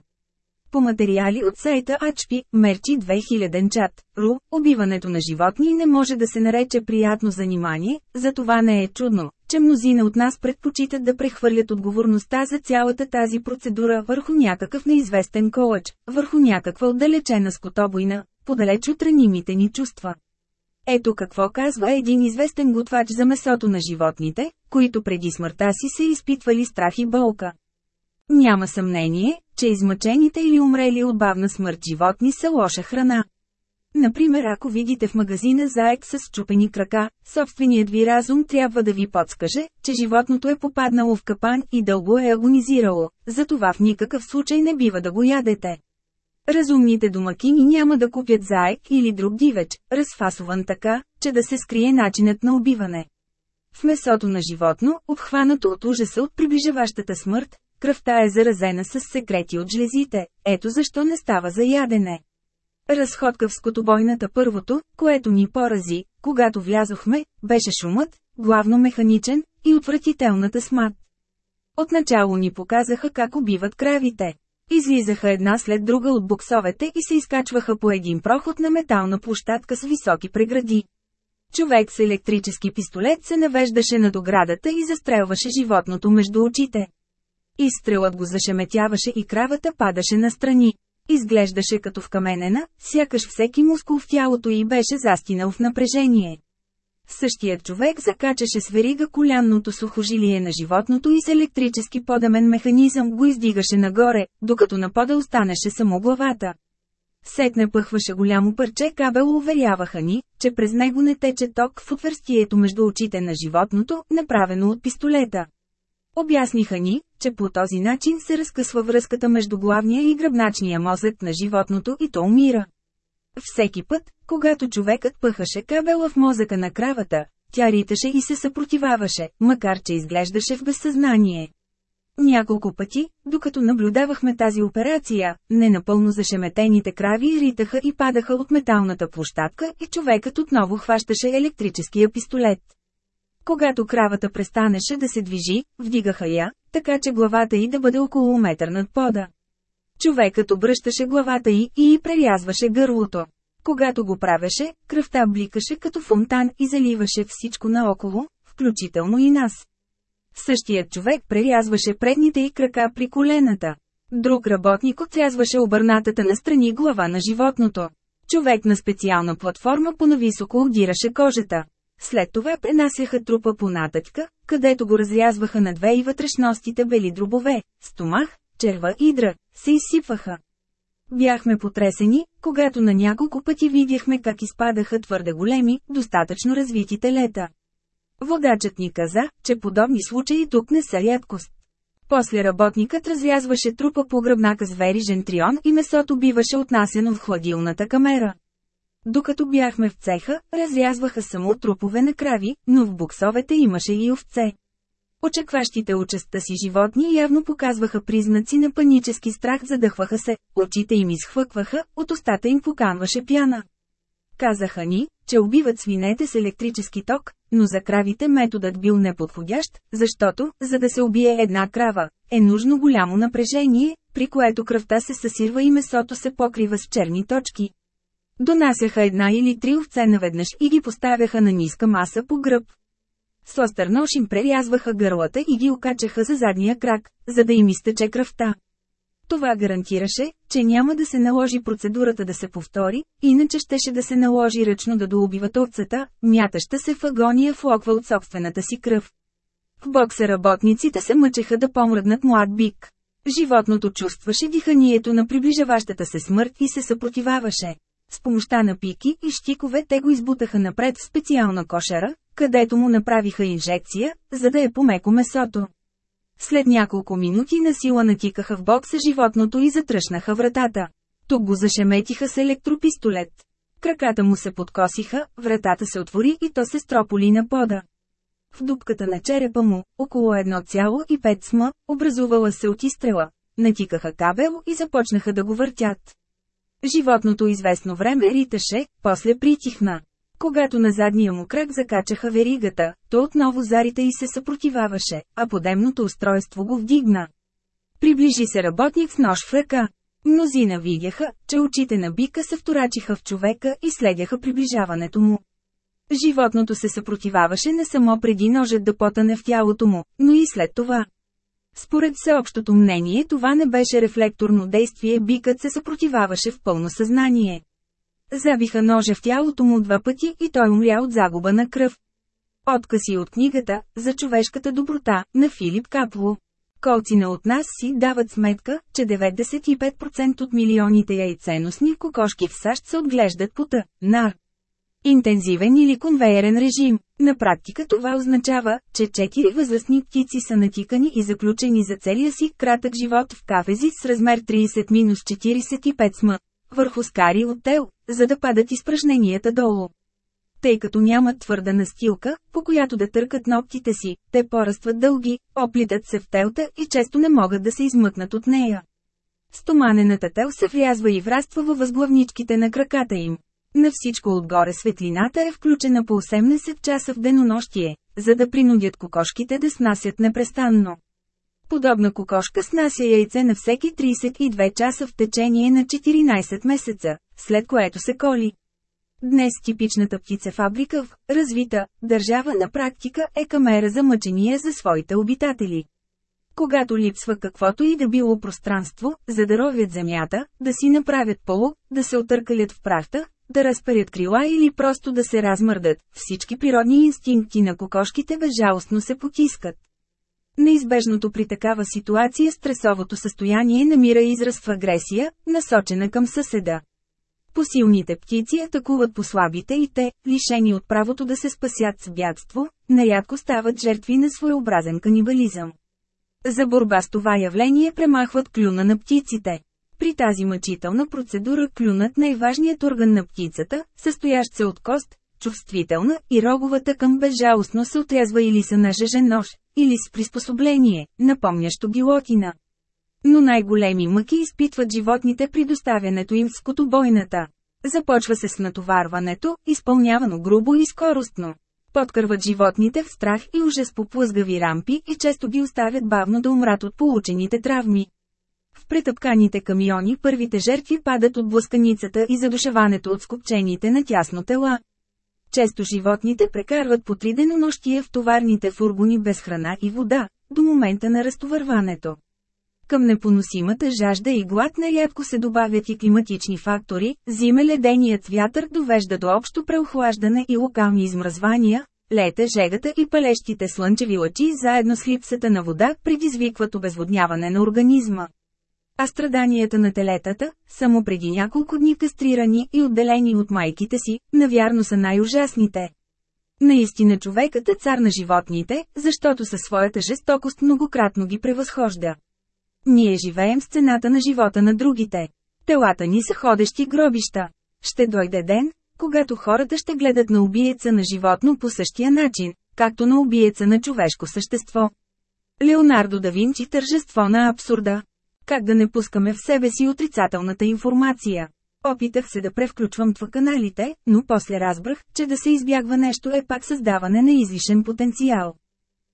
По материали от сайта HP, Мерчи 2000 чат, РУ, убиването на животни не може да се нарече приятно занимание, затова не е чудно, че мнозина от нас предпочитат да прехвърлят отговорността за цялата тази процедура върху някакъв неизвестен колъч, върху някаква отдалечена скотобойна, подалеч от ранимите ни чувства. Ето какво казва един известен готвач за месото на животните, които преди смъртта си се изпитвали страх и болка. Няма съмнение, че измъчените или умрели от бавна смърт животни са лоша храна. Например ако видите в магазина заек с чупени крака, собственият ви разум трябва да ви подскаже, че животното е попаднало в капан и дълго е агонизирало, затова в никакъв случай не бива да го ядете. Разумните домакини няма да купят заек или друг дивеч, разфасован така, че да се скрие начинът на убиване. В месото на животно, обхванато от ужаса от приближаващата смърт, кръвта е заразена с секрети от жлезите, ето защо не става за ядене. Разходка в скотобойната първото, което ни порази, когато влязохме, беше шумът, главно механичен, и отвратителната смат. Отначало ни показаха как убиват кравите. Излизаха една след друга от буксовете и се изкачваха по един проход на метална площадка с високи прегради. Човек с електрически пистолет се навеждаше над оградата и застрелваше животното между очите. Изстрелът го зашеметяваше и кравата падаше настрани. Изглеждаше като в каменена, сякаш всеки мускул в тялото й беше застинал в напрежение. Същият човек закачаше с верига колянното сухожилие на животното и с електрически подамен механизъм го издигаше нагоре, докато на пода останеше само главата. Сетне пъхваше голямо парче кабел уверяваха ни, че през него не тече ток в отвърстието между очите на животното, направено от пистолета. Обясниха ни, че по този начин се разкъсва връзката между главния и гръбначния мозък на животното и то умира. Всеки път, когато човекът пъхаше кабела в мозъка на кравата, тя риташе и се съпротиваваше, макар че изглеждаше в безсъзнание. Няколко пъти, докато наблюдавахме тази операция, ненапълно зашеметените крави ритаха и падаха от металната площадка и човекът отново хващаше електрическия пистолет. Когато кравата престанеше да се движи, вдигаха я, така че главата й да бъде около метър над пода. Човекът обръщаше главата й и й прерязваше гърлото. Когато го правеше, кръвта бликаше като фонтан и заливаше всичко наоколо, включително и нас. Същият човек прерязваше предните й крака при колената. Друг работник отрязваше обърнатата настрани глава на животното. Човек на специална платформа понависоко обдираше кожата. След това пренасяха трупа по натъчка, където го разрязваха на две и вътрешностите бели дробове, стомах, черва и дръг, се изсипваха. Бяхме потресени, когато на няколко пъти видяхме как изпадаха твърде големи, достатъчно развити телета. Водачът ни каза, че подобни случаи тук не са рядкост. После работникът разрязваше трупа по гръбнака с верижен трион и месото биваше отнасено в хладилната камера. Докато бяхме в цеха, разрязваха само трупове на крави, но в буксовете имаше и овце. Очакващите участта си животни явно показваха признаци на панически страх, задъхваха се, очите им изхвъкваха, от устата им поканваше пяна. Казаха ни, че убиват свинете с електрически ток, но за кравите методът бил неподходящ, защото, за да се убие една крава, е нужно голямо напрежение, при което кръвта се съсирва и месото се покрива с черни точки. Донасяха една или три овце наведнъж и ги поставяха на ниска маса по гръб. С остър нож им прерязваха гърлата и ги окачаха за задния крак, за да им изтече кръвта. Това гарантираше, че няма да се наложи процедурата да се повтори, иначе щеше да се наложи ръчно да доубиват овцата, мятаща се в агония в локва от собствената си кръв. В бокса работниците се мъчеха да помръднат млад бик. Животното чувстваше диханието на приближаващата се смърт и се съпротиваваше. С помощта на пики и щикове те го избутаха напред в специална кошера, където му направиха инжекция, за да е помеко месото. След няколко минути на сила натикаха в бокса животното и затръшнаха вратата. Тук го зашеметиха с електропистолет. Краката му се подкосиха, вратата се отвори и то се строполи на пода. В дупката на черепа му, около 1,5 см, образувала се от изстрела. Натикаха кабел и започнаха да го въртят. Животното известно време риташе, после притихна. Когато на задния му крак закачаха веригата, то отново зарите и се съпротиваваше, а подемното устройство го вдигна. Приближи се работник с нож в ръка. Мнозина видяха, че очите на бика се вторачиха в човека и следяха приближаването му. Животното се съпротиваваше не само преди ножът да потане в тялото му, но и след това. Според всеобщото мнение това не беше рефлекторно действие, бикът се съпротиваваше в пълно съзнание. Забиха ножа в тялото му два пъти и той умря от загуба на кръв. Откази от книгата «За човешката доброта» на Филип Капло. Колцина от нас си дават сметка, че 95% от милионите яйценосни кокошки в САЩ се отглеждат по Т. нар. Интензивен или конвейерен режим. На практика това означава, че четири възрастни птици са натикани и заключени за целия си кратък живот в кафези с размер 30-45 см, върху скари от тел, за да падат изпражненията долу. Тъй като нямат твърда настилка, по която да търкат ногтите си, те поръстват дълги, оплитат се в телта и често не могат да се измъкнат от нея. Стоманената тел се врязва и враства във възглавничките на краката им. На всичко отгоре светлината е включена по 18 часа в денонощие, за да принудят кокошките да снасят непрестанно. Подобна кокошка снася яйце на всеки 32 часа в течение на 14 месеца, след което се коли. Днес типичната птицефабрика в развита държава на практика е камера за мъчение за своите обитатели. Когато липсва каквото и да било пространство, за да ровят земята, да си направят полу, да се отъркалят в прахта, да разперят крила или просто да се размърдат, всички природни инстинкти на кокошките безжалостно се потискат. Неизбежното при такава ситуация стресовото състояние намира израз в агресия, насочена към съседа. Посилните птици атакуват по слабите и те, лишени от правото да се спасят с бягство, нарядко стават жертви на своеобразен канибализъм. За борба с това явление премахват клюна на птиците. При тази мъчителна процедура клюнат най-важният орган на птицата, състоящ се от кост, чувствителна, и роговата към безжалостно се отрязва или са нажежен нож, или с приспособление, напомнящо гилотина. Но най-големи мъки изпитват животните при доставянето им в скотобойната. Започва се с натоварването, изпълнявано грубо и скоростно. Подкърват животните в страх и ужас по плъзгави рампи и често ги оставят бавно да умрат от получените травми. В претъпканите камиони първите жертви падат от блъсканицата и задушеването от скопчените на тясно тела. Често животните прекарват по три денонощия в товарните фургони без храна и вода, до момента на разтовърването. Към непоносимата жажда и глад нарядко се добавят и климатични фактори, зиме леденият вятър довежда до общо преохлаждане и локални измръзвания, лета жегата и палещите слънчеви лъчи заедно с липсата на вода предизвикват обезводняване на организма. А страданията на телетата, само преди няколко дни кастрирани и отделени от майките си, навярно са най-ужасните. Наистина човекът е цар на животните, защото със своята жестокост многократно ги превъзхожда. Ние живеем с цената на живота на другите. Телата ни са ходещи гробища. Ще дойде ден, когато хората ще гледат на убиеца на животно по същия начин, както на убиеца на човешко същество. Леонардо да Винчи тържество на абсурда. Как да не пускаме в себе си отрицателната информация? Опитах се да превключвам това каналите, но после разбрах, че да се избягва нещо е пак създаване на излишен потенциал.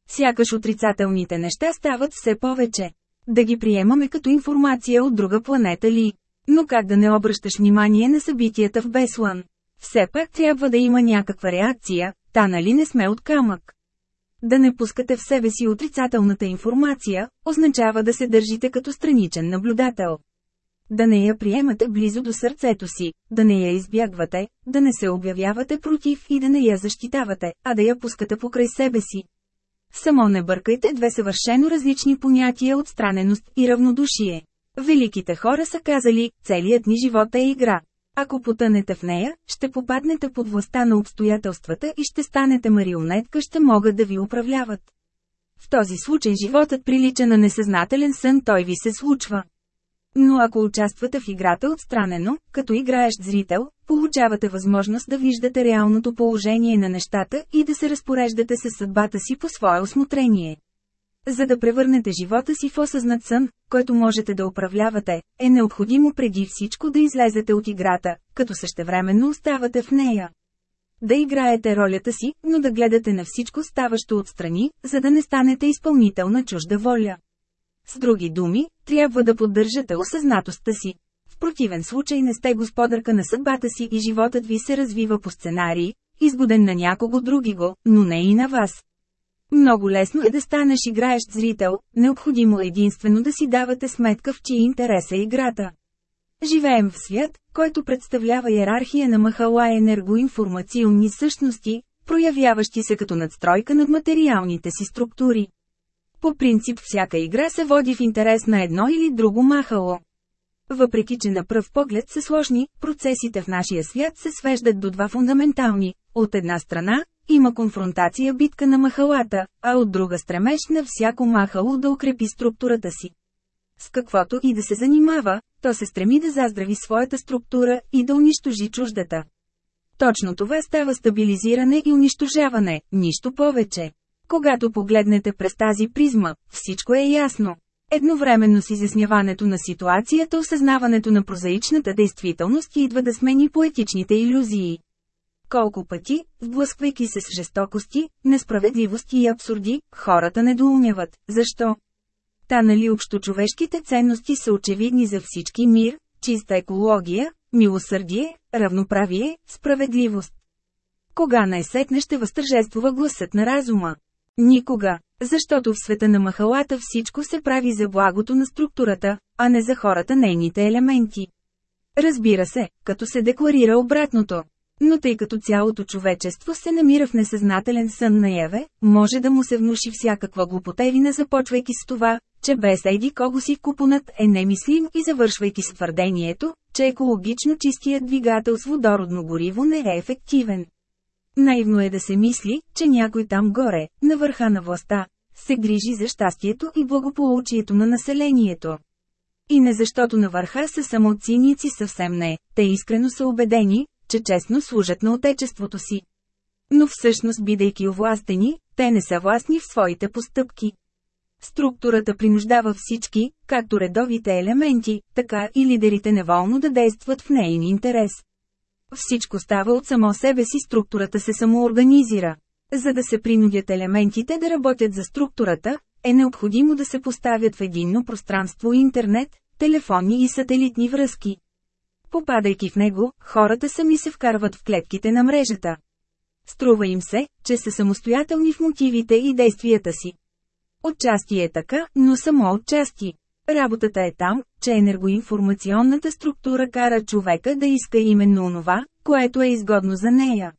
Сякаш отрицателните неща стават все повече. Да ги приемаме като информация от друга планета ли? Но как да не обръщаш внимание на събитията в Беслан? Все пак трябва да има някаква реакция, та нали не сме от камък. Да не пускате в себе си отрицателната информация, означава да се държите като страничен наблюдател. Да не я приемате близо до сърцето си, да не я избягвате, да не се обявявате против и да не я защитавате, а да я пускате покрай себе си. Само не бъркайте две съвършено различни понятия от страненост и равнодушие. Великите хора са казали, целият ни живот е игра. Ако потънете в нея, ще попаднете под властта на обстоятелствата и ще станете марионетка, ще могат да ви управляват. В този случай животът прилича на несъзнателен сън, той ви се случва. Но ако участвате в играта отстранено, като играещ зрител, получавате възможност да виждате реалното положение на нещата и да се разпореждате със съдбата си по свое осмотрение. За да превърнете живота си в осъзнат сън, който можете да управлявате, е необходимо преди всичко да излезете от играта, като същевременно оставате в нея. Да играете ролята си, но да гледате на всичко ставащо отстрани, за да не станете изпълнител на чужда воля. С други думи, трябва да поддържате осъзнатостта си. В противен случай не сте господарка на съдбата си и животът ви се развива по сценарии, изгоден на някого други го, но не и на вас. Много лесно е да станеш играещ зрител, необходимо е единствено да си давате сметка в чий интерес е играта. Живеем в свят, който представлява иерархия на махала енергоинформационни същности, проявяващи се като надстройка над материалните си структури. По принцип всяка игра се води в интерес на едно или друго махало. Въпреки че на пръв поглед са сложни, процесите в нашия свят се свеждат до два фундаментални. От една страна, има конфронтация битка на махалата, а от друга стремеж на всяко махало да укрепи структурата си. С каквото и да се занимава, то се стреми да заздрави своята структура и да унищожи чуждата. Точно това става стабилизиране и унищожаване, нищо повече. Когато погледнете през тази призма, всичко е ясно. Едновременно с изясняването на ситуацията осъзнаването на прозаичната действителност идва да смени поетичните иллюзии. Колко пъти, сблъсквайки се с жестокости, несправедливости и абсурди, хората недоумяват, защо? Та нали общочовешките ценности са очевидни за всички мир, чиста екология, милосърдие, равноправие, справедливост. Кога най-сетне ще възтържествува гласът на разума? Никога, защото в света на махалата всичко се прави за благото на структурата, а не за хората нейните елементи. Разбира се, като се декларира обратното. Но тъй като цялото човечество се намира в несъзнателен сън наяве, може да му се внуши всякаква глупотевина започвайки с това, че без еди кого си купонът е немислим и завършвайки с твърдението, че екологично чистият двигател с водородно гориво не е ефективен. Наивно е да се мисли, че някой там горе, на върха на властта, се грижи за щастието и благополучието на населението. И не защото на върха са само циници съвсем не, те искрено са убедени, че честно служат на отечеството си. Но всъщност бидейки овластени, те не са властни в своите постъпки. Структурата принуждава всички, както редовите елементи, така и лидерите неволно да действат в нейн интерес. Всичко става от само себе си, структурата се самоорганизира. За да се принудят елементите да работят за структурата, е необходимо да се поставят в единно пространство интернет, телефонни и сателитни връзки. Попадайки в него, хората сами се вкарват в клетките на мрежата. Струва им се, че са самостоятелни в мотивите и действията си. Отчасти е така, но само отчасти. Работата е там, че енергоинформационната структура кара човека да иска именно онова, което е изгодно за нея.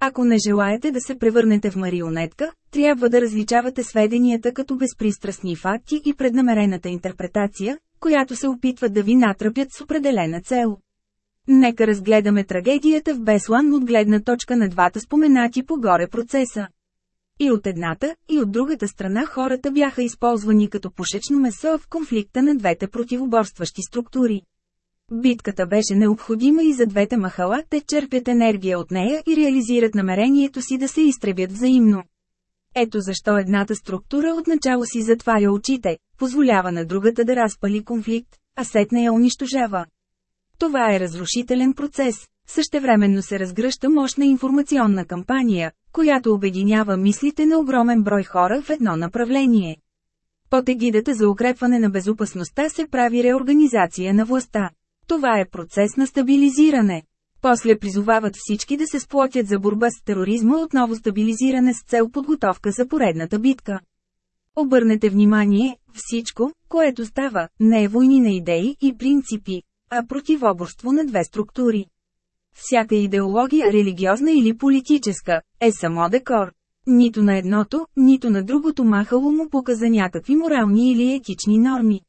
Ако не желаете да се превърнете в марионетка, трябва да различавате сведенията като безпристрастни факти и преднамерената интерпретация, която се опитват да ви натръпят с определена цел. Нека разгледаме трагедията в Беслан от гледна точка на двата споменати по-горе процеса. И от едната, и от другата страна хората бяха използвани като пушечно месо в конфликта на двете противоборстващи структури. Битката беше необходима и за двете махала те черпят енергия от нея и реализират намерението си да се изтребят взаимно. Ето защо едната структура отначало си затваря очите, позволява на другата да разпали конфликт, а сетне я унищожава. Това е разрушителен процес. Същевременно се разгръща мощна информационна кампания, която обединява мислите на огромен брой хора в едно направление. Под егидата за укрепване на безопасността се прави реорганизация на властта. Това е процес на стабилизиране. После призовават всички да се сплотят за борба с тероризма отново стабилизиране с цел подготовка за поредната битка. Обърнете внимание, всичко, което става, не е войни на идеи и принципи, а противоборство на две структури. Всяка идеология, религиозна или политическа, е само декор. Нито на едното, нито на другото махало му показа някакви морални или етични норми.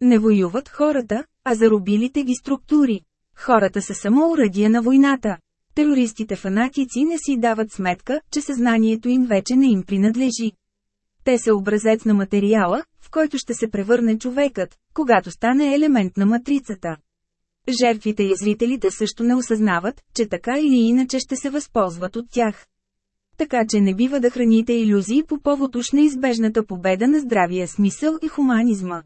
Не воюват хората, а заробилите ги структури. Хората са само уръдия на войната. Терористите фанатици не си дават сметка, че съзнанието им вече не им принадлежи. Те са образец на материала, в който ще се превърне човекът, когато стане елемент на матрицата. Жертвите и зрителите също не осъзнават, че така или иначе ще се възползват от тях. Така че не бива да храните иллюзии по повод уж неизбежната победа на здравия смисъл и хуманизма.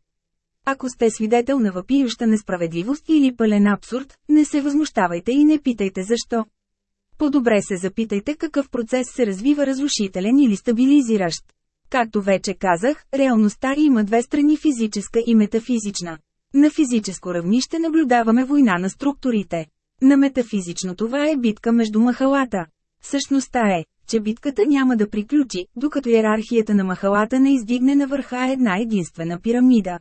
Ако сте свидетел на въпиюща несправедливост или пълен абсурд, не се възмущавайте и не питайте защо. По-добре се запитайте какъв процес се развива разрушителен или стабилизиращ. Както вече казах, реалността има две страни физическа и метафизична. На физическо равнище наблюдаваме война на структурите. На метафизично това е битка между махалата. Същността е, че битката няма да приключи, докато иерархията на махалата не издигне на върха една единствена пирамида.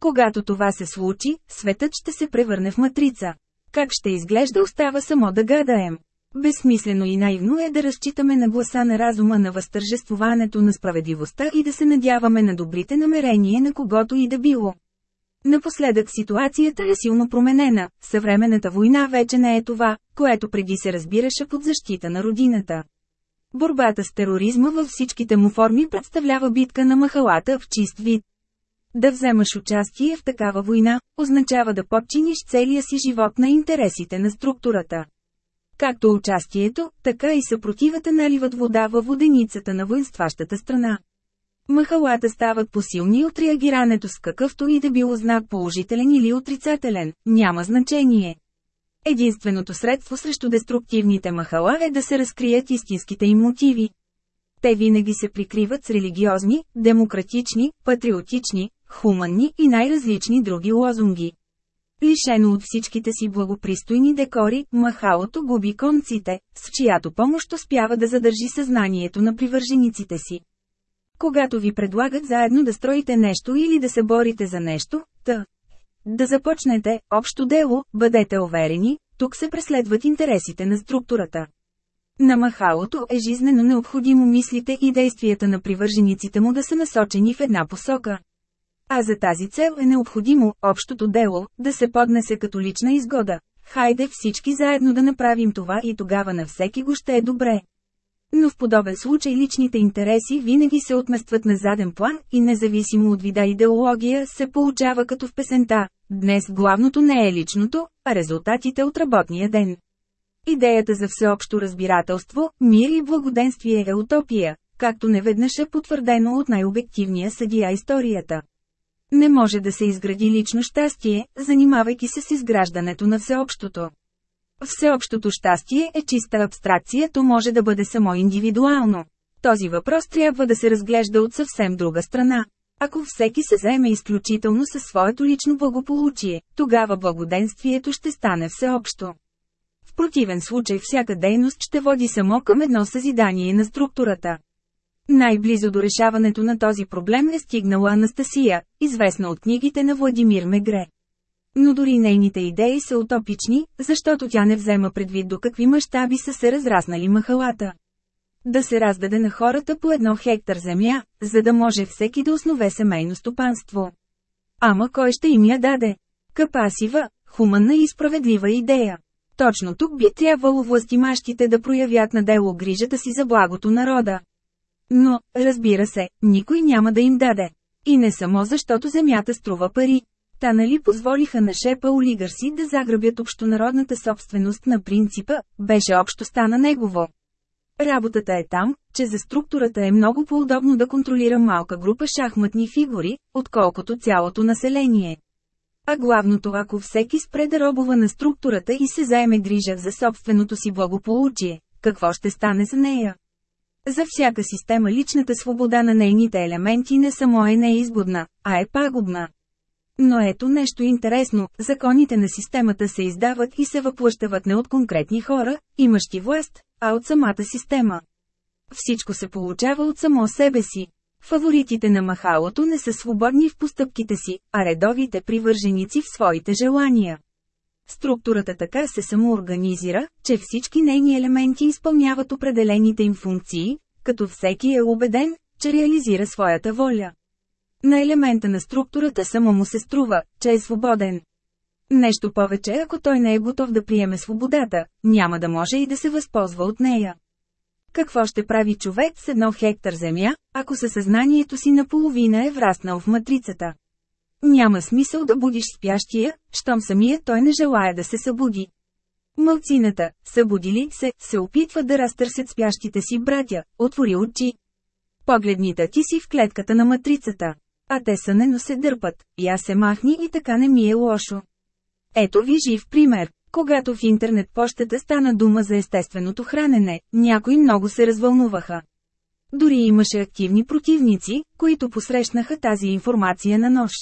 Когато това се случи, светът ще се превърне в матрица. Как ще изглежда остава само да гадаем. Безсмислено и наивно е да разчитаме на гласа на разума на възтържествуването на справедливостта и да се надяваме на добрите намерения на когото и да било. Напоследък ситуацията е силно променена, съвременната война вече не е това, което преди се разбираше под защита на родината. Борбата с тероризма във всичките му форми представлява битка на махалата в чист вид. Да вземаш участие в такава война, означава да подчиниш целия си живот на интересите на структурата. Както участието, така и съпротивата наливат вода във воденицата на воинстващата страна. Махалата стават посилни от реагирането с какъвто и да било знак положителен или отрицателен, няма значение. Единственото средство срещу деструктивните махала е да се разкрият истинските им мотиви. Те винаги се прикриват с религиозни, демократични, патриотични, хуманни и най-различни други лозунги. Лишено от всичките си благопристойни декори, махалото губи конците, с чиято помощ успява да задържи съзнанието на привържениците си. Когато ви предлагат заедно да строите нещо или да се борите за нещо, та. Да започнете, общо дело, бъдете уверени, тук се преследват интересите на структурата. На махалото е жизнено необходимо мислите и действията на привържениците му да са насочени в една посока. А за тази цел е необходимо, общото дело, да се поднесе като лична изгода. Хайде всички заедно да направим това и тогава на всеки го ще е добре. Но в подобен случай личните интереси винаги се отместват на заден план и независимо от вида идеология се получава като в песента. Днес главното не е личното, а резултатите от работния ден. Идеята за всеобщо разбирателство, мир и благоденствие е утопия, както неведнъж е потвърдено от най-обективния съдия историята. Не може да се изгради лично щастие, занимавайки се с изграждането на всеобщото. Всеобщото щастие е чиста абстракция, то може да бъде само индивидуално. Този въпрос трябва да се разглежда от съвсем друга страна. Ако всеки се заеме изключително със своето лично благополучие, тогава благоденствието ще стане всеобщо. В противен случай всяка дейност ще води само към едно съзидание на структурата. Най-близо до решаването на този проблем е стигнала Анастасия, известна от книгите на Владимир Мегре. Но дори нейните идеи са утопични, защото тя не взема предвид до какви мащаби са се разраснали махалата. Да се раздаде на хората по едно хектар земя, за да може всеки да основе семейно стопанство. Ама кой ще им я даде? Капасива, хуманна и справедлива идея. Точно тук би трябвало властимащите да проявят на дело грижата си за благото народа. Но, разбира се, никой няма да им даде. И не само защото земята струва пари. Та нали позволиха на шепа олигарси да заграбят общонародната собственост на принципа, беше общо стана негово. Работата е там, че за структурата е много по-удобно да контролира малка група шахматни фигури, отколкото цялото население. А главното ако всеки спре да робува на структурата и се заеме грижа за собственото си благополучие, какво ще стане за нея? За всяка система личната свобода на нейните елементи не само е неизгодна, а е пагубна. Но ето нещо интересно, законите на системата се издават и се въплъщават не от конкретни хора, имащи власт, а от самата система. Всичко се получава от само себе си. Фаворитите на махалото не са свободни в постъпките си, а редовите привърженици в своите желания. Структурата така се самоорганизира, че всички нейни елементи изпълняват определените им функции, като всеки е убеден, че реализира своята воля. На елемента на структурата само му се струва, че е свободен. Нещо повече, ако той не е готов да приеме свободата, няма да може и да се възползва от нея. Какво ще прави човек с едно хектар земя, ако със съзнанието си наполовина е враснал в матрицата? Няма смисъл да будиш спящия, щом самия той не желая да се събуди. Мълцината, събудили се, се опитват да разтърсят спящите си братя, отвори очи. Погледните ти си в клетката на матрицата. А те сънено се дърпат, я се махни и така не ми е лошо. Ето ви жив пример. Когато в интернет пощата стана дума за естественото хранене, някои много се развълнуваха. Дори имаше активни противници, които посрещнаха тази информация на нож.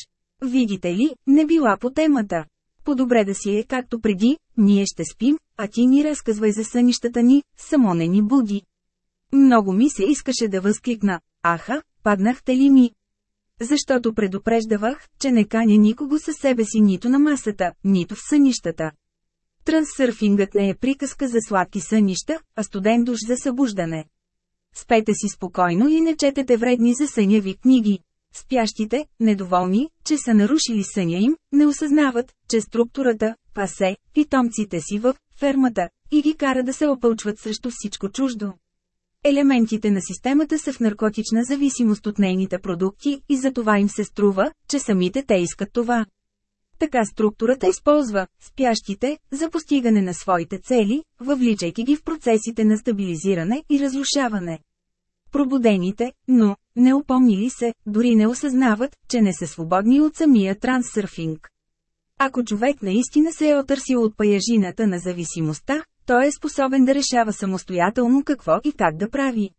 Видите ли, не била по темата. По-добре да си е както преди, ние ще спим, а ти ни разказвай за сънищата ни, само не ни буди. Много ми се искаше да възкликна, аха, паднахте ли ми? Защото предупреждавах, че не каня никого със себе си нито на масата, нито в сънищата. Трансърфингът не е приказка за сладки сънища, а студен душ за събуждане. Спете си спокойно и не четете вредни за съня ви книги. Спящите, недоволни, че са нарушили съня им, не осъзнават, че структурата, пасе, питомците си в фермата, и ги кара да се опълчват срещу всичко чуждо. Елементите на системата са в наркотична зависимост от нейните продукти и за това им се струва, че самите те искат това. Така структурата използва спящите за постигане на своите цели, въвличайки ги в процесите на стабилизиране и разрушаване. Пробудените, но, не упомнили се, дори не осъзнават, че не са свободни от самия трансърфинг. Ако човек наистина се е отърсил от паяжината на зависимостта, той е способен да решава самостоятелно какво и как да прави.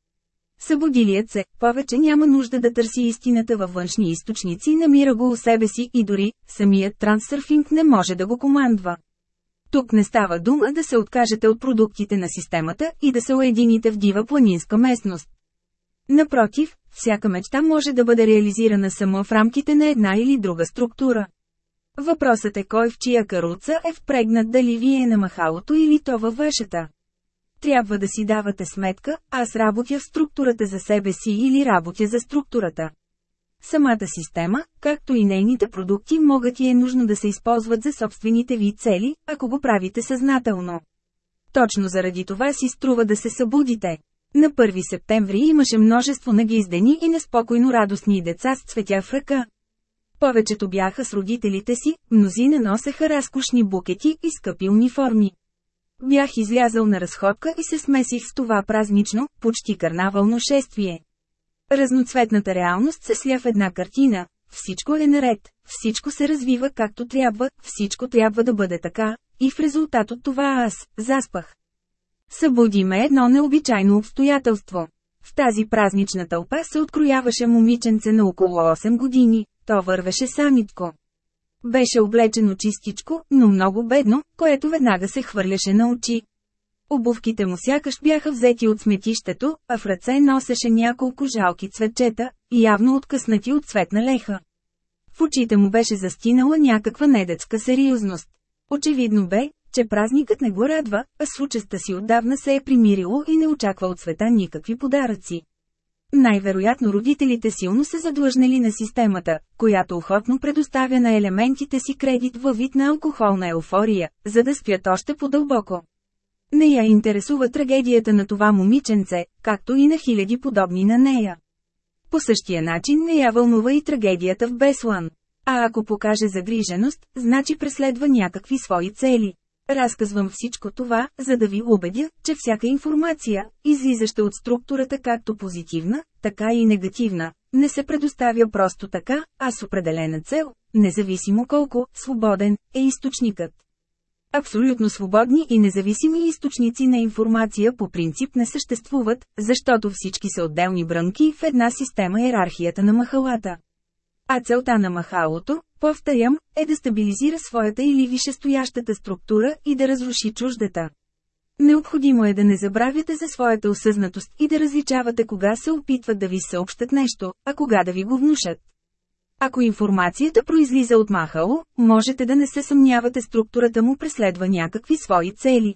Събудилият се, повече няма нужда да търси истината във външни източници, намира го у себе си и дори, самият трансърфинг не може да го командва. Тук не става дума да се откажете от продуктите на системата и да се уедините в дива планинска местност. Напротив, всяка мечта може да бъде реализирана само в рамките на една или друга структура. Въпросът е кой в чия каруца е впрегнат дали вие на махалото или то във вашата. Трябва да си давате сметка, аз работя в структурата за себе си или работя за структурата. Самата система, както и нейните продукти могат и е нужно да се използват за собствените ви цели, ако го правите съзнателно. Точно заради това си струва да се събудите. На 1 септември имаше множество нагиздени и неспокойно радостни деца с цветя в ръка. Повечето бяха с родителите си, мнозина носеха разкошни букети и скъпи униформи. Бях излязъл на разходка и се смесих с това празнично, почти карнавално шествие. Разноцветната реалност се сля в една картина, всичко е наред, всичко се развива както трябва, всичко трябва да бъде така, и в резултат от това аз заспах. Събуди ме едно необичайно обстоятелство. В тази празнична тълпа се открояваше момиченце на около 8 години, то вървеше самитко. Беше облечено чистичко, но много бедно, което веднага се хвърляше на очи. Обувките му сякаш бяха взети от сметището, а в ръце носеше няколко жалки цветчета, явно откъснати от цветна леха. В очите му беше застинала някаква недетска сериозност. Очевидно бе, че празникът не го радва, а с си отдавна се е примирило и не очаква от света никакви подаръци. Най-вероятно родителите силно се задлъжнели на системата, която охотно предоставя на елементите си кредит във вид на алкохолна еуфория, за да спят още по-дълбоко. Не я интересува трагедията на това момиченце, както и на хиляди подобни на нея. По същия начин не я вълнува и трагедията в Беслан. А ако покаже загриженост, значи преследва някакви свои цели. Разказвам всичко това, за да ви убедя, че всяка информация, излизаща от структурата както позитивна, така и негативна, не се предоставя просто така, а с определена цел, независимо колко свободен е източникът. Абсолютно свободни и независими източници на информация по принцип не съществуват, защото всички са отделни брънки в една система иерархията на махалата. А целта на махалото, повторям, е да стабилизира своята или висшестоящата структура и да разруши чуждата. Необходимо е да не забравяте за своята осъзнатост и да различавате кога се опитват да ви съобщат нещо, а кога да ви го внушат. Ако информацията произлиза от махало, можете да не се съмнявате структурата му преследва някакви свои цели.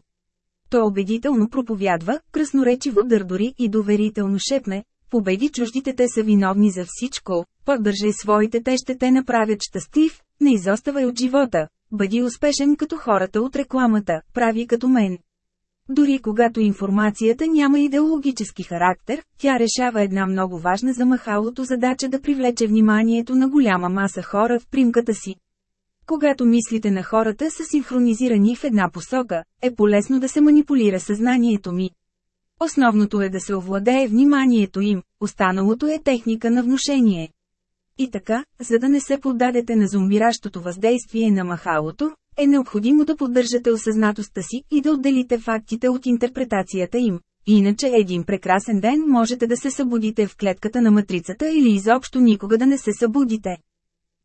То убедително проповядва, красноречиво дърдори и доверително шепне, победи чуждите те са виновни за всичко, поддържай своите те ще те направят щастлив, не изоставай от живота, бъди успешен като хората от рекламата, прави като мен. Дори когато информацията няма идеологически характер, тя решава една много важна за махалото задача да привлече вниманието на голяма маса хора в примката си. Когато мислите на хората са синхронизирани в една посока, е полезно да се манипулира съзнанието ми. Основното е да се овладее вниманието им, останалото е техника на внушение. И така, за да не се поддадете на зомбиращото въздействие на махалото, е необходимо да поддържате осъзнатостта си и да отделите фактите от интерпретацията им. Иначе един прекрасен ден можете да се събудите в клетката на матрицата или изобщо никога да не се събудите.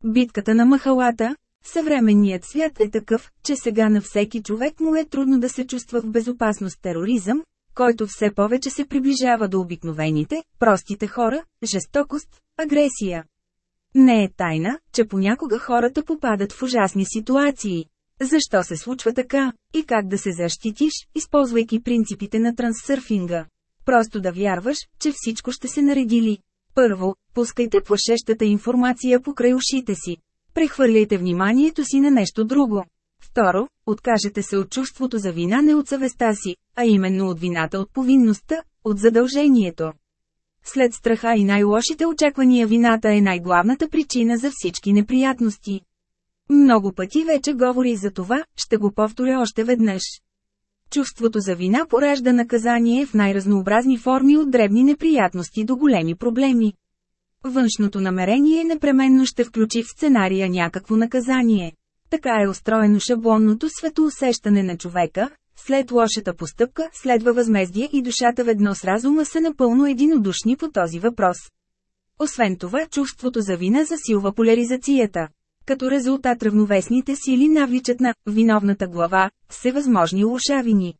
Битката на махалата Съвременният свят е такъв, че сега на всеки човек му е трудно да се чувства в безопасност тероризъм, който все повече се приближава до обикновените, простите хора, жестокост, агресия. Не е тайна, че понякога хората попадат в ужасни ситуации. Защо се случва така? И как да се защитиш, използвайки принципите на трансърфинга? Просто да вярваш, че всичко ще се наредили. Първо, пускайте плашещата информация покрай ушите си. Прехвърляйте вниманието си на нещо друго. Второ, откажете се от чувството за вина не от съвестта си, а именно от вината от повинността, от задължението. След страха и най-лошите очаквания вината е най-главната причина за всички неприятности. Много пъти вече говори за това, ще го повторя още веднъж. Чувството за вина поражда наказание в най-разнообразни форми от дребни неприятности до големи проблеми. Външното намерение непременно ще включи в сценария някакво наказание. Така е устроено шаблонното светоусещане на човека, след лошата постъпка следва възмездие и душата ведно с разума са напълно единодушни по този въпрос. Освен това, чувството за вина засилва поляризацията. Като резултат равновесните сили навличат на виновната глава всевъзможни лошавини.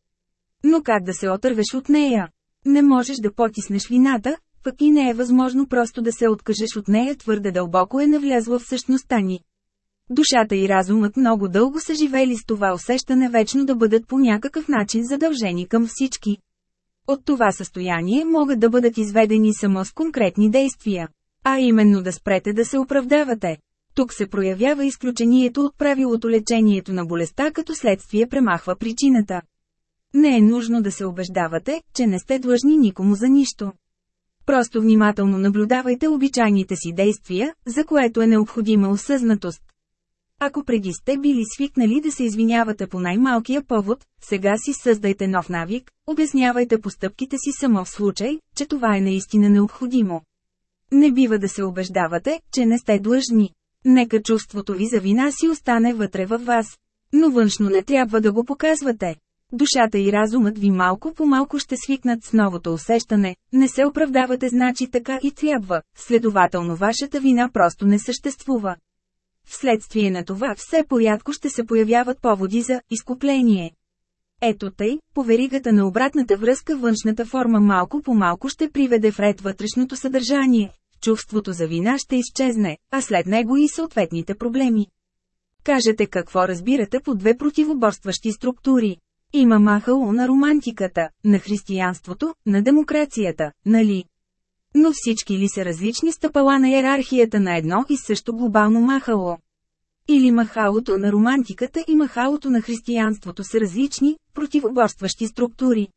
Но как да се отървеш от нея? Не можеш да потиснеш вината, пък и не е възможно просто да се откажеш от нея твърде дълбоко е навлязла в същността ни. Душата и разумът много дълго са живели с това усещане вечно да бъдат по някакъв начин задължени към всички. От това състояние могат да бъдат изведени само с конкретни действия. А именно да спрете да се оправдавате. Тук се проявява изключението от правилото лечението на болестта като следствие премахва причината. Не е нужно да се убеждавате, че не сте длъжни никому за нищо. Просто внимателно наблюдавайте обичайните си действия, за което е необходима осъзнатост. Ако преди сте били свикнали да се извинявате по най-малкия повод, сега си създайте нов навик, обяснявайте постъпките си само в случай, че това е наистина необходимо. Не бива да се убеждавате, че не сте длъжни. Нека чувството ви за вина си остане вътре във вас. Но външно не трябва да го показвате. Душата и разумът ви малко по малко ще свикнат с новото усещане, не се оправдавате значи така и трябва, следователно вашата вина просто не съществува. Вследствие на това все порядко ще се появяват поводи за изкупление. Ето тъй, по веригата на обратната връзка външната форма малко по малко ще приведе в ред вътрешното съдържание. Чувството за вина ще изчезне, а след него и съответните проблеми. Кажете какво разбирате по две противоборстващи структури. Има махало на романтиката, на християнството, на демокрацията, нали? Но всички ли са различни стъпала на иерархията на едно и също глобално махало? Или махалото на романтиката и махалото на християнството са различни, противоборстващи структури?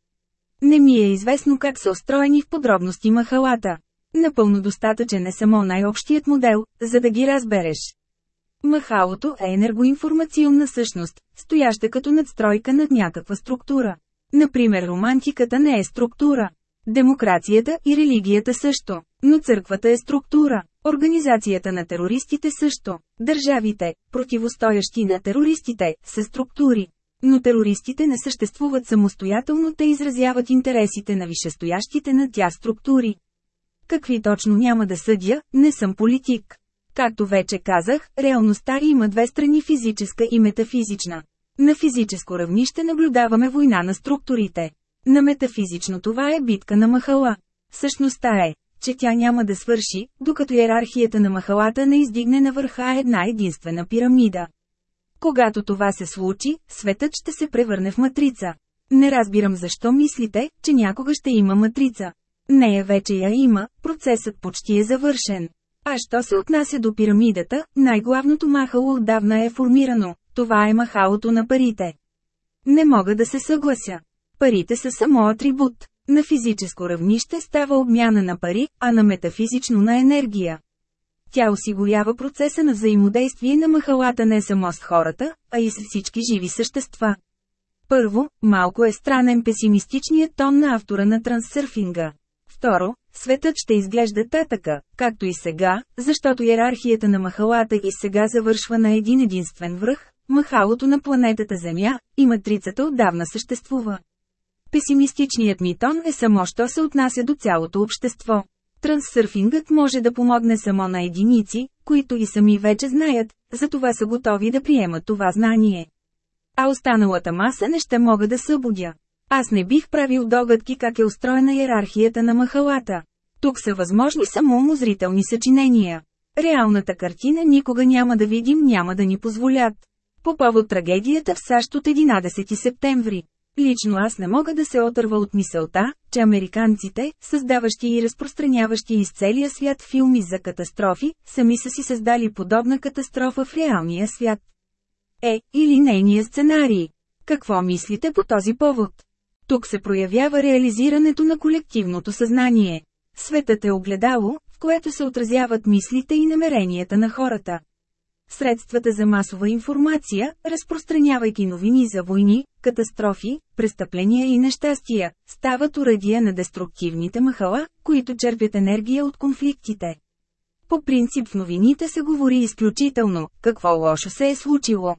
Не ми е известно как са устроени в подробности махалата. Напълно достатъчен е само най-общият модел, за да ги разбереш. Махалото е енергоинформационна същност, стояща като надстройка над някаква структура. Например романтиката не е структура. Демокрацията и религията също. Но църквата е структура. Организацията на терористите също. Държавите, противостоящи на терористите, са структури. Но терористите не съществуват самостоятелно, те изразяват интересите на висшестоящите на тях структури. Какви точно няма да съдя, не съм политик. Както вече казах, реалността има две страни физическа и метафизична. На физическо равнище наблюдаваме война на структурите. На метафизично това е битка на махала. Същността е, че тя няма да свърши, докато иерархията на махалата не издигне на върха една единствена пирамида. Когато това се случи, светът ще се превърне в матрица. Не разбирам защо мислите, че някога ще има матрица. Нея вече я има, процесът почти е завършен. А що се отнася до пирамидата, най-главното махало отдавна е формирано, това е махалото на парите. Не мога да се съглася. Парите са само атрибут. На физическо равнище става обмяна на пари, а на метафизично на енергия. Тя осигурява процеса на взаимодействие на махалата не само с хората, а и с всички живи същества. Първо, малко е странен песимистичният тон на автора на трансърфинга. Второ, светът ще изглежда татъка, както и сега, защото иерархията на махалата и сега завършва на един единствен връх, махалото на планетата Земя, и матрицата отдавна съществува. Песимистичният ми тон е само, що се отнася до цялото общество. Трансърфингът може да помогне само на единици, които и сами вече знаят, затова са готови да приемат това знание. А останалата маса не ще мога да събудя. Аз не бих правил догадки как е устроена иерархията на махалата. Тук са възможни само умозрителни съчинения. Реалната картина никога няма да видим, няма да ни позволят. По повод трагедията в САЩ от 11 септември. Лично аз не мога да се отърва от мисълта, че американците, създаващи и разпространяващи из целия свят филми за катастрофи, сами са си създали подобна катастрофа в реалния свят. Е, или нейния сценарий. Какво мислите по този повод? Тук се проявява реализирането на колективното съзнание. Светът е огледало, в което се отразяват мислите и намеренията на хората. Средствата за масова информация, разпространявайки новини за войни, катастрофи, престъпления и нещастия, стават урадия на деструктивните махала, които черпят енергия от конфликтите. По принцип в новините се говори изключително, какво лошо се е случило.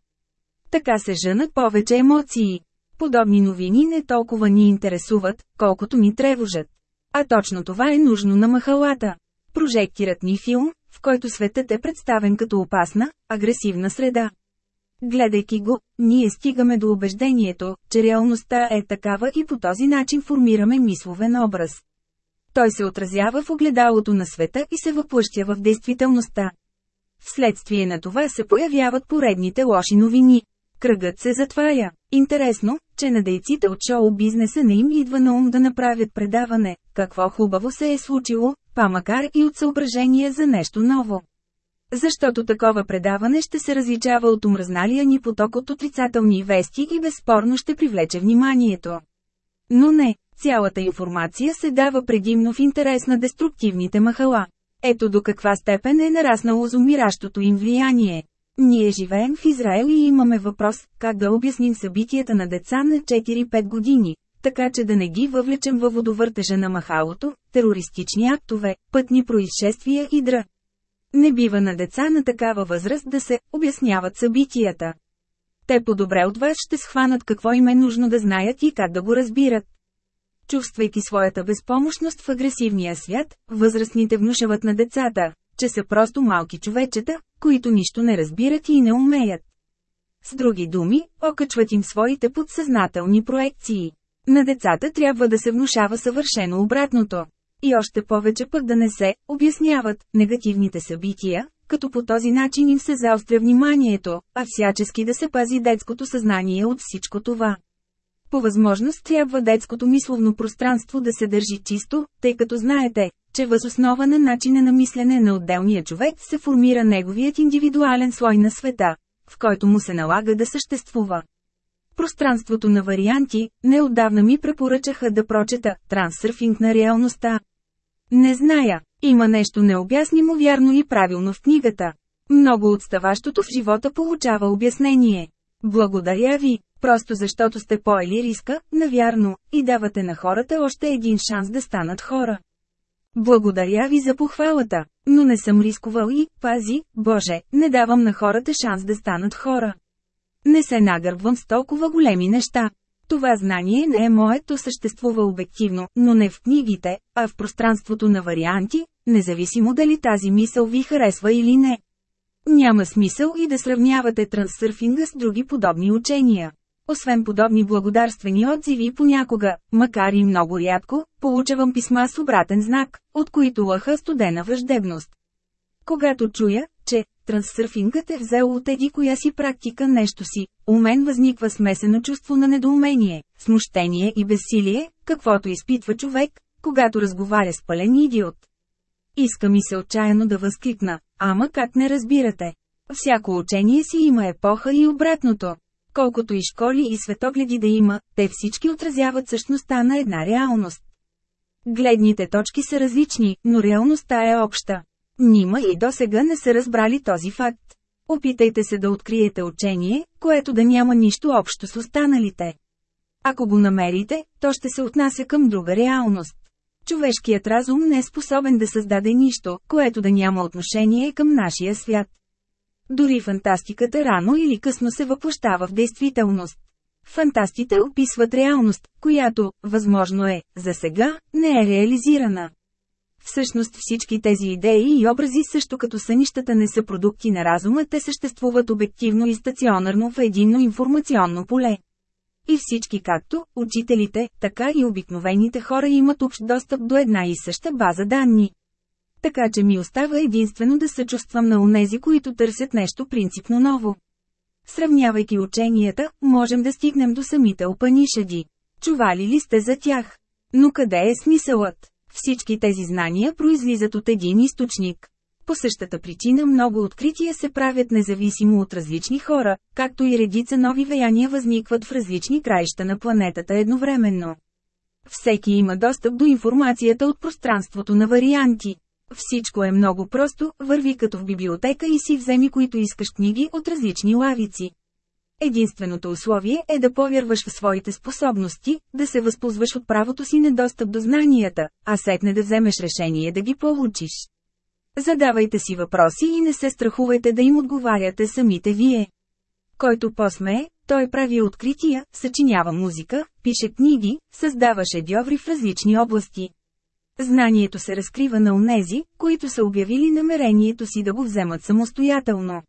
Така се жънат повече емоции. Подобни новини не толкова ни интересуват, колкото ни тревожат. А точно това е нужно на махалата. Прожектират ни филм, в който светът е представен като опасна, агресивна среда. Гледайки го, ние стигаме до убеждението, че реалността е такава и по този начин формираме мисловен образ. Той се отразява в огледалото на света и се въплъща в действителността. Вследствие на това се появяват поредните лоши новини. Кръгът се затваря. Интересно, че на дейците от шоу-бизнеса не им идва на ум да направят предаване, какво хубаво се е случило, па макар и от съображение за нещо ново. Защото такова предаване ще се различава от умръзналия ни поток от отрицателни вести и безспорно ще привлече вниманието. Но не, цялата информация се дава предимно в интерес на деструктивните махала. Ето до каква степен е нараснало зумиращото им влияние. Ние живеем в Израел и имаме въпрос, как да обясним събитията на деца на 4-5 години, така че да не ги въвлечем във водовъртежа на махалото, терористични актове, пътни происшествия и дра. Не бива на деца на такава възраст да се обясняват събитията. Те по-добре от вас ще схванат какво им е нужно да знаят и как да го разбират. Чувствайки своята безпомощност в агресивния свят, възрастните внушават на децата, че са просто малки човечета, които нищо не разбират и не умеят. С други думи, окачват им своите подсъзнателни проекции. На децата трябва да се внушава съвършено обратното. И още повече пък да не се обясняват негативните събития, като по този начин им се заостря вниманието, а всячески да се пази детското съзнание от всичко това. По възможност трябва детското мисловно пространство да се държи чисто, тъй като знаете, че въз основа на начина на мислене на отделния човек се формира неговият индивидуален слой на света, в който му се налага да съществува. Пространството на варианти, неотдавна ми препоръчаха да прочета «Трансърфинг на реалността». Не зная, има нещо необяснимо вярно и правилно в книгата. Много отставащото в живота получава обяснение. Благодаря ви, просто защото сте поели риска, навярно, и давате на хората още един шанс да станат хора. Благодаря ви за похвалата, но не съм рискувал и, пази, Боже, не давам на хората шанс да станат хора. Не се нагърбвам с толкова големи неща. Това знание не е моето съществува обективно, но не в книгите, а в пространството на варианти, независимо дали тази мисъл ви харесва или не. Няма смисъл и да сравнявате трансърфинга с други подобни учения. Освен подобни благодарствени отзиви понякога, макар и много рядко, получавам писма с обратен знак, от които лъха студена враждебност. Когато чуя, че трансърфингът е взел от еди коя си практика нещо си, у мен възниква смесено чувство на недоумение, смущение и безсилие, каквото изпитва човек, когато разговаря с пълен идиот. Иска ми се отчаяно да възкликна, ама как не разбирате? Всяко учение си има епоха и обратното. Колкото и школи и светогледи да има, те всички отразяват същността на една реалност. Гледните точки са различни, но реалността е обща. Нима и до сега не са разбрали този факт. Опитайте се да откриете учение, което да няма нищо общо с останалите. Ако го намерите, то ще се отнася към друга реалност. Човешкият разум не е способен да създаде нищо, което да няма отношение към нашия свят. Дори фантастиката рано или късно се въплащава в действителност. Фантастите описват реалност, която, възможно е, за сега, не е реализирана. Всъщност всички тези идеи и образи също като сънищата не са продукти на разума, те съществуват обективно и стационарно в единно информационно поле. И всички както, учителите, така и обикновените хора имат общ достъп до една и съща база данни. Така че ми остава единствено да се чувствам на онези, които търсят нещо принципно ново. Сравнявайки ученията, можем да стигнем до самите опанишади. Чували ли сте за тях? Но къде е смисълът? Всички тези знания произлизат от един източник. По същата причина много открития се правят независимо от различни хора, както и редица нови влияния възникват в различни краища на планетата едновременно. Всеки има достъп до информацията от пространството на варианти. Всичко е много просто, върви като в библиотека и си вземи които искаш книги от различни лавици. Единственото условие е да повярваш в своите способности, да се възползваш от правото си на достъп до знанията, а сетне да вземеш решение да ги получиш. Задавайте си въпроси и не се страхувайте да им отговаряте самите вие. Който посмее, той прави открития, съчинява музика, пише книги, създава шедьоври в различни области. Знанието се разкрива на онези, които са обявили намерението си да го вземат самостоятелно.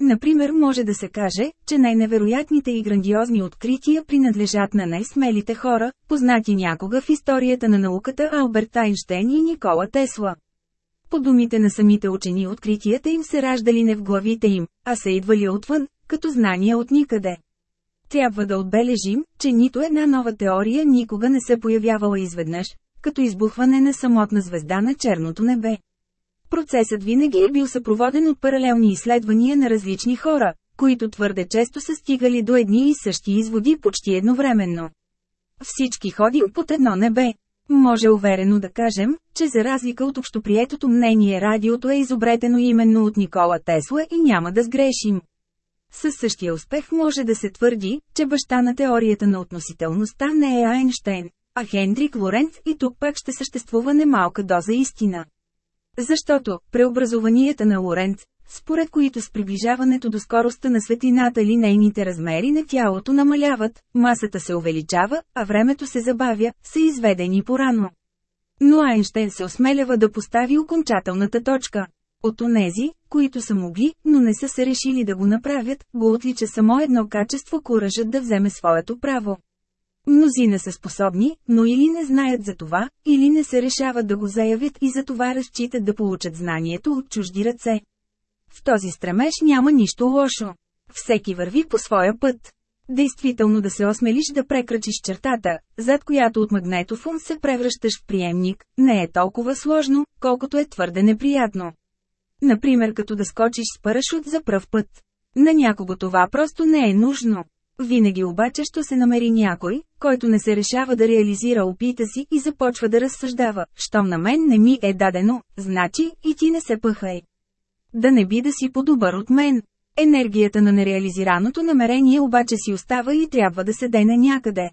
Например може да се каже, че най-невероятните и грандиозни открития принадлежат на най-смелите хора, познати някога в историята на науката Алберт Айнштейн и Никола Тесла. По думите на самите учени откритията им се раждали не в главите им, а са идвали отвън, като знания от никъде. Трябва да отбележим, че нито една нова теория никога не се появявала изведнъж, като избухване на самотна звезда на черното небе. Процесът винаги е бил съпроводен от паралелни изследвания на различни хора, които твърде често са стигали до едни и същи изводи почти едновременно. Всички ходим под едно небе. Може уверено да кажем, че за разлика от общоприетото мнение радиото е изобретено именно от Никола Тесла и няма да сгрешим. Със същия успех може да се твърди, че баща на теорията на относителността не е Айнштейн, а Хендрик Лоренц и тук пак ще съществува немалка доза истина. Защото, преобразованията на Лоренц, според които с приближаването до скоростта на светлината линейните размери на тялото намаляват, масата се увеличава, а времето се забавя, са изведени порано. Но Айнштейн се осмелява да постави окончателната точка. От онези, които са могли, но не са се решили да го направят, го отлича само едно качество куражът да вземе своето право. Мнозина са способни, но или не знаят за това, или не се решават да го заявят и за това разчитат да получат знанието от чужди ръце. В този стремеж няма нищо лошо. Всеки върви по своя път. Действително да се осмелиш да прекрачиш чертата, зад която от магнетофон се превръщаш в приемник, не е толкова сложно, колкото е твърде неприятно. Например като да скочиш с парашут за пръв път. На някого това просто не е нужно. Винаги обаче ще се намери някой, който не се решава да реализира опита си и започва да разсъждава, щом на мен не ми е дадено, значи и ти не се пъхай. Да не би да си по-добър от мен. Енергията на нереализираното намерение обаче си остава и трябва да се дене някъде.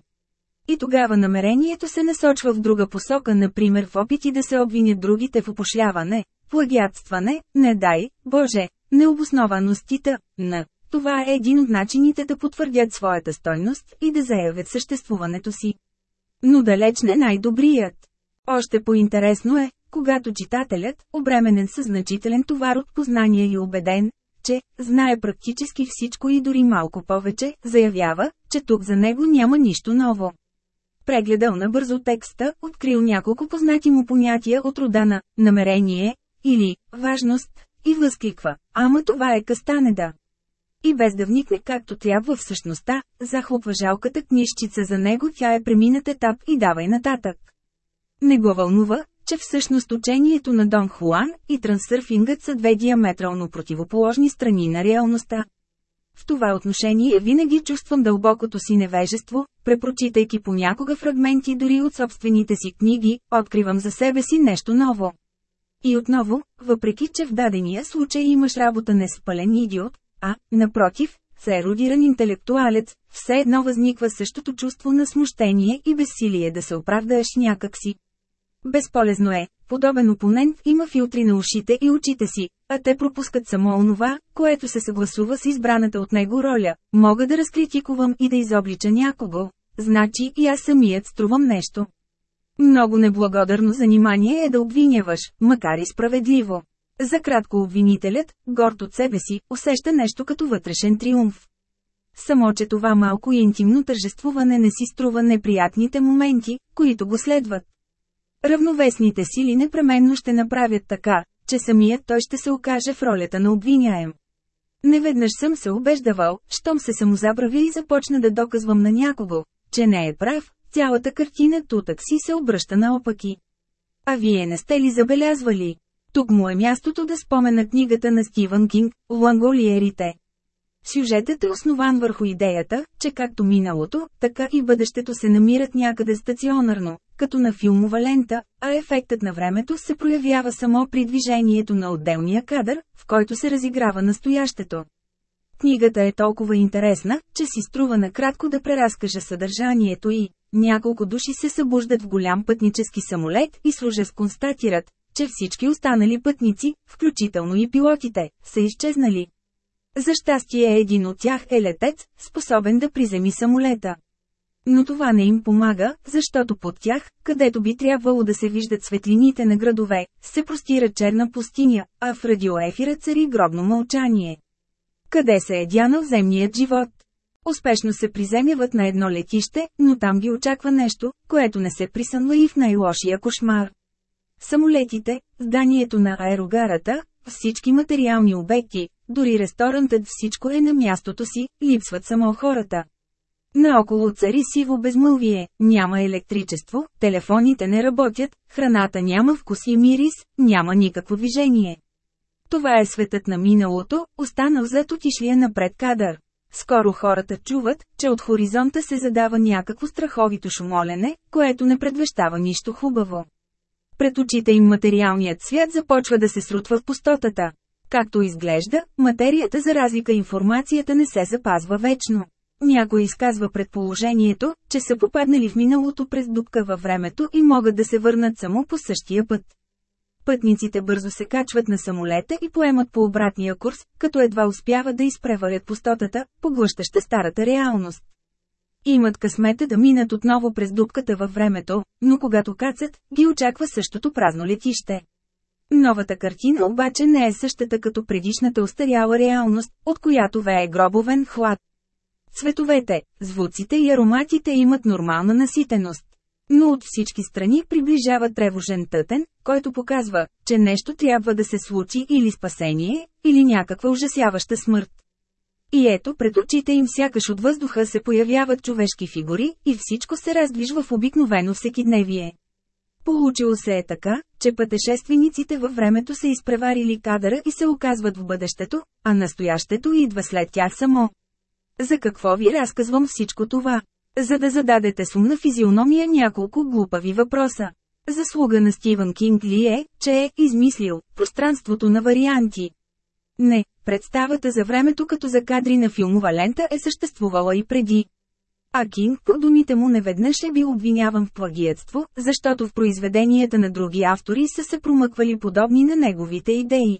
И тогава намерението се насочва в друга посока, например в опити да се обвинят другите в опошляване, плагиатстване, не дай, Боже, необоснованостите, на. Това е един от начините да потвърдят своята стойност и да заявят съществуването си. Но далеч не най-добрият. Още по-интересно е, когато читателят, обременен със значителен товар от познания и убеден, че знае практически всичко и дори малко повече, заявява, че тук за него няма нищо ново. Прегледал набързо текста, открил няколко познати му понятия от рода на намерение или важност и възкликва, ама това е Кастанеда. И без да вникне както трябва в същността, захлопва жалката книжчица за него тя е преминат етап и давай нататък. Не го вълнува, че всъщност учението на Дон Хуан и трансърфингът са две диаметрално противоположни страни на реалността. В това отношение винаги чувствам дълбокото си невежество, препрочитайки понякога фрагменти дори от собствените си книги, откривам за себе си нещо ново. И отново, въпреки че в дадения случай имаш работа не с пълен идиот, а, напротив, с еродиран интелектуалец, все едно възниква същото чувство на смущение и безсилие да се оправдаеш някакси. Безполезно е, подобен опонент има филтри на ушите и очите си, а те пропускат само онова, което се съгласува с избраната от него роля. Мога да разкритикувам и да изоблича някого, значи и аз самият струвам нещо. Много неблагодарно занимание е да обвиняваш, макар и справедливо. За кратко обвинителят, горд от себе си, усеща нещо като вътрешен триумф. Само че това малко и интимно тържествуване не си струва неприятните моменти, които го следват. Равновесните сили непременно ще направят така, че самият той ще се окаже в ролята на обвиняем. Неведнъж съм се убеждавал, щом се самозабравя и започна да доказвам на някого, че не е прав, цялата картина тутък си се обръща наопаки. А вие не сте ли забелязвали? Тук му е мястото да спомена книгата на Стивън Кинг, Ланголиерите. Сюжетът е основан върху идеята, че както миналото, така и бъдещето се намират някъде стационарно, като на филмова лента, а ефектът на времето се проявява само при движението на отделния кадър, в който се разиграва настоящето. Книгата е толкова интересна, че си струва накратко да преразкажа съдържанието и няколко души се събуждат в голям пътнически самолет и служес констатират, че всички останали пътници, включително и пилотите, са изчезнали. За щастие един от тях е летец, способен да приземи самолета. Но това не им помага, защото под тях, където би трябвало да се виждат светлините на градове, се простира черна пустиня, а в радиоефира цари гробно мълчание. Къде се е дянал земният живот? Успешно се приземяват на едно летище, но там ги очаква нещо, което не се присънва и в най-лошия кошмар. Самолетите, зданието на аерогарата, всички материални обекти, дори ресторантът всичко е на мястото си, липсват само хората. Наоколо цари сиво безмълвие, няма електричество, телефоните не работят, храната няма вкус и мирис, няма никакво движение. Това е светът на миналото, останал зад отишлия напред кадър. Скоро хората чуват, че от хоризонта се задава някакво страховито шумолене, което не предвещава нищо хубаво. Пред очите им материалният свят започва да се срутва в пустотата. Както изглежда, материята за разлика информацията не се запазва вечно. Някой изказва предположението, че са попаднали в миналото през дупка във времето и могат да се върнат само по същия път. Пътниците бързо се качват на самолета и поемат по обратния курс, като едва успяват да изпреварят пустотата, поглъщаща старата реалност. Имат късмета да минат отново през дупката във времето, но когато кацат, ги очаква същото празно летище. Новата картина обаче не е същата като предишната устаряла реалност, от която вее гробовен хлад. Цветовете, звуците и ароматите имат нормална наситеност. Но от всички страни приближава тревожен тътен, който показва, че нещо трябва да се случи или спасение, или някаква ужасяваща смърт. И ето пред очите им сякаш от въздуха се появяват човешки фигури, и всичко се раздвижва в обикновено всекидневие. Получило се е така, че пътешествениците във времето са изпреварили кадъра и се оказват в бъдещето, а настоящето идва след тях само. За какво ви разказвам всичко това? За да зададете с умна физиономия няколко глупави въпроса. Заслуга на Стивън Кинг ли е, че е измислил пространството на варианти? Не, представата за времето като за кадри на филмова лента е съществувала и преди. А Кинг, по думите му неведнъж е бил обвиняван в плагиятство, защото в произведенията на други автори са се промъквали подобни на неговите идеи.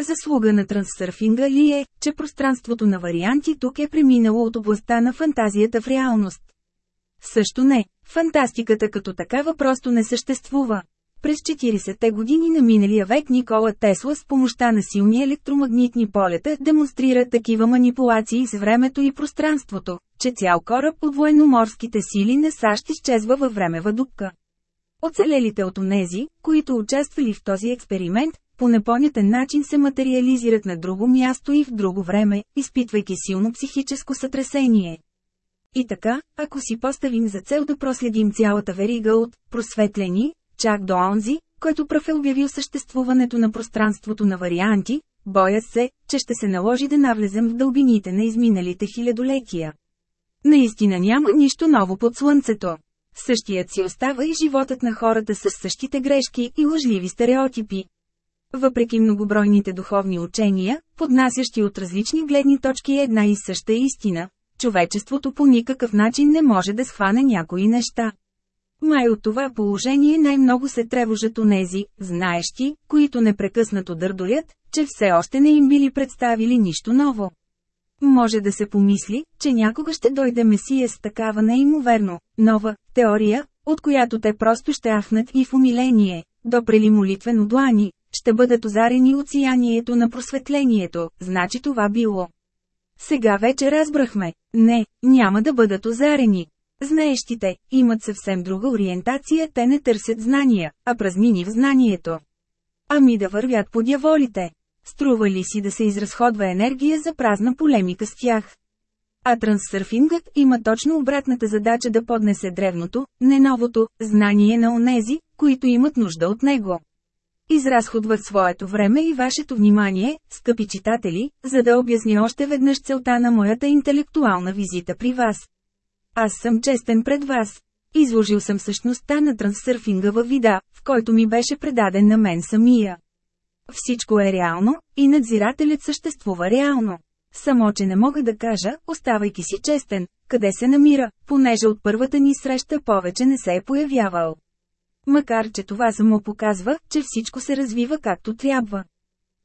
Заслуга на трансърфинга ли е, че пространството на варианти тук е преминало от областта на фантазията в реалност? Също не. Фантастиката като такава просто не съществува. През 40-те години на миналия век Никола Тесла с помощта на силни електромагнитни полета демонстрира такива манипулации с времето и пространството, че цял кораб от военноморските сили на САЩ изчезва във времева дупка. Оцелелите от онези, които участвали в този експеримент, по непонятен начин се материализират на друго място и в друго време, изпитвайки силно психическо сътресение. И така, ако си поставим за цел да проследим цялата верига от просветлени, чак до онзи, който пръв е обявил съществуването на пространството на варианти, боя се, че ще се наложи да навлезем в дълбините на изминалите хилядолетия. Наистина няма нищо ново под слънцето. Същият си остава и животът на хората с същите грешки и лъжливи стереотипи. Въпреки многобройните духовни учения, поднасящи от различни гледни точки една и съща истина, човечеството по никакъв начин не може да схване някои неща. Май от това положение най-много се тревожат онези, знаещи, които непрекъснато дърдолят, че все още не им били представили нищо ново. Може да се помисли, че някога ще дойде Месия с такава неимоверно, нова, теория, от която те просто ще ахнат и в умиление, допрели молитвено длани, ще бъдат озарени от сиянието на просветлението, значи това било. Сега вече разбрахме, не, няма да бъдат озарени. Знаещите, имат съвсем друга ориентация, те не търсят знания, а празнини в знанието. Ами да вървят по дяволите. Струва ли си да се изразходва енергия за празна полемика с тях? А трансърфингът има точно обратната задача да поднесе древното, не новото, знание на онези, които имат нужда от него. Изразходват своето време и вашето внимание, скъпи читатели, за да обясня още веднъж целта на моята интелектуална визита при вас. Аз съм честен пред вас. Изложил съм същността на трансърфинга във вида, в който ми беше предаден на мен самия. Всичко е реално, и надзирателят съществува реално. Само, че не мога да кажа, оставайки си честен, къде се намира, понеже от първата ни среща повече не се е появявал. Макар че това само показва, че всичко се развива както трябва.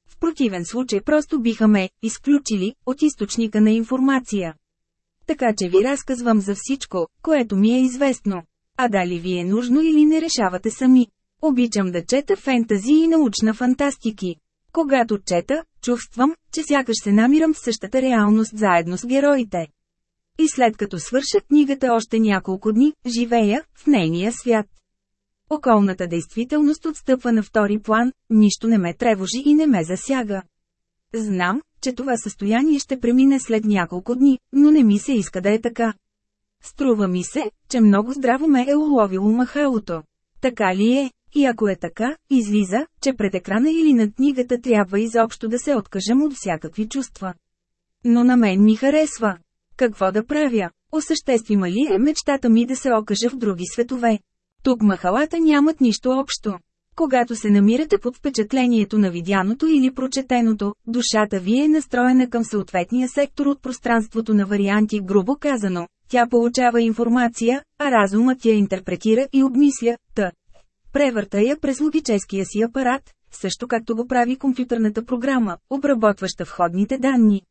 В противен случай просто биха ме изключили от източника на информация. Така че ви разказвам за всичко, което ми е известно. А дали ви е нужно или не решавате сами. Обичам да чета фентази и научна фантастики. Когато чета, чувствам, че сякаш се намирам в същата реалност заедно с героите. И след като свърша книгата още няколко дни, живея в нейния свят. Околната действителност отстъпва на втори план, нищо не ме тревожи и не ме засяга. Знам, че това състояние ще премине след няколко дни, но не ми се иска да е така. Струва ми се, че много здраво ме е уловило махалото. Така ли е? И ако е така, излиза, че пред екрана или над книгата трябва изобщо да се откажем от всякакви чувства. Но на мен ми харесва. Какво да правя? Осъществима ли е мечтата ми да се окажа в други светове? Тук махалата нямат нищо общо. Когато се намирате под впечатлението на видяното или прочетеното, душата ви е настроена към съответния сектор от пространството на варианти, грубо казано. Тя получава информация, а разумът я интерпретира и обмисля, т. Превърта я през логическия си апарат, също както го прави компютърната програма, обработваща входните данни.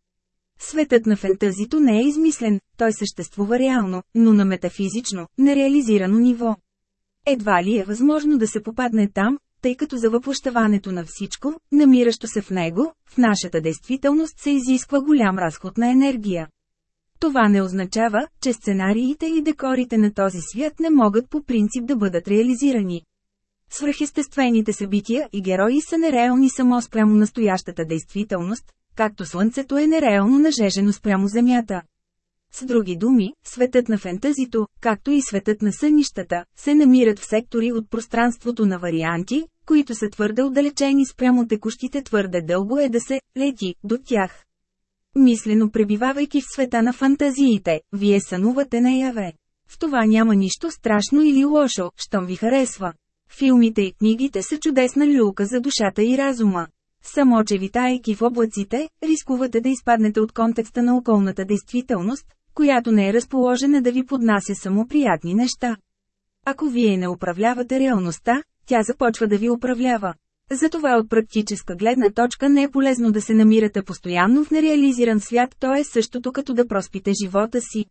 Светът на фентазито не е измислен, той съществува реално, но на метафизично, нереализирано ниво. Едва ли е възможно да се попадне там, тъй като за въплощаването на всичко, намиращо се в него, в нашата действителност се изисква голям разход на енергия. Това не означава, че сценариите и декорите на този свят не могат по принцип да бъдат реализирани. Свръхестествените събития и герои са нереални само спрямо настоящата действителност, както Слънцето е нереално нажежено спрямо Земята. С други думи, светът на фентазито, както и светът на сънищата, се намират в сектори от пространството на варианти, които са твърде отдалечени спрямо текущите твърде дълго е да се лети до тях. Мислено пребивавайки в света на фантазиите, вие сънувате наяве. В това няма нищо страшно или лошо, щом ви харесва. Филмите и книгите са чудесна люлка за душата и разума. Само че витайки в облаците, рискувате да изпаднете от контекста на околната действителност, която не е разположена да ви поднася само приятни неща. Ако вие не управлявате реалността, тя започва да ви управлява. Затова от практическа гледна точка не е полезно да се намирате постоянно в нереализиран свят, то е същото като да проспите живота си.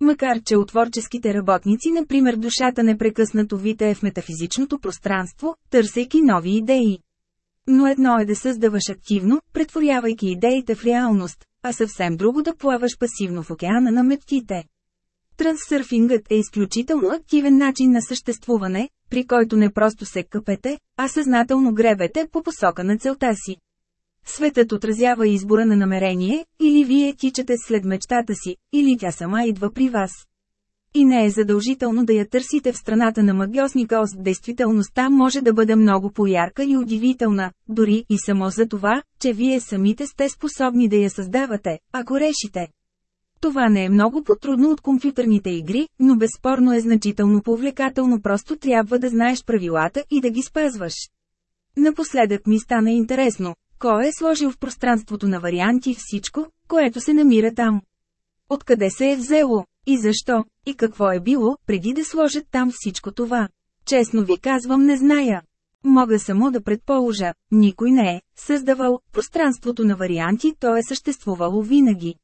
Макар че от творческите работници, например душата непрекъснато витае в метафизичното пространство, търсейки нови идеи. Но едно е да създаваш активно, претворявайки идеите в реалност, а съвсем друго да плаваш пасивно в океана на мечтите. Трансърфингът е изключително активен начин на съществуване, при който не просто се къпете, а съзнателно гребете по посока на целта си. Светът отразява избора на намерение, или вие тичате след мечтата си, или тя сама идва при вас. И не е задължително да я търсите в страната на магиосника ос. Действителността може да бъде много поярка и удивителна, дори и само за това, че вие самите сте способни да я създавате, ако решите. Това не е много по-трудно от компютърните игри, но безспорно е значително повлекателно просто трябва да знаеш правилата и да ги спазваш. Напоследък ми стана интересно, кой е сложил в пространството на варианти всичко, което се намира там. Откъде се е взело, и защо, и какво е било, преди да сложат там всичко това. Честно ви казвам не зная. Мога само да предположа, никой не е създавал пространството на варианти, то е съществувало винаги.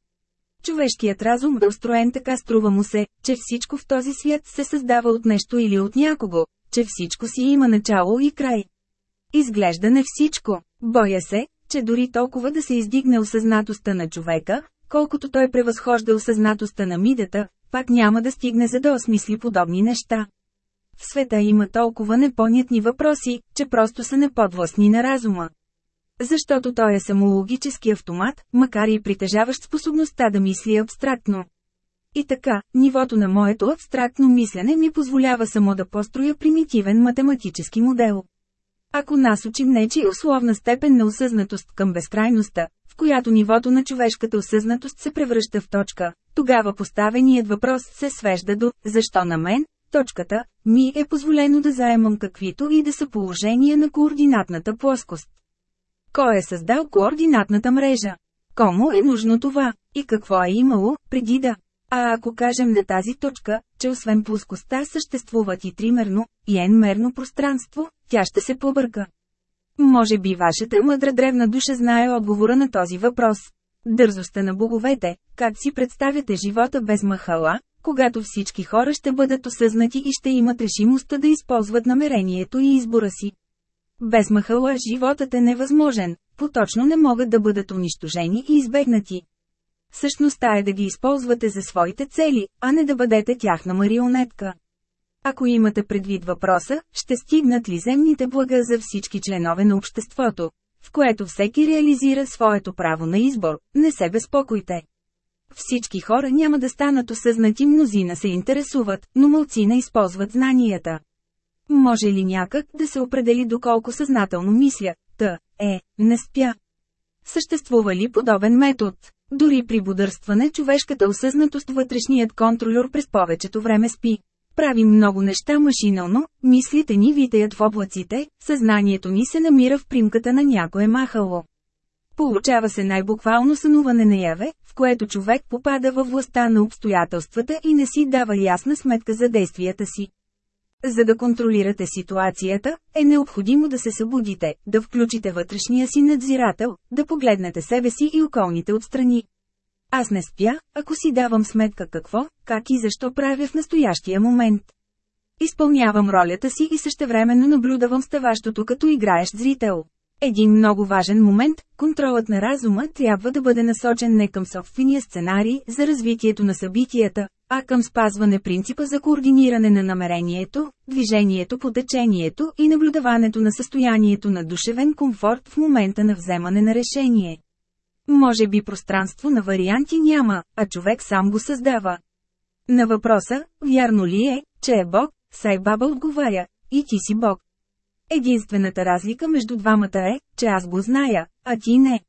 Човешкият разум е устроен така струва му се, че всичко в този свят се създава от нещо или от някого, че всичко си има начало и край. Изглежда не всичко. Боя се, че дори толкова да се издигне осъзнатостта на човека, колкото той превъзхожда осъзнатостта на мидата, пак няма да стигне за да осмисли подобни неща. В света има толкова непонятни въпроси, че просто са неподвластни на разума. Защото той е самологически автомат, макар и притежаващ способността да мисли абстрактно. И така, нивото на моето абстрактно мислене ми позволява само да построя примитивен математически модел. Ако насочим нечи условна степен на осъзнатост към безкрайността, в която нивото на човешката осъзнатост се превръща в точка, тогава поставеният въпрос се свежда до «Защо на мен?» Точката ми е позволено да заемам каквито и да са положения на координатната плоскост. Кой е създал координатната мрежа? Кому е нужно това? И какво е имало, преди да? А ако кажем на тази точка, че освен плоскостта съществуват и тримерно, и n-мерно пространство, тя ще се побърка. Може би вашата мъдра древна душа знае отговора на този въпрос. Дързостта на боговете, как си представяте живота без махала, когато всички хора ще бъдат осъзнати и ще имат решимостта да използват намерението и избора си. Без махала животът е невъзможен, поточно не могат да бъдат унищожени и избегнати. Същността е да ги използвате за своите цели, а не да бъдете тяхна марионетка. Ако имате предвид въпроса, ще стигнат ли земните блага за всички членове на обществото, в което всеки реализира своето право на избор, не се безпокойте. Всички хора няма да станат осъзнати, мнозина се интересуват, но мълцина използват знанията. Може ли някак да се определи доколко съзнателно мисля, та, е, не спя? Съществува ли подобен метод? Дори при бодърстване човешката осъзнатост вътрешният контролер през повечето време спи. Правим много неща машинално, мислите ни витаят в облаците, съзнанието ни се намира в примката на някое махало. Получава се най-буквално сънуване наяве, в което човек попада във властта на обстоятелствата и не си дава ясна сметка за действията си. За да контролирате ситуацията, е необходимо да се събудите, да включите вътрешния си надзирател, да погледнете себе си и околните отстрани. Аз не спя, ако си давам сметка какво, как и защо правя в настоящия момент. Изпълнявам ролята си и същевременно наблюдавам ставащото като играещ зрител. Един много важен момент, контролът на разума трябва да бъде насочен не към собствения сценарий за развитието на събитията, а към спазване принципа за координиране на намерението, движението по течението и наблюдаването на състоянието на душевен комфорт в момента на вземане на решение. Може би пространство на варианти няма, а човек сам го създава. На въпроса, вярно ли е, че е Бог, Сайбаба отговаря, и ти си Бог. Единствената разлика между двамата е, че аз го зная, а ти не.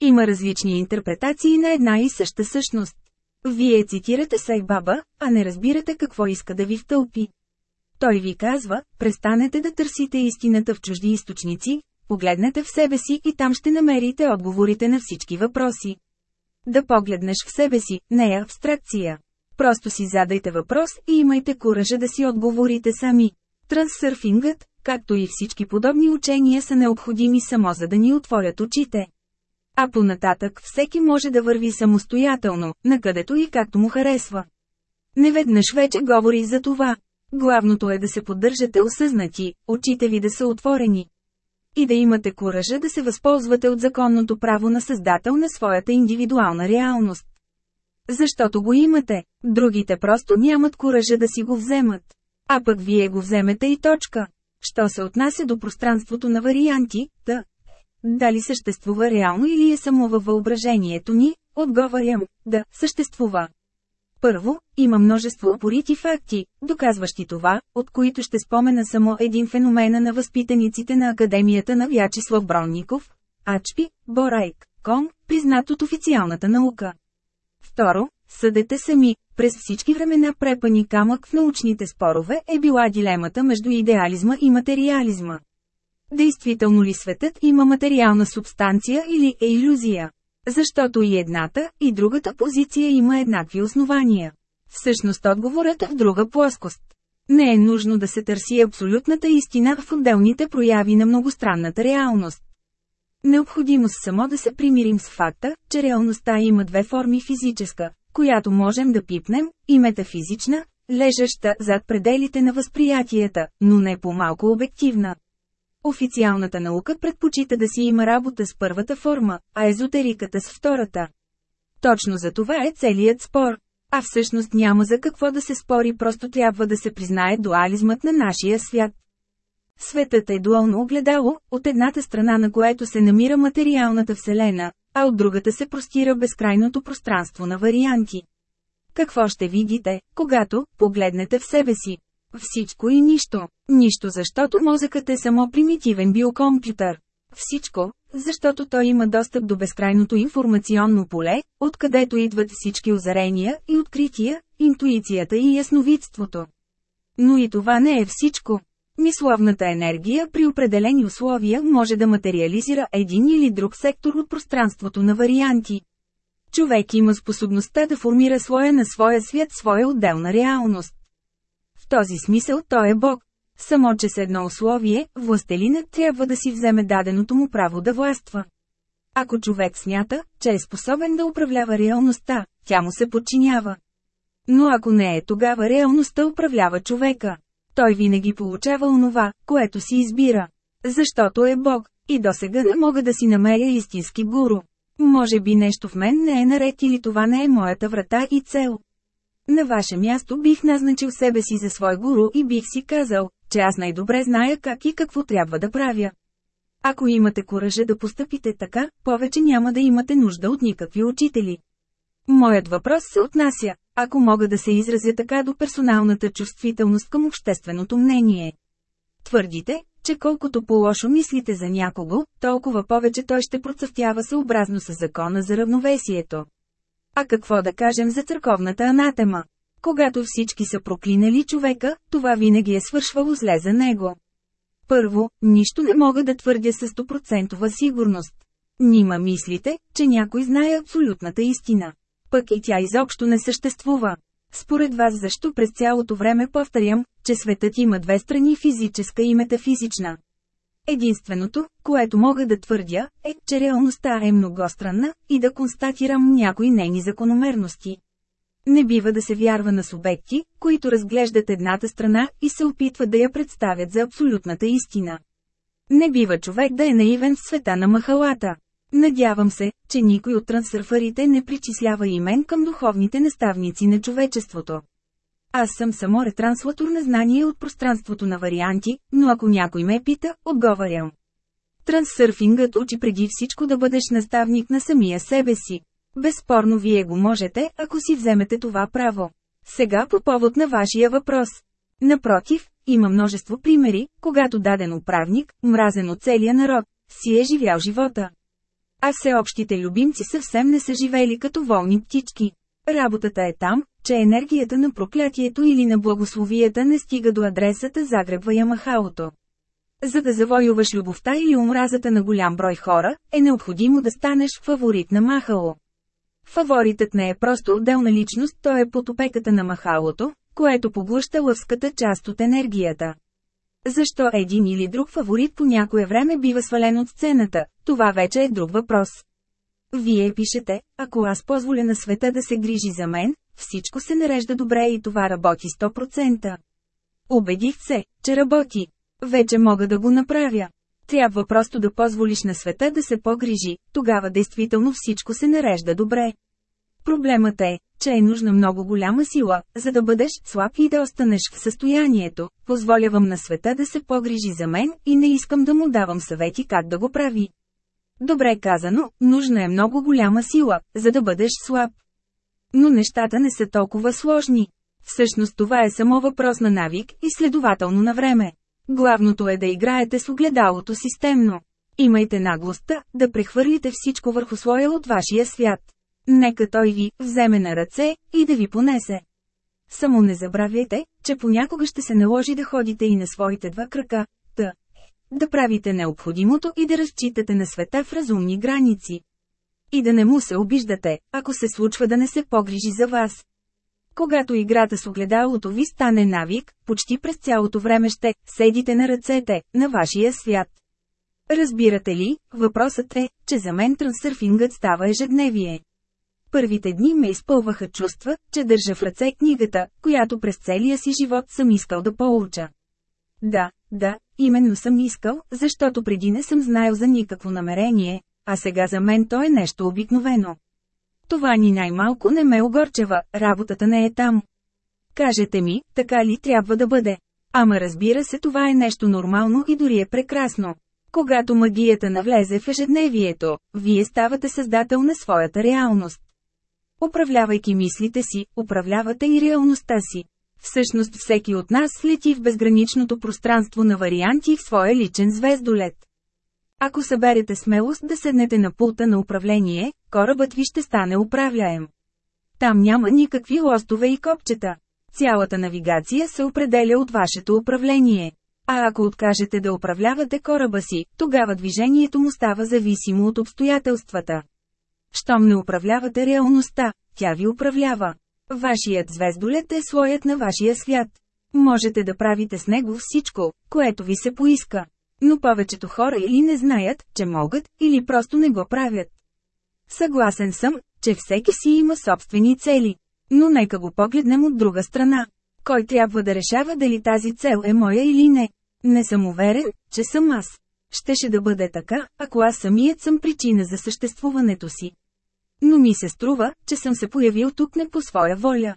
Има различни интерпретации на една и съща същност. Вие цитирате Сайбаба, а не разбирате какво иска да ви втълпи. Той ви казва, престанете да търсите истината в чужди източници, погледнете в себе си и там ще намерите отговорите на всички въпроси. Да погледнеш в себе си, не е абстракция. Просто си задайте въпрос и имайте куража да си отговорите сами. Трансърфингът, както и всички подобни учения са необходими само за да ни отворят очите. А понататък всеки може да върви самостоятелно, накъдето и както му харесва. Неведнъж вече говори за това. Главното е да се поддържате осъзнати, очите ви да са отворени. И да имате куража да се възползвате от законното право на създател на своята индивидуална реалност. Защото го имате, другите просто нямат куража да си го вземат. А пък вие го вземете и точка. Що се отнася до пространството на варианти, да. Дали съществува реално или е само във въображението ни, отговарям, да, съществува. Първо, има множество опорити факти, доказващи това, от които ще спомена само един феномена на възпитаниците на Академията на Вячеслав Бронников, Ачпи, Борайк, Кон, признат от официалната наука. Второ, съдете сами, през всички времена препани камък в научните спорове е била дилемата между идеализма и материализма. Действително ли светът има материална субстанция или е иллюзия? Защото и едната, и другата позиция има еднакви основания. Всъщност отговорът е в друга плоскост. Не е нужно да се търси абсолютната истина в отделните прояви на многостранната реалност. Необходимо само да се примирим с факта, че реалността има две форми физическа, която можем да пипнем, и метафизична, лежаща зад пределите на възприятията, но не по-малко обективна. Официалната наука предпочита да си има работа с първата форма, а езотериката с втората. Точно за това е целият спор. А всъщност няма за какво да се спори, просто трябва да се признае дуализмът на нашия свят. Светът е дуално огледало, от едната страна на което се намира материалната вселена, а от другата се простира безкрайното пространство на варианти. Какво ще видите, когато погледнете в себе си? Всичко и нищо. Нищо защото мозъкът е само примитивен биокомпютър. Всичко, защото той има достъп до безкрайното информационно поле, откъдето идват всички озарения и открития, интуицията и ясновидството. Но и това не е всичко. Мисловната енергия при определени условия може да материализира един или друг сектор от пространството на варианти. Човек има способността да формира своя на своя свят своя отделна реалност. В този смисъл той е Бог. Само че с едно условие, властелинът трябва да си вземе даденото му право да властва. Ако човек смята, че е способен да управлява реалността, тя му се подчинява. Но ако не е тогава реалността управлява човека. Той винаги получава онова, което си избира. Защото е Бог, и досега не мога да си намеря истински гуру. Може би нещо в мен не е наред или това не е моята врата и цел. На ваше място бих назначил себе си за свой гуру и бих си казал, че аз най-добре зная как и какво трябва да правя. Ако имате коража да постъпите така, повече няма да имате нужда от никакви учители. Моят въпрос се отнася, ако мога да се изразя така до персоналната чувствителност към общественото мнение. Твърдите, че колкото по-лошо мислите за някого, толкова повече той ще процъфтява съобразно с закона за равновесието. А какво да кажем за църковната анатема? Когато всички са проклинали човека, това винаги е свършвало зле за него. Първо, нищо не мога да твърдя със 100% сигурност. Нима мислите, че някой знае абсолютната истина. Пък и тя изобщо не съществува. Според вас защо през цялото време повторям, че светът има две страни физическа и метафизична? Единственото, което мога да твърдя, е, че реалността е многостранна и да констатирам някои нейни закономерности. Не бива да се вярва на субекти, които разглеждат едната страна и се опитват да я представят за абсолютната истина. Не бива човек да е наивен в света на махалата. Надявам се, че никой от трансърфарите не причислява имен към духовните наставници на човечеството. Аз съм само ретранслатор на знание от пространството на варианти, но ако някой ме пита, отговарям. Трансърфингът учи преди всичко да бъдеш наставник на самия себе си. Безспорно вие го можете, ако си вземете това право. Сега по повод на вашия въпрос. Напротив, има множество примери, когато даден управник, мразен от целия народ, си е живял живота. А всеобщите любимци съвсем не са живели като волни птички. Работата е там, че енергията на проклятието или на благословията не стига до адресата загребва Ямахалото. За да завоюваш любовта или омразата на голям брой хора, е необходимо да станеш фаворит на Махало. Фаворитът не е просто отделна личност, той е под опеката на Махалото, което поглъща лъвската част от енергията. Защо един или друг фаворит по някое време бива свален от сцената, това вече е друг въпрос. Вие пишете, ако аз позволя на света да се грижи за мен, всичко се нарежда добре и това работи 100%. Убедих се, че работи. Вече мога да го направя. Трябва просто да позволиш на света да се погрижи, тогава действително всичко се нарежда добре. Проблемът е, че е нужна много голяма сила, за да бъдеш слаб и да останеш в състоянието. Позволявам на света да се погрижи за мен и не искам да му давам съвети как да го прави. Добре казано, нужна е много голяма сила, за да бъдеш слаб. Но нещата не са толкова сложни. Всъщност това е само въпрос на навик и следователно на време. Главното е да играете с огледалото системно. Имайте наглостта да прехвърлите всичко върху слоя от вашия свят. Нека той ви вземе на ръце и да ви понесе. Само не забравяйте, че понякога ще се наложи да ходите и на своите два крака, та, да правите необходимото и да разчитате на света в разумни граници. И да не му се обиждате, ако се случва да не се погрижи за вас. Когато играта с огледалото ви стане навик, почти през цялото време ще седите на ръцете на вашия свят. Разбирате ли, въпросът е, че за мен трансърфингът става ежедневие. Първите дни ме изпълваха чувства, че държа в ръце книгата, която през целия си живот съм искал да получа. Да, да, именно съм искал, защото преди не съм знаел за никакво намерение, а сега за мен то е нещо обикновено. Това ни най-малко не ме огорчева, работата не е там. Кажете ми, така ли трябва да бъде? Ама разбира се това е нещо нормално и дори е прекрасно. Когато магията навлезе в ежедневието, вие ставате създател на своята реалност. Управлявайки мислите си, управлявате и реалността си. Всъщност всеки от нас лети в безграничното пространство на варианти в своя личен звездолет. Ако съберете смелост да седнете на пулта на управление, корабът ви ще стане управляем. Там няма никакви лостове и копчета. Цялата навигация се определя от вашето управление. А ако откажете да управлявате кораба си, тогава движението му става зависимо от обстоятелствата. Щом не управлявате реалността, тя ви управлява. Вашият звездолет е слоят на вашия свят. Можете да правите с него всичко, което ви се поиска. Но повечето хора или не знаят, че могат, или просто не го правят. Съгласен съм, че всеки си има собствени цели. Но нека го погледнем от друга страна. Кой трябва да решава дали тази цел е моя или не? Не съм уверен, че съм аз. Щеше да бъде така, ако аз самият съм причина за съществуването си. Но ми се струва, че съм се появил тук не по своя воля.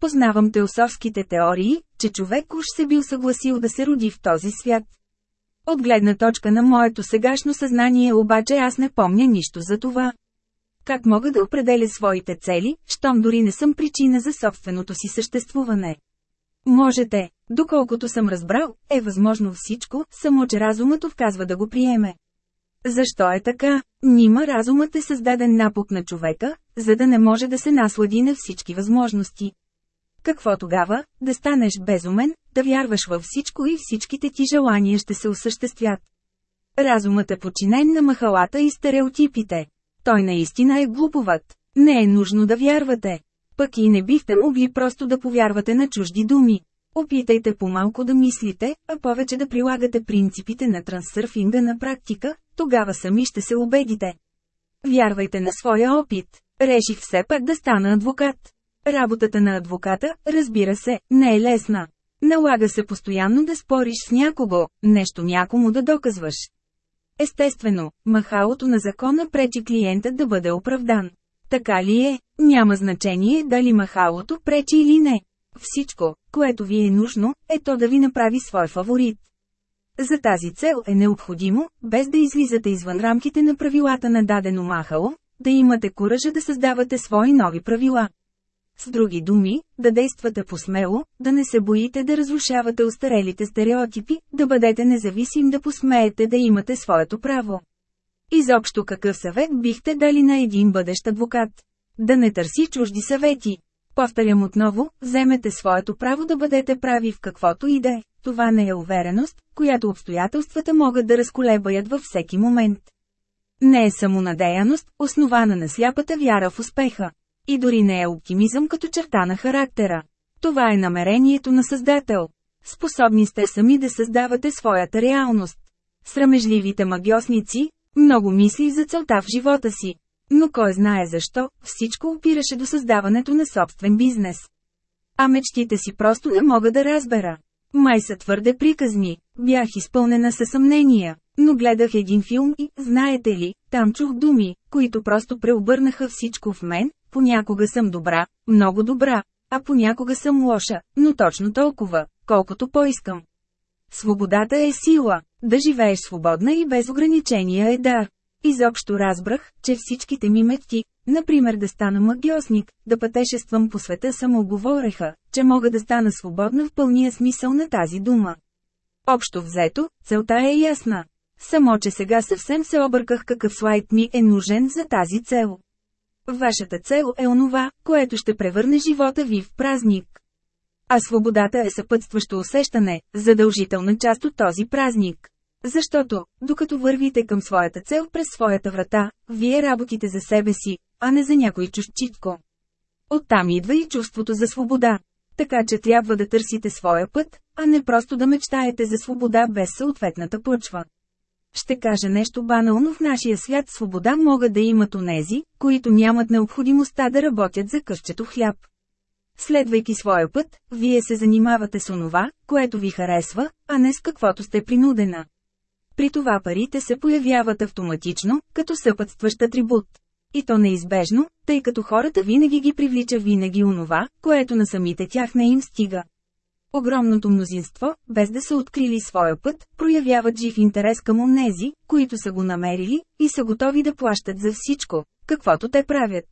Познавам теософските теории, че човек уж се бил съгласил да се роди в този свят. От гледна точка на моето сегашно съзнание обаче аз не помня нищо за това. Как мога да определя своите цели, щом дори не съм причина за собственото си съществуване? Можете, доколкото съм разбрал, е възможно всичко, само че разумът отказва да го приеме. Защо е така? Нима разумът е създаден напук на човека, за да не може да се наслади на всички възможности. Какво тогава? Да станеш безумен, да вярваш във всичко и всичките ти желания ще се осъществят. Разумът е починен на махалата и стереотипите. Той наистина е глуповат. Не е нужно да вярвате. Пък и не бихте могли просто да повярвате на чужди думи. Опитайте по-малко да мислите, а повече да прилагате принципите на трансърфинга на практика, тогава сами ще се убедите. Вярвайте на своя опит. Реших все пак да стана адвокат. Работата на адвоката, разбира се, не е лесна. Налага се постоянно да спориш с някого, нещо някому да доказваш. Естествено, махалото на закона пречи клиента да бъде оправдан. Така ли е? Няма значение дали махалото пречи или не. Всичко, което ви е нужно, е то да ви направи свой фаворит. За тази цел е необходимо, без да излизате извън рамките на правилата на дадено махало, да имате куража да създавате свои нови правила. С други думи, да действате посмело, да не се боите да разрушавате устарелите стереотипи, да бъдете независим да посмеете да имате своето право. Изобщо какъв съвет бихте дали на един бъдещ адвокат? Да не търси чужди съвети. Повторям отново, вземете своето право да бъдете прави в каквото и да е. Това не е увереност, която обстоятелствата могат да разколебаят във всеки момент. Не е самонадеяност, основана на сляпата вяра в успеха. И дори не е оптимизъм като черта на характера. Това е намерението на Създател. Способни сте сами да създавате своята реалност. Срамежливите магиосници, много мисли за целта в живота си. Но кой знае защо, всичко опираше до създаването на собствен бизнес. А мечтите си просто не мога да разбера. Май са твърде приказни, бях изпълнена със съмнения, но гледах един филм и, знаете ли, там чух думи, които просто преобърнаха всичко в мен, понякога съм добра, много добра, а понякога съм лоша, но точно толкова, колкото поискам. Свободата е сила, да живееш свободна и без ограничения е дар. Изобщо разбрах, че всичките ми мечти, например да стана магиосник, да пътешествам по света само говореха, че мога да стана свободна в пълния смисъл на тази дума. Общо взето, целта е ясна. Само че сега съвсем се обърках какъв слайд ми е нужен за тази цел. Вашата цел е онова, което ще превърне живота ви в празник. А свободата е съпътстващо усещане, задължителна част от този празник. Защото, докато вървите към своята цел през своята врата, вие работите за себе си, а не за някой чужчитко. Оттам идва и чувството за свобода. Така че трябва да търсите своя път, а не просто да мечтаете за свобода без съответната почва. Ще кажа нещо банално в нашия свят свобода могат да имат онези, които нямат необходимостта да работят за къщето хляб. Следвайки своя път, вие се занимавате с онова, което ви харесва, а не с каквото сте принудена. При това парите се появяват автоматично, като съпътстващ атрибут. И то неизбежно, тъй като хората винаги ги привлича винаги онова, което на самите тях не им стига. Огромното мнозинство, без да са открили своя път, проявяват жив интерес към онези, които са го намерили, и са готови да плащат за всичко, каквото те правят.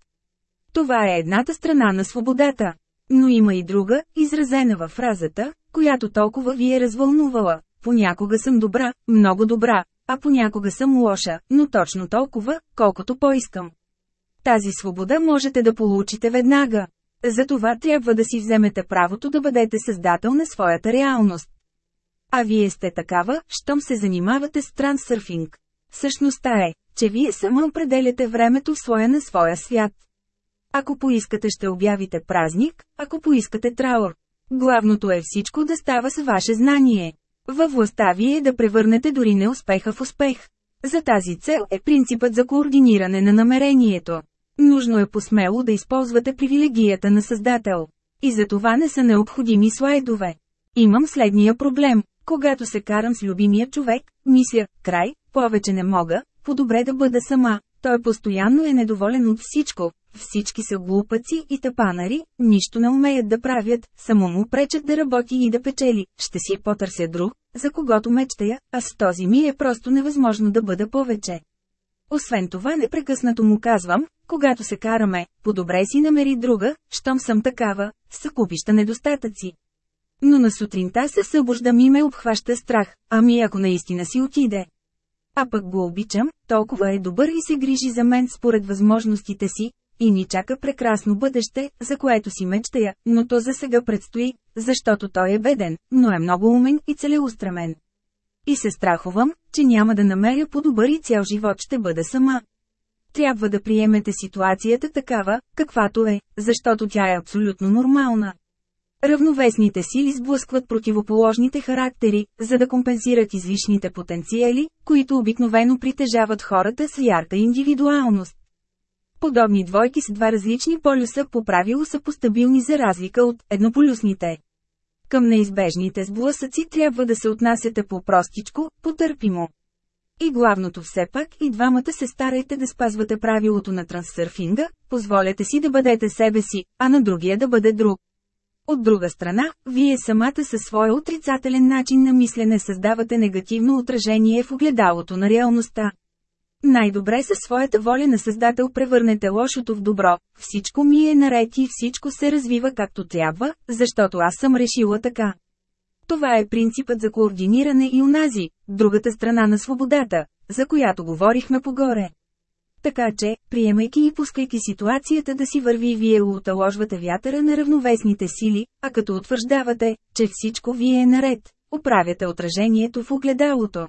Това е едната страна на свободата. Но има и друга, изразена във фразата, която толкова ви е развълнувала. Понякога съм добра, много добра, а понякога съм лоша, но точно толкова, колкото поискам. Тази свобода можете да получите веднага. Затова трябва да си вземете правото да бъдете създател на своята реалност. А вие сте такава, щом се занимавате с трансърфинг. Същността е, че вие само определяте времето в своя на своя свят. Ако поискате ще обявите празник, ако поискате траур. Главното е всичко да става с ваше знание. Във властта ви е да превърнете дори неуспеха в успех. За тази цел е принципът за координиране на намерението. Нужно е посмело да използвате привилегията на Създател. И за това не са необходими слайдове. Имам следния проблем. Когато се карам с любимия човек, мисля, край, повече не мога, по-добре да бъда сама. Той постоянно е недоволен от всичко, всички са глупаци и тъпанари, нищо не умеят да правят, само му пречат да работи и да печели, ще си потърся друг, за когото мечтая, а с този ми е просто невъзможно да бъда повече. Освен това непрекъснато му казвам, когато се караме, по-добре си намери друга, щом съм такава, съкупища недостатъци. Но на сутринта се събуждам и ме обхваща страх, ами ако наистина си отиде. А пък го обичам, толкова е добър и се грижи за мен според възможностите си, и ни чака прекрасно бъдеще, за което си мечтая, но то за сега предстои, защото той е беден, но е много умен и целеустремен. И се страхувам, че няма да намеря по-добър и цял живот ще бъда сама. Трябва да приемете ситуацията такава, каквато е, защото тя е абсолютно нормална. Равновесните сили сблъскват противоположните характери, за да компенсират излишните потенциали, които обикновено притежават хората с ярка индивидуалност. Подобни двойки с два различни полюса по правило са постабилни за разлика от еднополюсните. Към неизбежните сблъсъци трябва да се отнасяте по-простичко, потърпимо. И главното все пак и двамата се старайте да спазвате правилото на трансърфинга, позволете си да бъдете себе си, а на другия да бъде друг. От друга страна, вие самата със своя отрицателен начин на мислене създавате негативно отражение в огледалото на реалността. Най-добре със своята воля на Създател превърнете лошото в добро, всичко ми е наред и всичко се развива както трябва, защото аз съм решила така. Това е принципът за координиране и унази, другата страна на свободата, за която говорихме погоре. Така че, приемайки и пускайки ситуацията да си върви вие уталожвате вятъра на равновесните сили, а като утвърждавате, че всичко ви е наред, оправяте отражението в огледалото.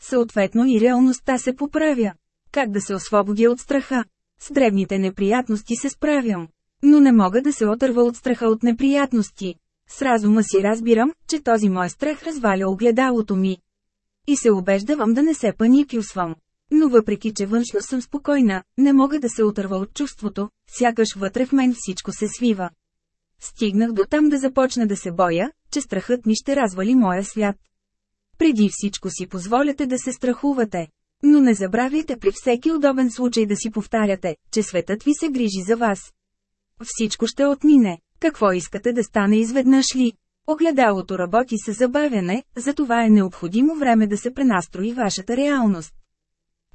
Съответно и реалността се поправя. Как да се освободя от страха? С дребните неприятности се справям. Но не мога да се отърва от страха от неприятности. С разума си разбирам, че този мой страх разваля огледалото ми. И се убеждавам да не се паникюсвам. Но въпреки, че външно съм спокойна, не мога да се отърва от чувството, сякаш вътре в мен всичко се свива. Стигнах до там да започна да се боя, че страхът ми ще развали моя свят. Преди всичко си позволяте да се страхувате. Но не забравяйте при всеки удобен случай да си повтаряте, че светът ви се грижи за вас. Всичко ще отмине. Какво искате да стане изведнъж ли? Огледалото работи с забавяне, затова е необходимо време да се пренастрои вашата реалност.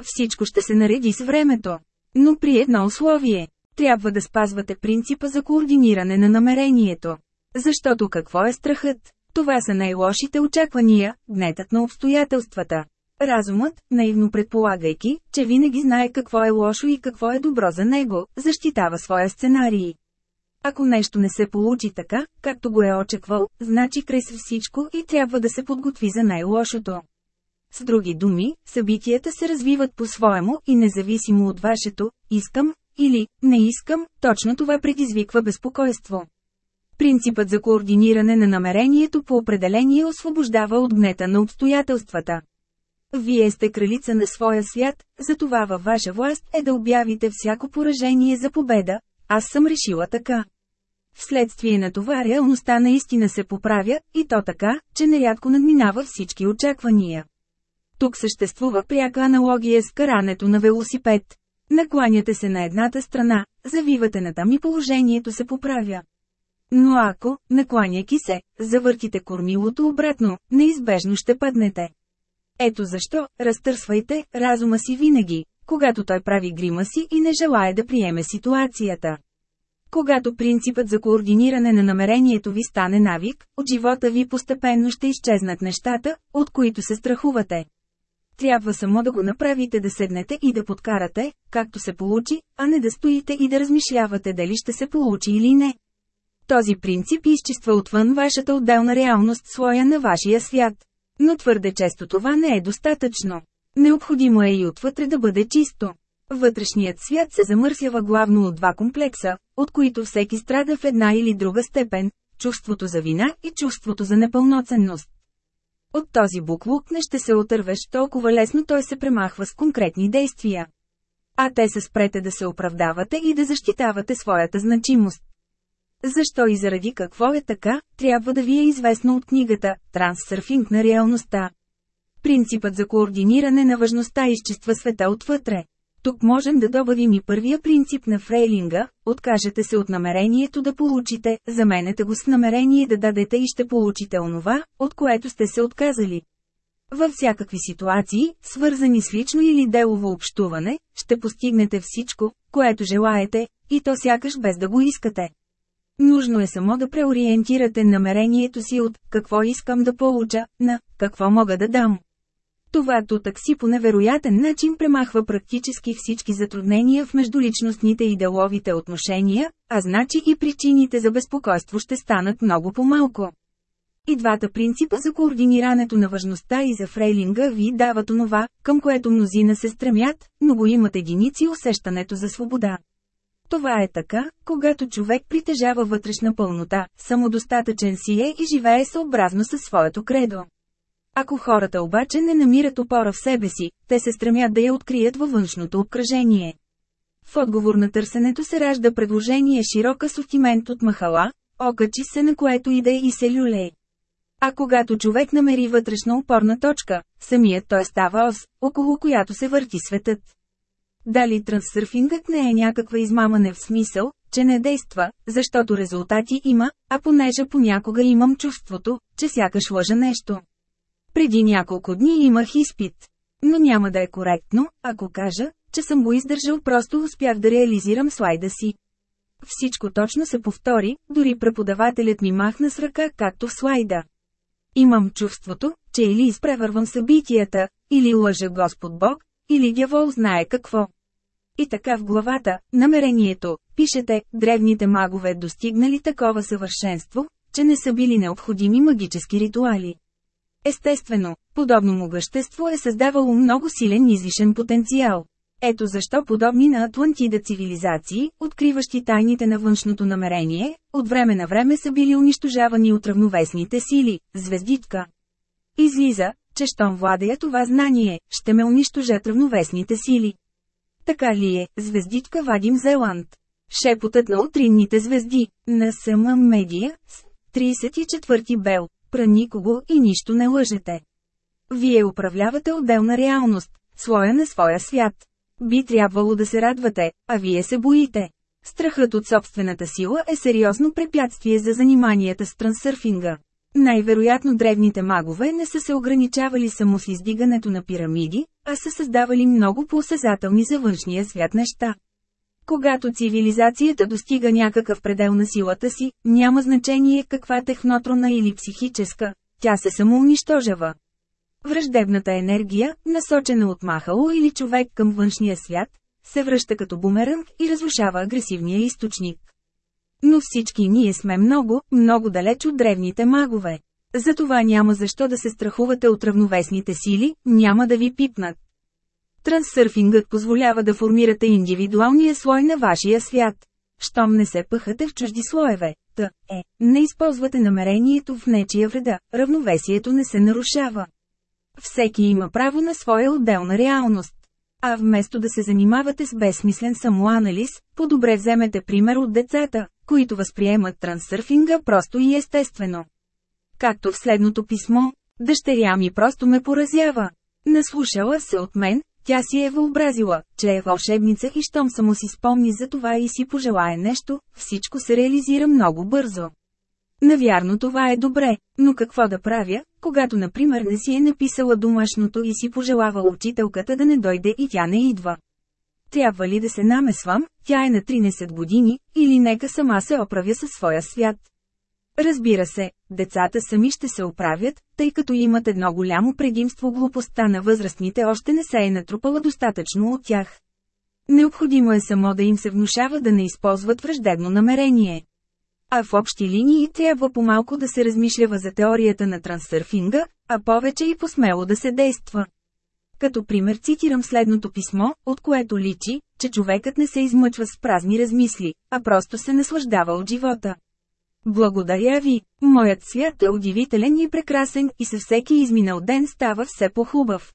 Всичко ще се нареди с времето. Но при едно условие. Трябва да спазвате принципа за координиране на намерението. Защото какво е страхът? Това са най-лошите очаквания, гнетът на обстоятелствата. Разумът, наивно предполагайки, че винаги знае какво е лошо и какво е добро за него, защитава своя сценарий. Ако нещо не се получи така, както го е очаквал, значи край с всичко и трябва да се подготви за най-лошото. С други думи, събитията се развиват по-своему и независимо от вашето «искам» или «не искам», точно това предизвиква безпокойство. Принципът за координиране на намерението по определение освобождава от гнета на обстоятелствата. Вие сте кралица на своя свят, затова във ваша власт е да обявите всяко поражение за победа. Аз съм решила така. Вследствие на това реалността наистина се поправя, и то така, че нерядко надминава всички очаквания. Тук съществува пряка аналогия с карането на велосипед. Накланяте се на едната страна, завивате на там и положението се поправя. Но ако, накланяйки се, завъртите кормилото обратно, неизбежно ще паднете. Ето защо, разтърсвайте разума си винаги, когато той прави грима си и не желая да приеме ситуацията. Когато принципът за координиране на намерението ви стане навик, от живота ви постепенно ще изчезнат нещата, от които се страхувате. Трябва само да го направите да седнете и да подкарате, както се получи, а не да стоите и да размишлявате дали ще се получи или не. Този принцип изчиства отвън вашата отделна реалност слоя на вашия свят. Но твърде често това не е достатъчно. Необходимо е и отвътре да бъде чисто. Вътрешният свят се замърсява главно от два комплекса, от които всеки страда в една или друга степен – чувството за вина и чувството за непълноценност. От този буклук не ще се отървеш толкова лесно той се премахва с конкретни действия. А те се спрете да се оправдавате и да защитавате своята значимост. Защо и заради какво е така, трябва да ви е известно от книгата «Транссърфинг на реалността». Принципът за координиране на важността изчиства света отвътре. Тук можем да добавим и първия принцип на фрейлинга – откажете се от намерението да получите, заменете го с намерение да дадете и ще получите онова, от което сте се отказали. Във всякакви ситуации, свързани с лично или делово общуване, ще постигнете всичко, което желаете, и то сякаш без да го искате. Нужно е само да преориентирате намерението си от «какво искам да получа» на «какво мога да дам». Това такси по невероятен начин премахва практически всички затруднения в междуличностните и деловите отношения, а значи и причините за безпокойство ще станат много по-малко. И двата принципа за координирането на важността и за фрейлинга ви дават онова, към което мнозина се стремят, но го имат единици усещането за свобода. Това е така, когато човек притежава вътрешна пълнота, самодостатъчен си е и живее съобразно със своето кредо. Ако хората обаче не намират опора в себе си, те се стремят да я открият във външното обкръжение. В отговор на търсенето се ражда предложение широк асортимент от махала, окачи се на което иде и се люлей. А когато човек намери вътрешна опорна точка, самият той става ос, около която се върти светът. Дали трансърфингът не е някаква измамане в смисъл, че не действа, защото резултати има, а понеже понякога имам чувството, че сякаш лъжа нещо. Преди няколко дни имах изпит. Но няма да е коректно, ако кажа, че съм го издържал, просто успях да реализирам слайда си. Всичко точно се повтори, дори преподавателят ми махна с ръка, както в слайда. Имам чувството, че или изпревървам събитията, или лъжа Господ Бог, или дявол знае какво. И така в главата, намерението, пишете, древните магове достигнали такова съвършенство, че не са били необходими магически ритуали. Естествено, подобно могъщество е създавало много силен извишен потенциал. Ето защо подобни на Атлантида цивилизации, откриващи тайните на външното намерение, от време на време са били унищожавани от равновесните сили, звездитка. Излиза, че щом владея това знание, ще ме унищожат равновесните сили. Така ли е, звездичка Вадим Зеланд? Шепотът на утринните звезди, на Съма Медия, с 34 Бел, пра никого и нищо не лъжете. Вие управлявате отделна реалност, слоя на своя свят. Би трябвало да се радвате, а вие се боите. Страхът от собствената сила е сериозно препятствие за заниманията с трансърфинга. Най-вероятно древните магове не са се ограничавали само с издигането на пирамиди, а са създавали много по-осезателни за външния свят неща. Когато цивилизацията достига някакъв предел на силата си, няма значение каква технотрона или психическа, тя се самоунищожава. Враждебната енергия, насочена от махало или човек към външния свят, се връща като бумеранг и разрушава агресивния източник. Но всички ние сме много, много далеч от древните магове. Затова няма защо да се страхувате от равновесните сили, няма да ви пипнат. Трансърфингът позволява да формирате индивидуалния слой на вашия свят. Щом не се пъхате в чужди слоеве, та, е, не използвате намерението в нечия вреда, равновесието не се нарушава. Всеки има право на своя отделна реалност. А вместо да се занимавате с безсмислен самоанализ, по-добре вземете пример от децата, които възприемат трансърфинга просто и естествено. Както в следното писмо, дъщеря ми просто ме поразява. Наслушала се от мен, тя си е въобразила, че е вълшебница и щом само си спомни за това и си пожелае нещо, всичко се реализира много бързо. Навярно това е добре, но какво да правя, когато например не си е написала домашното и си пожелава учителката да не дойде и тя не идва. Трябва ли да се намесвам, тя е на 13 години, или нека сама се оправя със своя свят. Разбира се, децата сами ще се оправят, тъй като имат едно голямо предимство глупостта на възрастните още не се е натрупала достатъчно от тях. Необходимо е само да им се внушава да не използват враждебно намерение. А в общи линии трябва по-малко да се размишлява за теорията на трансърфинга, а повече и посмело да се действа. Като пример цитирам следното писмо, от което личи, че човекът не се измъчва с празни размисли, а просто се наслаждава от живота. Благодаря ви, моят свят е удивителен и прекрасен и със всеки изминал ден става все по-хубав.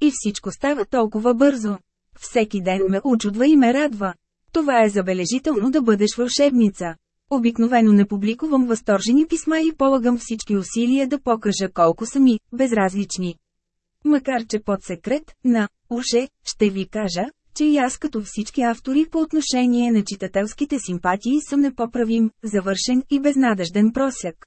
И всичко става толкова бързо. Всеки ден ме учудва и ме радва. Това е забележително да бъдеш вълшебница. Обикновено не публикувам възторжени писма и полагам всички усилия да покажа колко са ми безразлични. Макар че под секрет, на уше, ще ви кажа, че и аз като всички автори по отношение на читателските симпатии съм непоправим, завършен и безнадежден просяк.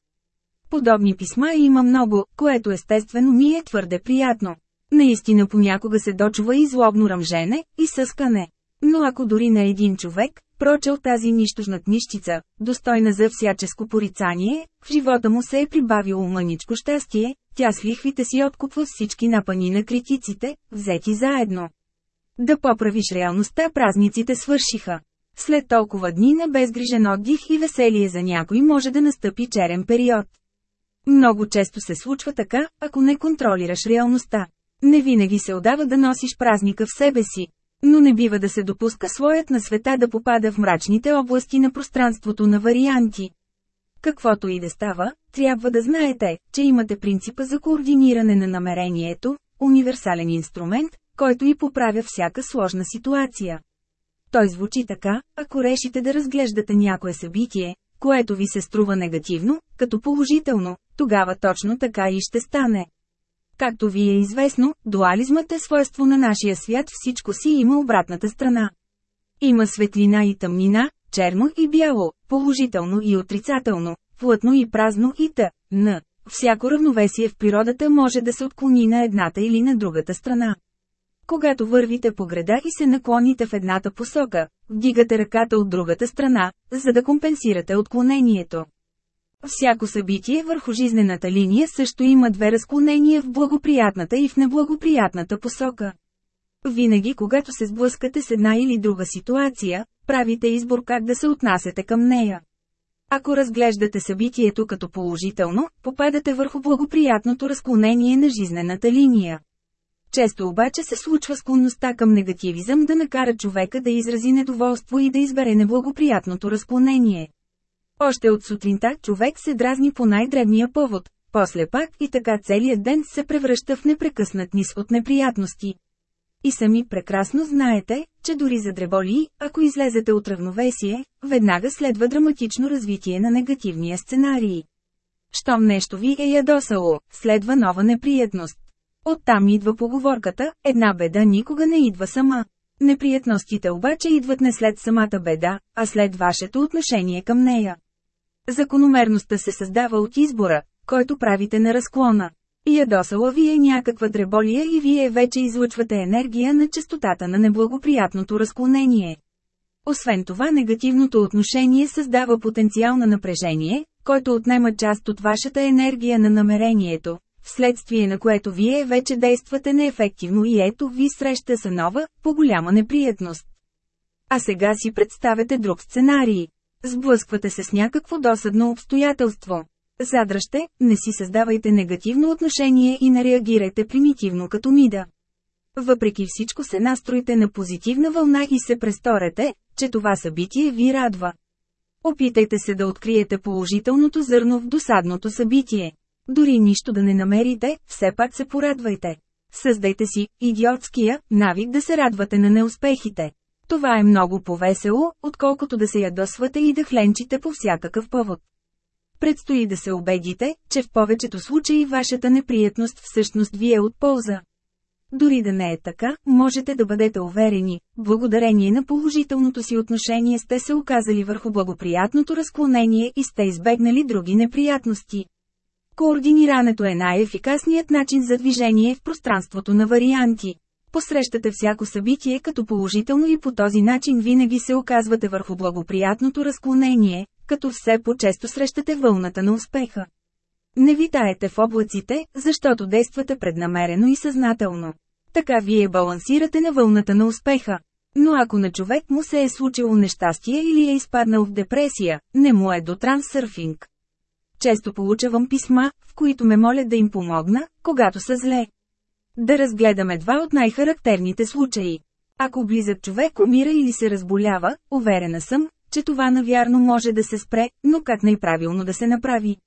Подобни писма има много, което естествено ми е твърде приятно. Наистина понякога се дочува и злобно ръмжене, и съскане. Но ако дори на един човек, прочел тази нищожна книжчица, достойна за всяческо порицание, в живота му се е прибавило мъничко щастие, тя с лихвите си откупва всички напани на критиците, взети заедно. Да поправиш реалността празниците свършиха. След толкова дни на безгрижен отдих и веселие за някой може да настъпи черен период. Много често се случва така, ако не контролираш реалността. Не винаги се отдава да носиш празника в себе си. Но не бива да се допуска слоят на света да попада в мрачните области на пространството на варианти. Каквото и да става, трябва да знаете, че имате принципа за координиране на намерението, универсален инструмент, който и поправя всяка сложна ситуация. Той звучи така, ако решите да разглеждате някое събитие, което ви се струва негативно, като положително, тогава точно така и ще стане. Както ви е известно, дуализмът е свойство на нашия свят, всичко си има обратната страна. Има светлина и тъмнина, черно и бяло, положително и отрицателно, плътно и празно и т. н. Всяко равновесие в природата може да се отклони на едната или на другата страна. Когато вървите по града и се наклоните в едната посока, вдигате ръката от другата страна, за да компенсирате отклонението. Всяко събитие върху жизнената линия също има две разклонения в благоприятната и в неблагоприятната посока. Винаги когато се сблъскате с една или друга ситуация, правите избор как да се отнасяте към нея. Ако разглеждате събитието като положително, попадате върху благоприятното разклонение на жизнената линия. Често обаче се случва склонността към негативизъм да накара човека да изрази недоволство и да избере неблагоприятното разклонение. Още от сутринта човек се дразни по най-дребния повод, после пак и така целият ден се превръща в непрекъснат низ от неприятности. И сами прекрасно знаете, че дори за дреболии, ако излезете от равновесие, веднага следва драматично развитие на негативния сценарий. Щом нещо ви е ядосало, следва нова неприятност. Оттам идва поговорката, една беда никога не идва сама. Неприятностите обаче идват не след самата беда, а след вашето отношение към нея. Закономерността се създава от избора, който правите на разклона. Ядосала ви е някаква дреболия и вие вече излъчвате енергия на частотата на неблагоприятното разклонение. Освен това негативното отношение създава потенциал на напрежение, който отнема част от вашата енергия на намерението, вследствие на което вие вече действате неефективно и ето ви среща са нова, по-голяма неприятност. А сега си представете друг сценарий. Сблъсквате се с някакво досадно обстоятелство. Задръжте, не си създавайте негативно отношение и не реагирайте примитивно като мида. Въпреки всичко се настроите на позитивна вълна и се престорете, че това събитие ви радва. Опитайте се да откриете положителното зърно в досадното събитие. Дори нищо да не намерите, все пак се порадвайте. Създайте си идиотския навик да се радвате на неуспехите. Това е много повесело, отколкото да се ядосвате и да хленчите по всякакъв повод. Предстои да се убедите, че в повечето случаи вашата неприятност всъщност ви е от полза. Дори да не е така, можете да бъдете уверени, благодарение на положителното си отношение сте се оказали върху благоприятното разклонение и сте избегнали други неприятности. Координирането е най-ефикасният начин за движение в пространството на варианти. Посрещате всяко събитие като положително и по този начин винаги се оказвате върху благоприятното разклонение, като все по-често срещате вълната на успеха. Не витаете в облаците, защото действате преднамерено и съзнателно. Така вие балансирате на вълната на успеха. Но ако на човек му се е случило нещастие или е изпаднал в депресия, не му е до трансърфинг. Често получавам писма, в които ме молят да им помогна, когато са зле. Да разгледаме два от най-характерните случаи. Ако близък човек умира или се разболява, уверена съм, че това навярно може да се спре, но как най-правилно да се направи?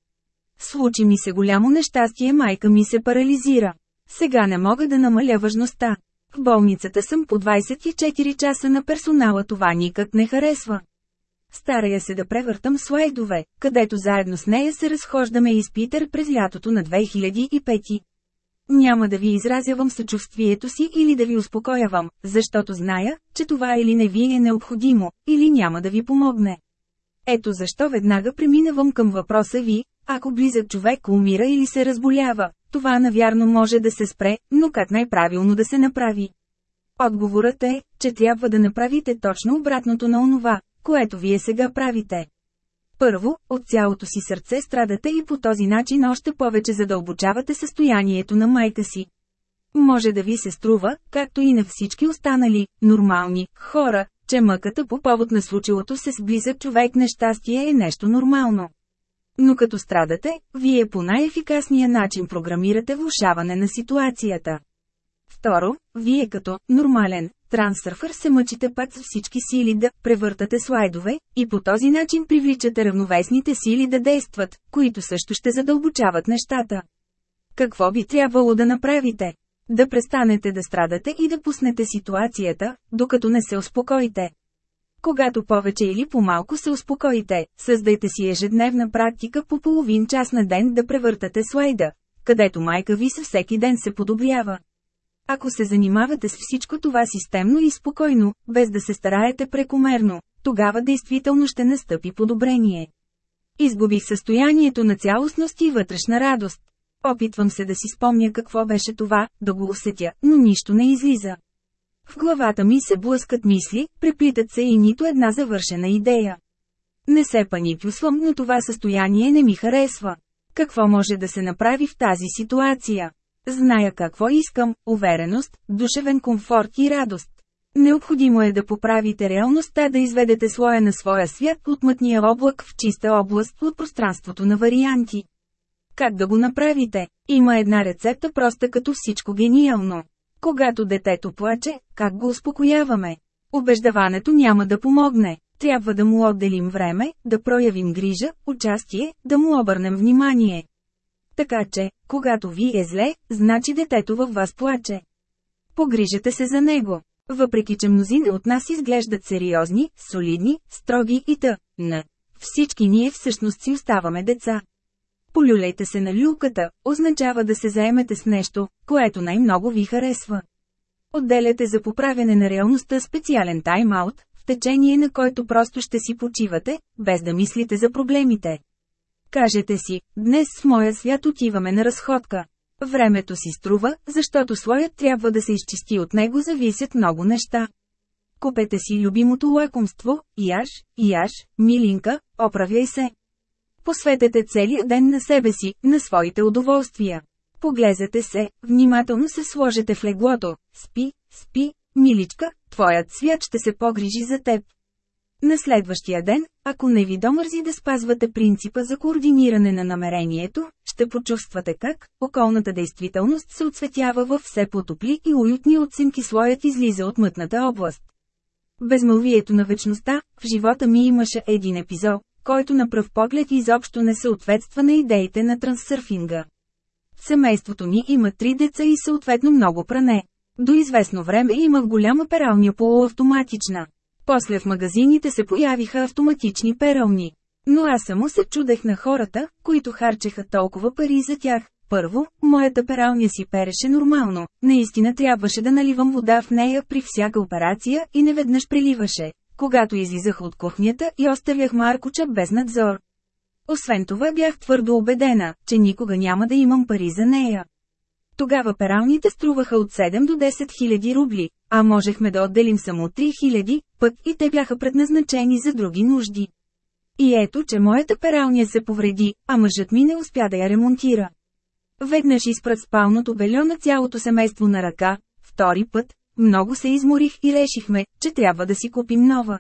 Случи ми се голямо нещастие, майка ми се парализира. Сега не мога да намаля важността. В болницата съм по 24 часа на персонала, това никак не харесва. Старая се да превъртам слайдове, където заедно с нея се разхождаме из Питър през лятото на 2005. Няма да ви изразявам съчувствието си или да ви успокоявам, защото зная, че това или не ви е необходимо, или няма да ви помогне. Ето защо веднага преминавам към въпроса ви, ако близък човек умира или се разболява, това навярно може да се спре, но как най-правилно да се направи? Отговорът е, че трябва да направите точно обратното на онова, което вие сега правите. Първо, от цялото си сърце страдате и по този начин още повече задълбочавате състоянието на майка си. Може да ви се струва, както и на всички останали, нормални, хора, че мъката по повод на случилото се с човек нещастие е нещо нормално. Но като страдате, вие по най-ефикасния начин програмирате влушаване на ситуацията. Второ, вие като нормален трансърфър се мъчите пак с всички сили да превъртате слайдове, и по този начин привличате равновесните сили да действат, които също ще задълбочават нещата. Какво би трябвало да направите? Да престанете да страдате и да пуснете ситуацията, докато не се успокоите. Когато повече или по-малко се успокоите, създайте си ежедневна практика по половин час на ден да превъртате слайда, където майка ви със всеки ден се подобрява. Ако се занимавате с всичко това системно и спокойно, без да се стараете прекомерно, тогава действително ще настъпи подобрение. Изгубих състоянието на цялостност и вътрешна радост. Опитвам се да си спомня какво беше това, да го усетя, но нищо не излиза. В главата ми се блъскат мисли, преплитат се и нито една завършена идея. Не се паникюсвам, но това състояние не ми харесва. Какво може да се направи в тази ситуация? Зная какво искам – увереност, душевен комфорт и радост. Необходимо е да поправите реалността да изведете слоя на своя свят от мътния облак в чиста област от пространството на варианти. Как да го направите? Има една рецепта проста като всичко гениално. Когато детето плаче, как го успокояваме? Обеждаването няма да помогне. Трябва да му отделим време, да проявим грижа, участие, да му обърнем внимание. Така че, когато ви е зле, значи детето във вас плаче. Погрижете се за него. Въпреки че мнозина от нас изглеждат сериозни, солидни, строги и т.н. Всички ние всъщност си оставаме деца. Полюлейте се на люлката, означава да се заемете с нещо, което най-много ви харесва. Отделяте за поправяне на реалността специален тайм-аут, в течение на който просто ще си почивате, без да мислите за проблемите. Кажете си, днес в моя свят отиваме на разходка. Времето си струва, защото слоят трябва да се изчисти от него зависят много неща. Купете си любимото лакомство, яш, яш, милинка, оправяй се. Посветете целия ден на себе си, на своите удоволствия. Поглезете се, внимателно се сложете в леглото. Спи, спи, миличка, твоят свят ще се погрижи за теб. На следващия ден, ако не ви домързи да спазвате принципа за координиране на намерението, ще почувствате как околната действителност се отсветява във все потопли и уютни оценки слоят излиза от мътната област. Безмълвието на вечността, в живота ми имаше един епизод, който на пръв поглед изобщо не съответства на идеите на трансърфинга. Семейството ни има три деца и съответно много пране. До известно време имах голяма пералня полуавтоматична. После в магазините се появиха автоматични перални. Но аз само се чудех на хората, които харчеха толкова пари за тях. Първо, моята пералня си переше нормално, наистина трябваше да наливам вода в нея при всяка операция и неведнъж приливаше, когато излизах от кухнята и оставях Маркоча без надзор. Освен това бях твърдо убедена, че никога няма да имам пари за нея. Тогава пералните струваха от 7 до 10 хиляди рубли, а можехме да отделим само 3 хиляди, пък и те бяха предназначени за други нужди. И ето, че моята пералня се повреди, а мъжът ми не успя да я ремонтира. Веднъж изпрат спалното бельо на цялото семейство на ръка, втори път, много се изморих и решихме, че трябва да си купим нова.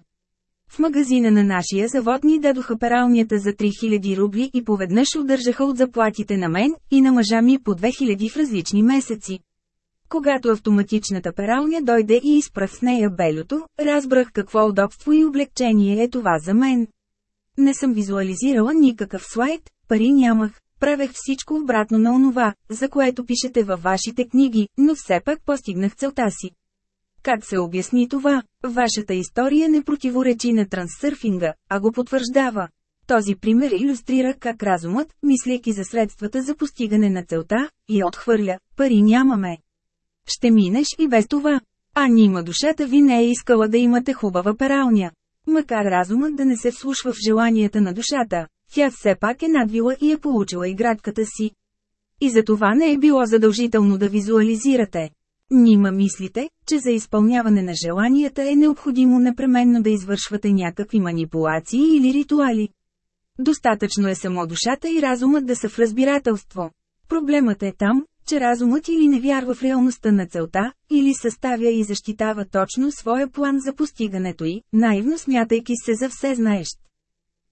В магазина на нашия завод ни дадоха пералнята за 3000 рубли и поведнъж удържаха от заплатите на мен и на мъжа ми по 2000 в различни месеци. Когато автоматичната пералня дойде и изпрах с нея белото, разбрах какво удобство и облегчение е това за мен. Не съм визуализирала никакъв слайд, пари нямах, правех всичко обратно на онова, за което пишете във вашите книги, но все пак постигнах целта си. Как се обясни това? Вашата история не противоречи на трансърфинга, а го потвърждава. Този пример иллюстрира как разумът, мислейки за средствата за постигане на целта, и отхвърля, пари нямаме. Ще минеш и без това. А нима душата ви не е искала да имате хубава пералня. Макар разумът да не се вслушва в желанията на душата, тя все пак е надвила и е получила игратката си. И за това не е било задължително да визуализирате. Нима мислите, че за изпълняване на желанията е необходимо непременно да извършвате някакви манипулации или ритуали. Достатъчно е само душата и разумът да са в разбирателство. Проблемът е там, че разумът или не вярва в реалността на целта, или съставя и защитава точно своя план за постигането й, наивно смятайки се за все знаещ.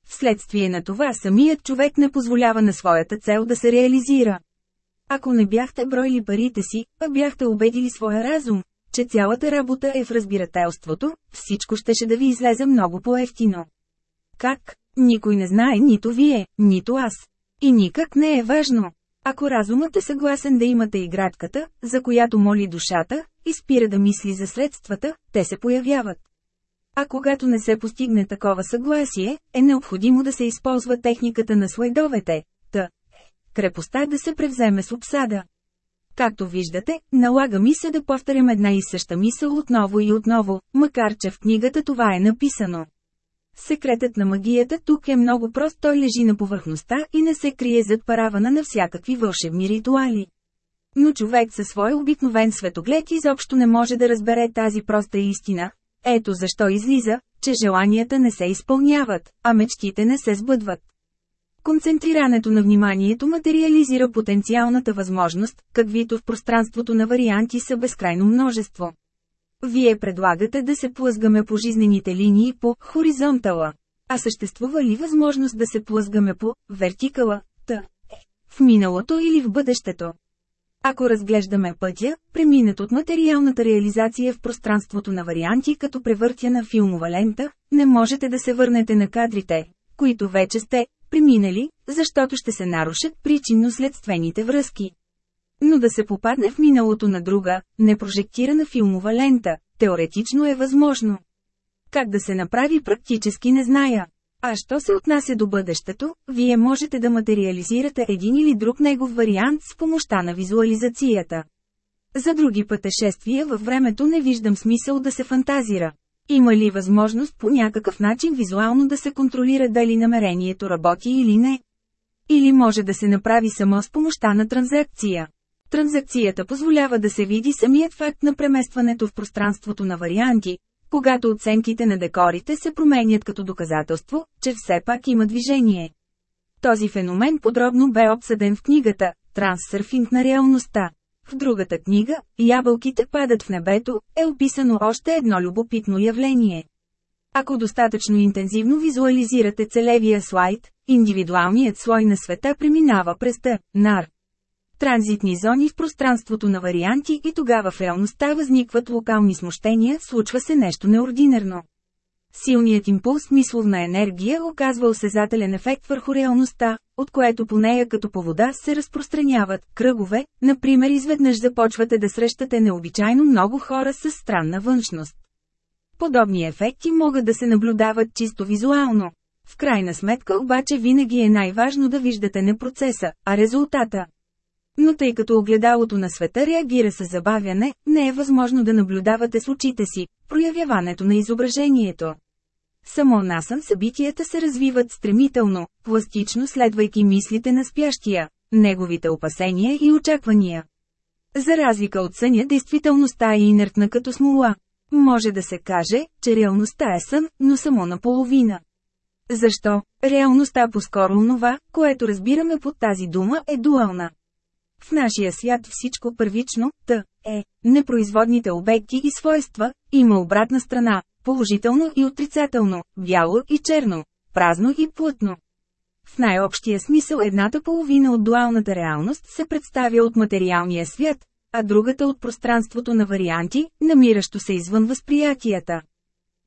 Вследствие на това самият човек не позволява на своята цел да се реализира. Ако не бяхте броили парите си, а бяхте убедили своя разум, че цялата работа е в разбирателството, всичко щеше да ви излезе много по-ефтино. Как? Никой не знае нито вие, нито аз. И никак не е важно. Ако разумът е съгласен да имате игратката, за която моли душата, и спира да мисли за средствата, те се появяват. А когато не се постигне такова съгласие, е необходимо да се използва техниката на слайдовете. Крепостта да се превземе с обсада. Както виждате, налага ми се да повторям една и съща мисъл отново и отново, макар че в книгата това е написано. Секретът на магията тук е много прост, той лежи на повърхността и не се крие зад паравана на всякакви вълшебни ритуали. Но човек със свой обикновен светоглед изобщо не може да разбере тази проста истина. Ето защо излиза, че желанията не се изпълняват, а мечтите не се сбъдват. Концентрирането на вниманието материализира потенциалната възможност, каквито в пространството на варианти са безкрайно множество. Вие предлагате да се плъзгаме по жизнените линии по хоризонтала. А съществува ли възможност да се плъзгаме по вертикала, т. В миналото или в бъдещето? Ако разглеждаме пътя, преминат от материалната реализация в пространството на варианти като превъртяна филмова лента, не можете да се върнете на кадрите, които вече сте преминали, защото ще се нарушат причинно-следствените връзки. Но да се попадне в миналото на друга, непрожектирана филмова лента, теоретично е възможно. Как да се направи практически не зная. А що се отнася до бъдещето, вие можете да материализирате един или друг негов вариант с помощта на визуализацията. За други пътешествия във времето не виждам смисъл да се фантазира. Има ли възможност по някакъв начин визуално да се контролира дали намерението работи или не? Или може да се направи само с помощта на транзакция? Транзакцията позволява да се види самият факт на преместването в пространството на варианти, когато оценките на декорите се променят като доказателство, че все пак има движение. Този феномен подробно бе обсъден в книгата «Транссърфинг на реалността». В другата книга «Ябълките падат в небето» е описано още едно любопитно явление. Ако достатъчно интензивно визуализирате целевия слайд, индивидуалният слой на света преминава през Т, нар, транзитни зони в пространството на варианти и тогава в реалността възникват локални смущения, случва се нещо неординерно. Силният импулс мисловна енергия оказва осезателен ефект върху реалността, от което по нея като по вода се разпространяват кръгове, например изведнъж започвате да срещате необичайно много хора с странна външност. Подобни ефекти могат да се наблюдават чисто визуално. В крайна сметка обаче винаги е най-важно да виждате не процеса, а резултата. Но тъй като огледалото на света реагира с забавяне, не е възможно да наблюдавате с очите си, проявяването на изображението. Само насън събитията се развиват стремително, пластично следвайки мислите на спящия, неговите опасения и очаквания. За разлика от съня, действителността е инертна като смола. Може да се каже, че реалността е сън, но само наполовина. Защо? Реалността по-скоро онова, което разбираме под тази дума, е дуална. В нашия свят всичко първично, т. е, непроизводните обекти и свойства, има обратна страна, положително и отрицателно, бяло и черно, празно и плътно. В най-общия смисъл едната половина от дуалната реалност се представя от материалния свят, а другата от пространството на варианти, намиращо се извън възприятията.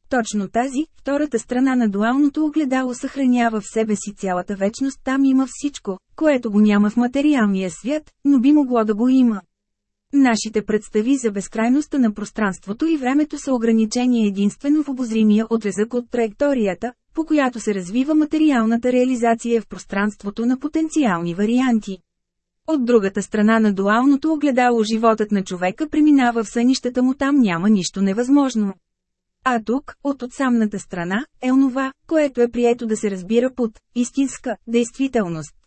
Точно тази, втората страна на дуалното огледало съхранява в себе си цялата вечност, там има всичко, което го няма в материалния свят, но би могло да го има. Нашите представи за безкрайността на пространството и времето са ограничени единствено в обозримия отрезък от траекторията, по която се развива материалната реализация в пространството на потенциални варианти. От другата страна на дуалното огледало животът на човека преминава в сънищата му там няма нищо невъзможно. А тук, от отсамната страна, е онова, което е прието да се разбира под истинска действителност.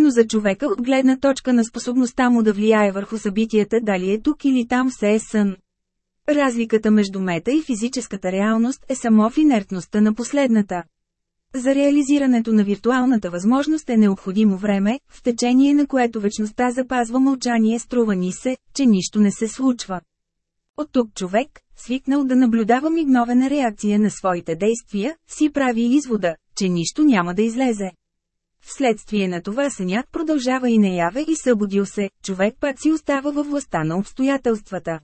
Но за човека от гледна точка на способността му да влияе върху събитията дали е тук или там все е сън. Разликата между мета и физическата реалност е само в инертността на последната. За реализирането на виртуалната възможност е необходимо време, в течение на което вечността запазва мълчание струва ни се, че нищо не се случва. От тук човек, свикнал да наблюдава мигновена реакция на своите действия, си прави извода, че нищо няма да излезе. Вследствие на това сънят продължава и наяве и събудил се, човек пак си остава във властта на обстоятелствата.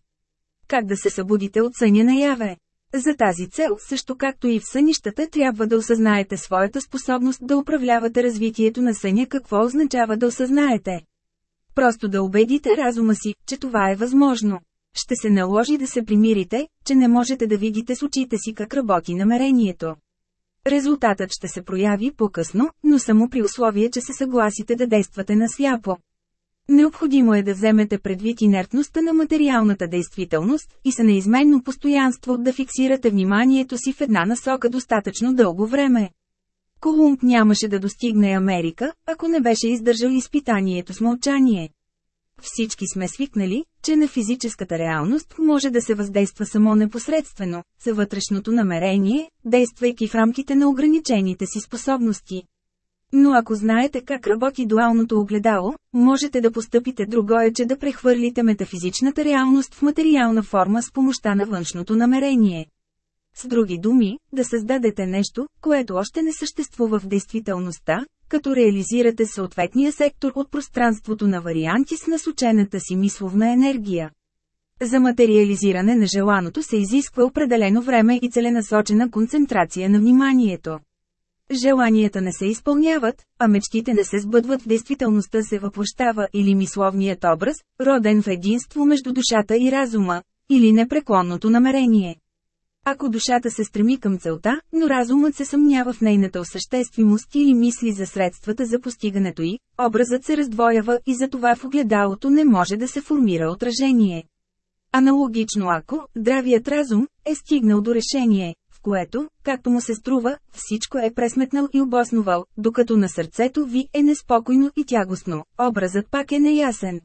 Как да се събудите от съня наяве? За тази цел, също както и в сънищата, трябва да осъзнаете своята способност да управлявате развитието на съня. Какво означава да осъзнаете? Просто да убедите разума си, че това е възможно. Ще се наложи да се примирите, че не можете да видите с очите си как работи намерението. Резултатът ще се прояви по-късно, но само при условие, че се съгласите да действате на сляпо. Необходимо е да вземете предвид инертността на материалната действителност и се неизменно постоянство да фиксирате вниманието си в една насока достатъчно дълго време. Колумб нямаше да достигне Америка, ако не беше издържал изпитанието с мълчание. Всички сме свикнали, че на физическата реалност може да се въздейства само непосредствено, за вътрешното намерение, действайки в рамките на ограничените си способности. Но ако знаете как работи дуалното огледало, можете да постъпите другое, че да прехвърлите метафизичната реалност в материална форма с помощта на външното намерение. С други думи, да създадете нещо, което още не съществува в действителността, като реализирате съответния сектор от пространството на варианти с насочената си мисловна енергия. За материализиране на желаното се изисква определено време и целенасочена концентрация на вниманието. Желанията не се изпълняват, а мечтите не се сбъдват в действителността се въплащава или мисловният образ, роден в единство между душата и разума, или непреклонното намерение. Ако душата се стреми към целта, но разумът се съмнява в нейната осъществимост или мисли за средствата за постигането й, образът се раздвоява и затова в огледалото не може да се формира отражение. Аналогично ако, здравият разум, е стигнал до решение, в което, както му се струва, всичко е пресметнал и обосновал, докато на сърцето ви е неспокойно и тягостно, образът пак е неясен.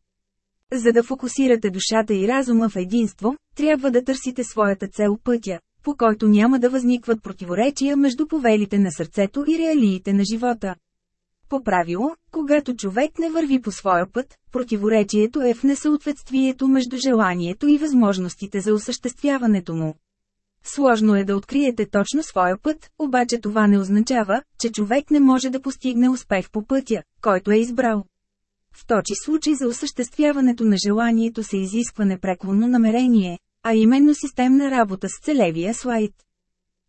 За да фокусирате душата и разума в единство, трябва да търсите своята цел пътя, по който няма да възникват противоречия между повелите на сърцето и реалиите на живота. По правило, когато човек не върви по своя път, противоречието е в несъответствието между желанието и възможностите за осъществяването му. Сложно е да откриете точно своя път, обаче това не означава, че човек не може да постигне успех по пътя, който е избрал. В този случай за осъществяването на желанието се изисква непреклонно намерение, а именно системна работа с целевия слайд.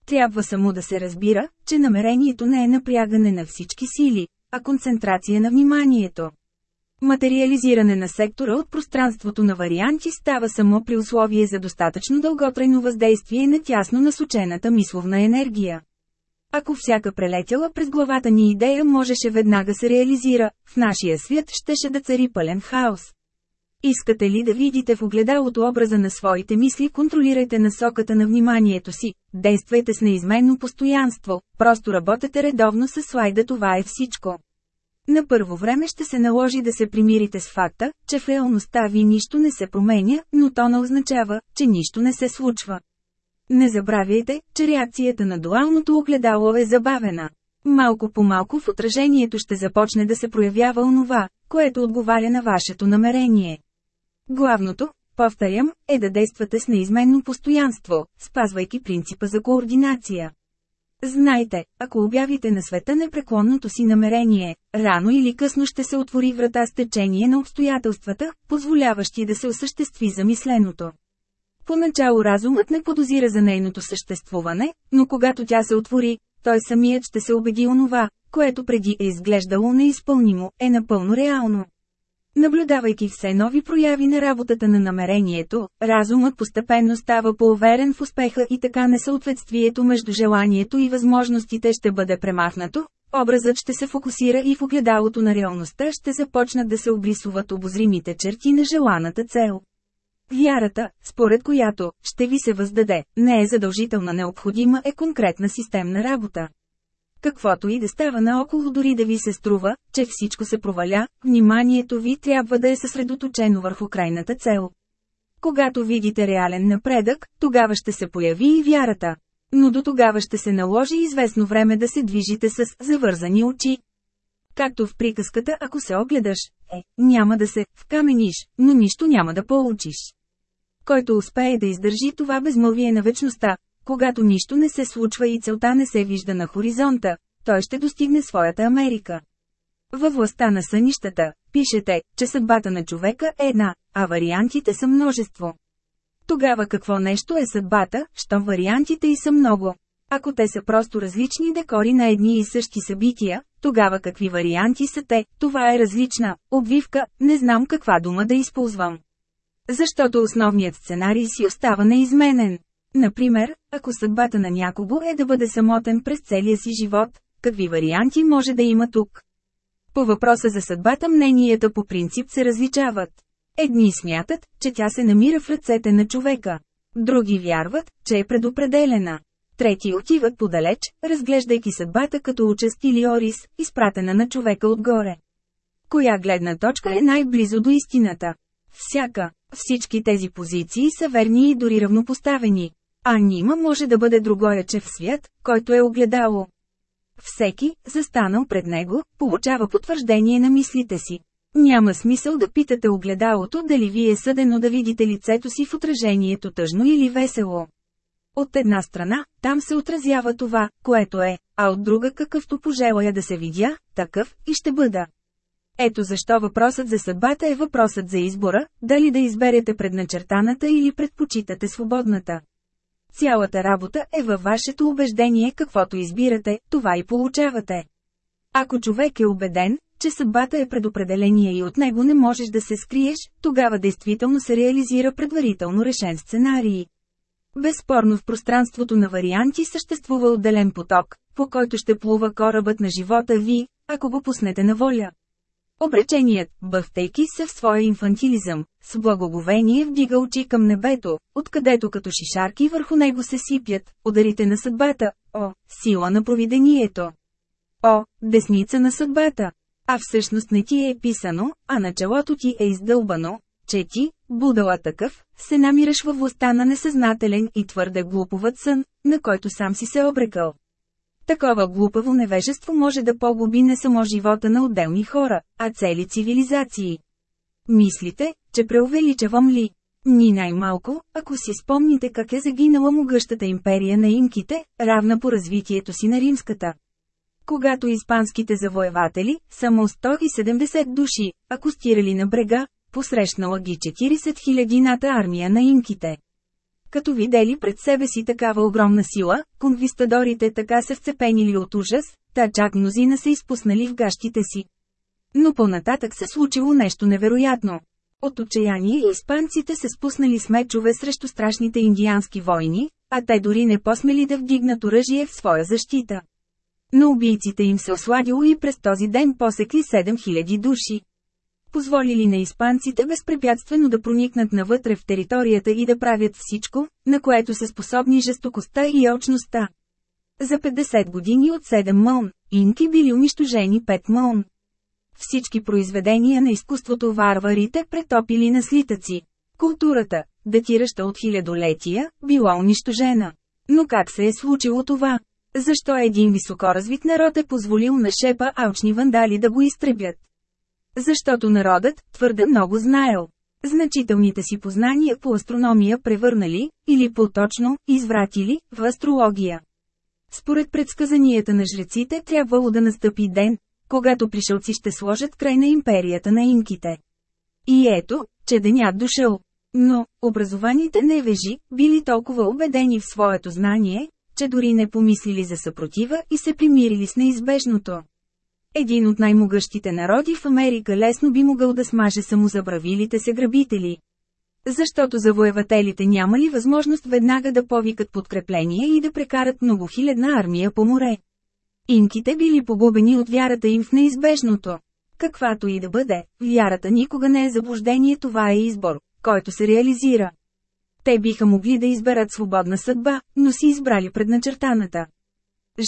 Трябва само да се разбира, че намерението не е напрягане на всички сили, а концентрация на вниманието. Материализиране на сектора от пространството на варианти става само при условие за достатъчно дълготрайно въздействие на тясно насочената мисловна енергия. Ако всяка прелетяла през главата ни идея можеше веднага се реализира, в нашия свят щеше да цари пълен хаос. Искате ли да видите в огледалото образа на своите мисли, контролирайте насоката на вниманието си, действайте с неизменно постоянство, просто работете редовно с слайда това е всичко. На първо време ще се наложи да се примирите с факта, че в реалността ви нищо не се променя, но то не означава, че нищо не се случва. Не забравяйте, че реакцията на дуалното огледало е забавена. Малко по малко в отражението ще започне да се проявява онова, което отговаря на вашето намерение. Главното, повторям, е да действате с неизменно постоянство, спазвайки принципа за координация. Знайте, ако обявите на света непреклонното си намерение, рано или късно ще се отвори врата с течение на обстоятелствата, позволяващи да се осъществи замисленото. Поначало разумът не подозира за нейното съществуване, но когато тя се отвори, той самият ще се убеди онова, което преди е изглеждало неизпълнимо, е напълно реално. Наблюдавайки все нови прояви на работата на намерението, разумът постепенно става по-уверен в успеха и така несъответствието между желанието и възможностите ще бъде премахнато, образът ще се фокусира и в огледалото на реалността ще започнат да се обрисуват обозримите черти на желаната цел. Вярата, според която ще ви се въздаде, не е задължителна необходима е конкретна системна работа. Каквото и да става наоколо дори да ви се струва, че всичко се проваля, вниманието ви трябва да е съсредоточено върху крайната цел. Когато видите реален напредък, тогава ще се появи и вярата. Но до тогава ще се наложи известно време да се движите с завързани очи. Както в приказката ако се огледаш, е, няма да се вкамениш, но нищо няма да получиш. Който успее да издържи това безмълвие на вечността, когато нищо не се случва и целта не се вижда на хоризонта, той ще достигне своята Америка. Във властта на сънищата, пишете, че съдбата на човека е една, а вариантите са множество. Тогава какво нещо е съдбата, щом вариантите и са много? Ако те са просто различни декори на едни и същи събития, тогава какви варианти са те, това е различна обвивка, не знам каква дума да използвам. Защото основният сценарий си остава неизменен. Например, ако съдбата на някого е да бъде самотен през целия си живот, какви варианти може да има тук? По въпроса за съдбата мненията по принцип се различават. Едни смятат, че тя се намира в ръцете на човека. Други вярват, че е предопределена. Трети отиват подалеч, разглеждайки съдбата като участ или орис, изпратена на човека отгоре. Коя гледна точка е най-близо до истината? Всяка. Всички тези позиции са верни и дори равнопоставени. А нима може да бъде другоячев свят, който е огледало. Всеки, застанал пред него, получава потвърждение на мислите си. Няма смисъл да питате огледалото дали ви е съдено да видите лицето си в отражението тъжно или весело. От една страна, там се отразява това, което е, а от друга какъвто пожелая да се видя, такъв и ще бъда. Ето защо въпросът за съдбата е въпросът за избора, дали да изберете предначертаната или предпочитате свободната. Цялата работа е във вашето убеждение каквото избирате, това и получавате. Ако човек е убеден, че съдбата е предопределение и от него не можеш да се скриеш, тогава действително се реализира предварително решен сценарий. Безспорно в пространството на варианти съществува отделен поток, по който ще плува корабът на живота ви, ако го пуснете на воля. Обреченият, бъвтейки се в своя инфантилизъм, с благоговение вдига очи към небето, откъдето като шишарки върху него се сипят, ударите на съдбата, о, сила на провидението. О, десница на съдбата. А всъщност не ти е писано, а началото ти е издълбано, че ти, будала такъв, се намираш във властта на несъзнателен и твърде глуповът сън, на който сам си се обрекал. Такова глупаво невежество може да погуби не само живота на отделни хора, а цели цивилизации. Мислите, че преувеличавам ли? Ни най-малко, ако си спомните как е загинала могъщата империя на инките, равна по развитието си на римската. Когато испанските завоеватели, само 170 души, акустирали на брега, посрещнала ги 40 000-ната армия на инките. Като видели пред себе си такава огромна сила, конквистадорите така се вцепенили от ужас, та чак мнозина се изпуснали в гащите си. Но по-нататък се случило нещо невероятно. От отчаяние испанците се спуснали с мечове срещу страшните индиански войни, а те дори не посмели да вдигнат оръжие в своя защита. Но убийците им се осладило и през този ден посекли 7000 души позволили на испанците безпрепятствено да проникнат навътре в територията и да правят всичко, на което са способни жестокостта и очността. За 50 години от 7 мълн, инки били унищожени 5 мълн. Всички произведения на изкуството варварите претопили на слитъци. Културата, датираща от хилядолетия, била унищожена. Но как се е случило това? Защо един високоразвит народ е позволил на шепа алчни вандали да го изтребят? Защото народът твърде много знаел. Значителните си познания по астрономия превърнали, или по-точно, извратили, в астрология. Според предсказанията на жреците трябвало да настъпи ден, когато пришелци ще сложат край на империята на инките. И ето, че денят дошъл. Но, образованите невежи, били толкова убедени в своето знание, че дори не помислили за съпротива и се примирили с неизбежното. Един от най-могъщите народи в Америка лесно би могъл да смаже самозабравилите се грабители. Защото завоевателите нямали възможност веднага да повикат подкрепление и да прекарат многохилядна армия по море. Инките били погубени от вярата им в неизбежното. Каквато и да бъде, вярата никога не е заблуждение, това е избор, който се реализира. Те биха могли да изберат свободна съдба, но си избрали предначертаната.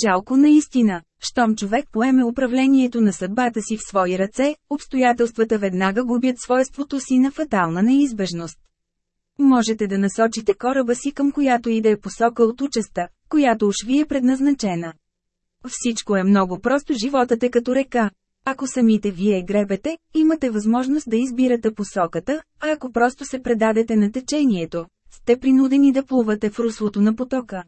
Жалко наистина, щом човек поеме управлението на съдбата си в свои ръце, обстоятелствата веднага губят свойството си на фатална неизбежност. Можете да насочите кораба си към която и да е посока от участа, която уж ви е предназначена. Всичко е много просто животът е като река. Ако самите вие гребете, имате възможност да избирате посоката, а ако просто се предадете на течението, сте принудени да плувате в руслото на потока.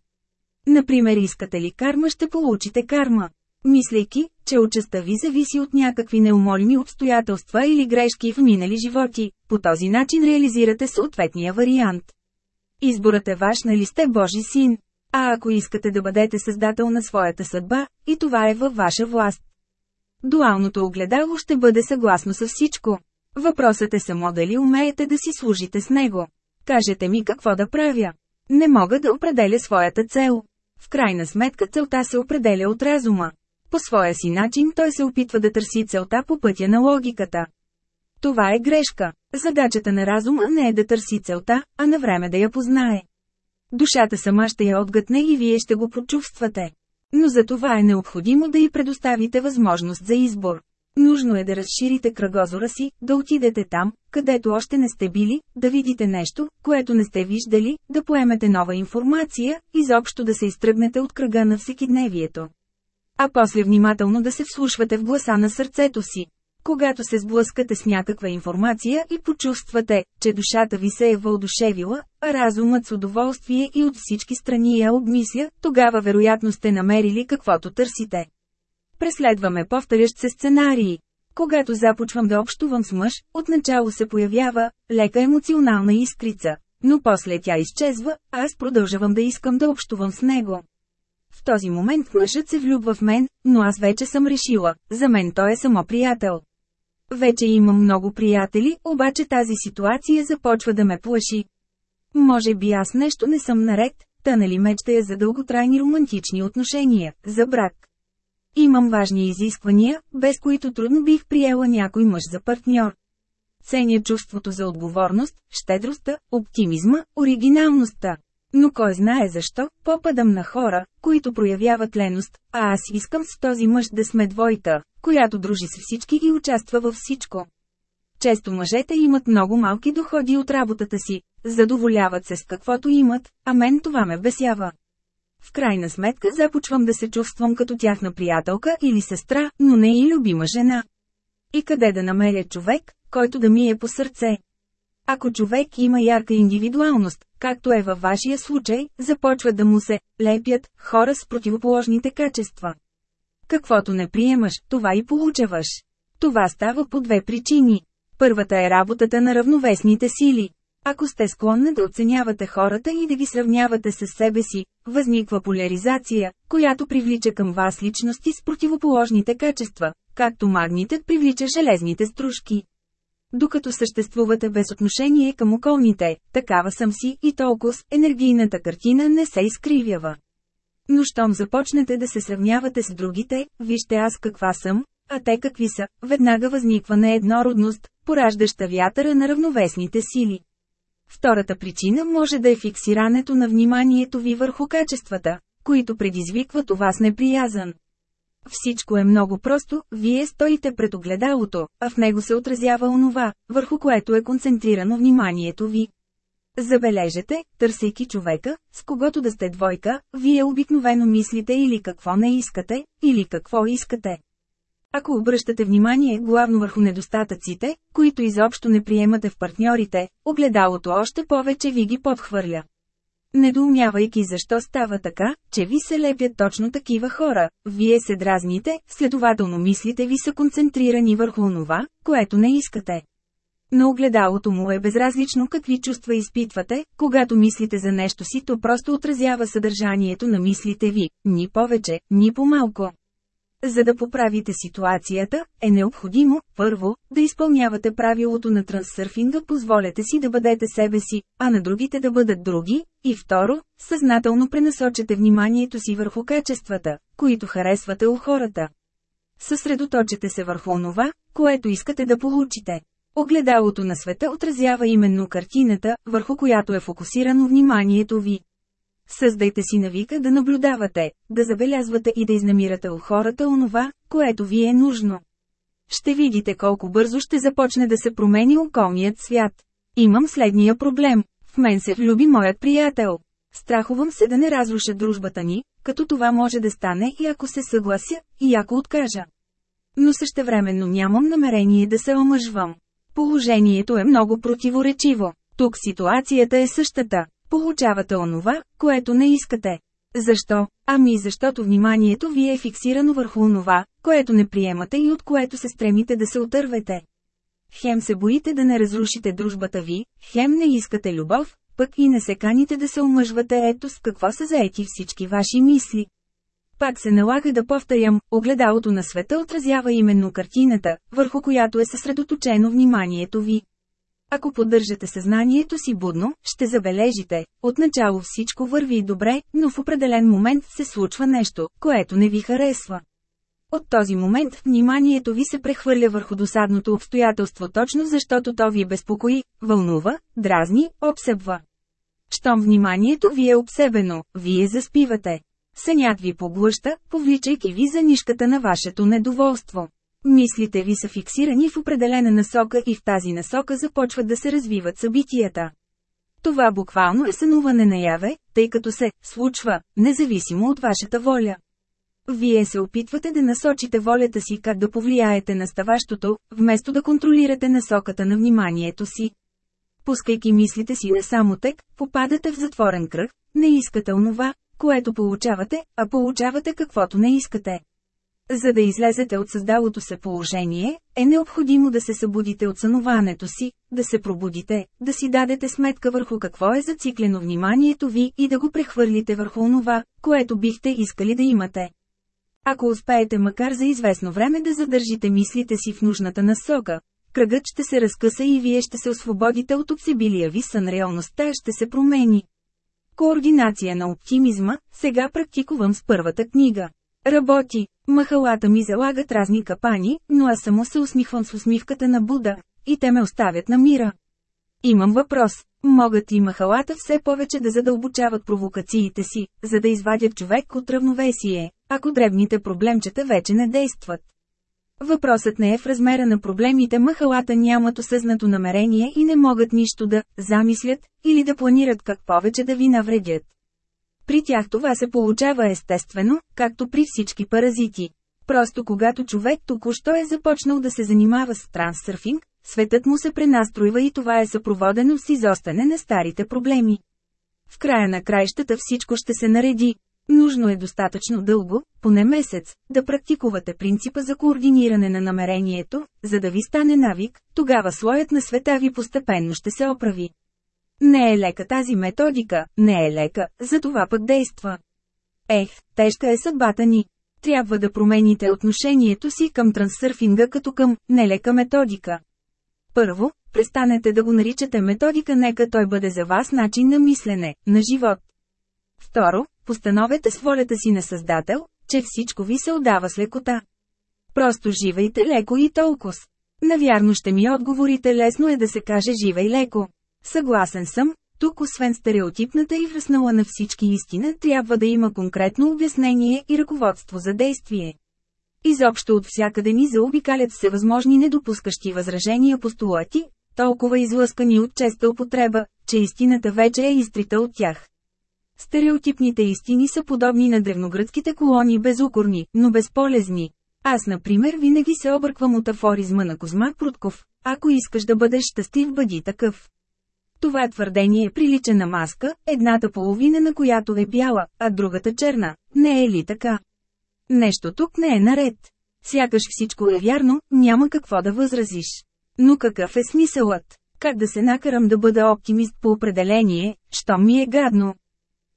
Например искате ли карма ще получите карма. Мислейки, че участта ви зависи от някакви неумолими обстоятелства или грешки в минали животи, по този начин реализирате съответния вариант. Изборът е ваш нали сте Божи син. А ако искате да бъдете създател на своята съдба, и това е във ваша власт. Дуалното огледало ще бъде съгласно с всичко. Въпросът е само дали умеете да си служите с него. Кажете ми какво да правя. Не мога да определя своята цел. В крайна сметка целта се определя от разума. По своя си начин той се опитва да търси целта по пътя на логиката. Това е грешка. Задачата на разума не е да търси целта, а на време да я познае. Душата сама ще я отгътне и вие ще го почувствате. Но за това е необходимо да й предоставите възможност за избор. Нужно е да разширите кръгозора си, да отидете там, където още не сте били, да видите нещо, което не сте виждали, да поемете нова информация, изобщо да се изтръгнете от кръга на всекидневието. А после внимателно да се вслушвате в гласа на сърцето си. Когато се сблъскате с някаква информация и почувствате, че душата ви се е въодушевила, а разумът с удоволствие и от всички страни я обмисля, тогава вероятно сте намерили каквото търсите. Преследваме повторящ се сценарии. Когато започвам да общувам с мъж, отначало се появява лека емоционална искрица, но после тя изчезва, а аз продължавам да искам да общувам с него. В този момент мъжът се влюбва в мен, но аз вече съм решила, за мен той е само приятел. Вече имам много приятели, обаче тази ситуация започва да ме плаши. Може би аз нещо не съм наред, та нали мечтая за дълготрайни романтични отношения, за брак. Имам важни изисквания, без които трудно бих приела някой мъж за партньор. Ценя чувството за отговорност, щедростта, оптимизма, оригиналността. Но кой знае защо, попадам на хора, които проявяват леност, а аз искам с този мъж да сме двойка, която дружи с всички и участва във всичко. Често мъжете имат много малки доходи от работата си, задоволяват се с каквото имат, а мен това ме бесява. В крайна сметка започвам да се чувствам като тяхна приятелка или сестра, но не и любима жена. И къде да намеря човек, който да ми е по сърце? Ако човек има ярка индивидуалност, както е във вашия случай, започва да му се лепят хора с противоположните качества. Каквото не приемаш, това и получаваш. Това става по две причини. Първата е работата на равновесните сили. Ако сте склонни да оценявате хората и да ги сравнявате с себе си, възниква поляризация, която привлича към вас личности с противоположните качества, както магнитът привлича железните стружки. Докато съществувате без отношение към околните, такава съм си и толкова енергийната картина не се изкривява. Но щом започнете да се сравнявате с другите, вижте аз каква съм, а те какви са, веднага възниква нееднородност, пораждаща вятъра на равновесните сили. Втората причина може да е фиксирането на вниманието ви върху качествата, които предизвикват у вас неприязан. Всичко е много просто, вие стоите пред огледалото, а в него се отразява онова, върху което е концентрирано вниманието ви. Забележете, търсейки човека, с когото да сте двойка, вие обикновено мислите или какво не искате, или какво искате. Ако обръщате внимание главно върху недостатъците, които изобщо не приемате в партньорите, огледалото още повече ви ги подхвърля. Недоумявайки защо става така, че ви се лепят точно такива хора, вие се дразните, следователно мислите ви са концентрирани върху онова, което не искате. На огледалото му е безразлично какви чувства изпитвате, когато мислите за нещо си, то просто отразява съдържанието на мислите ви, ни повече, ни по-малко. За да поправите ситуацията, е необходимо, първо, да изпълнявате правилото на трансърфинга позволете си да бъдете себе си, а на другите да бъдат други, и второ, съзнателно пренасочете вниманието си върху качествата, които харесвате у хората. Съсредоточете се върху онова, което искате да получите. Огледалото на света отразява именно картината, върху която е фокусирано вниманието ви. Създайте си навика да наблюдавате, да забелязвате и да изнамирате у хората онова, което ви е нужно. Ще видите колко бързо ще започне да се промени околният свят. Имам следния проблем. В мен се влюби моят приятел. Страхувам се да не разруша дружбата ни, като това може да стане и ако се съглася, и ако откажа. Но същевременно нямам намерение да се омъжвам. Положението е много противоречиво. Тук ситуацията е същата. Получавате онова, което не искате. Защо? Ами защото вниманието ви е фиксирано върху онова, което не приемате и от което се стремите да се отървете. Хем се боите да не разрушите дружбата ви, хем не искате любов, пък и не се каните да се омъжвате ето с какво са заети всички ваши мисли. Пак се налага да повторям, огледалото на света отразява именно картината, върху която е съсредоточено вниманието ви. Ако поддържате съзнанието си будно, ще забележите, отначало всичко върви добре, но в определен момент се случва нещо, което не ви харесва. От този момент вниманието ви се прехвърля върху досадното обстоятелство точно защото то ви безпокои, вълнува, дразни, обсебва. Щом вниманието ви е обсебено, вие заспивате. Сънят ви поглъща, повличайки ви за нишката на вашето недоволство. Мислите ви са фиксирани в определена насока и в тази насока започват да се развиват събитията. Това буквално е сънуване наяве, тъй като се случва, независимо от вашата воля. Вие се опитвате да насочите волята си как да повлияете на ставащото, вместо да контролирате насоката на вниманието си. Пускайки мислите си на самотек, попадате в затворен кръг, не искате онова, което получавате, а получавате каквото не искате. За да излезете от създалото се положение, е необходимо да се събудите от сънуването си, да се пробудите, да си дадете сметка върху какво е зациклено вниманието ви и да го прехвърлите върху онова, което бихте искали да имате. Ако успеете макар за известно време да задържите мислите си в нужната насока, кръгът ще се разкъса и вие ще се освободите от обсебилия ви сън реалността ще се промени. Координация на оптимизма, сега практикувам с първата книга. Работи. Махалата ми залагат разни капани, но аз само се усмихвам с усмивката на Буда, и те ме оставят на мира. Имам въпрос. Могат и махалата все повече да задълбочават провокациите си, за да извадят човек от равновесие, ако дребните проблемчета вече не действат. Въпросът не е в размера на проблемите махалата нямат осъзнато намерение и не могат нищо да замислят или да планират как повече да ви навредят. При тях това се получава естествено, както при всички паразити. Просто когато човек току-що е започнал да се занимава с трансърфинг, светът му се пренастройва и това е съпроводено с изостане на старите проблеми. В края на краищата всичко ще се нареди. Нужно е достатъчно дълго, поне месец, да практикувате принципа за координиране на намерението, за да ви стане навик, тогава слоят на света ви постепенно ще се оправи. Не е лека тази методика, не е лека, затова пък действа. Ех, тежка е съдбата ни. Трябва да промените отношението си към трансърфинга като към нелека методика. Първо, престанете да го наричате методика, нека той бъде за вас начин на мислене, на живот. Второ, постановете с волята си на Създател, че всичко ви се отдава с лекота. Просто живейте леко и толкова. Навярно ще ми отговорите лесно е да се каже живей леко. Съгласен съм, тук освен стереотипната и връснала на всички истина, трябва да има конкретно обяснение и ръководство за действие. Изобщо от всякъде ни заобикалят всевъзможни недопускащи възражения постулати, толкова излъскани от честа употреба, че истината вече е изтрита от тях. Стереотипните истини са подобни на древногръцките колони безукорни, но безполезни. Аз, например, винаги се обърквам от афоризма на Козма Прутков. Ако искаш да бъдеш щастлив, бъди такъв. Това твърдение прилича на маска, едната половина на която е бяла, а другата черна. Не е ли така? Нещо тук не е наред. Сякаш всичко е вярно, няма какво да възразиш. Но какъв е смисълът? Как да се накарам да бъда оптимист по определение, що ми е гадно?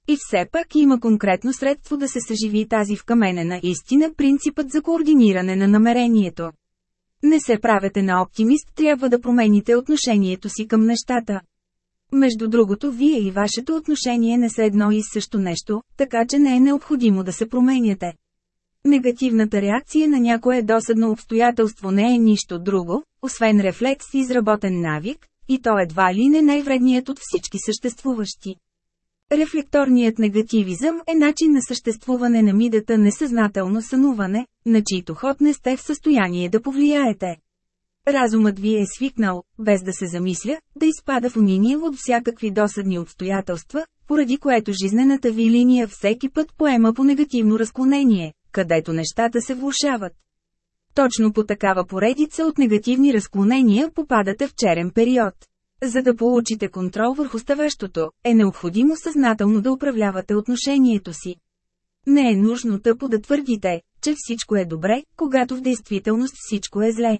И все пак има конкретно средство да се съживи тази вкаменена истина принципът за координиране на намерението. Не се правете на оптимист, трябва да промените отношението си към нещата. Между другото, вие и вашето отношение не са едно и също нещо, така че не е необходимо да се променяте. Негативната реакция на някое досадно обстоятелство не е нищо друго, освен рефлекс и изработен навик, и то едва ли не най-вредният от всички съществуващи. Рефлекторният негативизъм е начин на съществуване на мидата несъзнателно сънуване, на чийто ход не сте в състояние да повлияете. Разумът ви е свикнал, без да се замисля, да изпада в униние от всякакви досадни обстоятелства, поради което жизнената ви линия всеки път поема по негативно разклонение, където нещата се влушават. Точно по такава поредица от негативни разклонения попадате в черен период. За да получите контрол върху ставащото, е необходимо съзнателно да управлявате отношението си. Не е нужно тъпо да твърдите, че всичко е добре, когато в действителност всичко е зле.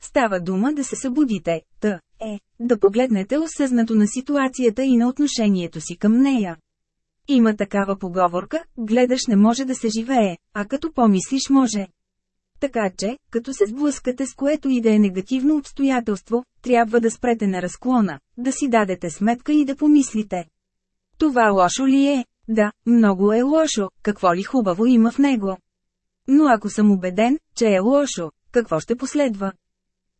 Става дума да се събудите, та е, да погледнете осъзнато на ситуацията и на отношението си към нея. Има такава поговорка, гледаш не може да се живее, а като помислиш може. Така че, като се сблъскате с което и да е негативно обстоятелство, трябва да спрете на разклона, да си дадете сметка и да помислите. Това лошо ли е? Да, много е лошо, какво ли хубаво има в него. Но ако съм убеден, че е лошо, какво ще последва?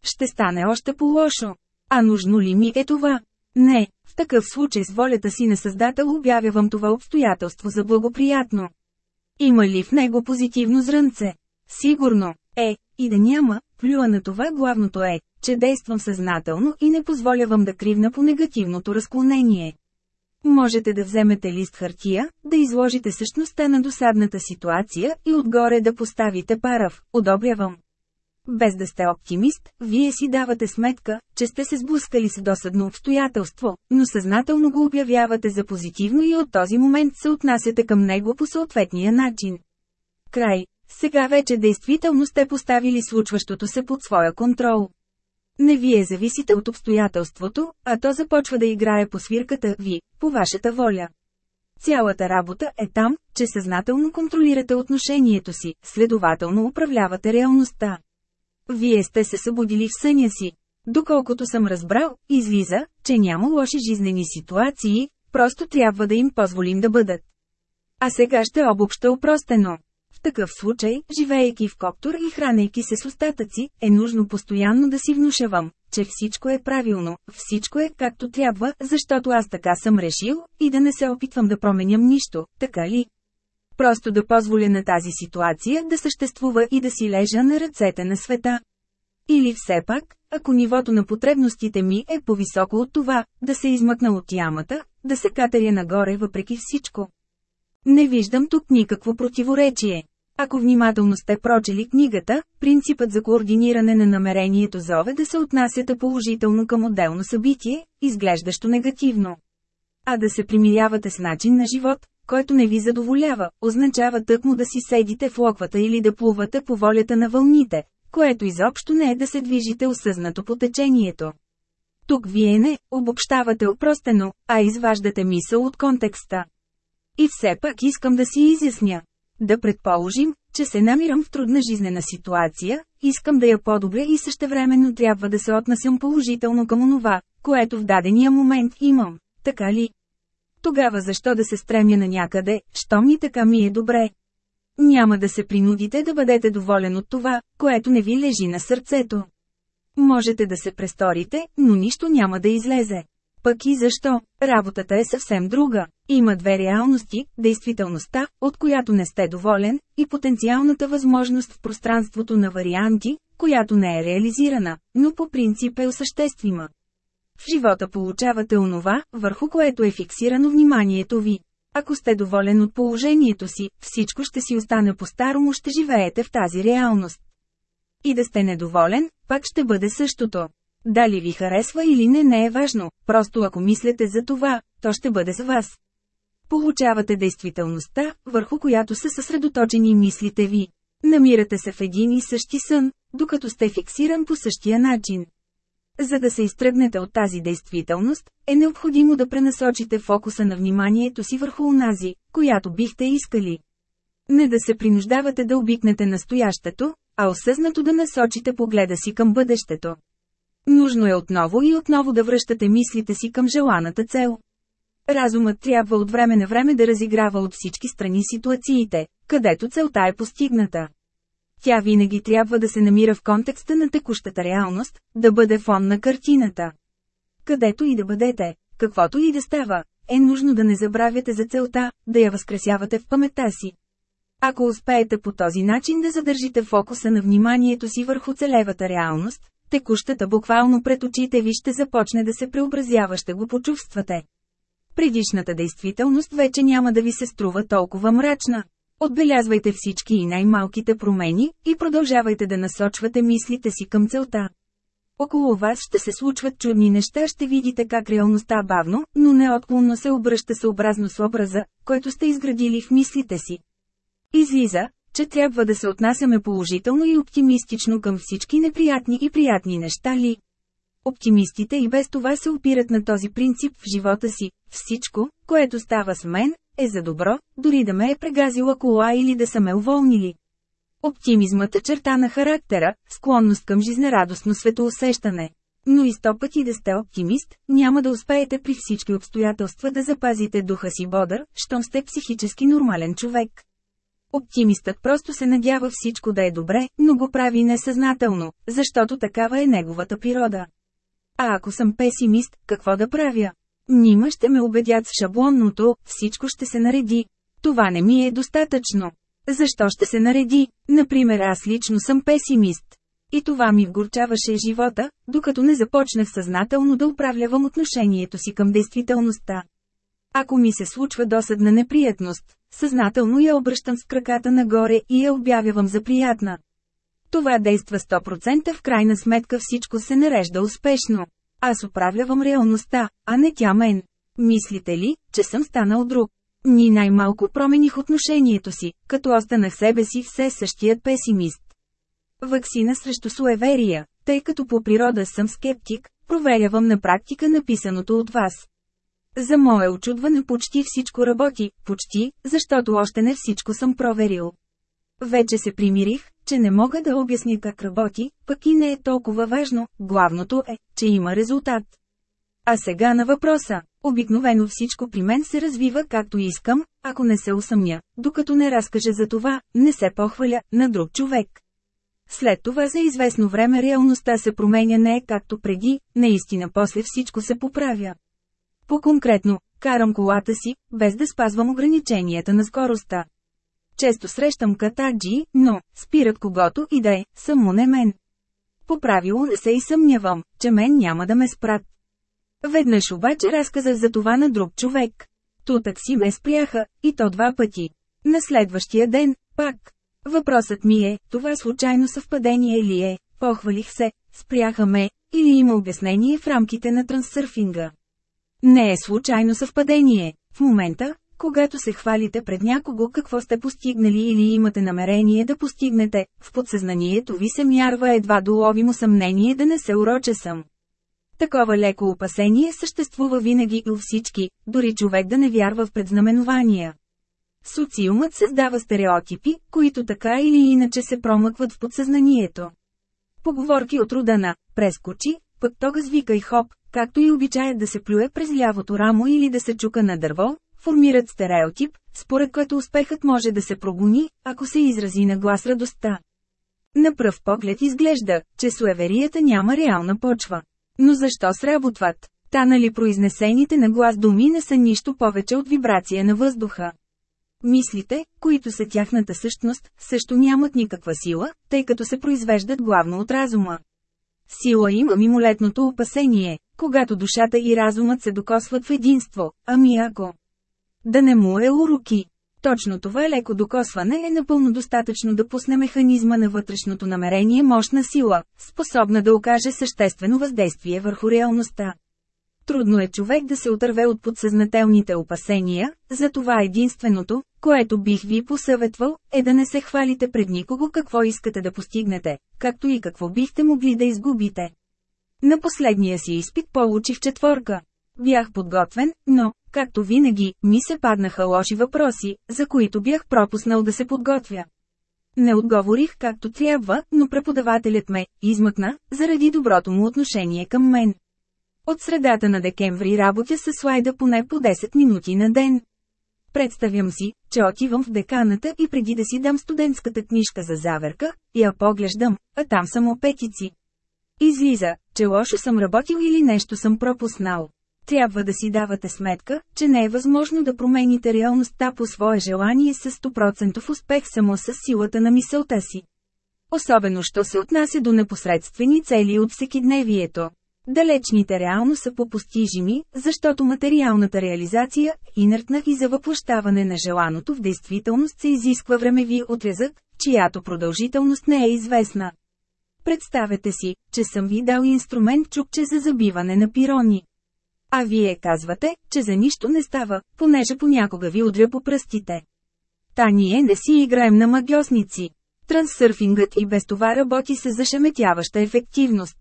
Ще стане още по-лошо. А нужно ли ми е това? Не, в такъв случай с волята си на Създател обявявам това обстоятелство за благоприятно. Има ли в него позитивно зрънце? Сигурно, е, и да няма, плюа на това главното е, че действам съзнателно и не позволявам да кривна по негативното разклонение. Можете да вземете лист хартия, да изложите същността на досадната ситуация и отгоре да поставите парав, одобрявам. Без да сте оптимист, вие си давате сметка, че сте се сблъскали с досадно обстоятелство, но съзнателно го обявявате за позитивно и от този момент се отнасяте към него по съответния начин. Край. Сега вече действително сте поставили случващото се под своя контрол. Не вие зависите от обстоятелството, а то започва да играе по свирката ви, по вашата воля. Цялата работа е там, че съзнателно контролирате отношението си, следователно управлявате реалността. Вие сте се събудили в съня си. Доколкото съм разбрал, излиза, че няма лоши жизнени ситуации, просто трябва да им позволим да бъдат. А сега ще обобща упростено. В такъв случай, живеейки в коптор и хранейки се с остатъци, е нужно постоянно да си внушавам, че всичко е правилно, всичко е както трябва, защото аз така съм решил, и да не се опитвам да променям нищо, така ли? Просто да позволя на тази ситуация да съществува и да си лежа на ръцете на света. Или все пак, ако нивото на потребностите ми е по-високо от това, да се измъкна от ямата, да се катеря нагоре въпреки всичко. Не виждам тук никакво противоречие. Ако внимателно сте прочели книгата, принципът за координиране на намерението зове да се отнасяте положително към отделно събитие, изглеждащо негативно. А да се примирявате с начин на живот, който не ви задоволява, означава тъкмо да си седите в локвата или да плувате по волята на вълните, което изобщо не е да се движите осъзнато по течението. Тук вие не обобщавате опростено, а изваждате мисъл от контекста. И все пак искам да си изясня. Да предположим, че се намирам в трудна жизнена ситуация, искам да я подобря и същевременно трябва да се отнасям положително към онова, което в дадения момент имам. Така ли? Тогава защо да се стремя на някъде, що ми така ми е добре? Няма да се принудите да бъдете доволен от това, което не ви лежи на сърцето. Можете да се престорите, но нищо няма да излезе. Пък и защо? Работата е съвсем друга. Има две реалности – действителността, от която не сте доволен, и потенциалната възможност в пространството на варианти, която не е реализирана, но по принцип е осъществима. В живота получавате онова, върху което е фиксирано вниманието ви. Ако сте доволен от положението си, всичко ще си остане по-старому, ще живеете в тази реалност. И да сте недоволен, пак ще бъде същото. Дали ви харесва или не не е важно, просто ако мислите за това, то ще бъде с вас. Получавате действителността, върху която са съсредоточени мислите ви. Намирате се в един и същи сън, докато сте фиксиран по същия начин. За да се изтръгнете от тази действителност, е необходимо да пренасочите фокуса на вниманието си върху унази, която бихте искали. Не да се принуждавате да обикнете настоящето, а осъзнато да насочите погледа си към бъдещето. Нужно е отново и отново да връщате мислите си към желаната цел. Разумът трябва от време на време да разиграва от всички страни ситуациите, където целта е постигната. Тя винаги трябва да се намира в контекста на текущата реалност, да бъде фон на картината. Където и да бъдете, каквото и да става, е нужно да не забравяте за целта, да я възкресявате в паметта си. Ако успеете по този начин да задържите фокуса на вниманието си върху целевата реалност, текущата буквално пред очите ви ще започне да се преобразява, ще го почувствате. предишната действителност вече няма да ви се струва толкова мрачна. Отбелязвайте всички и най-малките промени, и продължавайте да насочвате мислите си към целта. Около вас ще се случват чудни неща, ще видите как реалността бавно, но неотклонно се обръща съобразно с образа, който сте изградили в мислите си. Излиза, че трябва да се отнасяме положително и оптимистично към всички неприятни и приятни неща ли. Оптимистите и без това се опират на този принцип в живота си. Всичко, което става с мен, е за добро, дори да ме е прегазила кола или да са ме уволнили. Оптимизмът е черта на характера, склонност към жизнерадостно светоусещане. Но и сто пъти да сте оптимист, няма да успеете при всички обстоятелства да запазите духа си бодър, щом сте психически нормален човек. Оптимистът просто се надява всичко да е добре, но го прави несъзнателно, защото такава е неговата природа. А ако съм песимист, какво да правя? Нима ще ме убедят с шаблонното, всичко ще се нареди. Това не ми е достатъчно. Защо ще се нареди? Например аз лично съм песимист. И това ми вгорчаваше живота, докато не започнах съзнателно да управлявам отношението си към действителността. Ако ми се случва досадна неприятност, съзнателно я обръщам с краката нагоре и я обявявам за приятна. Това действа 100% в крайна сметка всичко се нарежда успешно. Аз управлявам реалността, а не тя мен. Мислите ли, че съм станал друг? Ни най-малко промених отношението си, като останах себе си все същият песимист. Ваксина срещу суеверия, тъй като по природа съм скептик, проверявам на практика написаното от вас. За мое очудване почти всичко работи, почти, защото още не всичко съм проверил. Вече се примирих, че не мога да обясня как работи, пък и не е толкова важно, главното е, че има резултат. А сега на въпроса. Обикновено всичко при мен се развива както искам, ако не се усъмня, докато не разкажа за това, не се похваля на друг човек. След това за известно време реалността се променя не е както преди, наистина после всичко се поправя. По-конкретно, карам колата си, без да спазвам ограниченията на скоростта. Често срещам катаджи, но, спират когото и да е, само не мен. По правило не се и съмнявам, че мен няма да ме спрат. Веднъж обаче разказах за това на друг човек. Тутък си ме спряха, и то два пъти. На следващия ден, пак. Въпросът ми е, това случайно съвпадение ли е, похвалих се, спряха ме, или има обяснение в рамките на трансърфинга. Не е случайно съвпадение. В момента, когато се хвалите пред някого какво сте постигнали или имате намерение да постигнете, в подсъзнанието ви се мярва едва доловимо съмнение да не се уроче съм. Такова леко опасение съществува винаги у всички, дори човек да не вярва в предзнаменования. Социумът създава стереотипи, които така или иначе се промъкват в подсъзнанието. Поговорки от рода на «прескочи», пък тога и хоп, както и обичаят да се плюе през лявото рамо или да се чука на дърво, формират стереотип, според който успехът може да се прогони, ако се изрази на глас радостта. На пръв поглед изглежда, че суеверията няма реална почва. Но защо сработват? Та нали произнесените на глас думи не са нищо повече от вибрация на въздуха. Мислите, които са тяхната същност, също нямат никаква сила, тъй като се произвеждат главно от разума. Сила има мимолетното опасение, когато душата и разумът се докосват в единство, ами ако да не му е уроки. Точно това леко докосване е напълно достатъчно да пусне механизма на вътрешното намерение мощна сила, способна да окаже съществено въздействие върху реалността. Трудно е човек да се отърве от подсъзнателните опасения, затова единственото, което бих ви посъветвал, е да не се хвалите пред никого какво искате да постигнете, както и какво бихте могли да изгубите. На последния си изпит получих четворка. Бях подготвен, но, както винаги, ми се паднаха лоши въпроси, за които бях пропуснал да се подготвя. Не отговорих както трябва, но преподавателят ме измъкна, заради доброто му отношение към мен. От средата на декември работя с слайда поне по 10 минути на ден. Представям си, че отивам в деканата и преди да си дам студентската книжка за заверка, я поглеждам, а там само петици. Излиза, че лошо съм работил или нещо съм пропуснал. Трябва да си давате сметка, че не е възможно да промените реалността по свое желание с 100% успех само с силата на мисълта си. Особено що се отнася до непосредствени цели от всекидневието. Далечните реално са попостижими, защото материалната реализация, инертна и за въплащаване на желаното в действителност се изисква времеви отрезък, чиято продължителност не е известна. Представете си, че съм ви дал инструмент чукче за забиване на пирони. А вие казвате, че за нищо не става, понеже понякога ви удря по пръстите. Та ние не си играем на магиосници. Трансърфингът и без това работи с зашеметяваща ефективност.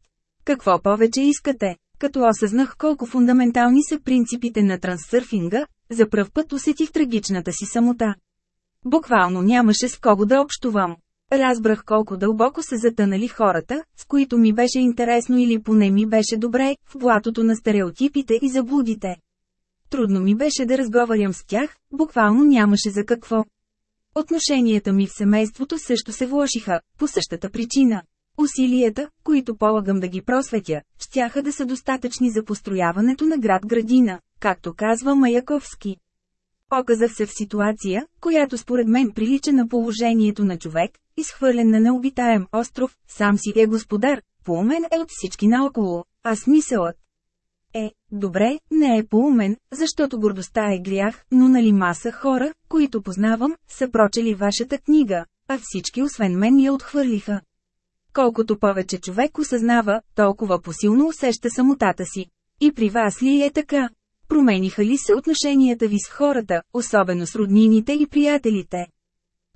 Какво повече искате? Като осъзнах колко фундаментални са принципите на трансърфинга, за пръв път усетих трагичната си самота. Буквално нямаше с кого да общувам. Разбрах колко дълбоко са затънали хората, с които ми беше интересно или поне ми беше добре, в блатото на стереотипите и заблудите. Трудно ми беше да разговарям с тях, буквално нямаше за какво. Отношенията ми в семейството също се влошиха, по същата причина. Усилията, които полагам да ги просветя, щяха да са достатъчни за построяването на град-градина, както казва Маяковски. Оказах се в ситуация, която според мен прилича на положението на човек, изхвърлен на необитаем остров, сам си е господар, поумен е от всички наоколо, а смисълът е, добре, не е поумен, защото гордостта е грях, но нали маса хора, които познавам, са прочели вашата книга, а всички освен мен я отхвърлиха. Колкото повече човек осъзнава, толкова посилно усеща самотата си. И при вас ли е така? Промениха ли се отношенията ви с хората, особено с роднините и приятелите?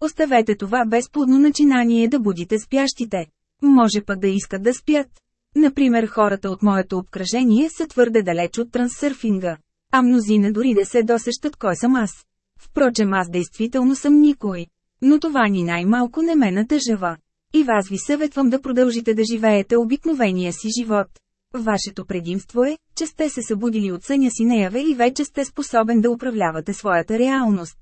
Оставете това безплодно начинание да будите спящите. Може пък да искат да спят. Например хората от моето обкръжение са твърде далеч от трансърфинга. А мнозина дори да се досещат кой съм аз. Впрочем аз действително съм никой. Но това ни най-малко не ме натъжава. И вас ви съветвам да продължите да живеете обикновения си живот. Вашето предимство е, че сте се събудили от съня си наяве и вече сте способен да управлявате своята реалност.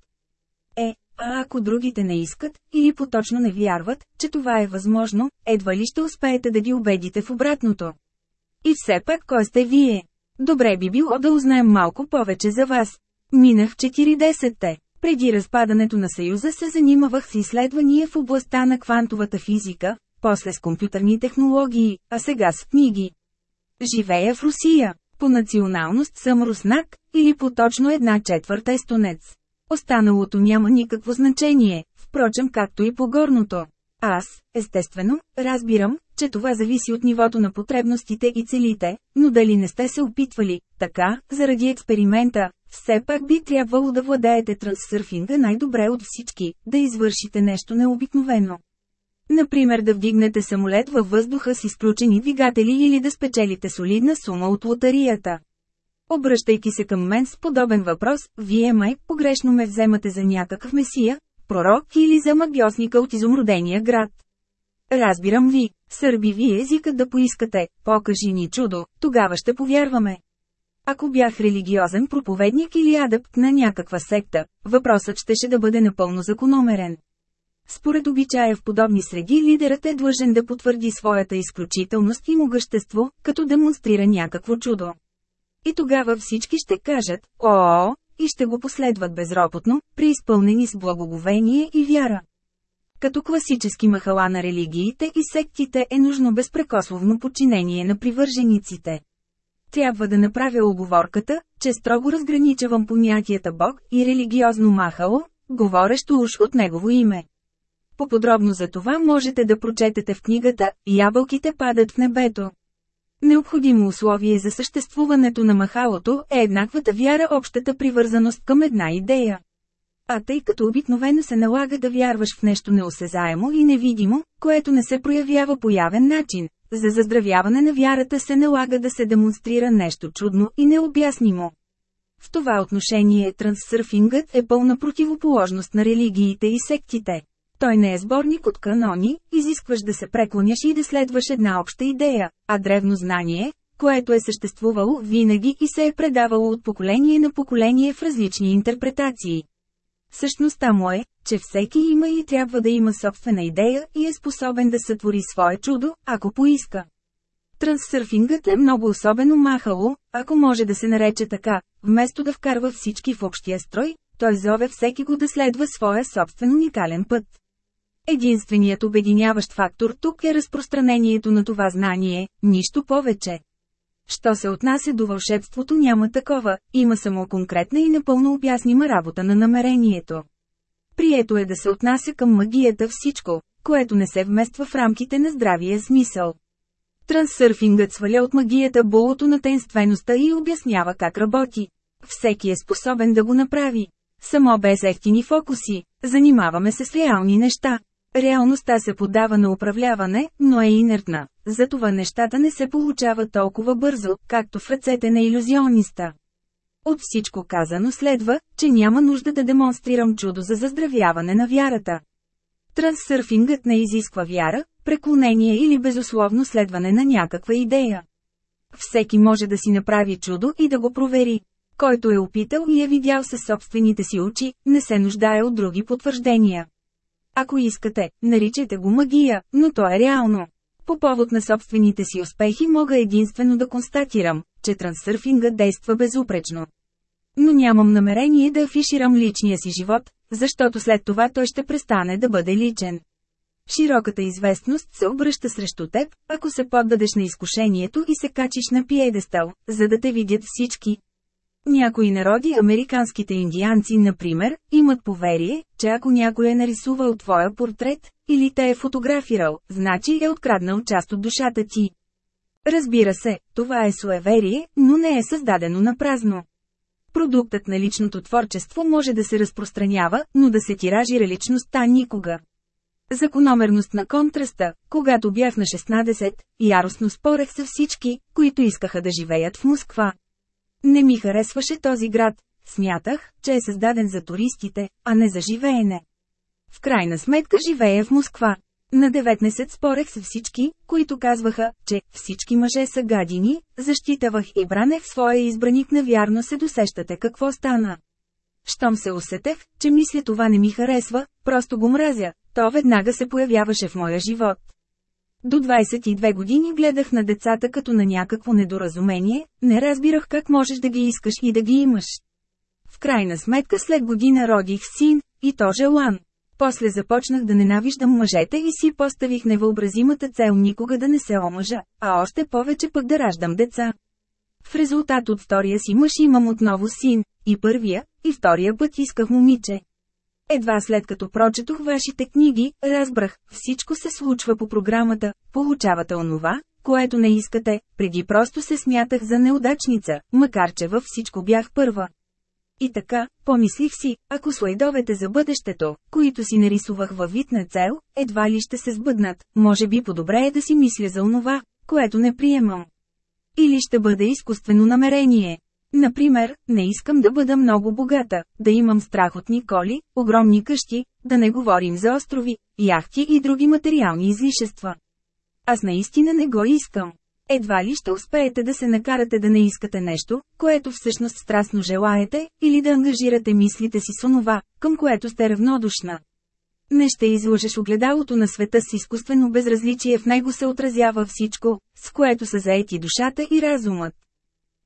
Е, а ако другите не искат, или поточно не вярват, че това е възможно, едва ли ще успеете да ги убедите в обратното. И все пак кой сте вие? Добре би било да узнаем малко повече за вас. Минах 40-те. Преди разпадането на Съюза се занимавах с изследвания в областта на квантовата физика, после с компютърни технологии, а сега с книги. Живея в Русия. По националност съм руснак, или по-точно една четвърта естонец. Останалото няма никакво значение, впрочем както и по горното. Аз, естествено, разбирам, че това зависи от нивото на потребностите и целите, но дали не сте се опитвали, така, заради експеримента, все пак би трябвало да владеете трансърфинга най-добре от всички, да извършите нещо необикновено. Например да вдигнете самолет във въздуха с изключени двигатели или да спечелите солидна сума от лотарията. Обръщайки се към мен с подобен въпрос, вие май погрешно ме вземате за някакъв месия, пророк или за магиосника от изумрудения град. Разбирам ви, сърби ви езикът да поискате, покажи ни чудо, тогава ще повярваме. Ако бях религиозен проповедник или адепт на някаква секта, въпросът щеше да бъде напълно закономерен. Според обичая в подобни среди лидерът е длъжен да потвърди своята изключителност и могъщество, като демонстрира някакво чудо. И тогава всички ще кажат «О-о-о» и ще го последват безропотно, преизпълнени с благоговение и вяра. Като класически махала на религиите и сектите е нужно безпрекословно подчинение на привържениците. Трябва да направя оговорката, че строго разграничавам понятията Бог и религиозно махало, говорещо уж от Негово име. По-подробно за това можете да прочетете в книгата «Ябълките падат в небето». Необходимо условие за съществуването на махалото е еднаквата вяра общата привързаност към една идея. А тъй като обикновено се налага да вярваш в нещо неосезаемо и невидимо, което не се проявява по явен начин, за заздравяване на вярата се налага да се демонстрира нещо чудно и необяснимо. В това отношение трансърфингът е пълна противоположност на религиите и сектите. Той не е сборник от канони, изискваш да се преклоняш и да следваш една обща идея, а древно знание, което е съществувало винаги и се е предавало от поколение на поколение в различни интерпретации. Същността му е, че всеки има и трябва да има собствена идея и е способен да сътвори свое чудо, ако поиска. Трансърфингът е много особено махало, ако може да се нарече така, вместо да вкарва всички в общия строй, той зове всеки го да следва своя собствен уникален път. Единственият обединяващ фактор тук е разпространението на това знание, нищо повече. Що се отнася до вълшебството няма такова, има само конкретна и напълно обяснима работа на намерението. Прието е да се отнася към магията всичко, което не се вмества в рамките на здравия смисъл. Трансърфингът сваля от магията болото на тенствеността и обяснява как работи. Всеки е способен да го направи. Само без ефтини фокуси, занимаваме се с реални неща. Реалността се подава на управляване, но е инертна, затова нещата не се получават толкова бързо, както в ръцете на иллюзиониста. От всичко казано следва, че няма нужда да демонстрирам чудо за заздравяване на вярата. Трансърфингът не изисква вяра, преклонение или безусловно следване на някаква идея. Всеки може да си направи чудо и да го провери. Който е опитал и е видял със собствените си очи, не се нуждае от други потвърждения. Ако искате, наричайте го магия, но то е реално. По повод на собствените си успехи мога единствено да констатирам, че трансърфинга действа безупречно. Но нямам намерение да афиширам личния си живот, защото след това той ще престане да бъде личен. Широката известност се обръща срещу теб, ако се поддадеш на изкушението и се качиш на пиедестал, за да те видят всички. Някои народи, американските индианци, например, имат поверие, че ако някой е нарисувал твоя портрет, или те е фотографирал, значи е откраднал част от душата ти. Разбира се, това е суеверие, но не е създадено на празно. Продуктът на личното творчество може да се разпространява, но да се тиражира личността никога. Закономерност на контраста, когато бях на 16, яростно спорех с всички, които искаха да живеят в Москва. Не ми харесваше този град, смятах, че е създаден за туристите, а не за живеене. В крайна сметка живея в Москва. На 19 спорех с всички, които казваха, че всички мъже са гадини, защитавах и бранех своя избраник навярно се досещате какво стана. Щом се усетех, че мисля това не ми харесва, просто го мразя, то веднага се появяваше в моя живот. До 22 години гледах на децата като на някакво недоразумение, не разбирах как можеш да ги искаш и да ги имаш. В крайна сметка след година родих син, и то желан. После започнах да ненавиждам мъжете и си поставих невъобразимата цел никога да не се омъжа, а още повече пък да раждам деца. В резултат от втория си мъж имам отново син, и първия, и втория път исках момиче. Едва след като прочетох вашите книги, разбрах, всичко се случва по програмата, получавате онова, което не искате, преди просто се смятах за неудачница, макар че във всичко бях първа. И така, помислих си, ако слайдовете за бъдещето, които си нарисувах във вид на цел, едва ли ще се сбъднат, може би по-добре е да си мисля за онова, което не приемам. Или ще бъде изкуствено намерение. Например, не искам да бъда много богата, да имам страхотни коли, огромни къщи, да не говорим за острови, яхти и други материални излишества. Аз наистина не го искам. Едва ли ще успеете да се накарате да не искате нещо, което всъщност страстно желаете, или да ангажирате мислите си с онова, към което сте равнодушна. Не ще излъжеш огледалото на света с изкуствено безразличие, в него се отразява всичко, с което са заети душата и разумът.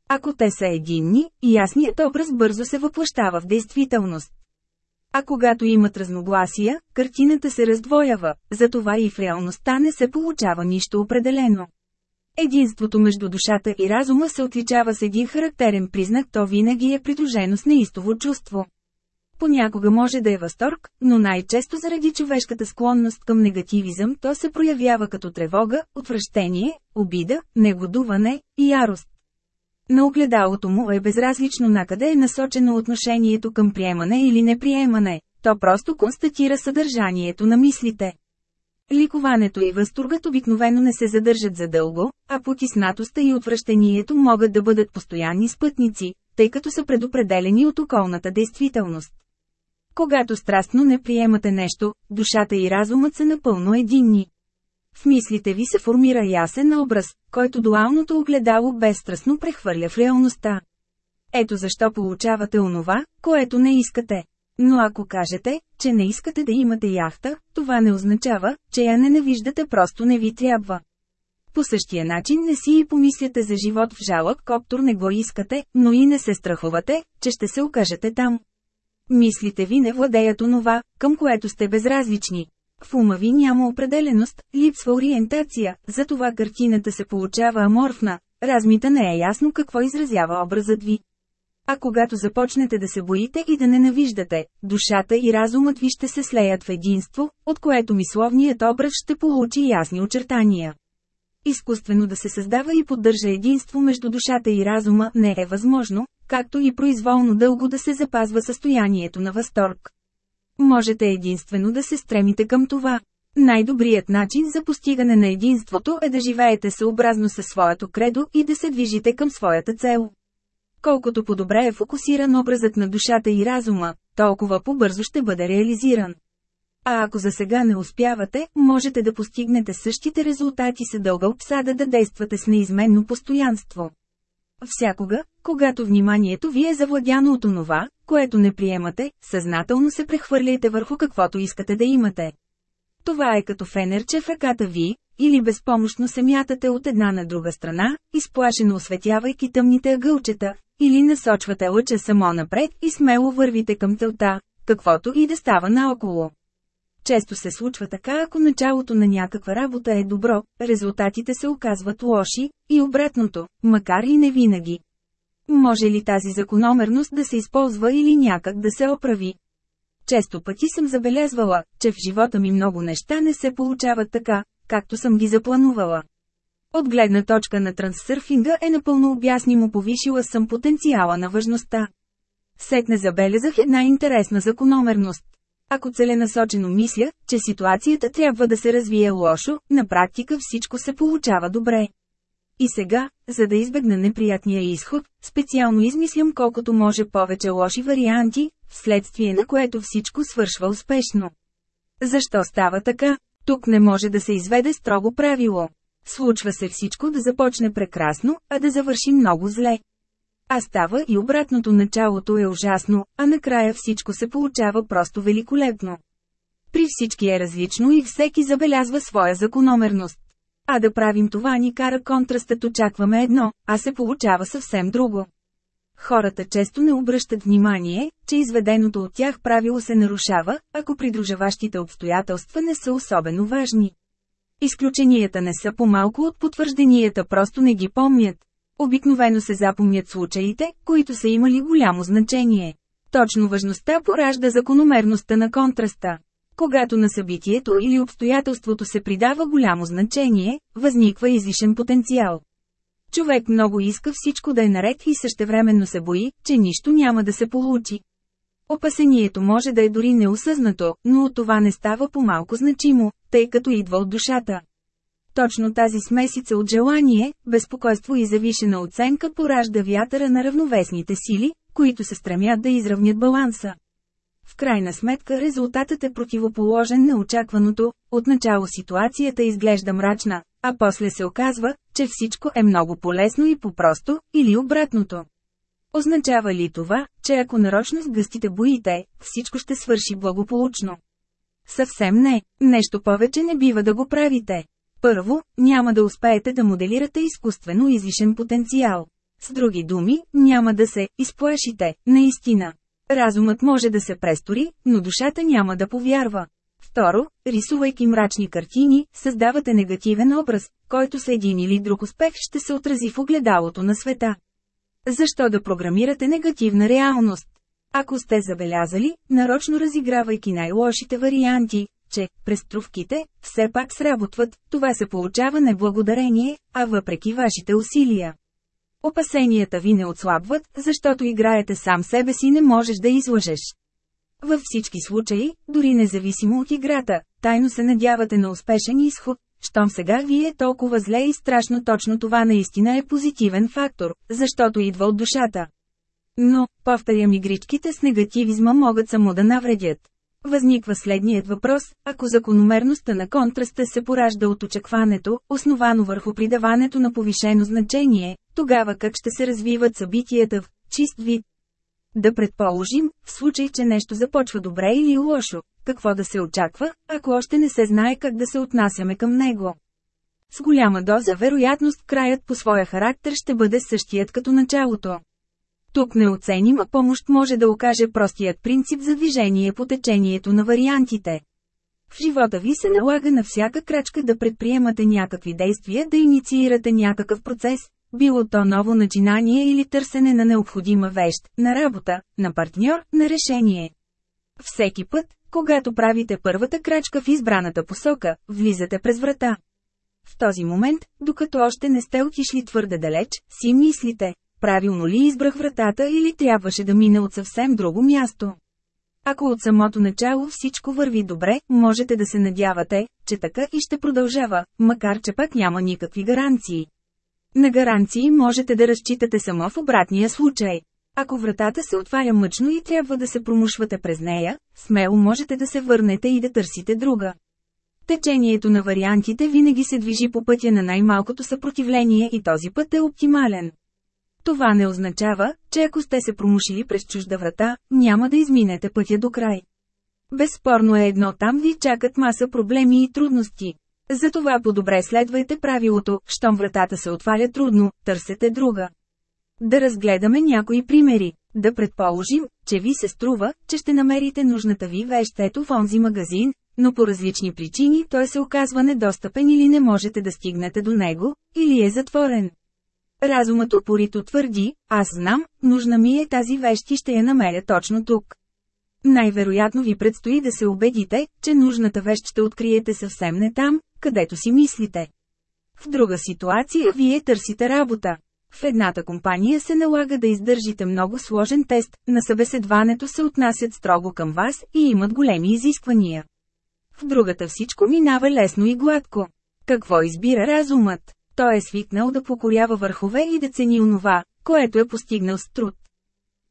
Ако те са единни, ясният образ бързо се въплащава в действителност. А когато имат разногласия, картината се раздвоява, затова и в реалността не се получава нищо определено. Единството между душата и разума се отличава с един характерен признак, то винаги е придружено с неистово чувство. Понякога може да е възторг, но най-често заради човешката склонност към негативизъм то се проявява като тревога, отвращение, обида, негодуване и ярост. На огледалото му е безразлично накъде е насочено отношението към приемане или неприемане, то просто констатира съдържанието на мислите. Ликуването и възторгът обикновено не се задържат задълго, а потиснатостта и отвращението могат да бъдат постоянни спътници, тъй като са предопределени от околната действителност. Когато страстно не приемате нещо, душата и разумът са напълно единни. В мислите ви се формира ясен образ, който дуалното огледало безстрастно прехвърля в реалността. Ето защо получавате онова, което не искате. Но ако кажете, че не искате да имате яхта, това не означава, че я ненавиждате просто не ви трябва. По същия начин не си и помисляте за живот в жалък коптур не го искате, но и не се страхувате, че ще се окажете там. Мислите ви не владеят онова, към което сте безразлични. В ума ви няма определеност, липсва ориентация, затова картината се получава аморфна, размита не е ясно какво изразява образът ви. А когато започнете да се боите и да ненавиждате, душата и разумът ви ще се слеят в единство, от което мисловният образ ще получи ясни очертания. Изкуствено да се създава и поддържа единство между душата и разума не е възможно, както и произволно дълго да се запазва състоянието на възторг. Можете единствено да се стремите към това. Най-добрият начин за постигане на единството е да живеете съобразно със своето кредо и да се движите към своята цел. Колкото по-добре е фокусиран образът на душата и разума, толкова по-бързо ще бъде реализиран. А ако за сега не успявате, можете да постигнете същите резултати с дълга обсада да действате с неизменно постоянство. Всякога, когато вниманието ви е завладяно от онова, което не приемате, съзнателно се прехвърляйте върху каквото искате да имате. Това е като фенерче в ръката ви, или безпомощно се мятате от една на друга страна, изплашено осветявайки тъмните ъгълчета, или насочвате лъча само напред и смело вървите към целта, каквото и да става наоколо. Често се случва така, ако началото на някаква работа е добро, резултатите се оказват лоши, и обратното, макар и не винаги. Може ли тази закономерност да се използва или някак да се оправи? Често пъти съм забелязвала, че в живота ми много неща не се получават така, както съм ги запланувала. От гледна точка на трансърфинга е напълно обяснимо повишила съм потенциала на важността. Сетне забелязах една интересна закономерност. Ако целенасочено мисля, че ситуацията трябва да се развие лошо, на практика всичко се получава добре. И сега, за да избегна неприятния изход, специално измислям колкото може повече лоши варианти, вследствие на което всичко свършва успешно. Защо става така? Тук не може да се изведе строго правило. Случва се всичко да започне прекрасно, а да завърши много зле. А става и обратното началото е ужасно, а накрая всичко се получава просто великолепно. При всички е различно и всеки забелязва своя закономерност. А да правим това ни кара контрастът очакваме едно, а се получава съвсем друго. Хората често не обръщат внимание, че изведеното от тях правило се нарушава, ако придружаващите обстоятелства не са особено важни. Изключенията не са по-малко от потвържденията, просто не ги помнят. Обикновено се запомнят случаите, които са имали голямо значение. Точно важността поражда закономерността на контраста. Когато на събитието или обстоятелството се придава голямо значение, възниква излишен потенциал. Човек много иска всичко да е наред и същевременно се бои, че нищо няма да се получи. Опасението може да е дори неосъзнато, но от това не става по-малко значимо, тъй като идва от душата. Точно тази смесица от желание, безпокойство и завишена оценка поражда вятъра на равновесните сили, които се стремят да изравнят баланса. В крайна сметка резултатът е противоположен на очакваното, отначало ситуацията изглежда мрачна, а после се оказва, че всичко е много полезно и по-просто, или обратното. Означава ли това, че ако нарочно сгъстите боите, всичко ще свърши благополучно? Съвсем не, нещо повече не бива да го правите. Първо, няма да успеете да моделирате изкуствено излишен потенциал. С други думи, няма да се изплашите, наистина. Разумът може да се престори, но душата няма да повярва. Второ, рисувайки мрачни картини, създавате негативен образ, който с един или друг успех ще се отрази в огледалото на света. Защо да програмирате негативна реалност? Ако сте забелязали, нарочно разигравайки най-лошите варианти, че преструвките все пак сработват, това се получава не благодарение, а въпреки вашите усилия. Опасенията ви не отслабват, защото играете сам себе си не можеш да излъжеш. Във всички случаи, дори независимо от играта, тайно се надявате на успешен изход, щом сега ви е толкова зле и страшно точно това наистина е позитивен фактор, защото идва от душата. Но, повторям игричките с негативизма могат само да навредят. Възниква следният въпрос, ако закономерността на контраста се поражда от очакването, основано върху придаването на повишено значение, тогава как ще се развиват събитията в чист вид? Да предположим, в случай, че нещо започва добре или лошо, какво да се очаква, ако още не се знае как да се отнасяме към него. С голяма доза вероятност краят по своя характер ще бъде същият като началото. Тук неоценима помощ може да окаже простият принцип за движение по течението на вариантите. В живота ви се налага на всяка крачка да предприемате някакви действия, да инициирате някакъв процес, било то ново начинание или търсене на необходима вещ, на работа, на партньор, на решение. Всеки път, когато правите първата крачка в избраната посока, влизате през врата. В този момент, докато още не сте отишли твърде далеч, си мислите, правилно ли избрах вратата или трябваше да мина от съвсем друго място. Ако от самото начало всичко върви добре, можете да се надявате, че така и ще продължава, макар че пак няма никакви гаранции. На гаранции можете да разчитате само в обратния случай. Ако вратата се отваря мъчно и трябва да се промушвате през нея, смело можете да се върнете и да търсите друга. Течението на вариантите винаги се движи по пътя на най-малкото съпротивление и този път е оптимален. Това не означава, че ако сте се промушили през чужда врата, няма да изминете пътя до край. Безспорно е едно там ви чакат маса проблеми и трудности. Затова по-добре следвайте правилото, щом вратата се отваря трудно, търсете друга. Да разгледаме някои примери. Да предположим, че ви се струва, че ще намерите нужната ви вещ ето в онзи магазин, но по различни причини той се оказва недостъпен или не можете да стигнете до него, или е затворен. Разумът упорито твърди, аз знам, нужна ми е тази вещ и ще я намеря точно тук. Най-вероятно ви предстои да се убедите, че нужната вещ ще откриете съвсем не там, където си мислите. В друга ситуация вие търсите работа. В едната компания се налага да издържите много сложен тест, на събеседването се отнасят строго към вас и имат големи изисквания. В другата всичко минава лесно и гладко. Какво избира разумът? Той е свикнал да покорява върхове и да цени онова, което е постигнал с труд.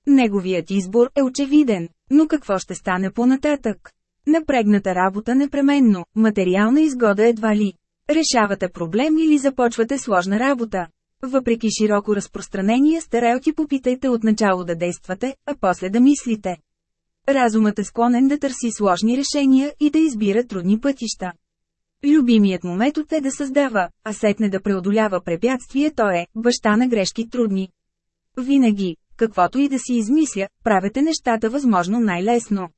Неговият избор е очевиден, но какво ще стане по-нататък? Напрегната работа непременно, материална изгода едва ли. Решавате проблем или започвате сложна работа. Въпреки широко разпространение стереотип попитайте от начало да действате, а после да мислите. Разумът е склонен да търси сложни решения и да избира трудни пътища. Любимият му метод е да създава, а сетне да преодолява препятствие той е баща на грешки трудни. Винаги, каквото и да си измисля, правете нещата възможно най-лесно.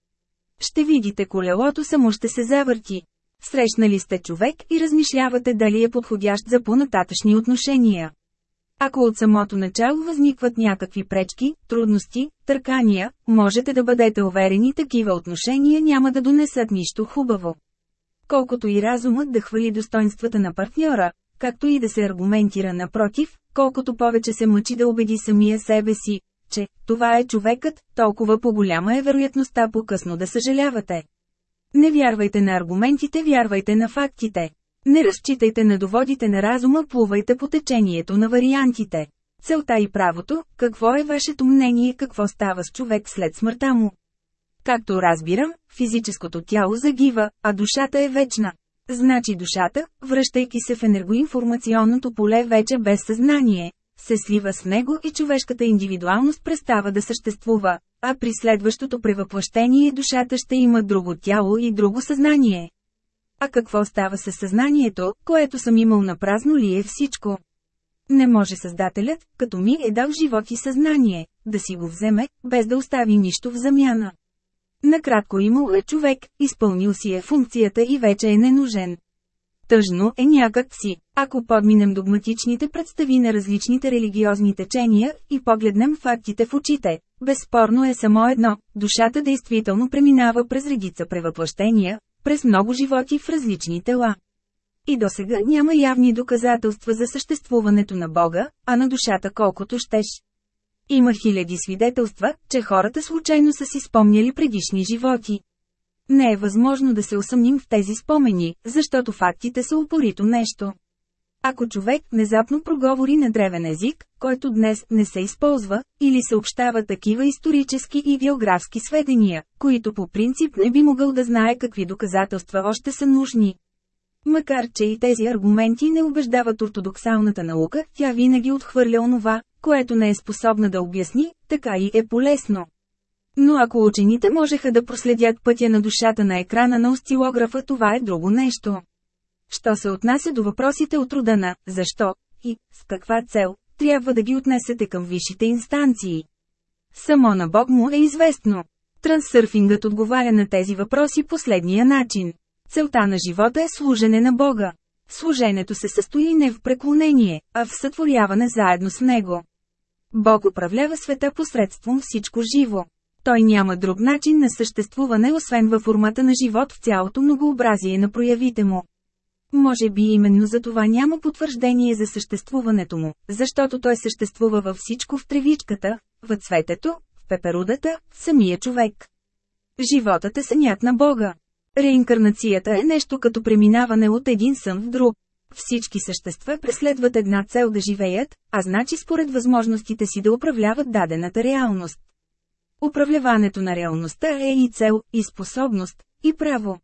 Ще видите колелото само ще се завърти. Срещнали сте човек и размишлявате дали е подходящ за понататъчни отношения. Ако от самото начало възникват някакви пречки, трудности, търкания, можете да бъдете уверени такива отношения няма да донесат нищо хубаво. Колкото и разумът да хвали достоинствата на партньора, както и да се аргументира напротив, колкото повече се мъчи да убеди самия себе си, че това е човекът, толкова по-голяма е вероятността по-късно да съжалявате. Не вярвайте на аргументите, вярвайте на фактите. Не разчитайте на доводите на разума, плувайте по течението на вариантите. Целта и правото, какво е вашето мнение, какво става с човек след смъртта му. Както разбирам, физическото тяло загива, а душата е вечна. Значи душата, връщайки се в енергоинформационното поле вече без съзнание, се слива с него и човешката индивидуалност престава да съществува, а при следващото превъплъщение душата ще има друго тяло и друго съзнание. А какво става със съзнанието, което съм имал на празно ли е всичко? Не може Създателят, като ми е дал живот и съзнание, да си го вземе, без да остави нищо в замяна. Накратко имал е човек, изпълнил си е функцията и вече е ненужен. Тъжно е някак си, ако подминем догматичните представи на различните религиозни течения и погледнем фактите в очите. Безспорно е само едно – душата действително преминава през редица превъплъщения, през много животи в различни тела. И до сега няма явни доказателства за съществуването на Бога, а на душата колкото щеш. Има хиляди свидетелства, че хората случайно са си спомняли предишни животи. Не е възможно да се усъмним в тези спомени, защото фактите са упорито нещо. Ако човек внезапно проговори на древен език, който днес не се използва, или съобщава такива исторически и географски сведения, които по принцип не би могъл да знае какви доказателства още са нужни. Макар че и тези аргументи не убеждават ортодоксалната наука, тя винаги отхвърля онова, което не е способна да обясни, така и е полезно. Но ако учените можеха да проследят пътя на душата на екрана на осцилографа, това е друго нещо. Що се отнася до въпросите от рода на «защо» и «с каква цел», трябва да ги отнесете към висшите инстанции. Само на Бог му е известно. Трансърфингът отговаря на тези въпроси последния начин. Целта на живота е служене на Бога. Служенето се състои не в преклонение, а в сътворяване заедно с него. Бог управлява света посредством всичко живо. Той няма друг начин на съществуване освен във формата на живот в цялото многообразие на проявите му. Може би именно за това няма потвърждение за съществуването му, защото той съществува във всичко в тревичката, в цветето, в пеперудата, в самия човек. Животът е сънят на Бога. Реинкарнацията е нещо като преминаване от един сън в друг. Всички същества преследват една цел да живеят, а значи според възможностите си да управляват дадената реалност. Управляването на реалността е и цел, и способност, и право.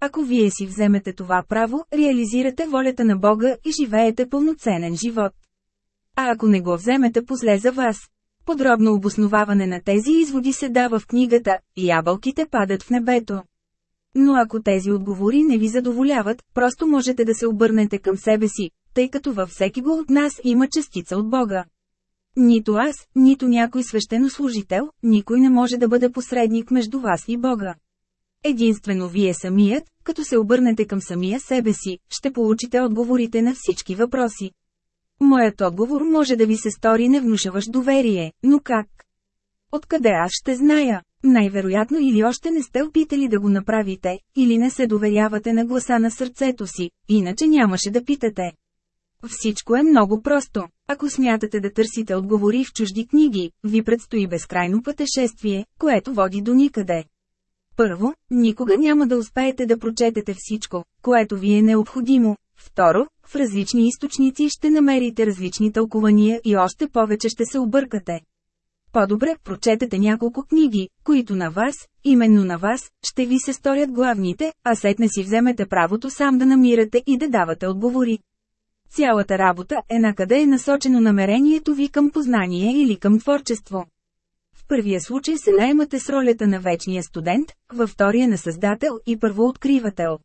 Ако вие си вземете това право, реализирате волята на Бога и живеете пълноценен живот. А ако не го вземете позле за вас, подробно обосноваване на тези изводи се дава в книгата «Ябълките падат в небето». Но ако тези отговори не ви задоволяват, просто можете да се обърнете към себе си, тъй като във всеки го от нас има частица от Бога. Нито аз, нито някой свещенослужител, никой не може да бъде посредник между вас и Бога. Единствено вие самият, като се обърнете към самия себе си, ще получите отговорите на всички въпроси. Моят отговор може да ви се стори не внушаваш доверие, но как? Откъде аз ще зная? Най-вероятно или още не сте опитали да го направите, или не се доверявате на гласа на сърцето си, иначе нямаше да питате. Всичко е много просто. Ако смятате да търсите отговори в чужди книги, ви предстои безкрайно пътешествие, което води до никъде. Първо, никога няма да успеете да прочетете всичко, което ви е необходимо. Второ, в различни източници ще намерите различни тълкования и още повече ще се объркате. По-добре прочетете няколко книги, които на вас, именно на вас, ще ви се сторят главните, а сетне си вземете правото сам да намирате и да давате отговори. Цялата работа е на къде е насочено намерението ви към познание или към творчество. В първия случай се наемате с ролята на вечния студент, във втория на създател и първооткривател.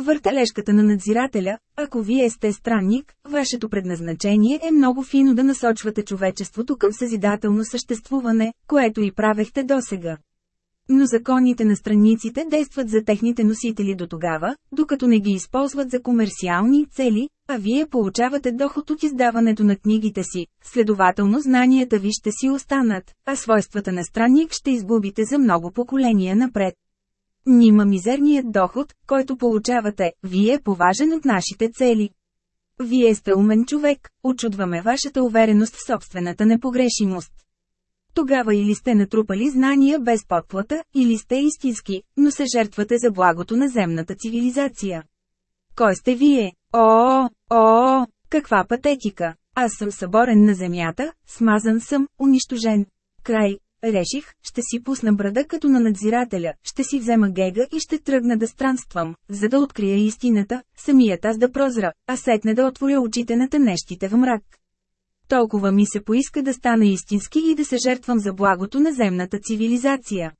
Въртележката на надзирателя, ако вие сте странник, вашето предназначение е много фино да насочвате човечеството към съзидателно съществуване, което и правехте досега. Но законите на странниците действат за техните носители до тогава, докато не ги използват за комерциални цели, а вие получавате доход от издаването на книгите си, следователно знанията ви ще си останат, а свойствата на странник ще изгубите за много поколения напред. Нима мизерният доход, който получавате, вие е поважен от нашите цели. Вие сте умен човек, очудваме вашата увереност в собствената непогрешимост. Тогава или сте натрупали знания без подплата, или сте истински, но се жертвате за благото на земната цивилизация. Кой сте вие? О, о, каква патетика! Аз съм съборен на земята, смазан съм, унищожен. Край, реших, ще си пусна брада като на надзирателя, ще си взема гега и ще тръгна да странствам, за да открия истината, самият аз да прозра, а сетне да отворя очите на тънещите в мрак. Толкова ми се поиска да стана истински и да се жертвам за благото на земната цивилизация.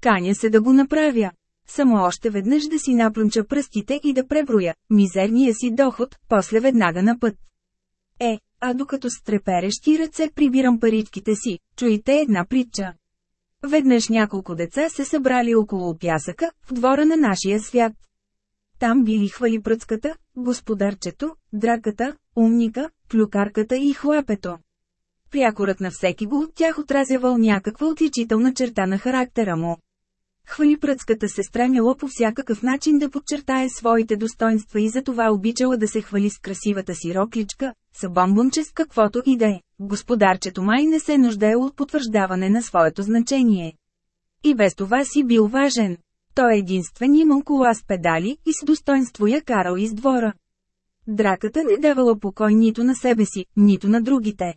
Каня се да го направя. Само още веднъж да си наплюнча пръстите и да преброя мизерния си доход, после веднага на път. Е, а докато с треперещи ръце прибирам паричките си, чуйте една притча. Веднъж няколко деца се събрали около пясъка, в двора на нашия свят. Там били хвали пръцката, господарчето, драката, умника, клюкарката и хлапето. Прякорът на всеки го от тях отразявал някаква отличителна черта на характера му. Хвалипръцката се стремила по всякакъв начин да подчертае своите достоинства и затова обичала да се хвали с красивата си рокличка, с бомбонче с каквото и да е. Господарчето май не се нуждаел от потвърждаване на своето значение. И без това си бил важен. Той единствен имал кола с педали и с достоинство я карал из двора. Драката не давала покой нито на себе си, нито на другите.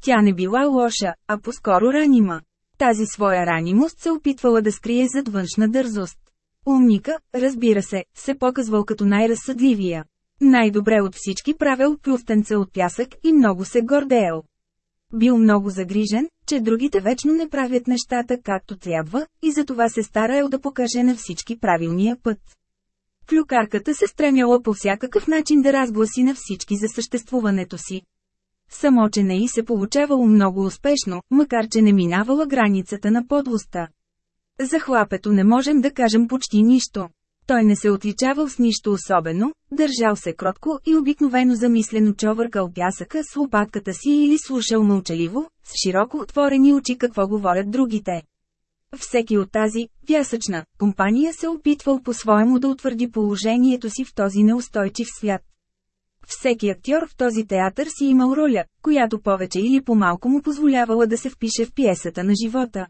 Тя не била лоша, а по-скоро ранима. Тази своя ранимост се опитвала да скрие зад външна дързост. Умника, разбира се, се показвал като най-разсъдливия. Най-добре от всички правил плюстенца от пясък и много се гордеел. Бил много загрижен, че другите вечно не правят нещата както трябва, и затова се стараел да покаже на всички правилния път. Клюкарката се стремяла по всякакъв начин да разгласи на всички за съществуването си. Само, че не и се получавало много успешно, макар че не минавала границата на подлостта. За хлапето не можем да кажем почти нищо. Той не се отличавал с нищо особено, държал се кротко и обикновено замислено човъркал пясъка с лопатката си или слушал мълчаливо, с широко отворени очи какво говорят другите. Всеки от тази пясъчна компания се опитвал по-своему да утвърди положението си в този неустойчив свят. Всеки актьор в този театър си имал роля, която повече или по-малко му позволявала да се впише в пиесата на живота.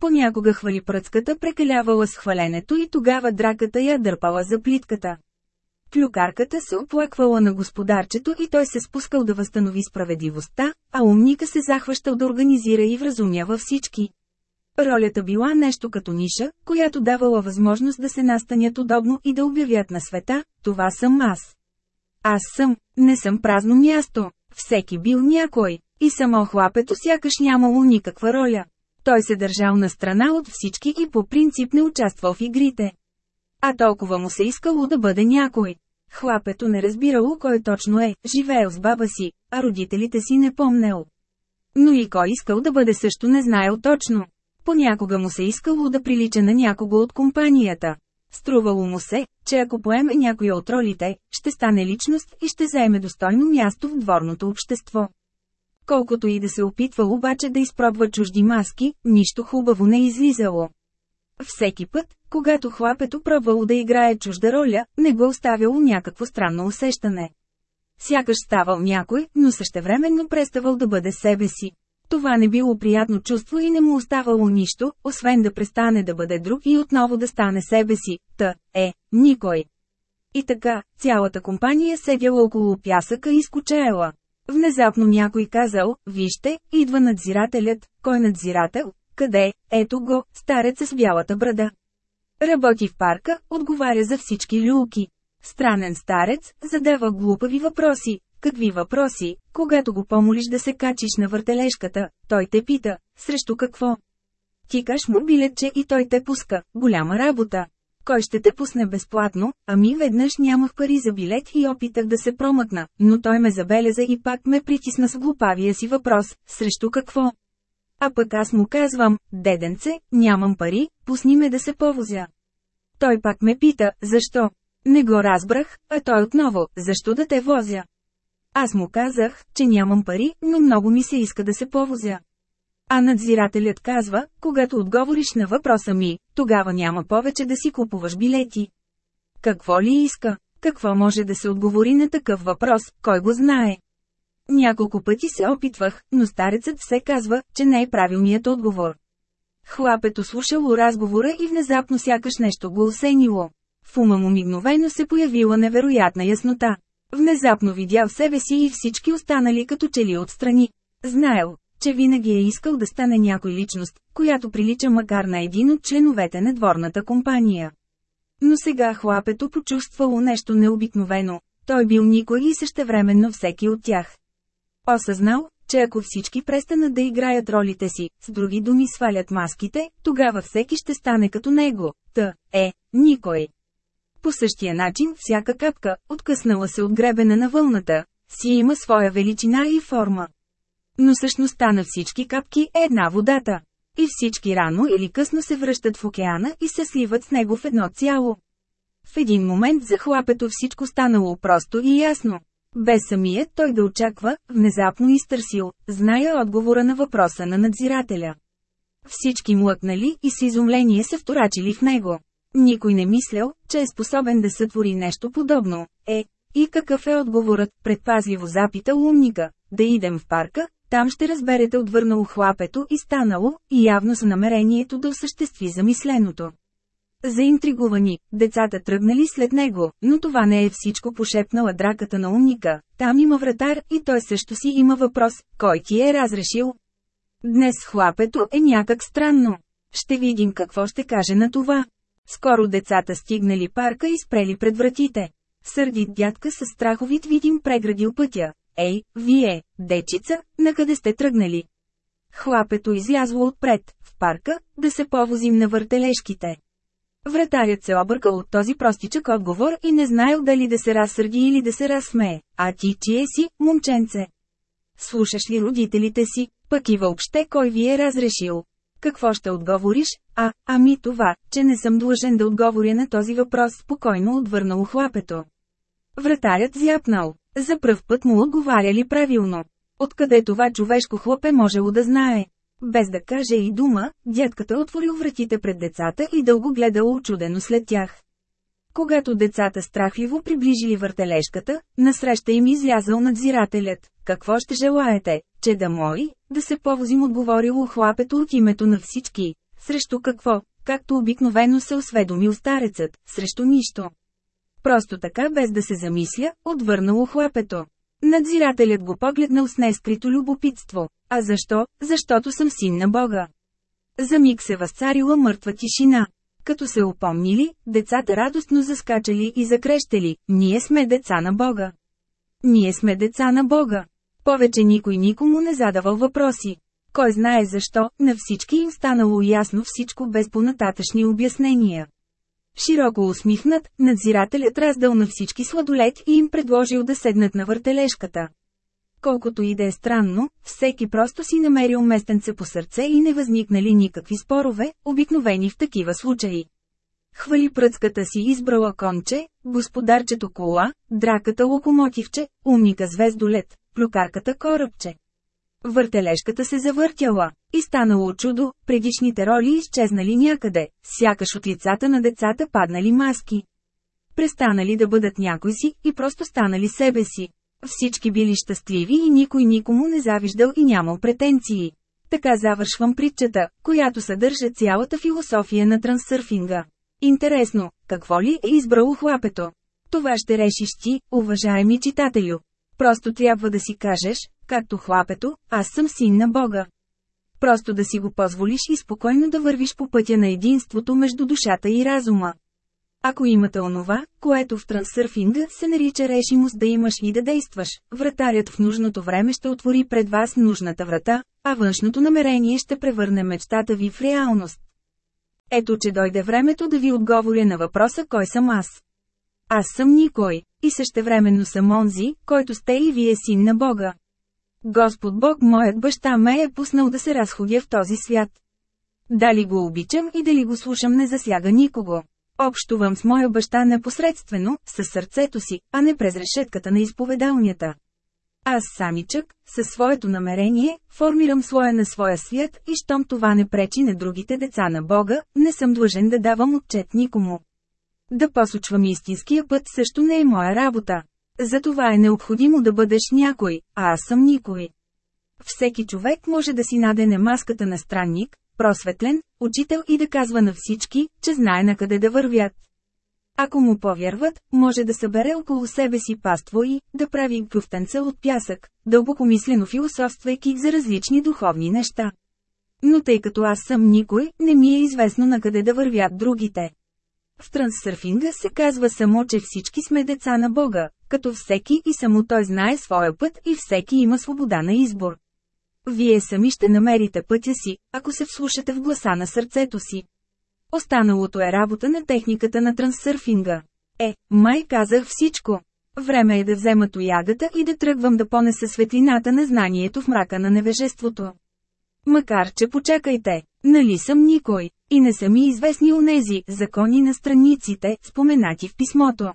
Понякога хвали пръцката прекалявала с хваленето и тогава драката я дърпала за плитката. Клюкарката се оплаквала на господарчето и той се спускал да възстанови справедливостта, а умника се захващал да организира и вразумява всички. Ролята била нещо като ниша, която давала възможност да се настанят удобно и да обявят на света, това съм аз. Аз съм, не съм празно място, всеки бил някой, и само хлапето сякаш нямало никаква роля. Той се държал на страна от всички и по принцип не участвал в игрите. А толкова му се искало да бъде някой. Хлапето не разбирало кой точно е, живеел с баба си, а родителите си не помнел. Но и кой искал да бъде също не знаел точно. Понякога му се искало да прилича на някого от компанията. Струвало му се, че ако поеме някоя от ролите, ще стане личност и ще заеме достойно място в дворното общество. Колкото и да се опитвал обаче да изпробва чужди маски, нищо хубаво не излизало. Всеки път, когато хлапето пробвало да играе чужда роля, не го оставяло някакво странно усещане. Сякаш ставал някой, но същевременно преставал да бъде себе си. Това не било приятно чувство и не му оставало нищо, освен да престане да бъде друг и отново да стане себе си, та, е, никой. И така, цялата компания седяла около пясъка и скучаела. Внезапно някой казал, вижте, идва надзирателят, кой надзирател, къде, ето го, старец с бялата брада. Работи в парка, отговаря за всички люлки. Странен старец, задава глупави въпроси, Какви въпроси, когато го помолиш да се качиш на въртележката, той те пита, срещу какво? Ти каш му билетче и той те пуска, голяма работа. Кой ще те пусне безплатно, ами веднъж нямах пари за билет и опитах да се промъкна, но той ме забеляза и пак ме притисна с глупавия си въпрос, срещу какво? А пък аз му казвам, деденце, нямам пари, пусни ме да се повозя. Той пак ме пита, защо? Не го разбрах, а той отново, защо да те возя? Аз му казах, че нямам пари, но много ми се иска да се повозя. А надзирателят казва, когато отговориш на въпроса ми, тогава няма повече да си купуваш билети. Какво ли иска? Какво може да се отговори на такъв въпрос, кой го знае? Няколко пъти се опитвах, но старецът все казва, че не е правилният отговор. Хлапето слушало разговора и внезапно сякаш нещо го осенило. В ума му мигновено се появила невероятна яснота. Внезапно видял себе си и всички останали като че ли отстрани. Знаел, че винаги е искал да стане някой личност, която прилича макар на един от членовете на дворната компания. Но сега хлапето почувствало нещо необикновено, той бил никой и същевременно всеки от тях. Осъзнал, че ако всички престанат да играят ролите си, с други думи свалят маските, тогава всеки ще стане като него, т. е, никой. По същия начин, всяка капка, откъснала се от гребена на вълната, си има своя величина и форма. Но същността на всички капки е една водата. И всички рано или късно се връщат в океана и се сливат с него в едно цяло. В един момент за хлапето всичко станало просто и ясно. Без самият той да очаква, внезапно изтърсил, зная отговора на въпроса на надзирателя. Всички млъкнали и с изумление се вторачили в него. Никой не мислял, че е способен да сътвори нещо подобно. Е, и какъв е отговорът, предпазливо запитал умника, да идем в парка, там ще разберете отвърнало хлапето и станало, и явно с намерението да осъществи замисленото. Заинтригувани, децата тръгнали след него, но това не е всичко пошепнала драката на умника. Там има вратар и той също си има въпрос, кой ти е разрешил. Днес хлапето е някак странно. Ще видим какво ще каже на това. Скоро децата стигнали парка и спрели пред вратите. Сърдит дядка с страховит видим преградил пътя. Ей, вие, дечица, на къде сте тръгнали? Хлапето излязло отпред, в парка, да се повозим на въртележките. Вратарят се объркал от този простичък отговор и не знаел дали да се разсърди или да се разсмее. А ти чие си, момченце? Слушаш ли родителите си, пък и въобще кой ви е разрешил? Какво ще отговориш? А, ами това, че не съм длъжен да отговоря на този въпрос, спокойно отвърнало хлапето. Вратарят зяпнал. За пръв път му отговаряли правилно. Откъде това човешко хлапе можело да знае? Без да каже и дума, дядката отворил вратите пред децата и дълго гледал очудено след тях. Когато децата страхливо приближили въртележката, насреща им излязъл надзирателят. Какво ще желаете, че да мои, да се повозим отговорило хлапето от името на всички. Срещу какво, както обикновено се осведомил старецът, срещу нищо. Просто така без да се замисля, отвърнало хлапето. Надзирателят го погледнал с нескрито любопитство. А защо? Защото съм син на Бога. За миг се възцарила мъртва тишина. Като се упомнили, децата радостно заскачали и закрещели, ние сме деца на Бога. Ние сме деца на Бога. Повече никой никому не задавал въпроси. Кой знае защо, на всички им станало ясно всичко без понататъчни обяснения. Широко усмихнат, надзирателят раздал на всички сладолет и им предложил да седнат на въртележката. Колкото и да е странно, всеки просто си намерил местенце по сърце и не възникнали никакви спорове, обикновени в такива случаи. Хвали пръцката си избрала конче, господарчето кола, драката локомотивче, умника звездолет, плюкарката корабче. Въртележката се завъртяла. И станало чудо, предишните роли изчезнали някъде, сякаш от лицата на децата паднали маски. Престанали да бъдат някой си и просто станали себе си. Всички били щастливи и никой никому не завиждал и нямал претенции. Така завършвам притчата, която съдържа цялата философия на трансърфинга. Интересно, какво ли е избрало хлапето? Това ще решиш ти, уважаеми читателю. Просто трябва да си кажеш, както хлапето, аз съм син на Бога. Просто да си го позволиш и спокойно да вървиш по пътя на единството между душата и разума. Ако имате онова, което в трансърфинга се нарича решимост да имаш и да действаш, вратарят в нужното време ще отвори пред вас нужната врата, а външното намерение ще превърне мечтата ви в реалност. Ето че дойде времето да ви отговоря на въпроса кой съм аз. Аз съм никой, и същевременно съм онзи, който сте и вие син на Бога. Господ Бог моят баща ме е пуснал да се разходя в този свят. Дали го обичам и дали го слушам не засяга никого. Общувам с моя баща непосредствено, със сърцето си, а не през решетката на изповедалнята. Аз самичък, със своето намерение, формирам слоя на своя свят и щом това не пречи на другите деца на Бога, не съм длъжен да давам отчет никому. Да посочвам истинския път също не е моя работа. Затова е необходимо да бъдеш някой, а аз съм никой. Всеки човек може да си надене маската на странник, просветлен, учител и да казва на всички, че знае на къде да вървят. Ако му повярват, може да събере около себе си паство и да прави гъвтенца от пясък, дълбокомислено философствайки за различни духовни неща. Но тъй като аз съм никой, не ми е известно на къде да вървят другите. В трансърфинга се казва само, че всички сме деца на Бога, като всеки и само той знае своя път и всеки има свобода на избор. Вие сами ще намерите пътя си, ако се вслушате в гласа на сърцето си. Останалото е работа на техниката на трансърфинга. Е, май казах всичко. Време е да взема тоягата и да тръгвам да понеса светлината на знанието в мрака на невежеството. Макар че почакайте, нали съм никой, и не са ми известни онези закони на страниците, споменати в писмото.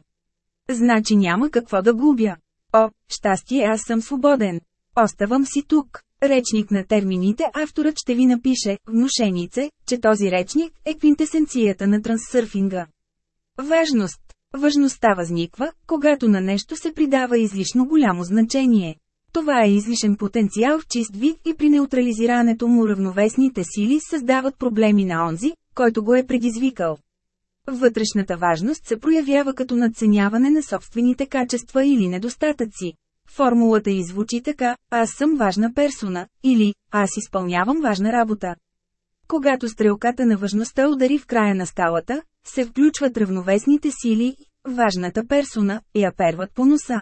Значи няма какво да губя. О, щастие аз съм свободен. Оставам си тук. Речник на термините авторът ще ви напише, внушенице, че този речник е квинтесенцията на трансърфинга. Важност. Важността възниква, когато на нещо се придава излишно голямо значение. Това е излишен потенциал в чист вид и при неутрализирането му равновесните сили създават проблеми на онзи, който го е предизвикал. Вътрешната важност се проявява като надценяване на собствените качества или недостатъци. Формулата извучи така, аз съм важна персона, или аз изпълнявам важна работа. Когато стрелката на важността удари в края на скалата, се включват равновесните сили, важната персона, я перват по носа.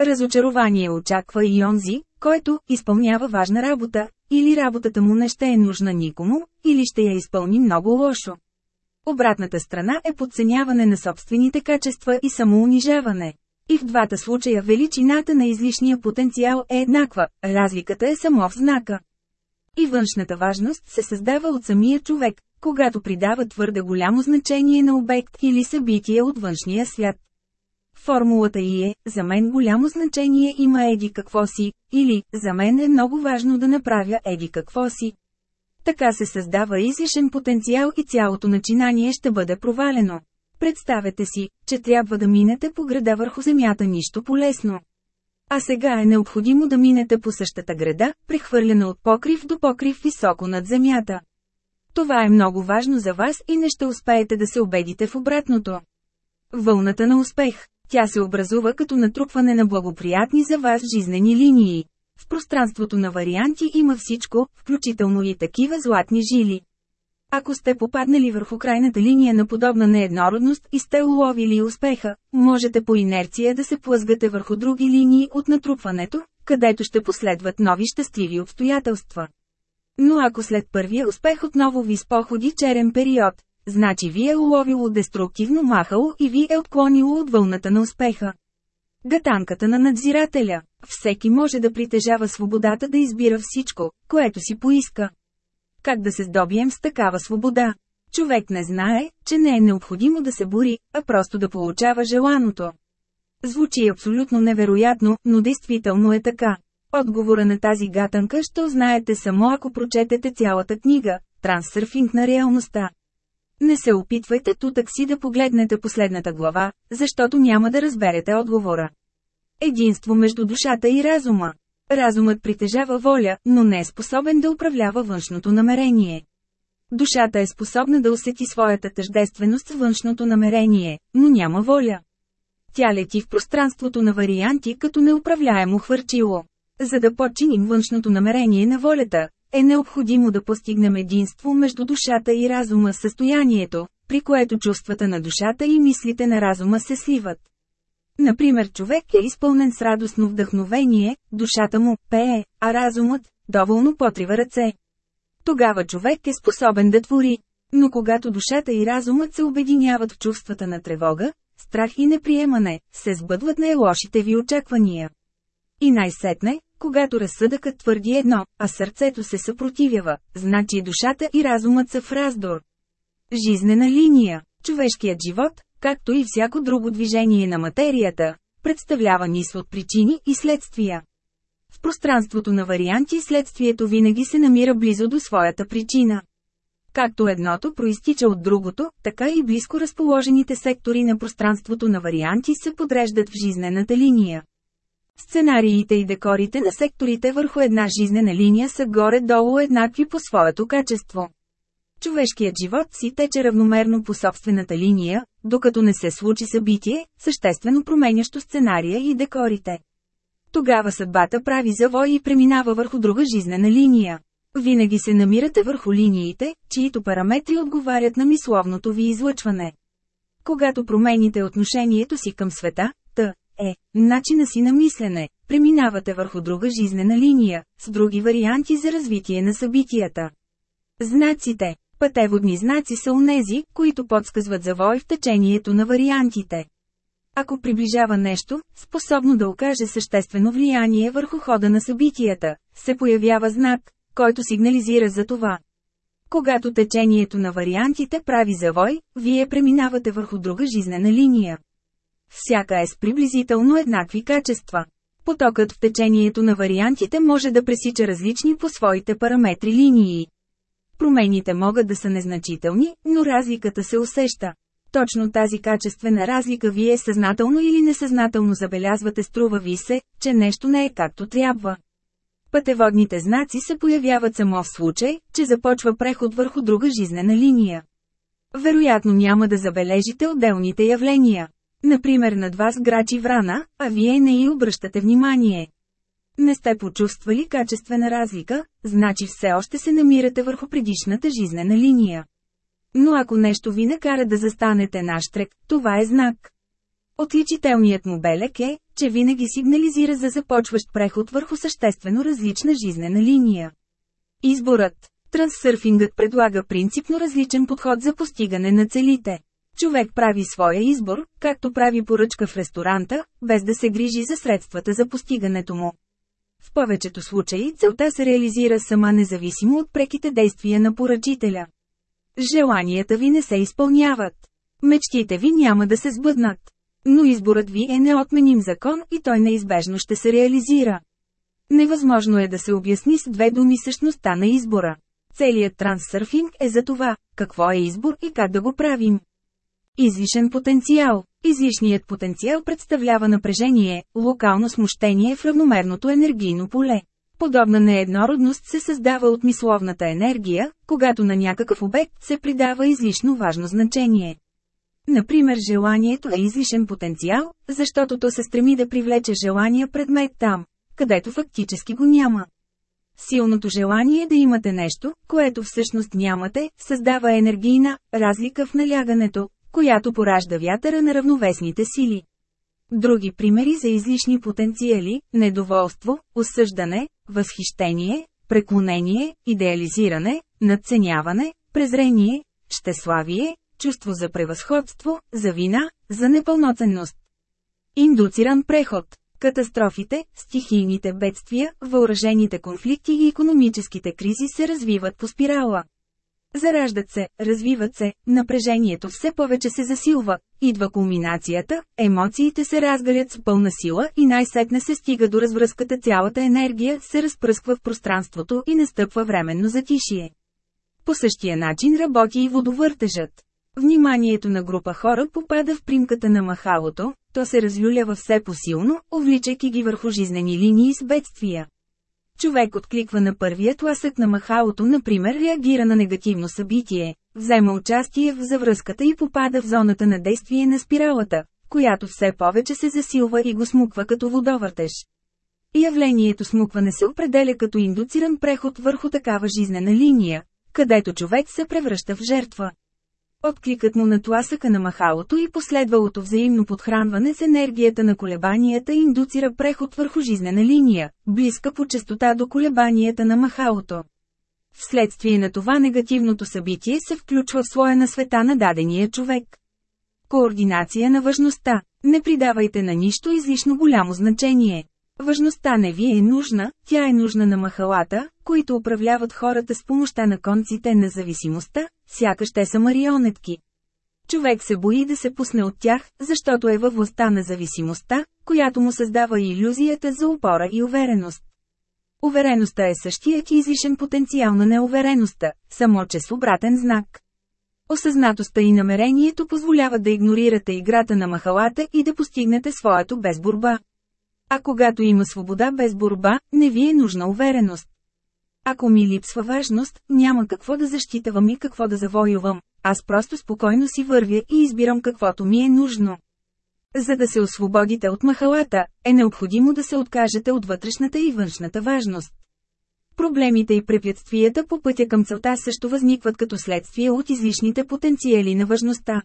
Разочарование очаква и онзи, който изпълнява важна работа, или работата му не ще е нужна никому, или ще я изпълни много лошо. Обратната страна е подценяване на собствените качества и самоунижаване. И в двата случая величината на излишния потенциал е еднаква, разликата е само в знака. И външната важност се създава от самия човек, когато придава твърде голямо значение на обект или събитие от външния свят. Формулата и е, за мен голямо значение има еди какво си, или, за мен е много важно да направя еди какво си. Така се създава излишен потенциал и цялото начинание ще бъде провалено. Представете си, че трябва да минете по града върху земята нищо полезно. А сега е необходимо да минете по същата града, прехвърлена от покрив до покрив високо над земята. Това е много важно за вас и не ще успеете да се убедите в обратното. Вълната на успех. Тя се образува като натрупване на благоприятни за вас жизнени линии. В пространството на варианти има всичко, включително и такива златни жили. Ако сте попаднали върху крайната линия на подобна нееднородност и сте уловили успеха, можете по инерция да се плъзгате върху други линии от натрупването, където ще последват нови щастливи обстоятелства. Но ако след първия успех отново ви споходи черен период, значи ви е уловило деструктивно махало и ви е отклонило от вълната на успеха. Гатанката на надзирателя. Всеки може да притежава свободата да избира всичко, което си поиска. Как да се здобием с такава свобода? Човек не знае, че не е необходимо да се бори, а просто да получава желаното. Звучи абсолютно невероятно, но действително е така. Отговора на тази гатанка ще узнаете само ако прочетете цялата книга «Трансърфинг на реалността». Не се опитвайте тутък си да погледнете последната глава, защото няма да разберете отговора. Единство между душата и разума. Разумът притежава воля, но не е способен да управлява външното намерение. Душата е способна да усети своята тъждественост с външното намерение, но няма воля. Тя лети в пространството на варианти като неуправляемо хвърчило. За да подчиним външното намерение на волята, е необходимо да постигнем единство между душата и разума състоянието, при което чувствата на душата и мислите на разума се сливат. Например човек е изпълнен с радостно вдъхновение, душата му пее, а разумът доволно потрива ръце. Тогава човек е способен да твори. Но когато душата и разумът се обединяват в чувствата на тревога, страх и неприемане, се сбъдват най-лошите ви очаквания. И най-сетне, когато разсъдъкът твърди едно, а сърцето се съпротивява, значи душата и разумът са в раздор. Жизнена линия. Човешкият живот, както и всяко друго движение на материята, представлява низ от причини и следствия. В пространството на варианти следствието винаги се намира близо до своята причина. Както едното проистича от другото, така и близко разположените сектори на пространството на варианти се подреждат в жизнената линия. Сценариите и декорите на секторите върху една жизнена линия са горе-долу еднакви по своето качество. Човешкият живот си тече равномерно по собствената линия, докато не се случи събитие, съществено променящо сценария и декорите. Тогава съдбата прави завой и преминава върху друга жизнена линия. Винаги се намирате върху линиите, чието параметри отговарят на мисловното ви излъчване. Когато промените отношението си към света. Е, начина си на мислене, преминавате върху друга жизнена линия, с други варианти за развитие на събитията. Знаците Пътеводни знаци са унези, които подсказват завой в течението на вариантите. Ако приближава нещо, способно да окаже съществено влияние върху хода на събитията, се появява знак, който сигнализира за това. Когато течението на вариантите прави завой, вие преминавате върху друга жизнена линия. Всяка е с приблизително еднакви качества. Потокът в течението на вариантите може да пресича различни по своите параметри линии. Промените могат да са незначителни, но разликата се усеща. Точно тази качествена разлика вие съзнателно или несъзнателно забелязвате струва ви се, че нещо не е както трябва. Пътеводните знаци се появяват само в случай, че започва преход върху друга жизнена линия. Вероятно няма да забележите отделните явления. Например над вас грачи врана, а вие не й обръщате внимание. Не сте почувствали качествена разлика, значи все още се намирате върху предишната жизнена линия. Но ако нещо ви накара да застанете на штрек, това е знак. Отличителният му белек е, че винаги сигнализира за започващ преход върху съществено различна жизнена линия. Изборът Трансърфингът предлага принципно различен подход за постигане на целите. Човек прави своя избор, както прави поръчка в ресторанта, без да се грижи за средствата за постигането му. В повечето случаи целта се реализира сама независимо от преките действия на поръчителя. Желанията ви не се изпълняват. Мечтите ви няма да се сбъднат. Но изборът ви е неотменим закон и той неизбежно ще се реализира. Невъзможно е да се обясни с две думи същността на избора. Целият трансърфинг е за това, какво е избор и как да го правим. Излишен потенциал. Излишният потенциал представлява напрежение, локално смущение в равномерното енергийно поле. Подобна нееднородност се създава от мисловната енергия, когато на някакъв обект се придава излишно важно значение. Например желанието е излишен потенциал, защото то се стреми да привлече желания предмет там, където фактически го няма. Силното желание да имате нещо, което всъщност нямате, създава енергийна разлика в налягането, която поражда вятъра на равновесните сили. Други примери за излишни потенциали – недоволство, осъждане, възхищение, преклонение, идеализиране, надценяване, презрение, щеславие, чувство за превъзходство, за вина, за непълноценност. Индуциран преход Катастрофите, стихийните бедствия, въоръжените конфликти и економическите кризи се развиват по спирала. Зараждат се, развиват се, напрежението все повече се засилва, идва кулминацията, емоциите се разгарят с пълна сила и най-сетне се стига до развръзката цялата енергия се разпръсква в пространството и настъпва временно затишие. По същия начин работи и водовъртежът. Вниманието на група хора попада в примката на махалото, то се разлюлява все посилно, увличайки ги върху жизнени линии с бедствия. Човек откликва на първият ласък на махалото, например реагира на негативно събитие, взема участие в завръзката и попада в зоната на действие на спиралата, която все повече се засилва и го смуква като водовъртеж. Явлението смукване се определя като индуциран преход върху такава жизнена линия, където човек се превръща в жертва. Откликът му на тласъка на махалото и последвалото взаимно подхранване с енергията на колебанията индуцира преход върху жизнена линия, близка по частота до колебанията на махалото. Вследствие на това негативното събитие се включва в слоя на света на дадения човек. Координация на важността. Не придавайте на нищо излишно голямо значение. Важността не ви е нужна, тя е нужна на махалата, които управляват хората с помощта на конците на зависимостта, сякаш те са марионетки. Човек се бои да се пусне от тях, защото е във властта на зависимостта, която му създава иллюзията за опора и увереност. Увереността е същият излишен потенциал на неувереността, само че с обратен знак. Осъзнатостта и намерението позволяват да игнорирате играта на махалата и да постигнете своето без борба. А когато има свобода без борба, не ви е нужна увереност. Ако ми липсва важност, няма какво да защитавам и какво да завоювам, аз просто спокойно си вървя и избирам каквото ми е нужно. За да се освободите от махалата, е необходимо да се откажете от вътрешната и външната важност. Проблемите и препятствията по пътя към целта също възникват като следствие от излишните потенциали на важността.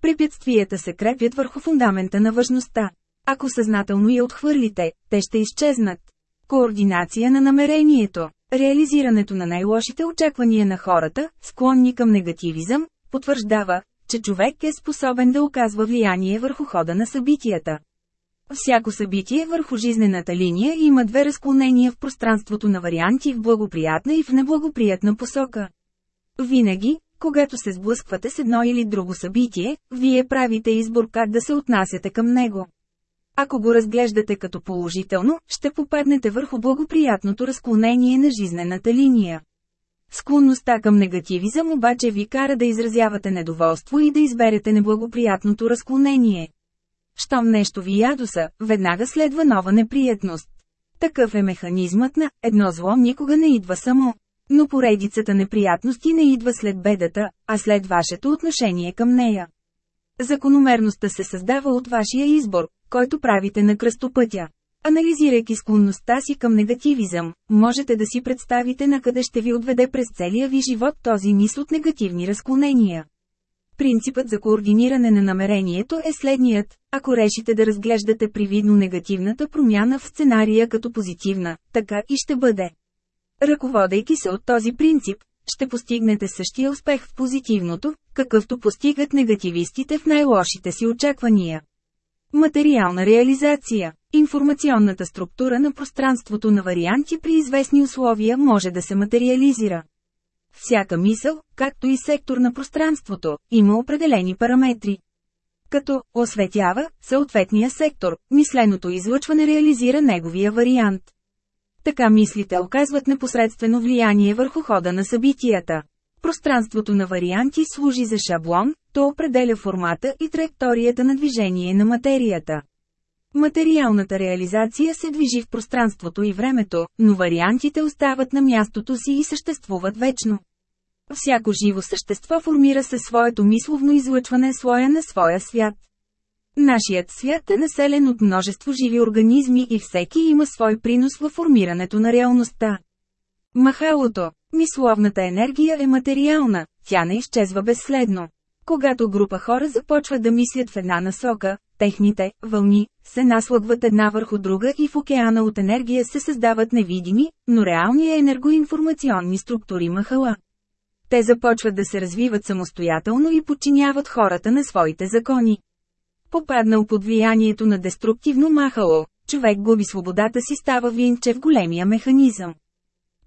Препятствията се крепят върху фундамента на важността. Ако съзнателно я отхвърлите, те ще изчезнат. Координация на намерението. Реализирането на най-лошите очаквания на хората, склонни към негативизъм, потвърждава, че човек е способен да оказва влияние върху хода на събитията. Всяко събитие върху жизнената линия има две разклонения в пространството на варианти в благоприятна и в неблагоприятна посока. Винаги, когато се сблъсквате с едно или друго събитие, вие правите избор как да се отнасяте към него. Ако го разглеждате като положително, ще попаднете върху благоприятното разклонение на жизнената линия. Склонността към негативизъм обаче ви кара да изразявате недоволство и да изберете неблагоприятното разклонение. Щом нещо ви ядоса, веднага следва нова неприятност. Такъв е механизмът на «едно зло никога не идва само». Но поредицата неприятности не идва след бедата, а след вашето отношение към нея. Закономерността се създава от вашия избор, който правите на кръстопътя. Анализирайки склонността си към негативизъм, можете да си представите на къде ще ви отведе през целия ви живот този мис от негативни разклонения. Принципът за координиране на намерението е следният, ако решите да разглеждате привидно негативната промяна в сценария като позитивна, така и ще бъде. Ръководейки се от този принцип, ще постигнете същия успех в позитивното, какъвто постигат негативистите в най-лошите си очаквания. Материална реализация Информационната структура на пространството на варианти при известни условия може да се материализира. Всяка мисъл, както и сектор на пространството, има определени параметри. Като осветява съответния сектор, мисленото излъчване реализира неговия вариант. Така мислите оказват непосредствено влияние върху хода на събитията. Пространството на варианти служи за шаблон, то определя формата и траекторията на движение на материята. Материалната реализация се движи в пространството и времето, но вариантите остават на мястото си и съществуват вечно. Всяко живо същество формира със своето мисловно излъчване слоя на своя свят. Нашият свят е населен от множество живи организми и всеки има свой принос във формирането на реалността. Махалото, мисловната енергия е материална, тя не изчезва безследно. Когато група хора започват да мислят в една насока, техните вълни се наслагват една върху друга и в океана от енергия се създават невидими, но реални енергоинформационни структури махала. Те започват да се развиват самостоятелно и подчиняват хората на своите закони. Попаднал под влиянието на деструктивно махало, човек губи свободата си става винче в големия механизъм.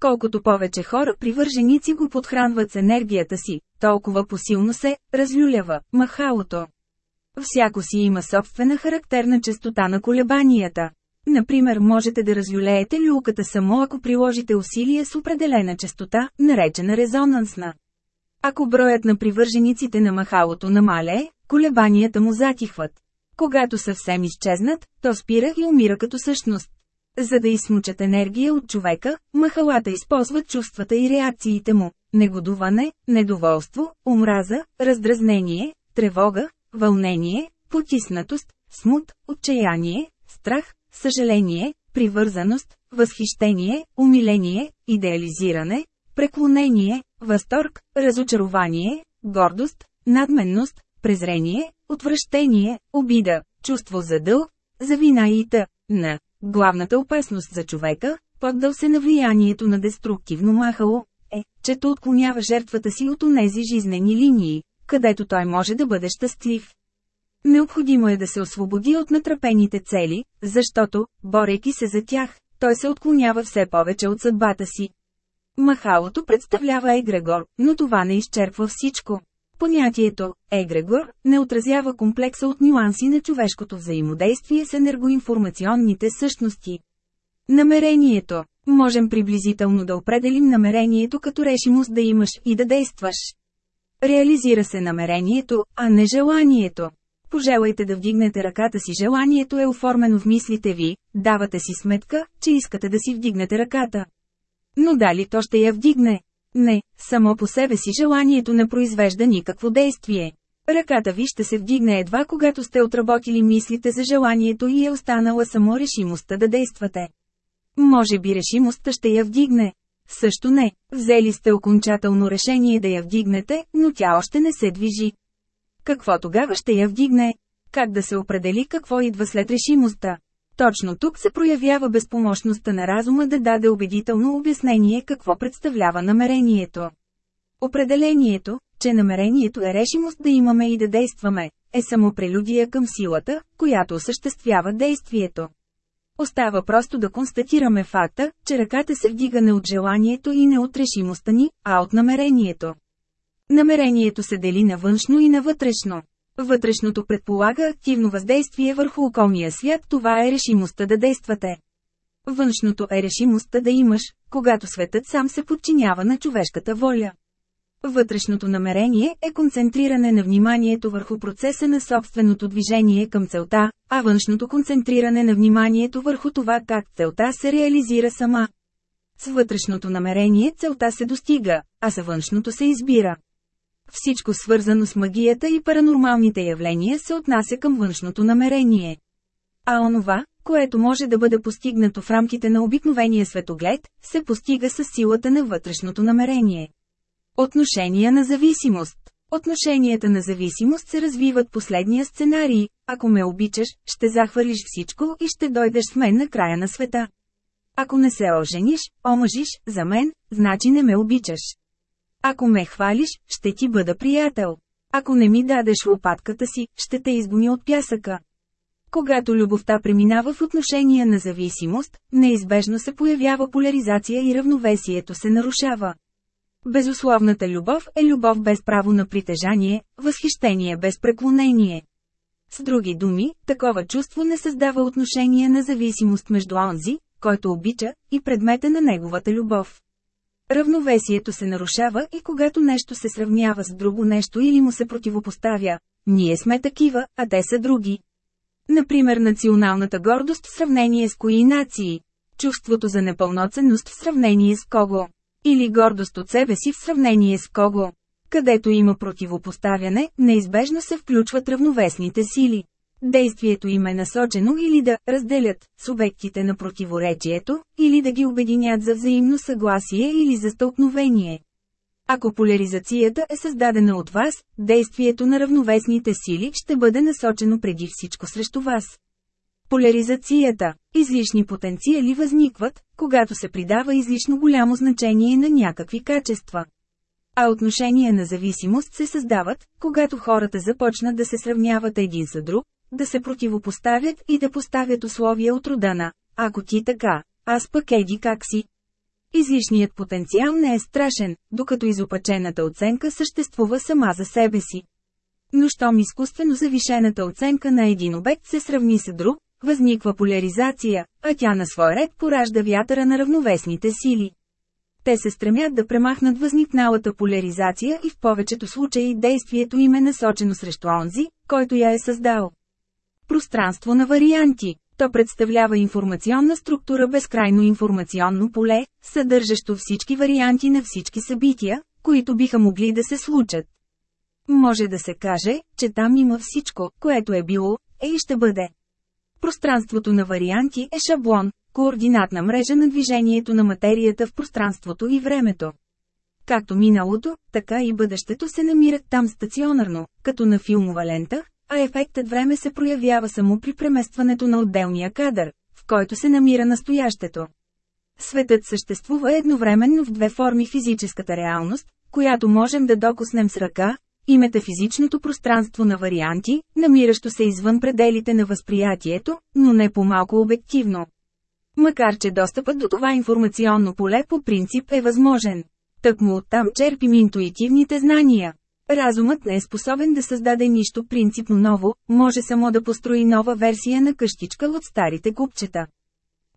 Колкото повече хора привърженици го подхранват с енергията си, толкова посилно се разлюлява махалото. Всяко си има собствена характерна частота на колебанията. Например можете да разлюлеете люлката само ако приложите усилие с определена частота, наречена резонансна. Ако броят на привържениците на махалото намалее, колебанията му затихват. Когато съвсем изчезнат, то спира и умира като същност. За да измучат енергия от човека, махалата използват чувствата и реакциите му – негодуване, недоволство, омраза, раздразнение, тревога, вълнение, потиснатост, смут, отчаяние, страх, съжаление, привързаност, възхищение, умиление, идеализиране, преклонение, възторг, разочарование, гордост, надменност, презрение, отвращение, обида, чувство за дълг, за вина и т.н. Главната опасност за човека, поддал се на влиянието на деструктивно махало, е, че то отклонява жертвата си от онези жизнени линии, където той може да бъде щастлив. Необходимо е да се освободи от натрапените цели, защото, борейки се за тях, той се отклонява все повече от съдбата си. Махалото представлява егрегор, но това не изчерпва всичко. Понятието «егрегор» не отразява комплекса от нюанси на човешкото взаимодействие с енергоинформационните същности. Намерението Можем приблизително да определим намерението като решимост да имаш и да действаш. Реализира се намерението, а не желанието. Пожелайте да вдигнете ръката си. Желанието е оформено в мислите ви, давате си сметка, че искате да си вдигнете ръката. Но дали то ще я вдигне? Не, само по себе си желанието не произвежда никакво действие. Ръката ви ще се вдигне едва когато сте отработили мислите за желанието и е останала само решимостта да действате. Може би решимостта ще я вдигне. Също не, взели сте окончателно решение да я вдигнете, но тя още не се движи. Какво тогава ще я вдигне? Как да се определи какво идва след решимостта? Точно тук се проявява безпомощността на разума да даде убедително обяснение какво представлява намерението. Определението, че намерението е решимост да имаме и да действаме, е само прелюдия към силата, която осъществява действието. Остава просто да констатираме факта, че ръката се вдига не от желанието и не от решимостта ни, а от намерението. Намерението се дели на външно и на вътрешно. Вътрешното предполага активно въздействие върху околния свят, това е решимостта да действате. Външното е решимостта да имаш, когато светът сам се подчинява на човешката воля. Вътрешното намерение е концентриране на вниманието върху процеса на собственото движение към целта, а външното концентриране на вниманието върху това как целта се реализира сама. С вътрешното намерение целта се достига, а с външното се избира. Всичко свързано с магията и паранормалните явления се отнася към външното намерение. А онова, което може да бъде постигнато в рамките на обикновения светоглед, се постига с силата на вътрешното намерение. Отношения на зависимост Отношенията на зависимост се развиват последния сценарий. Ако ме обичаш, ще захвърлиш всичко и ще дойдеш с мен на края на света. Ако не се ожениш, омъжиш, за мен, значи не ме обичаш. Ако ме хвалиш, ще ти бъда приятел. Ако не ми дадеш лопатката си, ще те изгони от пясъка. Когато любовта преминава в отношения на зависимост, неизбежно се появява поляризация и равновесието се нарушава. Безусловната любов е любов без право на притежание, възхищение без преклонение. С други думи, такова чувство не създава отношение на зависимост между онзи, който обича, и предмета на неговата любов. Равновесието се нарушава и когато нещо се сравнява с друго нещо или му се противопоставя. Ние сме такива, а те са други. Например националната гордост в сравнение с кои нации. Чувството за непълноценност в сравнение с кого. Или гордост от себе си в сравнение с кого. Където има противопоставяне, неизбежно се включват равновесните сили. Действието им е насочено или да разделят субектите на противоречието, или да ги обединят за взаимно съгласие или за стълкновение. Ако поляризацията е създадена от вас, действието на равновесните сили ще бъде насочено преди всичко срещу вас. Поляризацията – излишни потенциали възникват, когато се придава излишно голямо значение на някакви качества. А отношения на зависимост се създават, когато хората започнат да се сравняват един с друг, да се противопоставят и да поставят условия от рода на «Ако ти така, аз пък еди как си». Излишният потенциал не е страшен, докато изопачената оценка съществува сама за себе си. Но щом изкуствено завишената оценка на един обект се сравни с друг, възниква поляризация, а тя на свой ред поражда вятъра на равновесните сили. Те се стремят да премахнат възникналата поляризация и в повечето случаи действието им е насочено срещу онзи, който я е създал. Пространство на варианти То представлява информационна структура безкрайно информационно поле, съдържащо всички варианти на всички събития, които биха могли да се случат. Може да се каже, че там има всичко, което е било, е и ще бъде. Пространството на варианти е шаблон, координатна мрежа на движението на материята в пространството и времето. Както миналото, така и бъдещето се намират там стационарно, като на филмова лента, а ефектът време се проявява само при преместването на отделния кадър, в който се намира настоящето. Светът съществува едновременно в две форми физическата реалност, която можем да докоснем с ръка, и метафизичното пространство на варианти, намиращо се извън пределите на възприятието, но не по-малко обективно. Макар че достъпът до това информационно поле по принцип е възможен. Тъкмо оттам черпим интуитивните знания. Разумът не е способен да създаде нищо принципно ново, може само да построи нова версия на къщичка от старите купчета.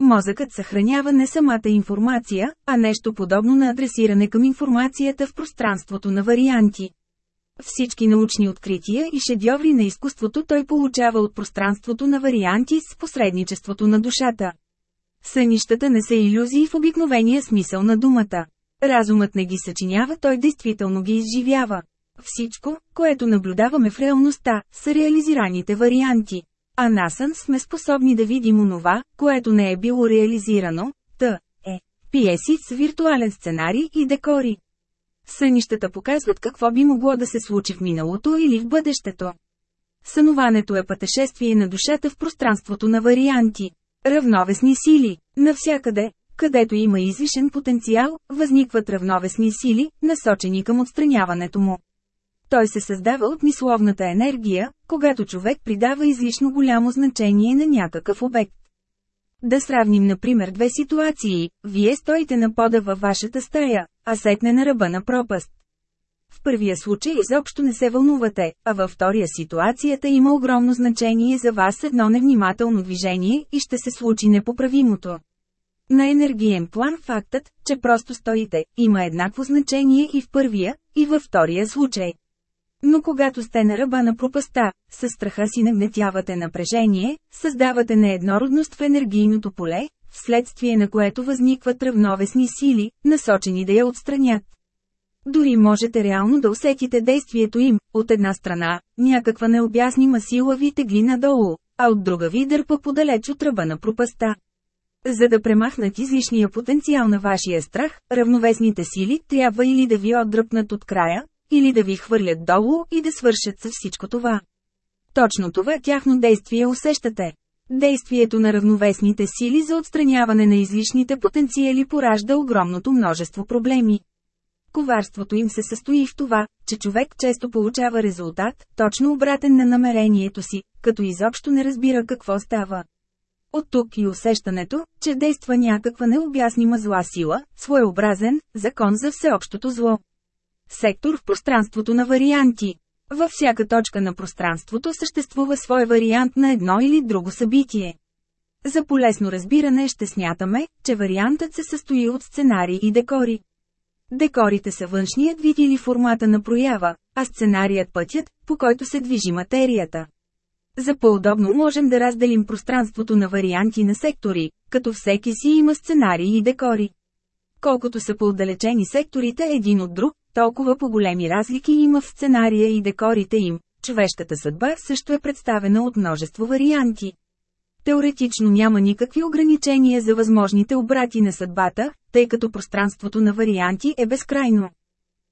Мозъкът съхранява не самата информация, а нещо подобно на адресиране към информацията в пространството на варианти. Всички научни открития и шедьоври на изкуството той получава от пространството на варианти с посредничеството на душата. Сънищата не са иллюзии в обикновения смисъл на думата. Разумът не ги съчинява, той действително ги изживява. Всичко, което наблюдаваме в реалността, са реализираните варианти. А насън сме способни да видим онова, което не е било реализирано, т. е. Пиеси с виртуален сценарий и декори. Сънищата показват какво би могло да се случи в миналото или в бъдещето. Сънуването е пътешествие на душата в пространството на варианти. Равновесни сили. Навсякъде, където има излишен потенциал, възникват равновесни сили, насочени към отстраняването му. Той се създава от мисловната енергия, когато човек придава излишно голямо значение на някакъв обект. Да сравним например две ситуации, вие стоите на пода във вашата стая, а сетне на ръба на пропаст. В първия случай изобщо не се вълнувате, а във втория ситуацията има огромно значение за вас едно невнимателно движение и ще се случи непоправимото. На енергиен план фактът, че просто стоите, има еднакво значение и в първия, и във втория случай. Но когато сте на ръба на пропаста, със страха си нагнетявате напрежение, създавате нееднородност в енергийното поле, вследствие на което възникват равновесни сили, насочени да я отстранят. Дори можете реално да усетите действието им, от една страна, някаква необяснима сила ви тегли надолу, а от друга ви дърпа подалеч от ръба на пропаста. За да премахнат излишния потенциал на вашия страх, равновесните сили трябва или да ви отдръпнат от края, или да ви хвърлят долу и да свършат с всичко това. Точно това тяхно действие усещате. Действието на равновесните сили за отстраняване на излишните потенциали поражда огромното множество проблеми. Коварството им се състои в това, че човек често получава резултат, точно обратен на намерението си, като изобщо не разбира какво става. От тук и усещането, че действа някаква необяснима зла сила, своеобразен, закон за всеобщото зло. Сектор в пространството на варианти. Във всяка точка на пространството съществува свой вариант на едно или друго събитие. За полезно разбиране ще смятаме, че вариантът се състои от сценарии и декори. Декорите са външният вид или формата на проява, а сценарият пътят, по който се движи материята. За по-удобно можем да разделим пространството на варианти на сектори, като всеки си има сценарии и декори. Колкото са по-отдалечени секторите един от друг, толкова по-големи разлики има в сценария и декорите им. Човешката съдба също е представена от множество варианти. Теоретично няма никакви ограничения за възможните обрати на съдбата, тъй като пространството на варианти е безкрайно.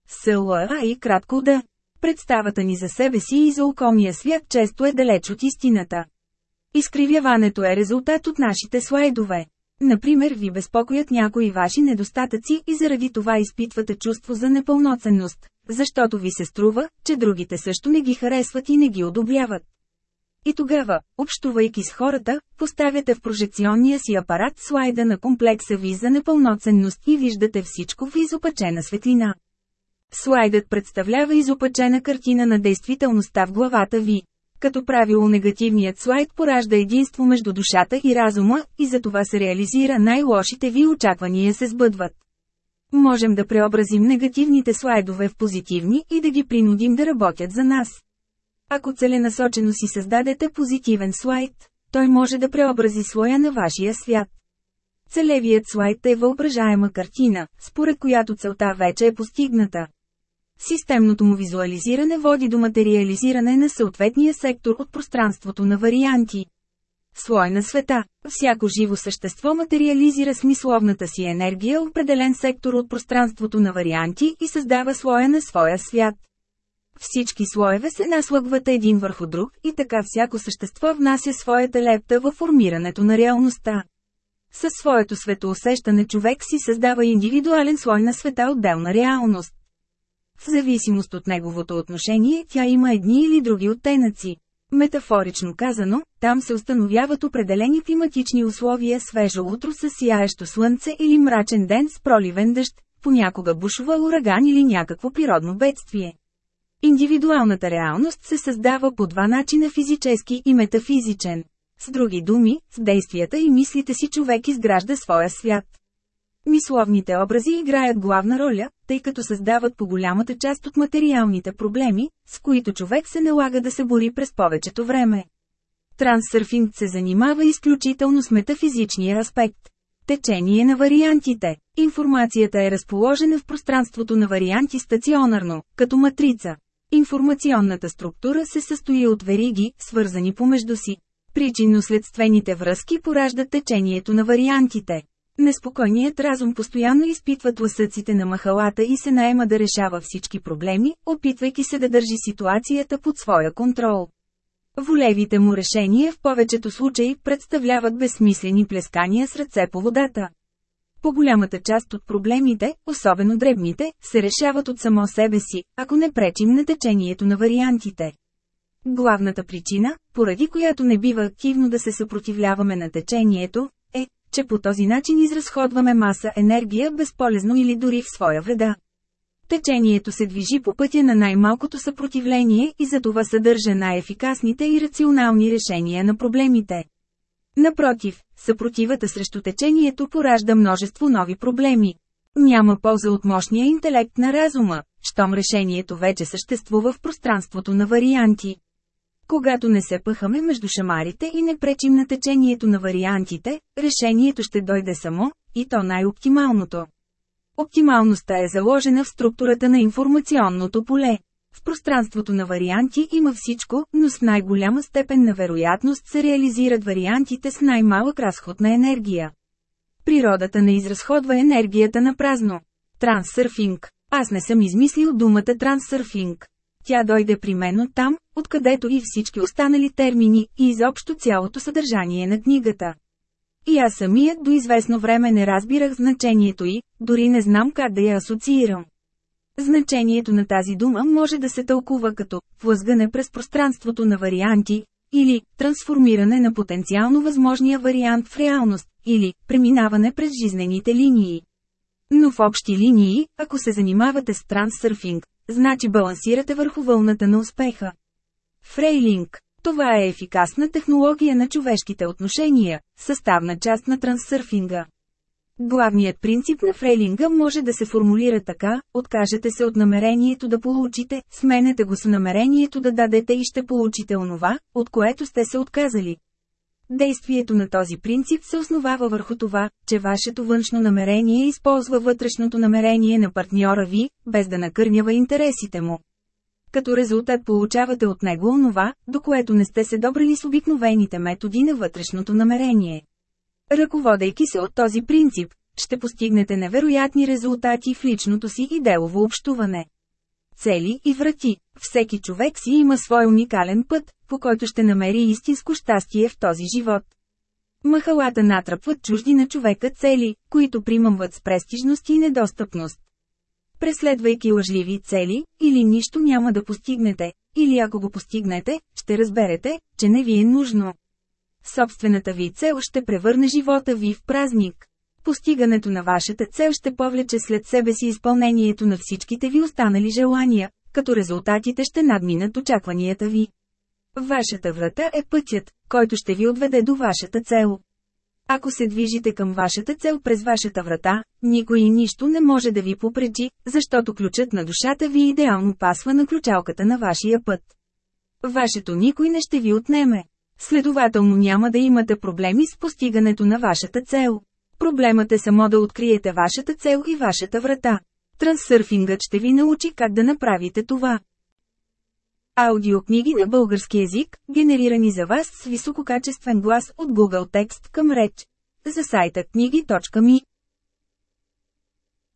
СЛА и кратко да. Представата ни за себе си и за околния свят често е далеч от истината. Изкривяването е резултат от нашите слайдове. Например ви безпокоят някои ваши недостатъци и заради това изпитвате чувство за непълноценност, защото ви се струва, че другите също не ги харесват и не ги одобряват. И тогава, общувайки с хората, поставяте в прожекционния си апарат слайда на комплекса ви за непълноценност и виждате всичко в изопачена светлина. Слайдът представлява изопачена картина на действителността в главата ви. Като правило негативният слайд поражда единство между душата и разума, и за това се реализира най-лошите ви очаквания се сбъдват. Можем да преобразим негативните слайдове в позитивни и да ги принудим да работят за нас. Ако целенасочено си създадете позитивен слайд, той може да преобрази слоя на вашия свят. Целевият слайд е въображаема картина, според която целта вече е постигната. Системното му визуализиране води до материализиране на съответния сектор от пространството на варианти. Слой на света. Всяко живо същество материализира смисловната си енергия определен сектор от пространството на варианти и създава слоя на своя свят. Всички слоеве се наслъгват един върху друг и така всяко същество внася своята лепта във формирането на реалността. Със своето светоусещане човек си създава индивидуален слой на света отделна реалност. В зависимост от неговото отношение тя има едни или други оттенъци. Метафорично казано, там се установяват определени климатични условия свежо утро с сияещо слънце или мрачен ден с проливен дъжд, понякога бушува ураган или някакво природно бедствие. Индивидуалната реалност се създава по два начина физически и метафизичен. С други думи, с действията и мислите си човек изгражда своя свят. Мисловните образи играят главна роля, тъй като създават по голямата част от материалните проблеми, с които човек се налага да се бори през повечето време. Трансърфинг се занимава изключително с метафизичния аспект. Течение на вариантите. Информацията е разположена в пространството на варианти стационарно, като матрица. Информационната структура се състои от вериги, свързани помежду си. Причинно-следствените връзки пораждат течението на вариантите. Неспокойният разум постоянно изпитва тласъците на махалата и се наема да решава всички проблеми, опитвайки се да държи ситуацията под своя контрол. Волевите му решения в повечето случаи представляват безсмислени плескания с ръце по водата. По-голямата част от проблемите, особено дребните, се решават от само себе си, ако не пречим на течението на вариантите. Главната причина, поради която не бива активно да се съпротивляваме на течението, че по този начин изразходваме маса енергия безполезно или дори в своя вреда. Течението се движи по пътя на най-малкото съпротивление и затова съдържа най-ефикасните и рационални решения на проблемите. Напротив, съпротивата срещу течението поражда множество нови проблеми. Няма полза от мощния интелект на разума, щом решението вече съществува в пространството на варианти. Когато не се пъхаме между шамарите и не пречим на течението на вариантите, решението ще дойде само, и то най-оптималното. Оптималността е заложена в структурата на информационното поле. В пространството на варианти има всичко, но с най-голяма степен на вероятност се реализират вариантите с най-малък разход на енергия. Природата не изразходва енергията на празно. Трансърфинг. Аз не съм измислил думата трансърфинг. Тя дойде при мен там, откъдето и всички останали термини, и изобщо цялото съдържание на книгата. И аз самият до известно време не разбирах значението й, дори не знам как да я асоциирам. Значението на тази дума може да се тълкува като «влъзгане през пространството на варианти» или «трансформиране на потенциално възможния вариант в реалност» или «преминаване през жизнените линии». Но в общи линии, ако се занимавате с трансърфинг, значи балансирате върху вълната на успеха. Фрейлинг това е ефикасна технология на човешките отношения, съставна част на трансърфинга. Главният принцип на фрейлинга може да се формулира така, откажете се от намерението да получите, сменете го с намерението да дадете и ще получите онова, от което сте се отказали. Действието на този принцип се основава върху това, че вашето външно намерение използва вътрешното намерение на партньора ви, без да накърнява интересите му. Като резултат получавате от него онова, до което не сте се добрали с обикновените методи на вътрешното намерение. Ръководейки се от този принцип, ще постигнете невероятни резултати в личното си и делово общуване. Цели и врати. Всеки човек си има свой уникален път, по който ще намери истинско щастие в този живот. Махалата натръпват чужди на човека цели, които примамват с престижност и недостъпност. Преследвайки лъжливи цели, или нищо няма да постигнете, или ако го постигнете, ще разберете, че не ви е нужно. Собствената ви цел ще превърне живота ви в празник. Постигането на вашата цел ще повлече след себе си изпълнението на всичките ви останали желания, като резултатите ще надминат очакванията ви. Вашата врата е пътят, който ще ви отведе до вашата цел. Ако се движите към вашата цел през вашата врата, никой и нищо не може да ви попречи, защото ключът на душата ви идеално пасва на ключалката на вашия път. Вашето никой не ще ви отнеме. Следователно няма да имате проблеми с постигането на вашата цел. Проблемът е само да откриете вашата цел и вашата врата. Трансърфингът ще ви научи как да направите това. Аудиокниги на български язик, генерирани за вас с висококачествен глас от Google Текст към реч. За сайта книги.ми